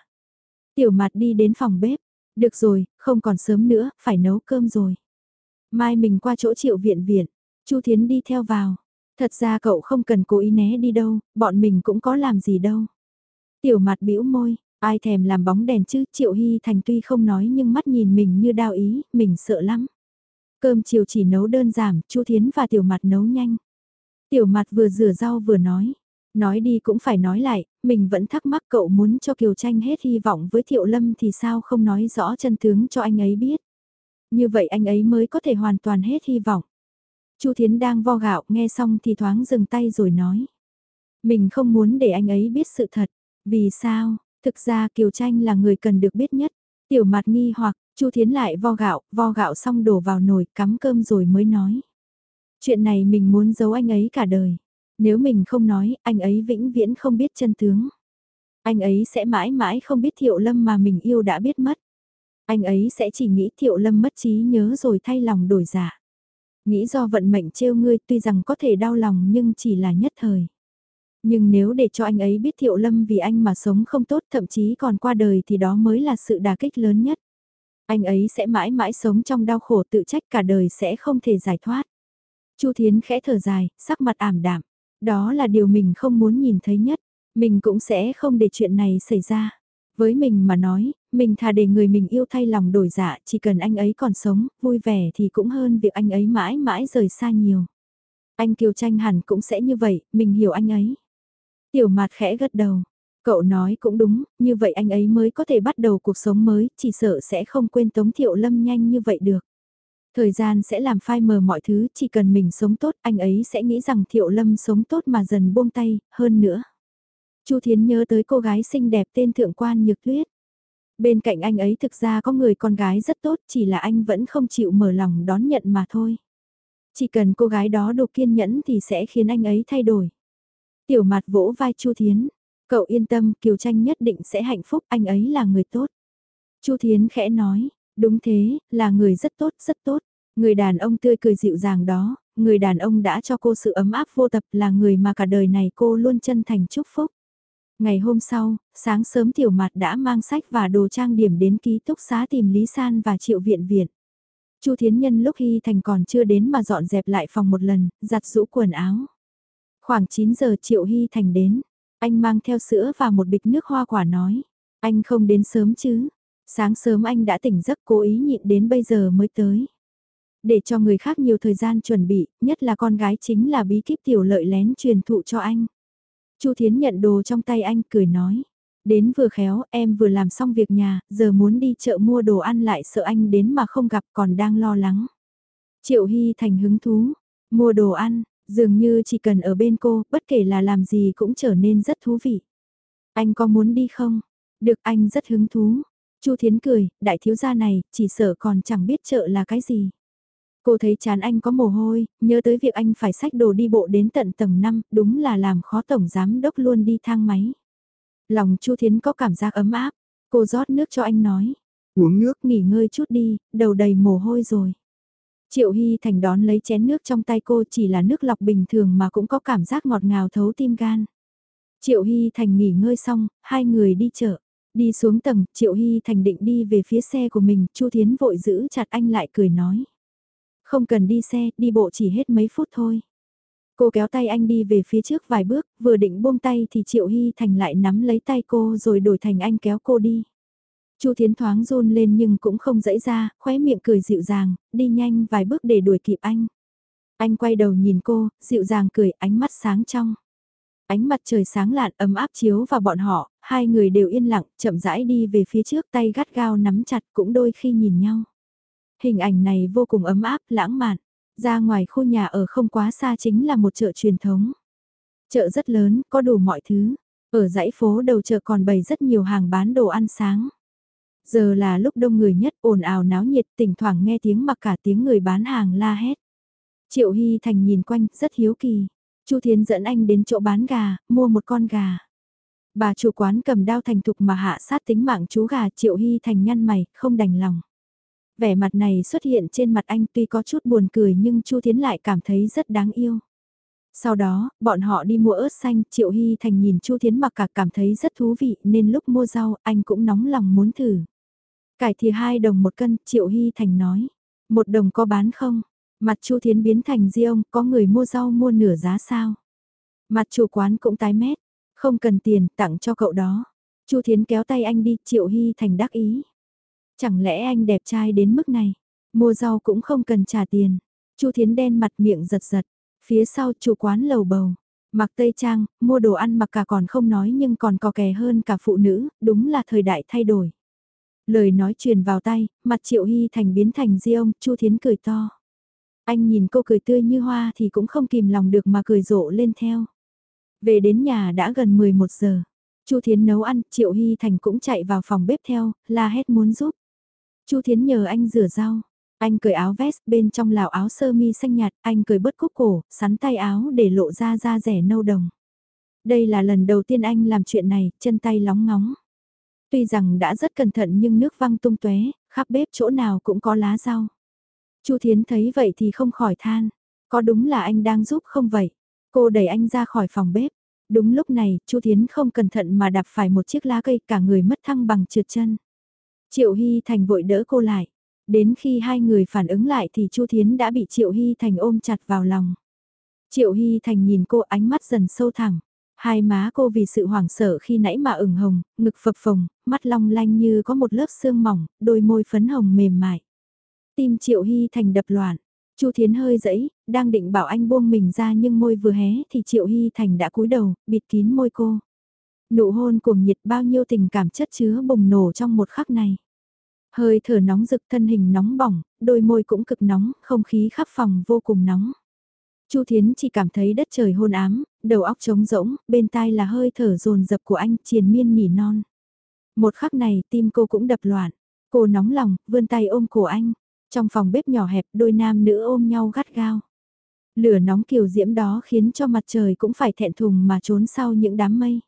Tiểu mặt đi đến phòng bếp. Được rồi, không còn sớm nữa, phải nấu cơm rồi. Mai mình qua chỗ triệu viện viện. Chu Thiến đi theo vào. Thật ra cậu không cần cố ý né đi đâu, bọn mình cũng có làm gì đâu. Tiểu mặt bĩu môi, Ai thèm làm bóng đèn chứ, Triệu Hy Thành tuy không nói nhưng mắt nhìn mình như đao ý, mình sợ lắm. Cơm chiều chỉ nấu đơn giản, Chu Thiến và Tiểu Mặt nấu nhanh. Tiểu Mặt vừa rửa rau vừa nói. Nói đi cũng phải nói lại, mình vẫn thắc mắc cậu muốn cho Kiều Tranh hết hy vọng với Thiệu Lâm thì sao không nói rõ chân tướng cho anh ấy biết. Như vậy anh ấy mới có thể hoàn toàn hết hy vọng. Chu Thiến đang vo gạo, nghe xong thì thoáng dừng tay rồi nói. Mình không muốn để anh ấy biết sự thật. Vì sao, Thực ra Kiều Tranh là người cần được biết nhất. Tiểu mặt nghi hoặc, Chu Thiến lại vo gạo, vo gạo xong đổ vào nồi, cắm cơm rồi mới nói. Chuyện này mình muốn giấu anh ấy cả đời. Nếu mình không nói, anh ấy vĩnh viễn không biết chân tướng. Anh ấy sẽ mãi mãi không biết Thiệu Lâm mà mình yêu đã biết mất. Anh ấy sẽ chỉ nghĩ Thiệu Lâm mất trí nhớ rồi thay lòng đổi giả. Nghĩ do vận mệnh trêu ngươi tuy rằng có thể đau lòng nhưng chỉ là nhất thời. Nhưng nếu để cho anh ấy biết Thiệu Lâm vì anh mà sống không tốt thậm chí còn qua đời thì đó mới là sự đà kích lớn nhất. Anh ấy sẽ mãi mãi sống trong đau khổ tự trách cả đời sẽ không thể giải thoát. Chu Thiến khẽ thở dài, sắc mặt ảm đạm. Đó là điều mình không muốn nhìn thấy nhất. Mình cũng sẽ không để chuyện này xảy ra. Với mình mà nói, mình thà để người mình yêu thay lòng đổi dạ, chỉ cần anh ấy còn sống, vui vẻ thì cũng hơn việc anh ấy mãi mãi rời xa nhiều. Anh Kiều Tranh hẳn cũng sẽ như vậy, mình hiểu anh ấy. Tiểu mạt khẽ gật đầu. Cậu nói cũng đúng, như vậy anh ấy mới có thể bắt đầu cuộc sống mới, chỉ sợ sẽ không quên Tống Thiệu Lâm nhanh như vậy được. Thời gian sẽ làm phai mờ mọi thứ, chỉ cần mình sống tốt, anh ấy sẽ nghĩ rằng Thiệu Lâm sống tốt mà dần buông tay, hơn nữa. Chu Thiến nhớ tới cô gái xinh đẹp tên Thượng quan Nhược Tuyết. Bên cạnh anh ấy thực ra có người con gái rất tốt, chỉ là anh vẫn không chịu mở lòng đón nhận mà thôi. Chỉ cần cô gái đó đủ kiên nhẫn thì sẽ khiến anh ấy thay đổi. Tiểu mặt vỗ vai Chu Thiến, cậu yên tâm, Kiều Tranh nhất định sẽ hạnh phúc, anh ấy là người tốt. Chu Thiến khẽ nói, đúng thế, là người rất tốt, rất tốt. Người đàn ông tươi cười dịu dàng đó, người đàn ông đã cho cô sự ấm áp vô tập là người mà cả đời này cô luôn chân thành chúc phúc. Ngày hôm sau, sáng sớm tiểu mặt đã mang sách và đồ trang điểm đến ký túc xá tìm Lý San và Triệu Viện Viện. Chu Thiến Nhân lúc Hy Thành còn chưa đến mà dọn dẹp lại phòng một lần, giặt rũ quần áo. Khoảng 9 giờ Triệu Hy Thành đến, anh mang theo sữa và một bịch nước hoa quả nói. Anh không đến sớm chứ, sáng sớm anh đã tỉnh giấc cố ý nhịn đến bây giờ mới tới. Để cho người khác nhiều thời gian chuẩn bị, nhất là con gái chính là bí kíp tiểu lợi lén truyền thụ cho anh. Chu Thiến nhận đồ trong tay anh cười nói. Đến vừa khéo, em vừa làm xong việc nhà, giờ muốn đi chợ mua đồ ăn lại sợ anh đến mà không gặp còn đang lo lắng. Triệu Hy thành hứng thú, mua đồ ăn, dường như chỉ cần ở bên cô, bất kể là làm gì cũng trở nên rất thú vị. Anh có muốn đi không? Được anh rất hứng thú. Chu Thiến cười, đại thiếu gia này, chỉ sợ còn chẳng biết chợ là cái gì. Cô thấy chán anh có mồ hôi, nhớ tới việc anh phải xách đồ đi bộ đến tận tầng 5, đúng là làm khó tổng giám đốc luôn đi thang máy. Lòng Chu Thiến có cảm giác ấm áp, cô rót nước cho anh nói. Uống nước nghỉ ngơi chút đi, đầu đầy mồ hôi rồi. Triệu Hy Thành đón lấy chén nước trong tay cô chỉ là nước lọc bình thường mà cũng có cảm giác ngọt ngào thấu tim gan. Triệu Hy Thành nghỉ ngơi xong, hai người đi chợ. Đi xuống tầng, Triệu Hy Thành định đi về phía xe của mình, Chu Thiến vội giữ chặt anh lại cười nói. Không cần đi xe, đi bộ chỉ hết mấy phút thôi. Cô kéo tay anh đi về phía trước vài bước, vừa định buông tay thì Triệu Hy Thành lại nắm lấy tay cô rồi đổi thành anh kéo cô đi. Chu Thiến thoáng run lên nhưng cũng không dãy ra, khóe miệng cười dịu dàng, đi nhanh vài bước để đuổi kịp anh. Anh quay đầu nhìn cô, dịu dàng cười, ánh mắt sáng trong. Ánh mặt trời sáng lạn ấm áp chiếu vào bọn họ, hai người đều yên lặng, chậm rãi đi về phía trước tay gắt gao nắm chặt cũng đôi khi nhìn nhau. Hình ảnh này vô cùng ấm áp, lãng mạn. Ra ngoài khu nhà ở không quá xa chính là một chợ truyền thống. Chợ rất lớn, có đủ mọi thứ. Ở dãy phố đầu chợ còn bày rất nhiều hàng bán đồ ăn sáng. Giờ là lúc đông người nhất ồn ào náo nhiệt thỉnh thoảng nghe tiếng mặc cả tiếng người bán hàng la hét. Triệu Hy Thành nhìn quanh rất hiếu kỳ. Chu Thiến dẫn anh đến chỗ bán gà, mua một con gà. Bà chủ quán cầm đao thành thục mà hạ sát tính mạng chú gà Triệu Hy Thành nhăn mày, không đành lòng. Vẻ mặt này xuất hiện trên mặt anh tuy có chút buồn cười nhưng Chu Thiến lại cảm thấy rất đáng yêu. Sau đó, bọn họ đi mua ớt xanh, Triệu Hy Thành nhìn Chu Thiến mặc cả cảm thấy rất thú vị nên lúc mua rau anh cũng nóng lòng muốn thử. Cải thì hai đồng một cân, Triệu Hy Thành nói. Một đồng có bán không? Mặt Chu Thiến biến thành di ông, có người mua rau mua nửa giá sao? Mặt chủ quán cũng tái mét, không cần tiền, tặng cho cậu đó. Chu Thiến kéo tay anh đi, Triệu Hy Thành đắc ý. Chẳng lẽ anh đẹp trai đến mức này? Mua rau cũng không cần trả tiền. Chu Thiến đen mặt miệng giật giật. Phía sau chủ quán lầu bầu. Mặc tây trang, mua đồ ăn mặc cả còn không nói nhưng còn có kè hơn cả phụ nữ, đúng là thời đại thay đổi. Lời nói truyền vào tay, mặt Triệu Hy Thành biến thành di ông, Chu Thiến cười to. Anh nhìn cô cười tươi như hoa thì cũng không kìm lòng được mà cười rộ lên theo. Về đến nhà đã gần 11 giờ. Chu Thiến nấu ăn, Triệu Hy Thành cũng chạy vào phòng bếp theo, la hét muốn giúp. Chu Thiến nhờ anh rửa rau. Anh cởi áo vest, bên trong lào áo sơ mi xanh nhạt, anh cởi bớt cúc cổ, sắn tay áo để lộ ra da rẻ nâu đồng. Đây là lần đầu tiên anh làm chuyện này, chân tay lóng ngóng. Tuy rằng đã rất cẩn thận nhưng nước văng tung tóe, khắp bếp chỗ nào cũng có lá rau. Chu Thiến thấy vậy thì không khỏi than, có đúng là anh đang giúp không vậy? Cô đẩy anh ra khỏi phòng bếp. Đúng lúc này, Chu Thiến không cẩn thận mà đạp phải một chiếc lá cây cả người mất thăng bằng trượt chân. Triệu Hy Thành vội đỡ cô lại. Đến khi hai người phản ứng lại thì Chu Thiến đã bị Triệu Hy Thành ôm chặt vào lòng. Triệu Hy Thành nhìn cô ánh mắt dần sâu thẳng. Hai má cô vì sự hoảng sợ khi nãy mà ửng hồng, ngực phập phồng, mắt long lanh như có một lớp xương mỏng, đôi môi phấn hồng mềm mại. Tim Triệu Hy Thành đập loạn, Chu Thiến hơi dẫy, đang định bảo anh buông mình ra nhưng môi vừa hé thì Triệu Hy Thành đã cúi đầu, bịt kín môi cô. Nụ hôn cuồng nhiệt bao nhiêu tình cảm chất chứa bùng nổ trong một khắc này. Hơi thở nóng rực thân hình nóng bỏng, đôi môi cũng cực nóng, không khí khắp phòng vô cùng nóng. Chu Thiến chỉ cảm thấy đất trời hôn ám, đầu óc trống rỗng, bên tai là hơi thở dồn dập của anh triền miên nỉ non. Một khắc này tim cô cũng đập loạn, cô nóng lòng, vươn tay ôm cổ anh. Trong phòng bếp nhỏ hẹp đôi nam nữ ôm nhau gắt gao. Lửa nóng kiều diễm đó khiến cho mặt trời cũng phải thẹn thùng mà trốn sau những đám mây.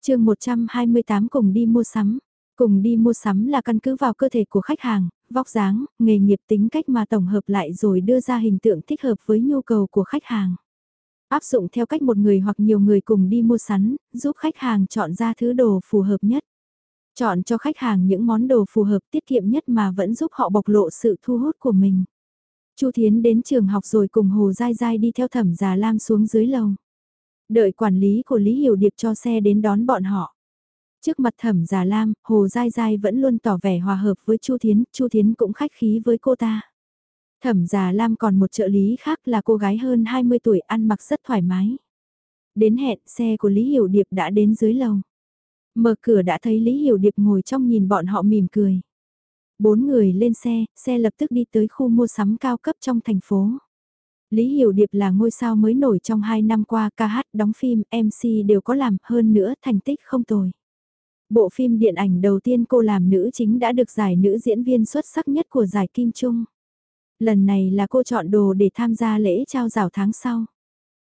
chương 128 cùng đi mua sắm. Cùng đi mua sắm là căn cứ vào cơ thể của khách hàng, vóc dáng, nghề nghiệp tính cách mà tổng hợp lại rồi đưa ra hình tượng thích hợp với nhu cầu của khách hàng. Áp dụng theo cách một người hoặc nhiều người cùng đi mua sắm, giúp khách hàng chọn ra thứ đồ phù hợp nhất. Chọn cho khách hàng những món đồ phù hợp tiết kiệm nhất mà vẫn giúp họ bộc lộ sự thu hút của mình. Chu Thiến đến trường học rồi cùng Hồ Giai Giai đi theo thẩm già Lam xuống dưới lầu. Đợi quản lý của Lý Hiểu Điệp cho xe đến đón bọn họ. Trước mặt thẩm già Lam, Hồ Giai Giai vẫn luôn tỏ vẻ hòa hợp với Chu Thiến, Chu Thiến cũng khách khí với cô ta. Thẩm già Lam còn một trợ lý khác là cô gái hơn 20 tuổi ăn mặc rất thoải mái. Đến hẹn, xe của Lý Hiểu Điệp đã đến dưới lầu. Mở cửa đã thấy Lý Hiểu Điệp ngồi trong nhìn bọn họ mỉm cười. Bốn người lên xe, xe lập tức đi tới khu mua sắm cao cấp trong thành phố. Lý Hiểu Điệp là ngôi sao mới nổi trong hai năm qua ca hát, đóng phim, MC đều có làm, hơn nữa thành tích không tồi. Bộ phim điện ảnh đầu tiên cô làm nữ chính đã được giải nữ diễn viên xuất sắc nhất của giải Kim Trung. Lần này là cô chọn đồ để tham gia lễ trao giải tháng sau.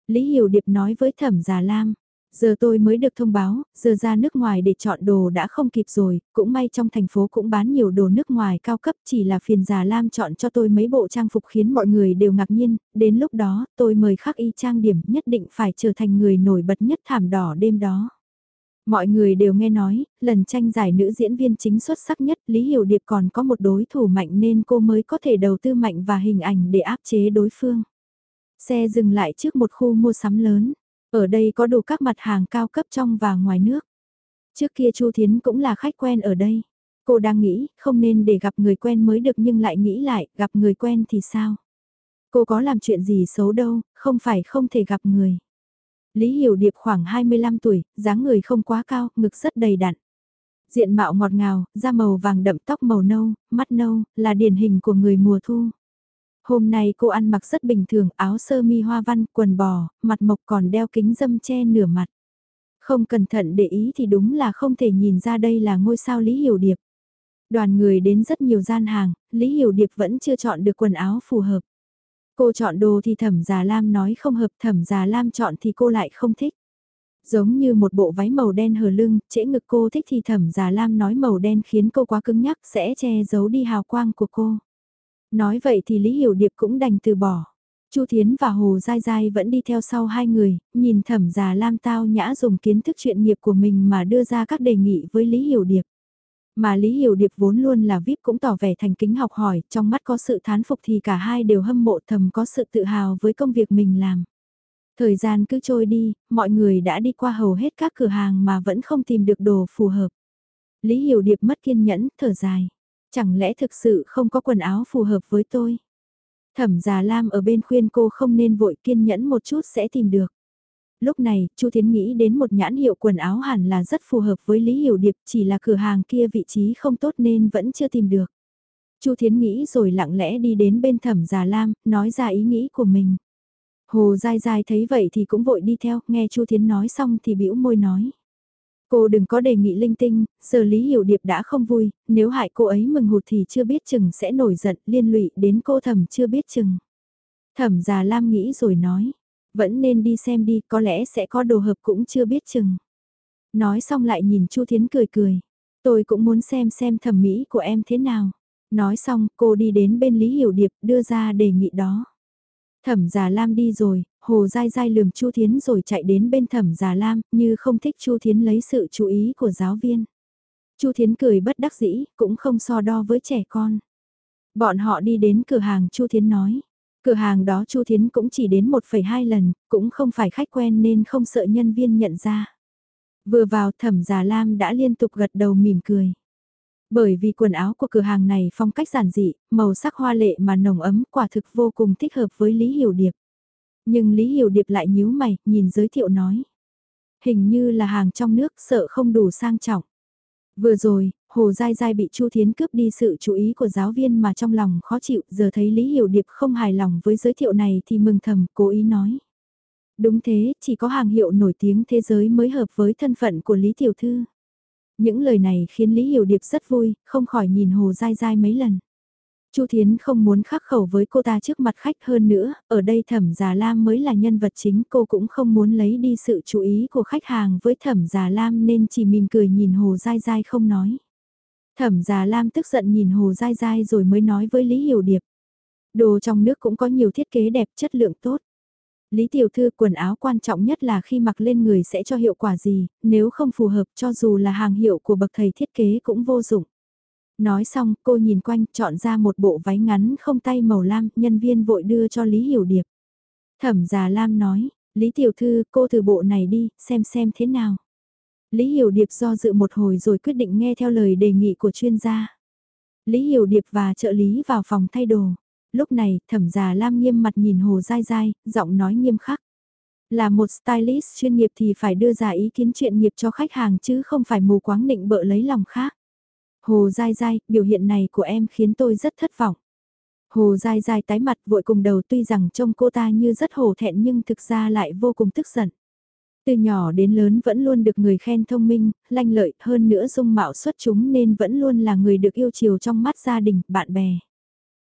Lý Hiểu Điệp nói với Thẩm Già Lam, Giờ tôi mới được thông báo, giờ ra nước ngoài để chọn đồ đã không kịp rồi, cũng may trong thành phố cũng bán nhiều đồ nước ngoài cao cấp chỉ là phiền già Lam chọn cho tôi mấy bộ trang phục khiến mọi người đều ngạc nhiên, đến lúc đó tôi mời khắc y trang điểm nhất định phải trở thành người nổi bật nhất thảm đỏ đêm đó. Mọi người đều nghe nói, lần tranh giải nữ diễn viên chính xuất sắc nhất Lý Hiểu Điệp còn có một đối thủ mạnh nên cô mới có thể đầu tư mạnh và hình ảnh để áp chế đối phương. Xe dừng lại trước một khu mua sắm lớn. Ở đây có đủ các mặt hàng cao cấp trong và ngoài nước. Trước kia Chu Thiến cũng là khách quen ở đây. Cô đang nghĩ, không nên để gặp người quen mới được nhưng lại nghĩ lại, gặp người quen thì sao? Cô có làm chuyện gì xấu đâu, không phải không thể gặp người. Lý Hiểu Điệp khoảng 25 tuổi, dáng người không quá cao, ngực rất đầy đặn. Diện mạo ngọt ngào, da màu vàng đậm tóc màu nâu, mắt nâu, là điển hình của người mùa thu. Hôm nay cô ăn mặc rất bình thường, áo sơ mi hoa văn, quần bò, mặt mộc còn đeo kính dâm che nửa mặt. Không cẩn thận để ý thì đúng là không thể nhìn ra đây là ngôi sao Lý Hiểu Điệp. Đoàn người đến rất nhiều gian hàng, Lý Hiểu Điệp vẫn chưa chọn được quần áo phù hợp. Cô chọn đồ thì thẩm già Lam nói không hợp, thẩm già Lam chọn thì cô lại không thích. Giống như một bộ váy màu đen hở lưng, trễ ngực cô thích thì thẩm già Lam nói màu đen khiến cô quá cứng nhắc sẽ che giấu đi hào quang của cô. Nói vậy thì Lý Hiểu Điệp cũng đành từ bỏ. Chu Thiến và Hồ Giai Giai vẫn đi theo sau hai người, nhìn thẩm già Lam Tao Nhã dùng kiến thức chuyện nghiệp của mình mà đưa ra các đề nghị với Lý Hiểu Điệp. Mà Lý Hiểu Điệp vốn luôn là VIP cũng tỏ vẻ thành kính học hỏi, trong mắt có sự thán phục thì cả hai đều hâm mộ thầm có sự tự hào với công việc mình làm. Thời gian cứ trôi đi, mọi người đã đi qua hầu hết các cửa hàng mà vẫn không tìm được đồ phù hợp. Lý Hiểu Điệp mất kiên nhẫn, thở dài. Chẳng lẽ thực sự không có quần áo phù hợp với tôi? Thẩm già Lam ở bên khuyên cô không nên vội kiên nhẫn một chút sẽ tìm được. Lúc này, Chu Thiến nghĩ đến một nhãn hiệu quần áo hẳn là rất phù hợp với Lý Hiểu Điệp, chỉ là cửa hàng kia vị trí không tốt nên vẫn chưa tìm được. Chu Thiến nghĩ rồi lặng lẽ đi đến bên Thẩm Già Lam, nói ra ý nghĩ của mình. Hồ Giai Giai thấy vậy thì cũng vội đi theo, nghe Chu Thiến nói xong thì bĩu môi nói. Cô đừng có đề nghị linh tinh, giờ Lý Hiểu Điệp đã không vui, nếu hại cô ấy mừng hụt thì chưa biết chừng sẽ nổi giận liên lụy đến cô thẩm chưa biết chừng. Thẩm già Lam nghĩ rồi nói, vẫn nên đi xem đi, có lẽ sẽ có đồ hợp cũng chưa biết chừng. Nói xong lại nhìn Chu Thiến cười cười, tôi cũng muốn xem xem thẩm mỹ của em thế nào. Nói xong, cô đi đến bên Lý Hiểu Điệp đưa ra đề nghị đó. Thẩm Già Lam đi rồi, Hồ Giai Giai lườm Chu Thiến rồi chạy đến bên Thẩm Già Lam, như không thích Chu Thiến lấy sự chú ý của giáo viên. Chu Thiến cười bất đắc dĩ, cũng không so đo với trẻ con. Bọn họ đi đến cửa hàng Chu Thiến nói. Cửa hàng đó Chu Thiến cũng chỉ đến 1,2 lần, cũng không phải khách quen nên không sợ nhân viên nhận ra. Vừa vào thẩm già Lam đã liên tục gật đầu mỉm cười. Bởi vì quần áo của cửa hàng này phong cách giản dị, màu sắc hoa lệ mà nồng ấm quả thực vô cùng thích hợp với Lý Hiểu Điệp. Nhưng Lý Hiểu Điệp lại nhíu mày, nhìn giới thiệu nói. Hình như là hàng trong nước sợ không đủ sang trọng. Vừa rồi, Hồ Giai Giai bị Chu Thiến cướp đi sự chú ý của giáo viên mà trong lòng khó chịu, giờ thấy Lý Hiểu Điệp không hài lòng với giới thiệu này thì mừng thầm, cố ý nói. Đúng thế, chỉ có hàng hiệu nổi tiếng thế giới mới hợp với thân phận của Lý Tiểu Thư. Những lời này khiến Lý Hiểu Điệp rất vui, không khỏi nhìn Hồ Giai Giai mấy lần. Chu Thiến không muốn khắc khẩu với cô ta trước mặt khách hơn nữa, ở đây Thẩm Già Lam mới là nhân vật chính, cô cũng không muốn lấy đi sự chú ý của khách hàng với Thẩm Già Lam nên chỉ mỉm cười nhìn Hồ Giai Giai không nói. Thẩm Già Lam tức giận nhìn Hồ Giai Giai rồi mới nói với Lý Hiểu Điệp. Đồ trong nước cũng có nhiều thiết kế đẹp chất lượng tốt. Lý Tiểu Thư quần áo quan trọng nhất là khi mặc lên người sẽ cho hiệu quả gì, nếu không phù hợp cho dù là hàng hiệu của bậc thầy thiết kế cũng vô dụng. Nói xong cô nhìn quanh chọn ra một bộ váy ngắn không tay màu lam, nhân viên vội đưa cho Lý Hiểu Điệp. Thẩm già Lam nói, Lý Tiểu Thư cô thử bộ này đi, xem xem thế nào. Lý Hiểu Điệp do dự một hồi rồi quyết định nghe theo lời đề nghị của chuyên gia. Lý Hiểu Điệp và trợ lý vào phòng thay đồ. Lúc này, thẩm già Lam nghiêm mặt nhìn Hồ Giai Giai, giọng nói nghiêm khắc. Là một stylist chuyên nghiệp thì phải đưa ra ý kiến chuyện nghiệp cho khách hàng chứ không phải mù quáng định bợ lấy lòng khác. Hồ Giai Giai, biểu hiện này của em khiến tôi rất thất vọng. Hồ Giai Giai tái mặt vội cùng đầu tuy rằng trông cô ta như rất hổ thẹn nhưng thực ra lại vô cùng tức giận. Từ nhỏ đến lớn vẫn luôn được người khen thông minh, lanh lợi hơn nữa dung mạo xuất chúng nên vẫn luôn là người được yêu chiều trong mắt gia đình, bạn bè.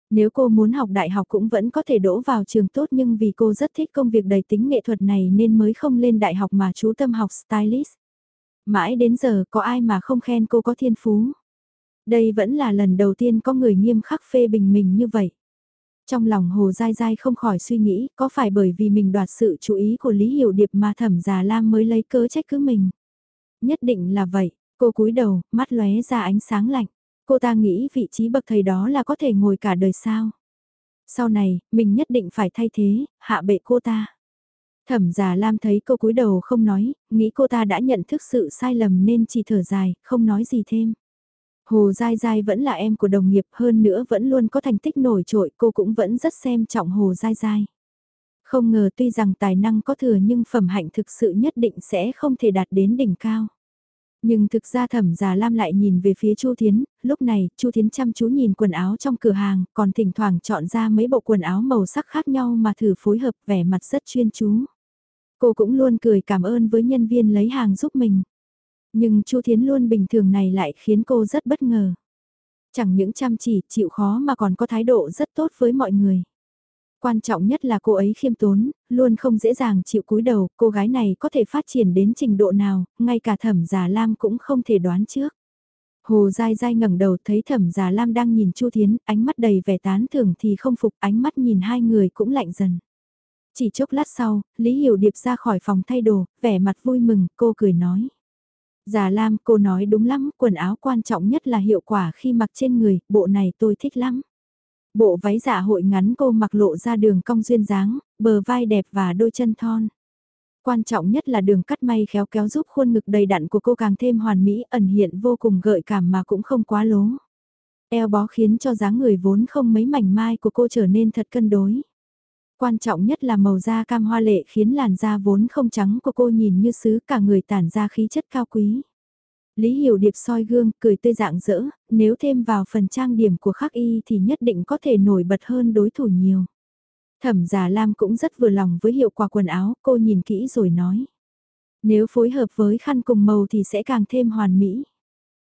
Nếu cô muốn học đại học cũng vẫn có thể đỗ vào trường tốt nhưng vì cô rất thích công việc đầy tính nghệ thuật này nên mới không lên đại học mà chú tâm học stylist. Mãi đến giờ có ai mà không khen cô có thiên phú. Đây vẫn là lần đầu tiên có người nghiêm khắc phê bình mình như vậy. Trong lòng Hồ Giai Giai không khỏi suy nghĩ có phải bởi vì mình đoạt sự chú ý của Lý Hiểu Điệp mà thẩm già Lam mới lấy cớ trách cứ mình. Nhất định là vậy, cô cúi đầu, mắt lóe ra ánh sáng lạnh. Cô ta nghĩ vị trí bậc thầy đó là có thể ngồi cả đời sao. Sau này, mình nhất định phải thay thế, hạ bệ cô ta. Thẩm già Lam thấy cô cúi đầu không nói, nghĩ cô ta đã nhận thức sự sai lầm nên chỉ thở dài, không nói gì thêm. Hồ Giai Giai vẫn là em của đồng nghiệp hơn nữa vẫn luôn có thành tích nổi trội cô cũng vẫn rất xem trọng Hồ Giai Giai. Không ngờ tuy rằng tài năng có thừa nhưng phẩm hạnh thực sự nhất định sẽ không thể đạt đến đỉnh cao. Nhưng thực ra thẩm già Lam lại nhìn về phía Chu Thiến, lúc này Chu Thiến chăm chú nhìn quần áo trong cửa hàng, còn thỉnh thoảng chọn ra mấy bộ quần áo màu sắc khác nhau mà thử phối hợp vẻ mặt rất chuyên chú. Cô cũng luôn cười cảm ơn với nhân viên lấy hàng giúp mình. Nhưng Chu Thiến luôn bình thường này lại khiến cô rất bất ngờ. Chẳng những chăm chỉ, chịu khó mà còn có thái độ rất tốt với mọi người. Quan trọng nhất là cô ấy khiêm tốn, luôn không dễ dàng chịu cúi đầu, cô gái này có thể phát triển đến trình độ nào, ngay cả thẩm già Lam cũng không thể đoán trước. Hồ dai dai ngẩng đầu thấy thẩm già Lam đang nhìn Chu Thiến, ánh mắt đầy vẻ tán thưởng thì không phục, ánh mắt nhìn hai người cũng lạnh dần. Chỉ chốc lát sau, Lý Hiểu Điệp ra khỏi phòng thay đồ, vẻ mặt vui mừng, cô cười nói. Già Lam, cô nói đúng lắm, quần áo quan trọng nhất là hiệu quả khi mặc trên người, bộ này tôi thích lắm. Bộ váy dạ hội ngắn cô mặc lộ ra đường cong duyên dáng, bờ vai đẹp và đôi chân thon. Quan trọng nhất là đường cắt may khéo kéo giúp khuôn ngực đầy đặn của cô càng thêm hoàn mỹ ẩn hiện vô cùng gợi cảm mà cũng không quá lố. Eo bó khiến cho dáng người vốn không mấy mảnh mai của cô trở nên thật cân đối. Quan trọng nhất là màu da cam hoa lệ khiến làn da vốn không trắng của cô nhìn như sứ cả người tản ra khí chất cao quý. Lý Hiểu Điệp soi gương, cười tươi dạng dỡ, nếu thêm vào phần trang điểm của khắc y thì nhất định có thể nổi bật hơn đối thủ nhiều. Thẩm giả Lam cũng rất vừa lòng với hiệu quả quần áo, cô nhìn kỹ rồi nói. Nếu phối hợp với khăn cùng màu thì sẽ càng thêm hoàn mỹ.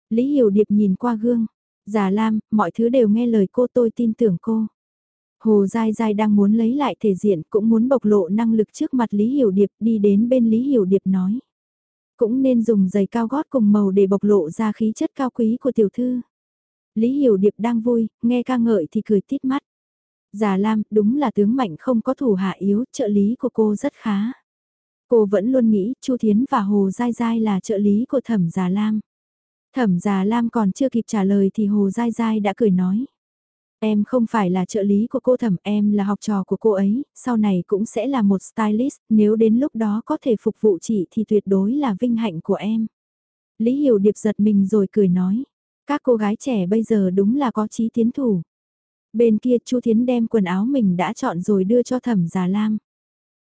Lý Hiểu Điệp nhìn qua gương. Già Lam, mọi thứ đều nghe lời cô tôi tin tưởng cô. Hồ Giai Giai đang muốn lấy lại thể diện cũng muốn bộc lộ năng lực trước mặt Lý Hiểu Điệp đi đến bên Lý Hiểu Điệp nói. Cũng nên dùng giày cao gót cùng màu để bộc lộ ra khí chất cao quý của tiểu thư. Lý Hiểu Điệp đang vui, nghe ca ngợi thì cười tít mắt. Già Lam, đúng là tướng mạnh không có thủ hạ yếu, trợ lý của cô rất khá. Cô vẫn luôn nghĩ Chu Thiến và Hồ Giai Giai là trợ lý của Thẩm Già Lam. Thẩm Già Lam còn chưa kịp trả lời thì Hồ Giai Giai đã cười nói. Em không phải là trợ lý của cô Thẩm, em là học trò của cô ấy, sau này cũng sẽ là một stylist, nếu đến lúc đó có thể phục vụ chị thì tuyệt đối là vinh hạnh của em. Lý Hiểu Điệp giật mình rồi cười nói. Các cô gái trẻ bây giờ đúng là có chí tiến thủ. Bên kia Chu Thiến đem quần áo mình đã chọn rồi đưa cho Thẩm Già Lam.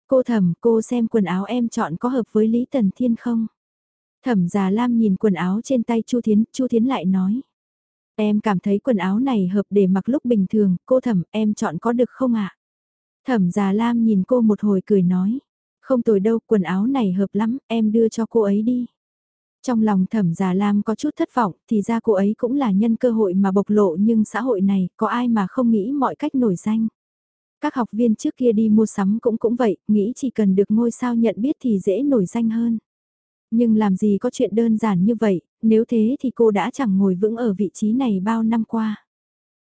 Cô Thẩm, cô xem quần áo em chọn có hợp với Lý Tần Thiên không? Thẩm Già Lam nhìn quần áo trên tay Chu Thiến, Chu Thiến lại nói. Em cảm thấy quần áo này hợp để mặc lúc bình thường, cô Thẩm, em chọn có được không ạ? Thẩm Già Lam nhìn cô một hồi cười nói. Không tồi đâu, quần áo này hợp lắm, em đưa cho cô ấy đi. Trong lòng thẩm già Lam có chút thất vọng, thì ra cô ấy cũng là nhân cơ hội mà bộc lộ nhưng xã hội này có ai mà không nghĩ mọi cách nổi danh. Các học viên trước kia đi mua sắm cũng cũng vậy, nghĩ chỉ cần được ngôi sao nhận biết thì dễ nổi danh hơn. Nhưng làm gì có chuyện đơn giản như vậy, nếu thế thì cô đã chẳng ngồi vững ở vị trí này bao năm qua.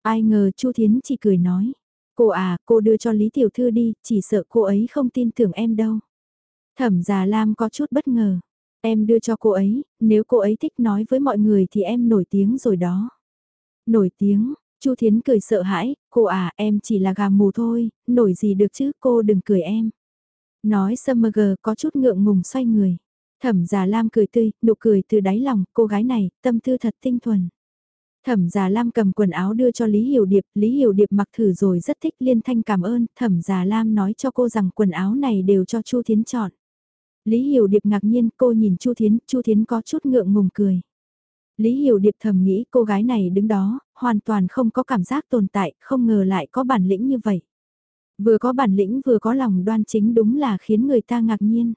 Ai ngờ Chu Thiến chỉ cười nói, cô à, cô đưa cho Lý Tiểu Thư đi, chỉ sợ cô ấy không tin tưởng em đâu. Thẩm già Lam có chút bất ngờ, Em đưa cho cô ấy, nếu cô ấy thích nói với mọi người thì em nổi tiếng rồi đó. Nổi tiếng, Chu Thiến cười sợ hãi, cô à em chỉ là gà mù thôi, nổi gì được chứ cô đừng cười em. Nói Summer có chút ngượng ngùng xoay người. Thẩm già Lam cười tươi, nụ cười từ đáy lòng, cô gái này, tâm tư thật tinh thuần. Thẩm già Lam cầm quần áo đưa cho Lý Hiểu Điệp, Lý Hiểu Điệp mặc thử rồi rất thích liên thanh cảm ơn, thẩm già Lam nói cho cô rằng quần áo này đều cho Chu Thiến chọn. Lý Hiểu Điệp ngạc nhiên cô nhìn Chu Thiến, Chu Thiến có chút ngượng ngùng cười. Lý Hiểu Điệp thầm nghĩ cô gái này đứng đó, hoàn toàn không có cảm giác tồn tại, không ngờ lại có bản lĩnh như vậy. Vừa có bản lĩnh vừa có lòng đoan chính đúng là khiến người ta ngạc nhiên.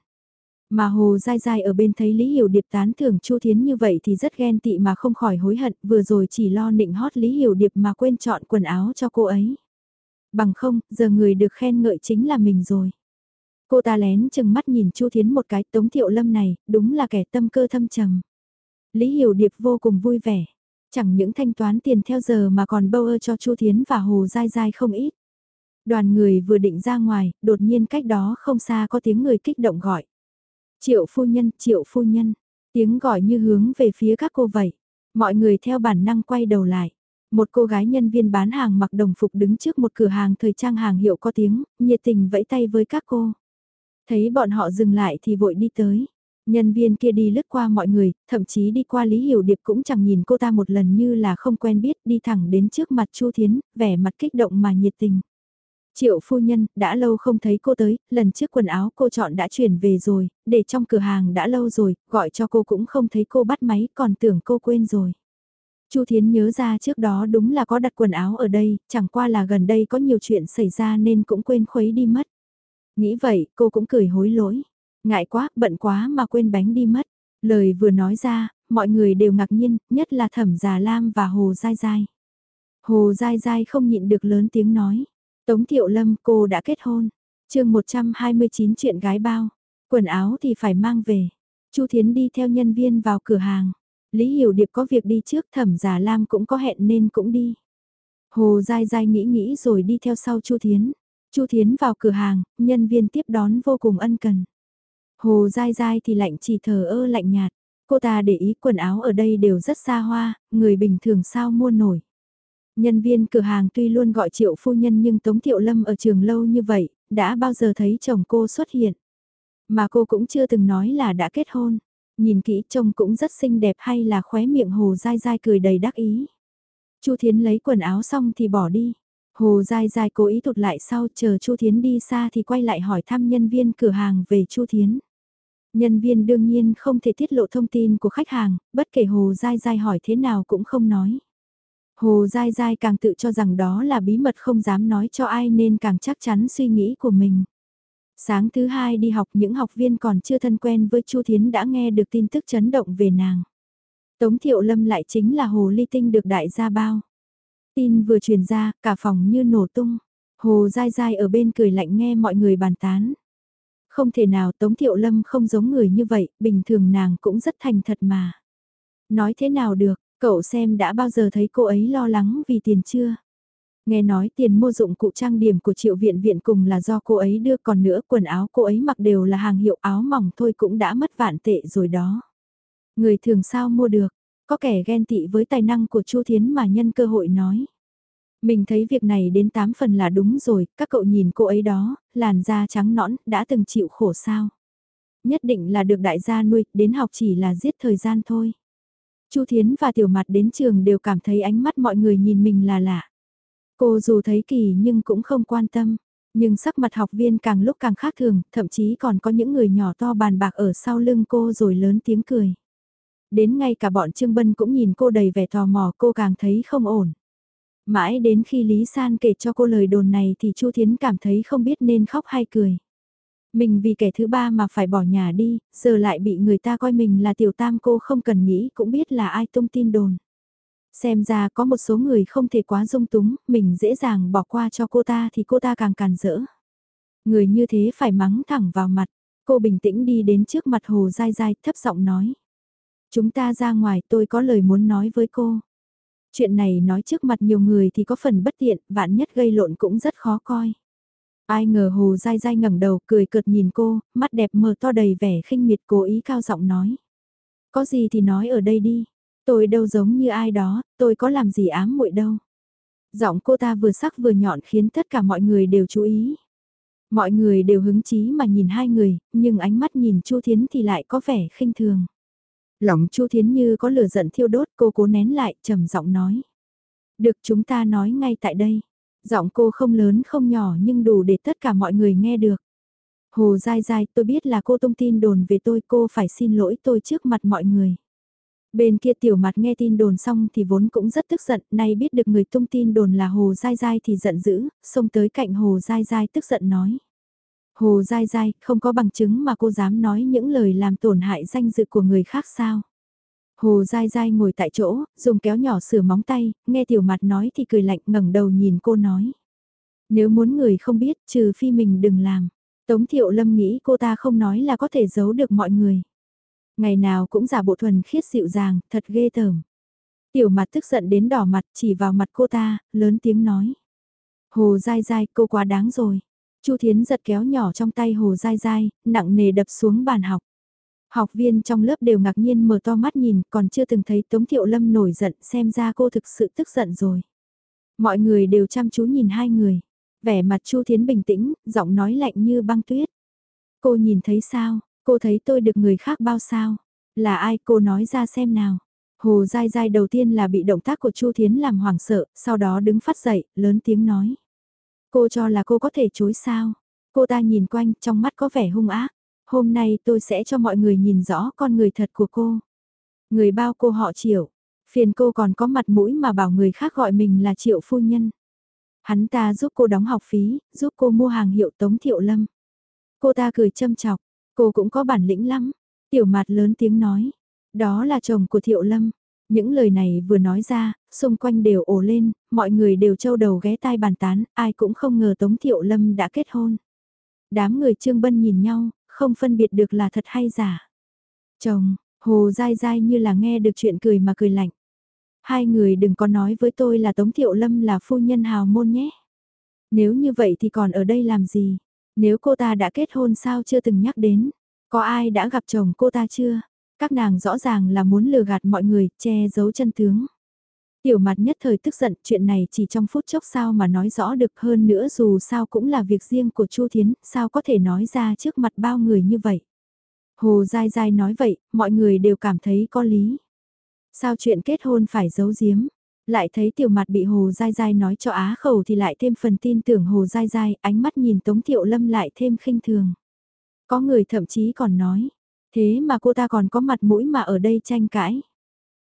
Mà Hồ Giai Giai ở bên thấy Lý Hiểu Điệp tán thưởng Chu Thiến như vậy thì rất ghen tị mà không khỏi hối hận, vừa rồi chỉ lo nịnh hót Lý Hiểu Điệp mà quên chọn quần áo cho cô ấy. Bằng không, giờ người được khen ngợi chính là mình rồi. Cô ta lén chừng mắt nhìn Chu Thiến một cái tống thiệu lâm này, đúng là kẻ tâm cơ thâm trầm. Lý Hiểu Điệp vô cùng vui vẻ. Chẳng những thanh toán tiền theo giờ mà còn bâu ơ cho Chu Thiến và Hồ Giai Giai không ít. Đoàn người vừa định ra ngoài, đột nhiên cách đó không xa có tiếng người kích động gọi. Triệu phu nhân, triệu phu nhân. Tiếng gọi như hướng về phía các cô vậy. Mọi người theo bản năng quay đầu lại. Một cô gái nhân viên bán hàng mặc đồng phục đứng trước một cửa hàng thời trang hàng hiệu có tiếng, nhiệt tình vẫy tay với các cô. Thấy bọn họ dừng lại thì vội đi tới. Nhân viên kia đi lướt qua mọi người, thậm chí đi qua Lý Hiểu Điệp cũng chẳng nhìn cô ta một lần như là không quen biết, đi thẳng đến trước mặt Chu Thiến, vẻ mặt kích động mà nhiệt tình. Triệu phu nhân, đã lâu không thấy cô tới, lần trước quần áo cô chọn đã chuyển về rồi, để trong cửa hàng đã lâu rồi, gọi cho cô cũng không thấy cô bắt máy, còn tưởng cô quên rồi. Chu Thiến nhớ ra trước đó đúng là có đặt quần áo ở đây, chẳng qua là gần đây có nhiều chuyện xảy ra nên cũng quên khuấy đi mất. Nghĩ vậy, cô cũng cười hối lỗi. Ngại quá, bận quá mà quên bánh đi mất. Lời vừa nói ra, mọi người đều ngạc nhiên, nhất là thẩm già Lam và Hồ Giai Giai. Hồ Giai Giai không nhịn được lớn tiếng nói. Tống Thiệu Lâm cô đã kết hôn. chương 129 chuyện gái bao. Quần áo thì phải mang về. Chu Thiến đi theo nhân viên vào cửa hàng. Lý Hiểu Điệp có việc đi trước thẩm Giả Lam cũng có hẹn nên cũng đi. Hồ dai dai nghĩ nghĩ rồi đi theo sau Chu Thiến. Chu Thiến vào cửa hàng, nhân viên tiếp đón vô cùng ân cần. Hồ dai dai thì lạnh chỉ thờ ơ lạnh nhạt. Cô ta để ý quần áo ở đây đều rất xa hoa, người bình thường sao mua nổi. Nhân viên cửa hàng tuy luôn gọi triệu phu nhân nhưng Tống Thiệu Lâm ở trường lâu như vậy, đã bao giờ thấy chồng cô xuất hiện. Mà cô cũng chưa từng nói là đã kết hôn. Nhìn kỹ trông cũng rất xinh đẹp hay là khóe miệng hồ dai dai cười đầy đắc ý. Chu Thiến lấy quần áo xong thì bỏ đi. Hồ dai dai cố ý tụt lại sau chờ Chu Thiến đi xa thì quay lại hỏi thăm nhân viên cửa hàng về Chu Thiến. Nhân viên đương nhiên không thể tiết lộ thông tin của khách hàng, bất kể Hồ dai dai hỏi thế nào cũng không nói. Hồ Giai Giai càng tự cho rằng đó là bí mật không dám nói cho ai nên càng chắc chắn suy nghĩ của mình. Sáng thứ hai đi học những học viên còn chưa thân quen với Chu Thiến đã nghe được tin tức chấn động về nàng. Tống Thiệu Lâm lại chính là hồ ly tinh được đại gia bao. Tin vừa truyền ra, cả phòng như nổ tung. Hồ dai dai ở bên cười lạnh nghe mọi người bàn tán. Không thể nào Tống Thiệu Lâm không giống người như vậy, bình thường nàng cũng rất thành thật mà. Nói thế nào được, cậu xem đã bao giờ thấy cô ấy lo lắng vì tiền chưa? Nghe nói tiền mua dụng cụ trang điểm của triệu viện viện cùng là do cô ấy đưa còn nữa quần áo cô ấy mặc đều là hàng hiệu áo mỏng thôi cũng đã mất vạn tệ rồi đó. Người thường sao mua được, có kẻ ghen tị với tài năng của Chu Thiến mà nhân cơ hội nói. Mình thấy việc này đến 8 phần là đúng rồi, các cậu nhìn cô ấy đó, làn da trắng nõn, đã từng chịu khổ sao. Nhất định là được đại gia nuôi, đến học chỉ là giết thời gian thôi. Chu Thiến và Tiểu Mặt đến trường đều cảm thấy ánh mắt mọi người nhìn mình là lạ. Cô dù thấy kỳ nhưng cũng không quan tâm. Nhưng sắc mặt học viên càng lúc càng khác thường, thậm chí còn có những người nhỏ to bàn bạc ở sau lưng cô rồi lớn tiếng cười. Đến ngay cả bọn Trương Bân cũng nhìn cô đầy vẻ tò mò cô càng thấy không ổn. Mãi đến khi Lý San kể cho cô lời đồn này thì Chu Thiến cảm thấy không biết nên khóc hay cười. Mình vì kẻ thứ ba mà phải bỏ nhà đi, giờ lại bị người ta coi mình là tiểu tam cô không cần nghĩ cũng biết là ai tung tin đồn. Xem ra có một số người không thể quá dung túng, mình dễ dàng bỏ qua cho cô ta thì cô ta càng càn rỡ. Người như thế phải mắng thẳng vào mặt, cô bình tĩnh đi đến trước mặt Hồ Dai Dai thấp giọng nói. Chúng ta ra ngoài tôi có lời muốn nói với cô. Chuyện này nói trước mặt nhiều người thì có phần bất tiện, vạn nhất gây lộn cũng rất khó coi. Ai ngờ Hồ Dai Dai ngẩng đầu cười cợt nhìn cô, mắt đẹp mờ to đầy vẻ khinh miệt cố ý cao giọng nói. Có gì thì nói ở đây đi, tôi đâu giống như ai đó, tôi có làm gì ám muội đâu. Giọng cô ta vừa sắc vừa nhọn khiến tất cả mọi người đều chú ý. Mọi người đều hứng chí mà nhìn hai người, nhưng ánh mắt nhìn Chu Thiến thì lại có vẻ khinh thường. Lòng Chu Thiến Như có lửa giận thiêu đốt cô cố nén lại trầm giọng nói. Được chúng ta nói ngay tại đây. Giọng cô không lớn không nhỏ nhưng đủ để tất cả mọi người nghe được. Hồ dai dai tôi biết là cô tung tin đồn về tôi cô phải xin lỗi tôi trước mặt mọi người. Bên kia tiểu mặt nghe tin đồn xong thì vốn cũng rất tức giận, nay biết được người tung tin đồn là Hồ Dai Dai thì giận dữ, xông tới cạnh Hồ Dai Dai tức giận nói. Hồ dai dai, không có bằng chứng mà cô dám nói những lời làm tổn hại danh dự của người khác sao? Hồ dai dai ngồi tại chỗ, dùng kéo nhỏ sửa móng tay, nghe tiểu mặt nói thì cười lạnh ngẩng đầu nhìn cô nói. Nếu muốn người không biết, trừ phi mình đừng làm. Tống thiệu lâm nghĩ cô ta không nói là có thể giấu được mọi người. Ngày nào cũng giả bộ thuần khiết dịu dàng, thật ghê tởm. Tiểu mặt tức giận đến đỏ mặt chỉ vào mặt cô ta, lớn tiếng nói. Hồ dai dai, cô quá đáng rồi. Chu Thiến giật kéo nhỏ trong tay Hồ Dai Dai, nặng nề đập xuống bàn học. Học viên trong lớp đều ngạc nhiên mở to mắt nhìn, còn chưa từng thấy Tống Thiệu Lâm nổi giận, xem ra cô thực sự tức giận rồi. Mọi người đều chăm chú nhìn hai người. Vẻ mặt Chu Thiến bình tĩnh, giọng nói lạnh như băng tuyết. Cô nhìn thấy sao, cô thấy tôi được người khác bao sao? Là ai cô nói ra xem nào. Hồ dai dai đầu tiên là bị động tác của Chu Thiến làm hoảng sợ, sau đó đứng phát dậy, lớn tiếng nói. Cô cho là cô có thể chối sao? Cô ta nhìn quanh trong mắt có vẻ hung ác. Hôm nay tôi sẽ cho mọi người nhìn rõ con người thật của cô. Người bao cô họ triệu. Phiền cô còn có mặt mũi mà bảo người khác gọi mình là triệu phu nhân. Hắn ta giúp cô đóng học phí, giúp cô mua hàng hiệu tống thiệu lâm. Cô ta cười châm chọc, cô cũng có bản lĩnh lắm. Tiểu mặt lớn tiếng nói, đó là chồng của thiệu lâm, những lời này vừa nói ra, xung quanh đều ồ lên, mọi người đều trâu đầu ghé tai bàn tán, ai cũng không ngờ Tống Thiệu Lâm đã kết hôn. Đám người Trương Bân nhìn nhau, không phân biệt được là thật hay giả. Chồng, Hồ dai dai như là nghe được chuyện cười mà cười lạnh. Hai người đừng có nói với tôi là Tống Thiệu Lâm là phu nhân hào môn nhé. Nếu như vậy thì còn ở đây làm gì? Nếu cô ta đã kết hôn sao chưa từng nhắc đến? Có ai đã gặp chồng cô ta chưa? Các nàng rõ ràng là muốn lừa gạt mọi người, che giấu chân tướng. Tiểu mặt nhất thời tức giận, chuyện này chỉ trong phút chốc sao mà nói rõ được hơn nữa dù sao cũng là việc riêng của Chu Thiến, sao có thể nói ra trước mặt bao người như vậy. Hồ dai dai nói vậy, mọi người đều cảm thấy có lý. Sao chuyện kết hôn phải giấu giếm? Lại thấy tiểu mặt bị Hồ dai dai nói cho á khẩu thì lại thêm phần tin tưởng Hồ dai dai, ánh mắt nhìn Tống Thiệu Lâm lại thêm khinh thường. Có người thậm chí còn nói, Thế mà cô ta còn có mặt mũi mà ở đây tranh cãi.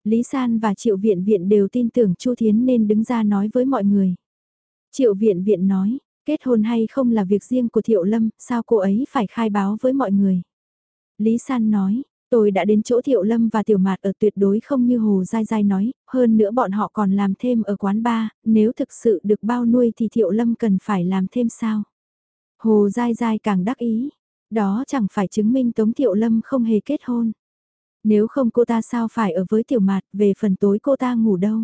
Lý San và Triệu Viện Viện đều tin tưởng Chu Thiến nên đứng ra nói với mọi người. Triệu Viện Viện nói, Kết hôn hay không là việc riêng của Thiệu Lâm, sao cô ấy phải khai báo với mọi người? Lý San nói, tôi đã đến chỗ Thiệu Lâm và Tiểu Mạt ở tuyệt đối không như Hồ Giai Giai nói, hơn nữa bọn họ còn làm thêm ở quán bar, nếu thực sự được bao nuôi thì Thiệu Lâm cần phải làm thêm sao? Hồ Giai Giai càng đắc ý, đó chẳng phải chứng minh Tống Thiệu Lâm không hề kết hôn. Nếu không cô ta sao phải ở với Tiểu Mạt, về phần tối cô ta ngủ đâu?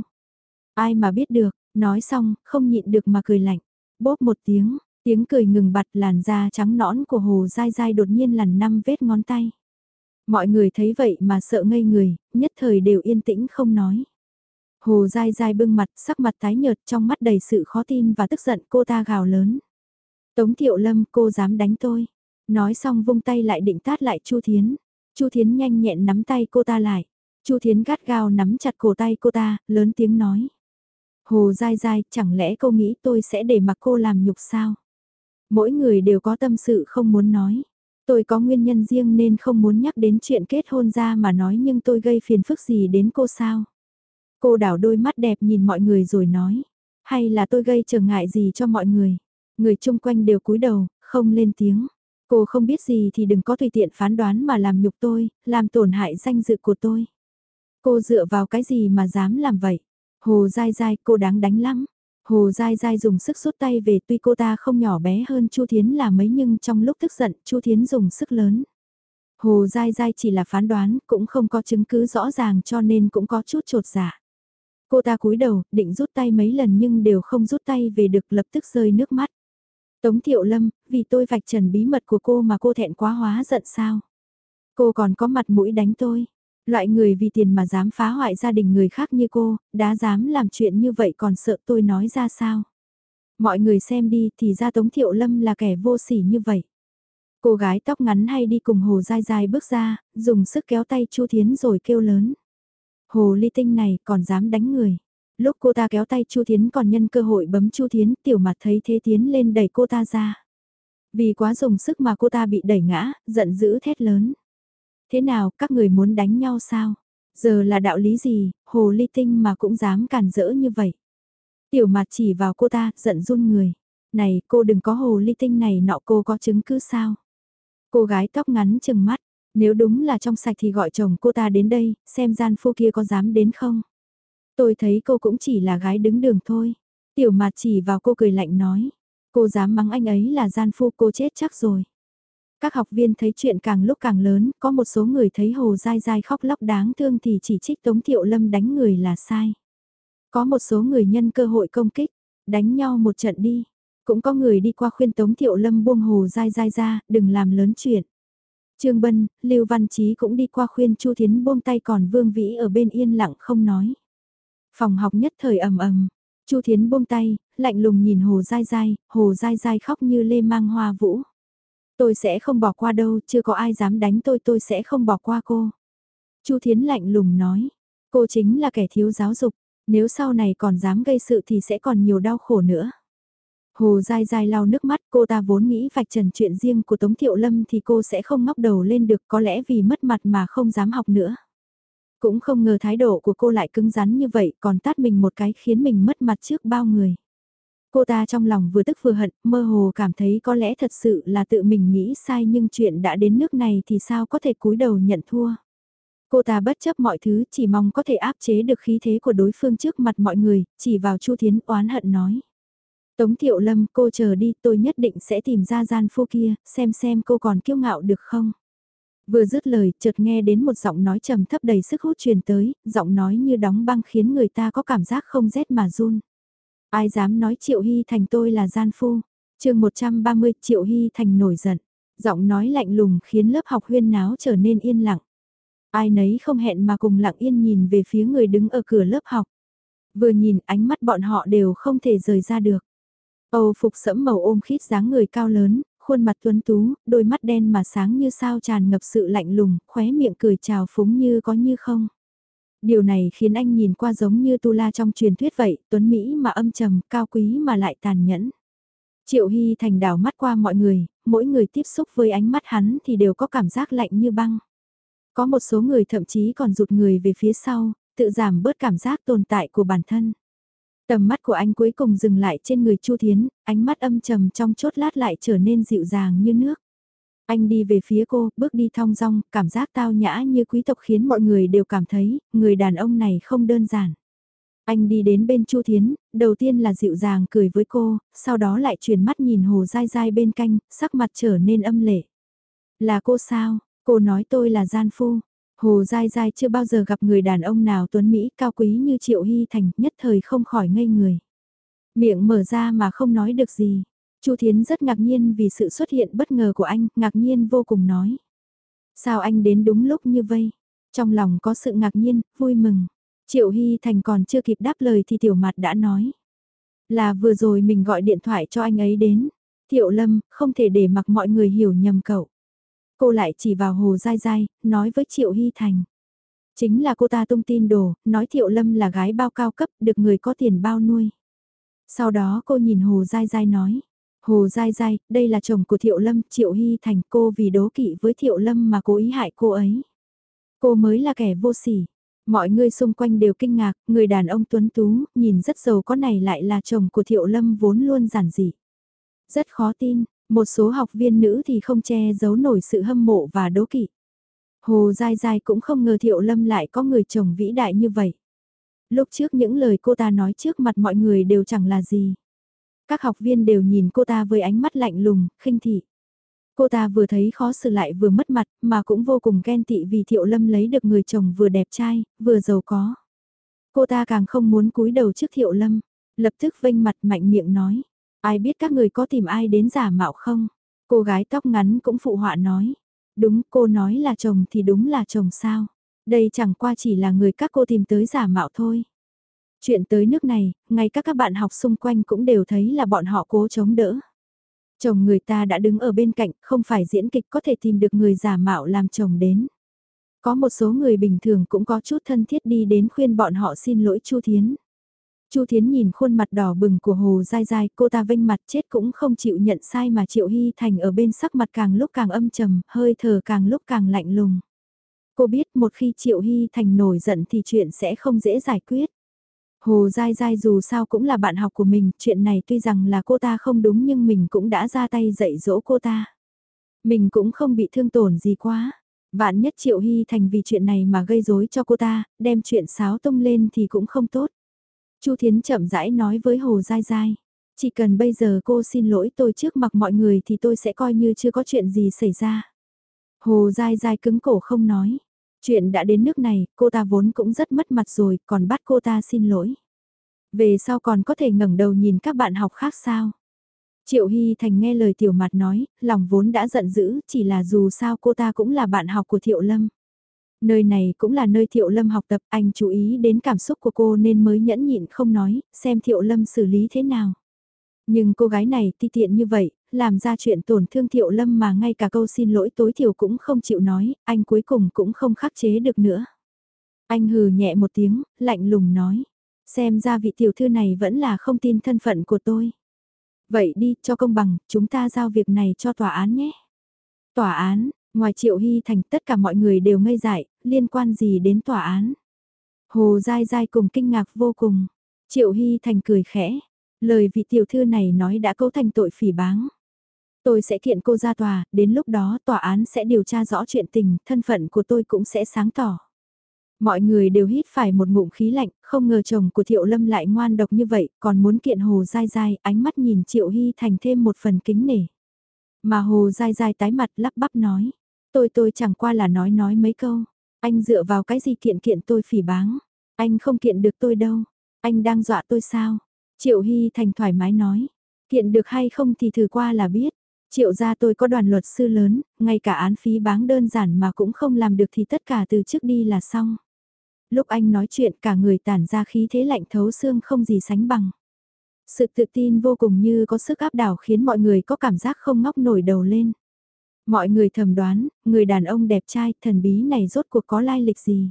Ai mà biết được, nói xong, không nhịn được mà cười lạnh. bóp một tiếng, tiếng cười ngừng bặt làn da trắng nõn của Hồ dai dai đột nhiên lằn năm vết ngón tay. Mọi người thấy vậy mà sợ ngây người, nhất thời đều yên tĩnh không nói. Hồ dai dai bưng mặt, sắc mặt tái nhợt trong mắt đầy sự khó tin và tức giận cô ta gào lớn. Tống Thiệu Lâm cô dám đánh tôi. Nói xong vung tay lại định tát lại Chu Thiến. Chu Thiến nhanh nhẹn nắm tay cô ta lại. Chu Thiến gắt gao nắm chặt cổ tay cô ta, lớn tiếng nói. Hồ dai dai, chẳng lẽ cô nghĩ tôi sẽ để mặc cô làm nhục sao? Mỗi người đều có tâm sự không muốn nói. Tôi có nguyên nhân riêng nên không muốn nhắc đến chuyện kết hôn ra mà nói nhưng tôi gây phiền phức gì đến cô sao? Cô đảo đôi mắt đẹp nhìn mọi người rồi nói. Hay là tôi gây trở ngại gì cho mọi người? Người chung quanh đều cúi đầu, không lên tiếng. Cô không biết gì thì đừng có tùy tiện phán đoán mà làm nhục tôi, làm tổn hại danh dự của tôi. Cô dựa vào cái gì mà dám làm vậy? Hồ dai dai cô đáng đánh lắm. Hồ dai dai dùng sức rút tay về tuy cô ta không nhỏ bé hơn Chu Thiến là mấy nhưng trong lúc tức giận Chu Thiến dùng sức lớn. Hồ dai dai chỉ là phán đoán cũng không có chứng cứ rõ ràng cho nên cũng có chút trột dạ. Cô ta cúi đầu định rút tay mấy lần nhưng đều không rút tay về được lập tức rơi nước mắt. Tống Thiệu Lâm, vì tôi vạch trần bí mật của cô mà cô thẹn quá hóa giận sao? Cô còn có mặt mũi đánh tôi. Loại người vì tiền mà dám phá hoại gia đình người khác như cô, đã dám làm chuyện như vậy còn sợ tôi nói ra sao? Mọi người xem đi thì ra Tống Thiệu Lâm là kẻ vô sỉ như vậy. Cô gái tóc ngắn hay đi cùng Hồ Dai Dai bước ra, dùng sức kéo tay Chu Thiến rồi kêu lớn. Hồ ly tinh này còn dám đánh người. Lúc cô ta kéo tay Chu Thiến còn nhân cơ hội bấm Chu Thiến tiểu mặt thấy thế tiến lên đẩy cô ta ra. Vì quá dùng sức mà cô ta bị đẩy ngã, giận dữ thét lớn. Thế nào, các người muốn đánh nhau sao? Giờ là đạo lý gì, hồ ly tinh mà cũng dám cản rỡ như vậy. Tiểu mặt chỉ vào cô ta, giận run người. Này, cô đừng có hồ ly tinh này nọ cô có chứng cứ sao? Cô gái tóc ngắn chừng mắt, nếu đúng là trong sạch thì gọi chồng cô ta đến đây, xem gian phu kia có dám đến không? Tôi thấy cô cũng chỉ là gái đứng đường thôi. Tiểu mặt chỉ vào cô cười lạnh nói. Cô dám mắng anh ấy là gian phu cô chết chắc rồi. Các học viên thấy chuyện càng lúc càng lớn, có một số người thấy Hồ Dai Dai khóc lóc đáng thương thì chỉ trích Tống Thiệu Lâm đánh người là sai. Có một số người nhân cơ hội công kích, đánh nhau một trận đi. Cũng có người đi qua khuyên Tống Thiệu Lâm buông Hồ Dai Dai ra, đừng làm lớn chuyện. Trương Bân, Lưu Văn Chí cũng đi qua khuyên Chu Thiến buông tay còn Vương Vĩ ở bên yên lặng không nói. Phòng học nhất thời ầm ầm, Chu Thiến buông tay, lạnh lùng nhìn Hồ Dai Dai, Hồ Dai Dai khóc như lê mang hoa vũ. Tôi sẽ không bỏ qua đâu, chưa có ai dám đánh tôi tôi sẽ không bỏ qua cô. Chu Thiến lạnh lùng nói, cô chính là kẻ thiếu giáo dục, nếu sau này còn dám gây sự thì sẽ còn nhiều đau khổ nữa. Hồ dai dai lau nước mắt cô ta vốn nghĩ vạch trần chuyện riêng của Tống Thiệu Lâm thì cô sẽ không ngóc đầu lên được có lẽ vì mất mặt mà không dám học nữa. Cũng không ngờ thái độ của cô lại cứng rắn như vậy còn tát mình một cái khiến mình mất mặt trước bao người. Cô ta trong lòng vừa tức vừa hận, mơ hồ cảm thấy có lẽ thật sự là tự mình nghĩ sai nhưng chuyện đã đến nước này thì sao có thể cúi đầu nhận thua. Cô ta bất chấp mọi thứ chỉ mong có thể áp chế được khí thế của đối phương trước mặt mọi người, chỉ vào Chu Thiến oán hận nói. Tống Thiệu Lâm cô chờ đi tôi nhất định sẽ tìm ra gian phu kia, xem xem cô còn kiêu ngạo được không. Vừa dứt lời, chợt nghe đến một giọng nói trầm thấp đầy sức hút truyền tới, giọng nói như đóng băng khiến người ta có cảm giác không rét mà run. Ai dám nói Triệu Hy Thành tôi là gian phu. chương 130 Triệu Hy Thành nổi giận. Giọng nói lạnh lùng khiến lớp học huyên náo trở nên yên lặng. Ai nấy không hẹn mà cùng lặng yên nhìn về phía người đứng ở cửa lớp học. Vừa nhìn ánh mắt bọn họ đều không thể rời ra được. Âu phục sẫm màu ôm khít dáng người cao lớn, khuôn mặt tuấn tú, đôi mắt đen mà sáng như sao tràn ngập sự lạnh lùng, khóe miệng cười trào phúng như có như không. Điều này khiến anh nhìn qua giống như tu la trong truyền thuyết vậy, tuấn Mỹ mà âm trầm, cao quý mà lại tàn nhẫn. Triệu Hy Thành đảo mắt qua mọi người, mỗi người tiếp xúc với ánh mắt hắn thì đều có cảm giác lạnh như băng. Có một số người thậm chí còn rụt người về phía sau, tự giảm bớt cảm giác tồn tại của bản thân. Tầm mắt của anh cuối cùng dừng lại trên người Chu Thiến, ánh mắt âm trầm trong chốt lát lại trở nên dịu dàng như nước. Anh đi về phía cô, bước đi thong dong, cảm giác tao nhã như quý tộc khiến mọi người đều cảm thấy, người đàn ông này không đơn giản. Anh đi đến bên Chu Thiến, đầu tiên là dịu dàng cười với cô, sau đó lại chuyển mắt nhìn Hồ dai dai bên cạnh, sắc mặt trở nên âm lệ. Là cô sao? Cô nói tôi là gian phu. Hồ Giai Giai chưa bao giờ gặp người đàn ông nào tuấn Mỹ cao quý như Triệu Hy Thành, nhất thời không khỏi ngây người. Miệng mở ra mà không nói được gì. Chu Thiến rất ngạc nhiên vì sự xuất hiện bất ngờ của anh, ngạc nhiên vô cùng nói. Sao anh đến đúng lúc như vậy? Trong lòng có sự ngạc nhiên, vui mừng. Triệu Hy Thành còn chưa kịp đáp lời thì tiểu mặt đã nói. Là vừa rồi mình gọi điện thoại cho anh ấy đến. Thiệu Lâm, không thể để mặc mọi người hiểu nhầm cậu. Cô lại chỉ vào Hồ Giai Giai, nói với Triệu Hy Thành. Chính là cô ta tung tin đồ, nói Thiệu Lâm là gái bao cao cấp, được người có tiền bao nuôi. Sau đó cô nhìn Hồ Giai Giai nói. Hồ Giai Giai, đây là chồng của Thiệu Lâm, Triệu Hy Thành cô vì đố kỵ với Thiệu Lâm mà cố ý hại cô ấy. Cô mới là kẻ vô sỉ. Mọi người xung quanh đều kinh ngạc, người đàn ông tuấn tú, nhìn rất giàu có này lại là chồng của Thiệu Lâm vốn luôn giản dị. Rất khó tin, một số học viên nữ thì không che giấu nổi sự hâm mộ và đố kỵ. Hồ Giai Giai cũng không ngờ Thiệu Lâm lại có người chồng vĩ đại như vậy. Lúc trước những lời cô ta nói trước mặt mọi người đều chẳng là gì. Các học viên đều nhìn cô ta với ánh mắt lạnh lùng, khinh thị. Cô ta vừa thấy khó xử lại vừa mất mặt, mà cũng vô cùng ghen tị vì Thiệu Lâm lấy được người chồng vừa đẹp trai, vừa giàu có. Cô ta càng không muốn cúi đầu trước Thiệu Lâm, lập tức vênh mặt mạnh miệng nói. Ai biết các người có tìm ai đến giả mạo không? Cô gái tóc ngắn cũng phụ họa nói. Đúng cô nói là chồng thì đúng là chồng sao? Đây chẳng qua chỉ là người các cô tìm tới giả mạo thôi. Chuyện tới nước này, ngay các các bạn học xung quanh cũng đều thấy là bọn họ cố chống đỡ. Chồng người ta đã đứng ở bên cạnh, không phải diễn kịch có thể tìm được người giả mạo làm chồng đến. Có một số người bình thường cũng có chút thân thiết đi đến khuyên bọn họ xin lỗi Chu Thiến. Chu Thiến nhìn khuôn mặt đỏ bừng của Hồ Giai Giai, cô ta vênh mặt chết cũng không chịu nhận sai mà Triệu Hy Thành ở bên sắc mặt càng lúc càng âm trầm, hơi thở càng lúc càng lạnh lùng. Cô biết một khi Triệu Hy Thành nổi giận thì chuyện sẽ không dễ giải quyết. Hồ Giai Giai dù sao cũng là bạn học của mình, chuyện này tuy rằng là cô ta không đúng nhưng mình cũng đã ra tay dạy dỗ cô ta. Mình cũng không bị thương tổn gì quá. Vạn nhất Triệu Hy Thành vì chuyện này mà gây rối cho cô ta, đem chuyện xáo tung lên thì cũng không tốt. Chu Thiến chậm rãi nói với Hồ Giai Giai. Chỉ cần bây giờ cô xin lỗi tôi trước mặt mọi người thì tôi sẽ coi như chưa có chuyện gì xảy ra. Hồ Giai Giai cứng cổ không nói. Chuyện đã đến nước này, cô ta vốn cũng rất mất mặt rồi, còn bắt cô ta xin lỗi. Về sau còn có thể ngẩng đầu nhìn các bạn học khác sao? Triệu Hy Thành nghe lời Tiểu Mặt nói, lòng vốn đã giận dữ, chỉ là dù sao cô ta cũng là bạn học của Thiệu Lâm. Nơi này cũng là nơi Thiệu Lâm học tập, anh chú ý đến cảm xúc của cô nên mới nhẫn nhịn không nói, xem Thiệu Lâm xử lý thế nào. Nhưng cô gái này ti tiện như vậy, làm ra chuyện tổn thương Thiệu Lâm mà ngay cả câu xin lỗi tối thiểu cũng không chịu nói, anh cuối cùng cũng không khắc chế được nữa. Anh hừ nhẹ một tiếng, lạnh lùng nói, xem ra vị tiểu thư này vẫn là không tin thân phận của tôi. Vậy đi, cho công bằng, chúng ta giao việc này cho tòa án nhé. Tòa án, ngoài Triệu Hy Thành tất cả mọi người đều ngây dại, liên quan gì đến tòa án. Hồ dai dai cùng kinh ngạc vô cùng. Triệu Hy Thành cười khẽ. Lời vị tiểu thư này nói đã cấu thành tội phỉ báng. Tôi sẽ kiện cô ra tòa, đến lúc đó tòa án sẽ điều tra rõ chuyện tình, thân phận của tôi cũng sẽ sáng tỏ. Mọi người đều hít phải một ngụm khí lạnh, không ngờ chồng của Thiệu Lâm lại ngoan độc như vậy, còn muốn kiện Hồ dai dai, ánh mắt nhìn Triệu Hy thành thêm một phần kính nể. Mà Hồ dai dai tái mặt lắp bắp nói, tôi tôi chẳng qua là nói nói mấy câu, anh dựa vào cái gì kiện kiện tôi phỉ báng, anh không kiện được tôi đâu, anh đang dọa tôi sao? Triệu Hy thành thoải mái nói, kiện được hay không thì thử qua là biết. Triệu gia tôi có đoàn luật sư lớn, ngay cả án phí báng đơn giản mà cũng không làm được thì tất cả từ trước đi là xong. Lúc anh nói chuyện cả người tản ra khí thế lạnh thấu xương không gì sánh bằng. Sự tự tin vô cùng như có sức áp đảo khiến mọi người có cảm giác không ngóc nổi đầu lên. Mọi người thầm đoán, người đàn ông đẹp trai thần bí này rốt cuộc có lai lịch gì.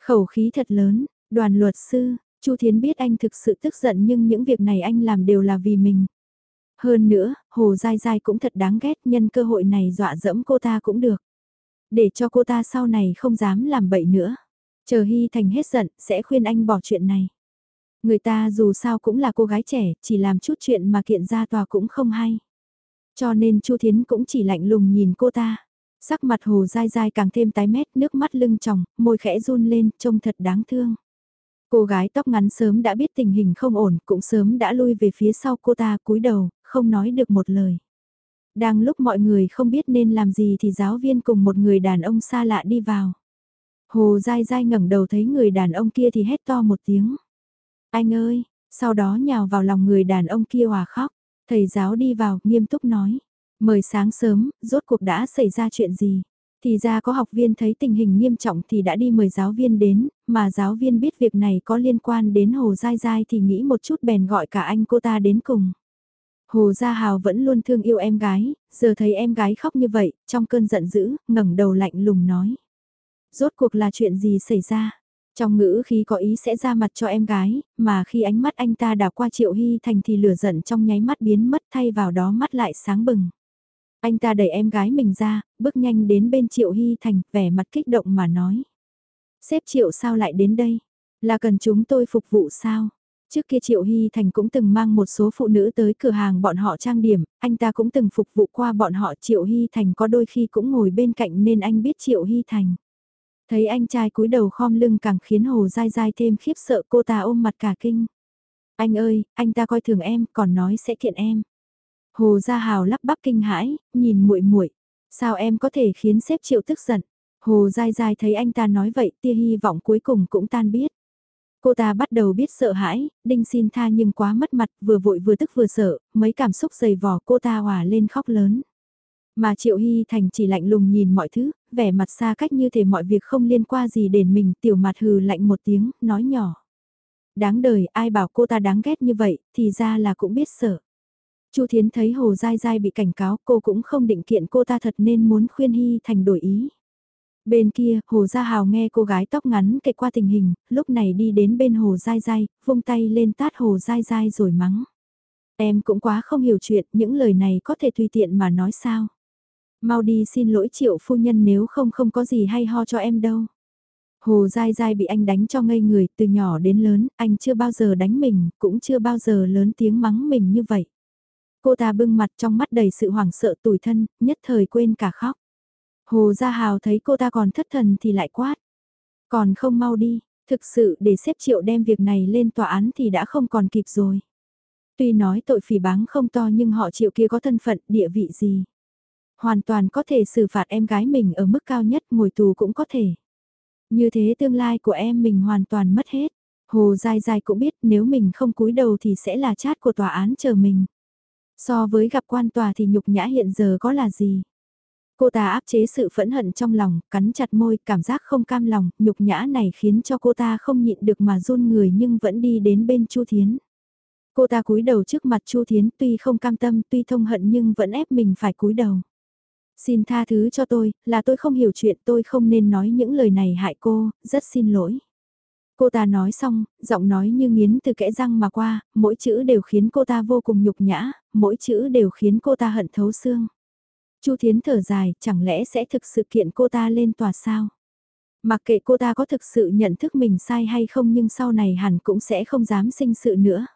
Khẩu khí thật lớn, đoàn luật sư, Chu Thiến biết anh thực sự tức giận nhưng những việc này anh làm đều là vì mình. Hơn nữa, Hồ Giai Giai cũng thật đáng ghét nhân cơ hội này dọa dẫm cô ta cũng được. Để cho cô ta sau này không dám làm bậy nữa. Chờ Hy Thành hết giận, sẽ khuyên anh bỏ chuyện này. Người ta dù sao cũng là cô gái trẻ, chỉ làm chút chuyện mà kiện ra tòa cũng không hay. Cho nên Chu Thiến cũng chỉ lạnh lùng nhìn cô ta. Sắc mặt hồ dai dai càng thêm tái mét, nước mắt lưng tròng, môi khẽ run lên, trông thật đáng thương. Cô gái tóc ngắn sớm đã biết tình hình không ổn, cũng sớm đã lui về phía sau cô ta cúi đầu, không nói được một lời. Đang lúc mọi người không biết nên làm gì thì giáo viên cùng một người đàn ông xa lạ đi vào. Hồ dai dai ngẩng đầu thấy người đàn ông kia thì hét to một tiếng. Anh ơi, sau đó nhào vào lòng người đàn ông kia hòa khóc. Thầy giáo đi vào, nghiêm túc nói. Mời sáng sớm, rốt cuộc đã xảy ra chuyện gì? Thì ra có học viên thấy tình hình nghiêm trọng thì đã đi mời giáo viên đến, mà giáo viên biết việc này có liên quan đến Hồ Giai Giai thì nghĩ một chút bèn gọi cả anh cô ta đến cùng. Hồ Gia Hào vẫn luôn thương yêu em gái, giờ thấy em gái khóc như vậy, trong cơn giận dữ, ngẩng đầu lạnh lùng nói. Rốt cuộc là chuyện gì xảy ra? Trong ngữ khí có ý sẽ ra mặt cho em gái, mà khi ánh mắt anh ta đảo qua Triệu Hy Thành thì lửa giận trong nháy mắt biến mất thay vào đó mắt lại sáng bừng. Anh ta đẩy em gái mình ra, bước nhanh đến bên Triệu Hy Thành, vẻ mặt kích động mà nói. xếp Triệu sao lại đến đây? Là cần chúng tôi phục vụ sao? Trước kia Triệu Hy Thành cũng từng mang một số phụ nữ tới cửa hàng bọn họ trang điểm, anh ta cũng từng phục vụ qua bọn họ Triệu Hy Thành có đôi khi cũng ngồi bên cạnh nên anh biết Triệu Hy Thành. Thấy anh trai cúi đầu khom lưng càng khiến Hồ dai dai thêm khiếp sợ cô ta ôm mặt cả kinh. Anh ơi, anh ta coi thường em, còn nói sẽ kiện em. Hồ Gia Hào lắp bắp kinh hãi, nhìn muội muội, sao em có thể khiến sếp Triệu tức giận? Hồ dai dai thấy anh ta nói vậy, tia hy vọng cuối cùng cũng tan biết. Cô ta bắt đầu biết sợ hãi, đinh xin tha nhưng quá mất mặt, vừa vội vừa tức vừa sợ, mấy cảm xúc dày vò cô ta hòa lên khóc lớn. Mà Triệu Hy Thành chỉ lạnh lùng nhìn mọi thứ, vẻ mặt xa cách như thể mọi việc không liên quan gì đến mình, tiểu mặt hừ lạnh một tiếng, nói nhỏ. Đáng đời, ai bảo cô ta đáng ghét như vậy, thì ra là cũng biết sợ. Chu Thiến thấy Hồ Giai Giai bị cảnh cáo, cô cũng không định kiện cô ta thật nên muốn khuyên Hy Thành đổi ý. Bên kia, Hồ Gia Hào nghe cô gái tóc ngắn kể qua tình hình, lúc này đi đến bên Hồ Giai Giai, vung tay lên tát Hồ Giai Giai rồi mắng. Em cũng quá không hiểu chuyện, những lời này có thể tùy tiện mà nói sao. Mau đi xin lỗi triệu phu nhân nếu không không có gì hay ho cho em đâu. Hồ dai dai bị anh đánh cho ngây người, từ nhỏ đến lớn, anh chưa bao giờ đánh mình, cũng chưa bao giờ lớn tiếng mắng mình như vậy. Cô ta bưng mặt trong mắt đầy sự hoảng sợ tủi thân, nhất thời quên cả khóc. Hồ Gia Hào thấy cô ta còn thất thần thì lại quát. Còn không mau đi, thực sự để xếp triệu đem việc này lên tòa án thì đã không còn kịp rồi. Tuy nói tội phỉ báng không to nhưng họ triệu kia có thân phận, địa vị gì. Hoàn toàn có thể xử phạt em gái mình ở mức cao nhất, ngồi tù cũng có thể. Như thế tương lai của em mình hoàn toàn mất hết. Hồ Dài Dài cũng biết nếu mình không cúi đầu thì sẽ là chát của tòa án chờ mình. So với gặp quan tòa thì nhục nhã hiện giờ có là gì? Cô ta áp chế sự phẫn hận trong lòng, cắn chặt môi, cảm giác không cam lòng, nhục nhã này khiến cho cô ta không nhịn được mà run người nhưng vẫn đi đến bên Chu Thiến. Cô ta cúi đầu trước mặt Chu Thiến tuy không cam tâm tuy thông hận nhưng vẫn ép mình phải cúi đầu. Xin tha thứ cho tôi, là tôi không hiểu chuyện tôi không nên nói những lời này hại cô, rất xin lỗi. Cô ta nói xong, giọng nói như nghiến từ kẽ răng mà qua, mỗi chữ đều khiến cô ta vô cùng nhục nhã, mỗi chữ đều khiến cô ta hận thấu xương. Chu Thiến thở dài, chẳng lẽ sẽ thực sự kiện cô ta lên tòa sao? Mặc kệ cô ta có thực sự nhận thức mình sai hay không nhưng sau này hẳn cũng sẽ không dám sinh sự nữa.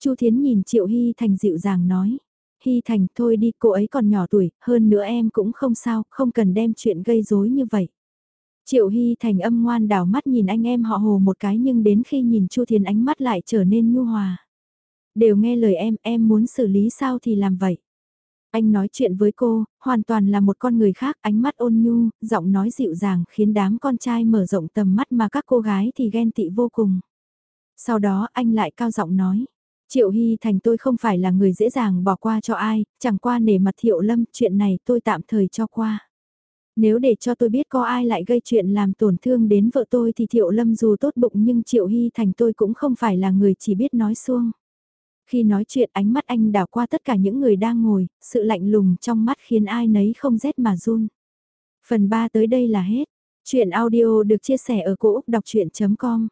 Chu Thiến nhìn Triệu Hy Thành dịu dàng nói. Hy Thành thôi đi cô ấy còn nhỏ tuổi, hơn nữa em cũng không sao, không cần đem chuyện gây rối như vậy. Triệu Hy Thành âm ngoan đảo mắt nhìn anh em họ hồ một cái nhưng đến khi nhìn Chu Thiền ánh mắt lại trở nên nhu hòa. Đều nghe lời em, em muốn xử lý sao thì làm vậy. Anh nói chuyện với cô, hoàn toàn là một con người khác, ánh mắt ôn nhu, giọng nói dịu dàng khiến đám con trai mở rộng tầm mắt mà các cô gái thì ghen tị vô cùng. Sau đó anh lại cao giọng nói, Triệu Hy Thành tôi không phải là người dễ dàng bỏ qua cho ai, chẳng qua nể mặt Thiệu Lâm, chuyện này tôi tạm thời cho qua. Nếu để cho tôi biết có ai lại gây chuyện làm tổn thương đến vợ tôi thì Thiệu Lâm dù tốt bụng nhưng Triệu Hy Thành tôi cũng không phải là người chỉ biết nói xuông. Khi nói chuyện ánh mắt anh đảo qua tất cả những người đang ngồi, sự lạnh lùng trong mắt khiến ai nấy không rét mà run. Phần 3 tới đây là hết. Chuyện audio được chia sẻ ở cỗ đọc chuyện.com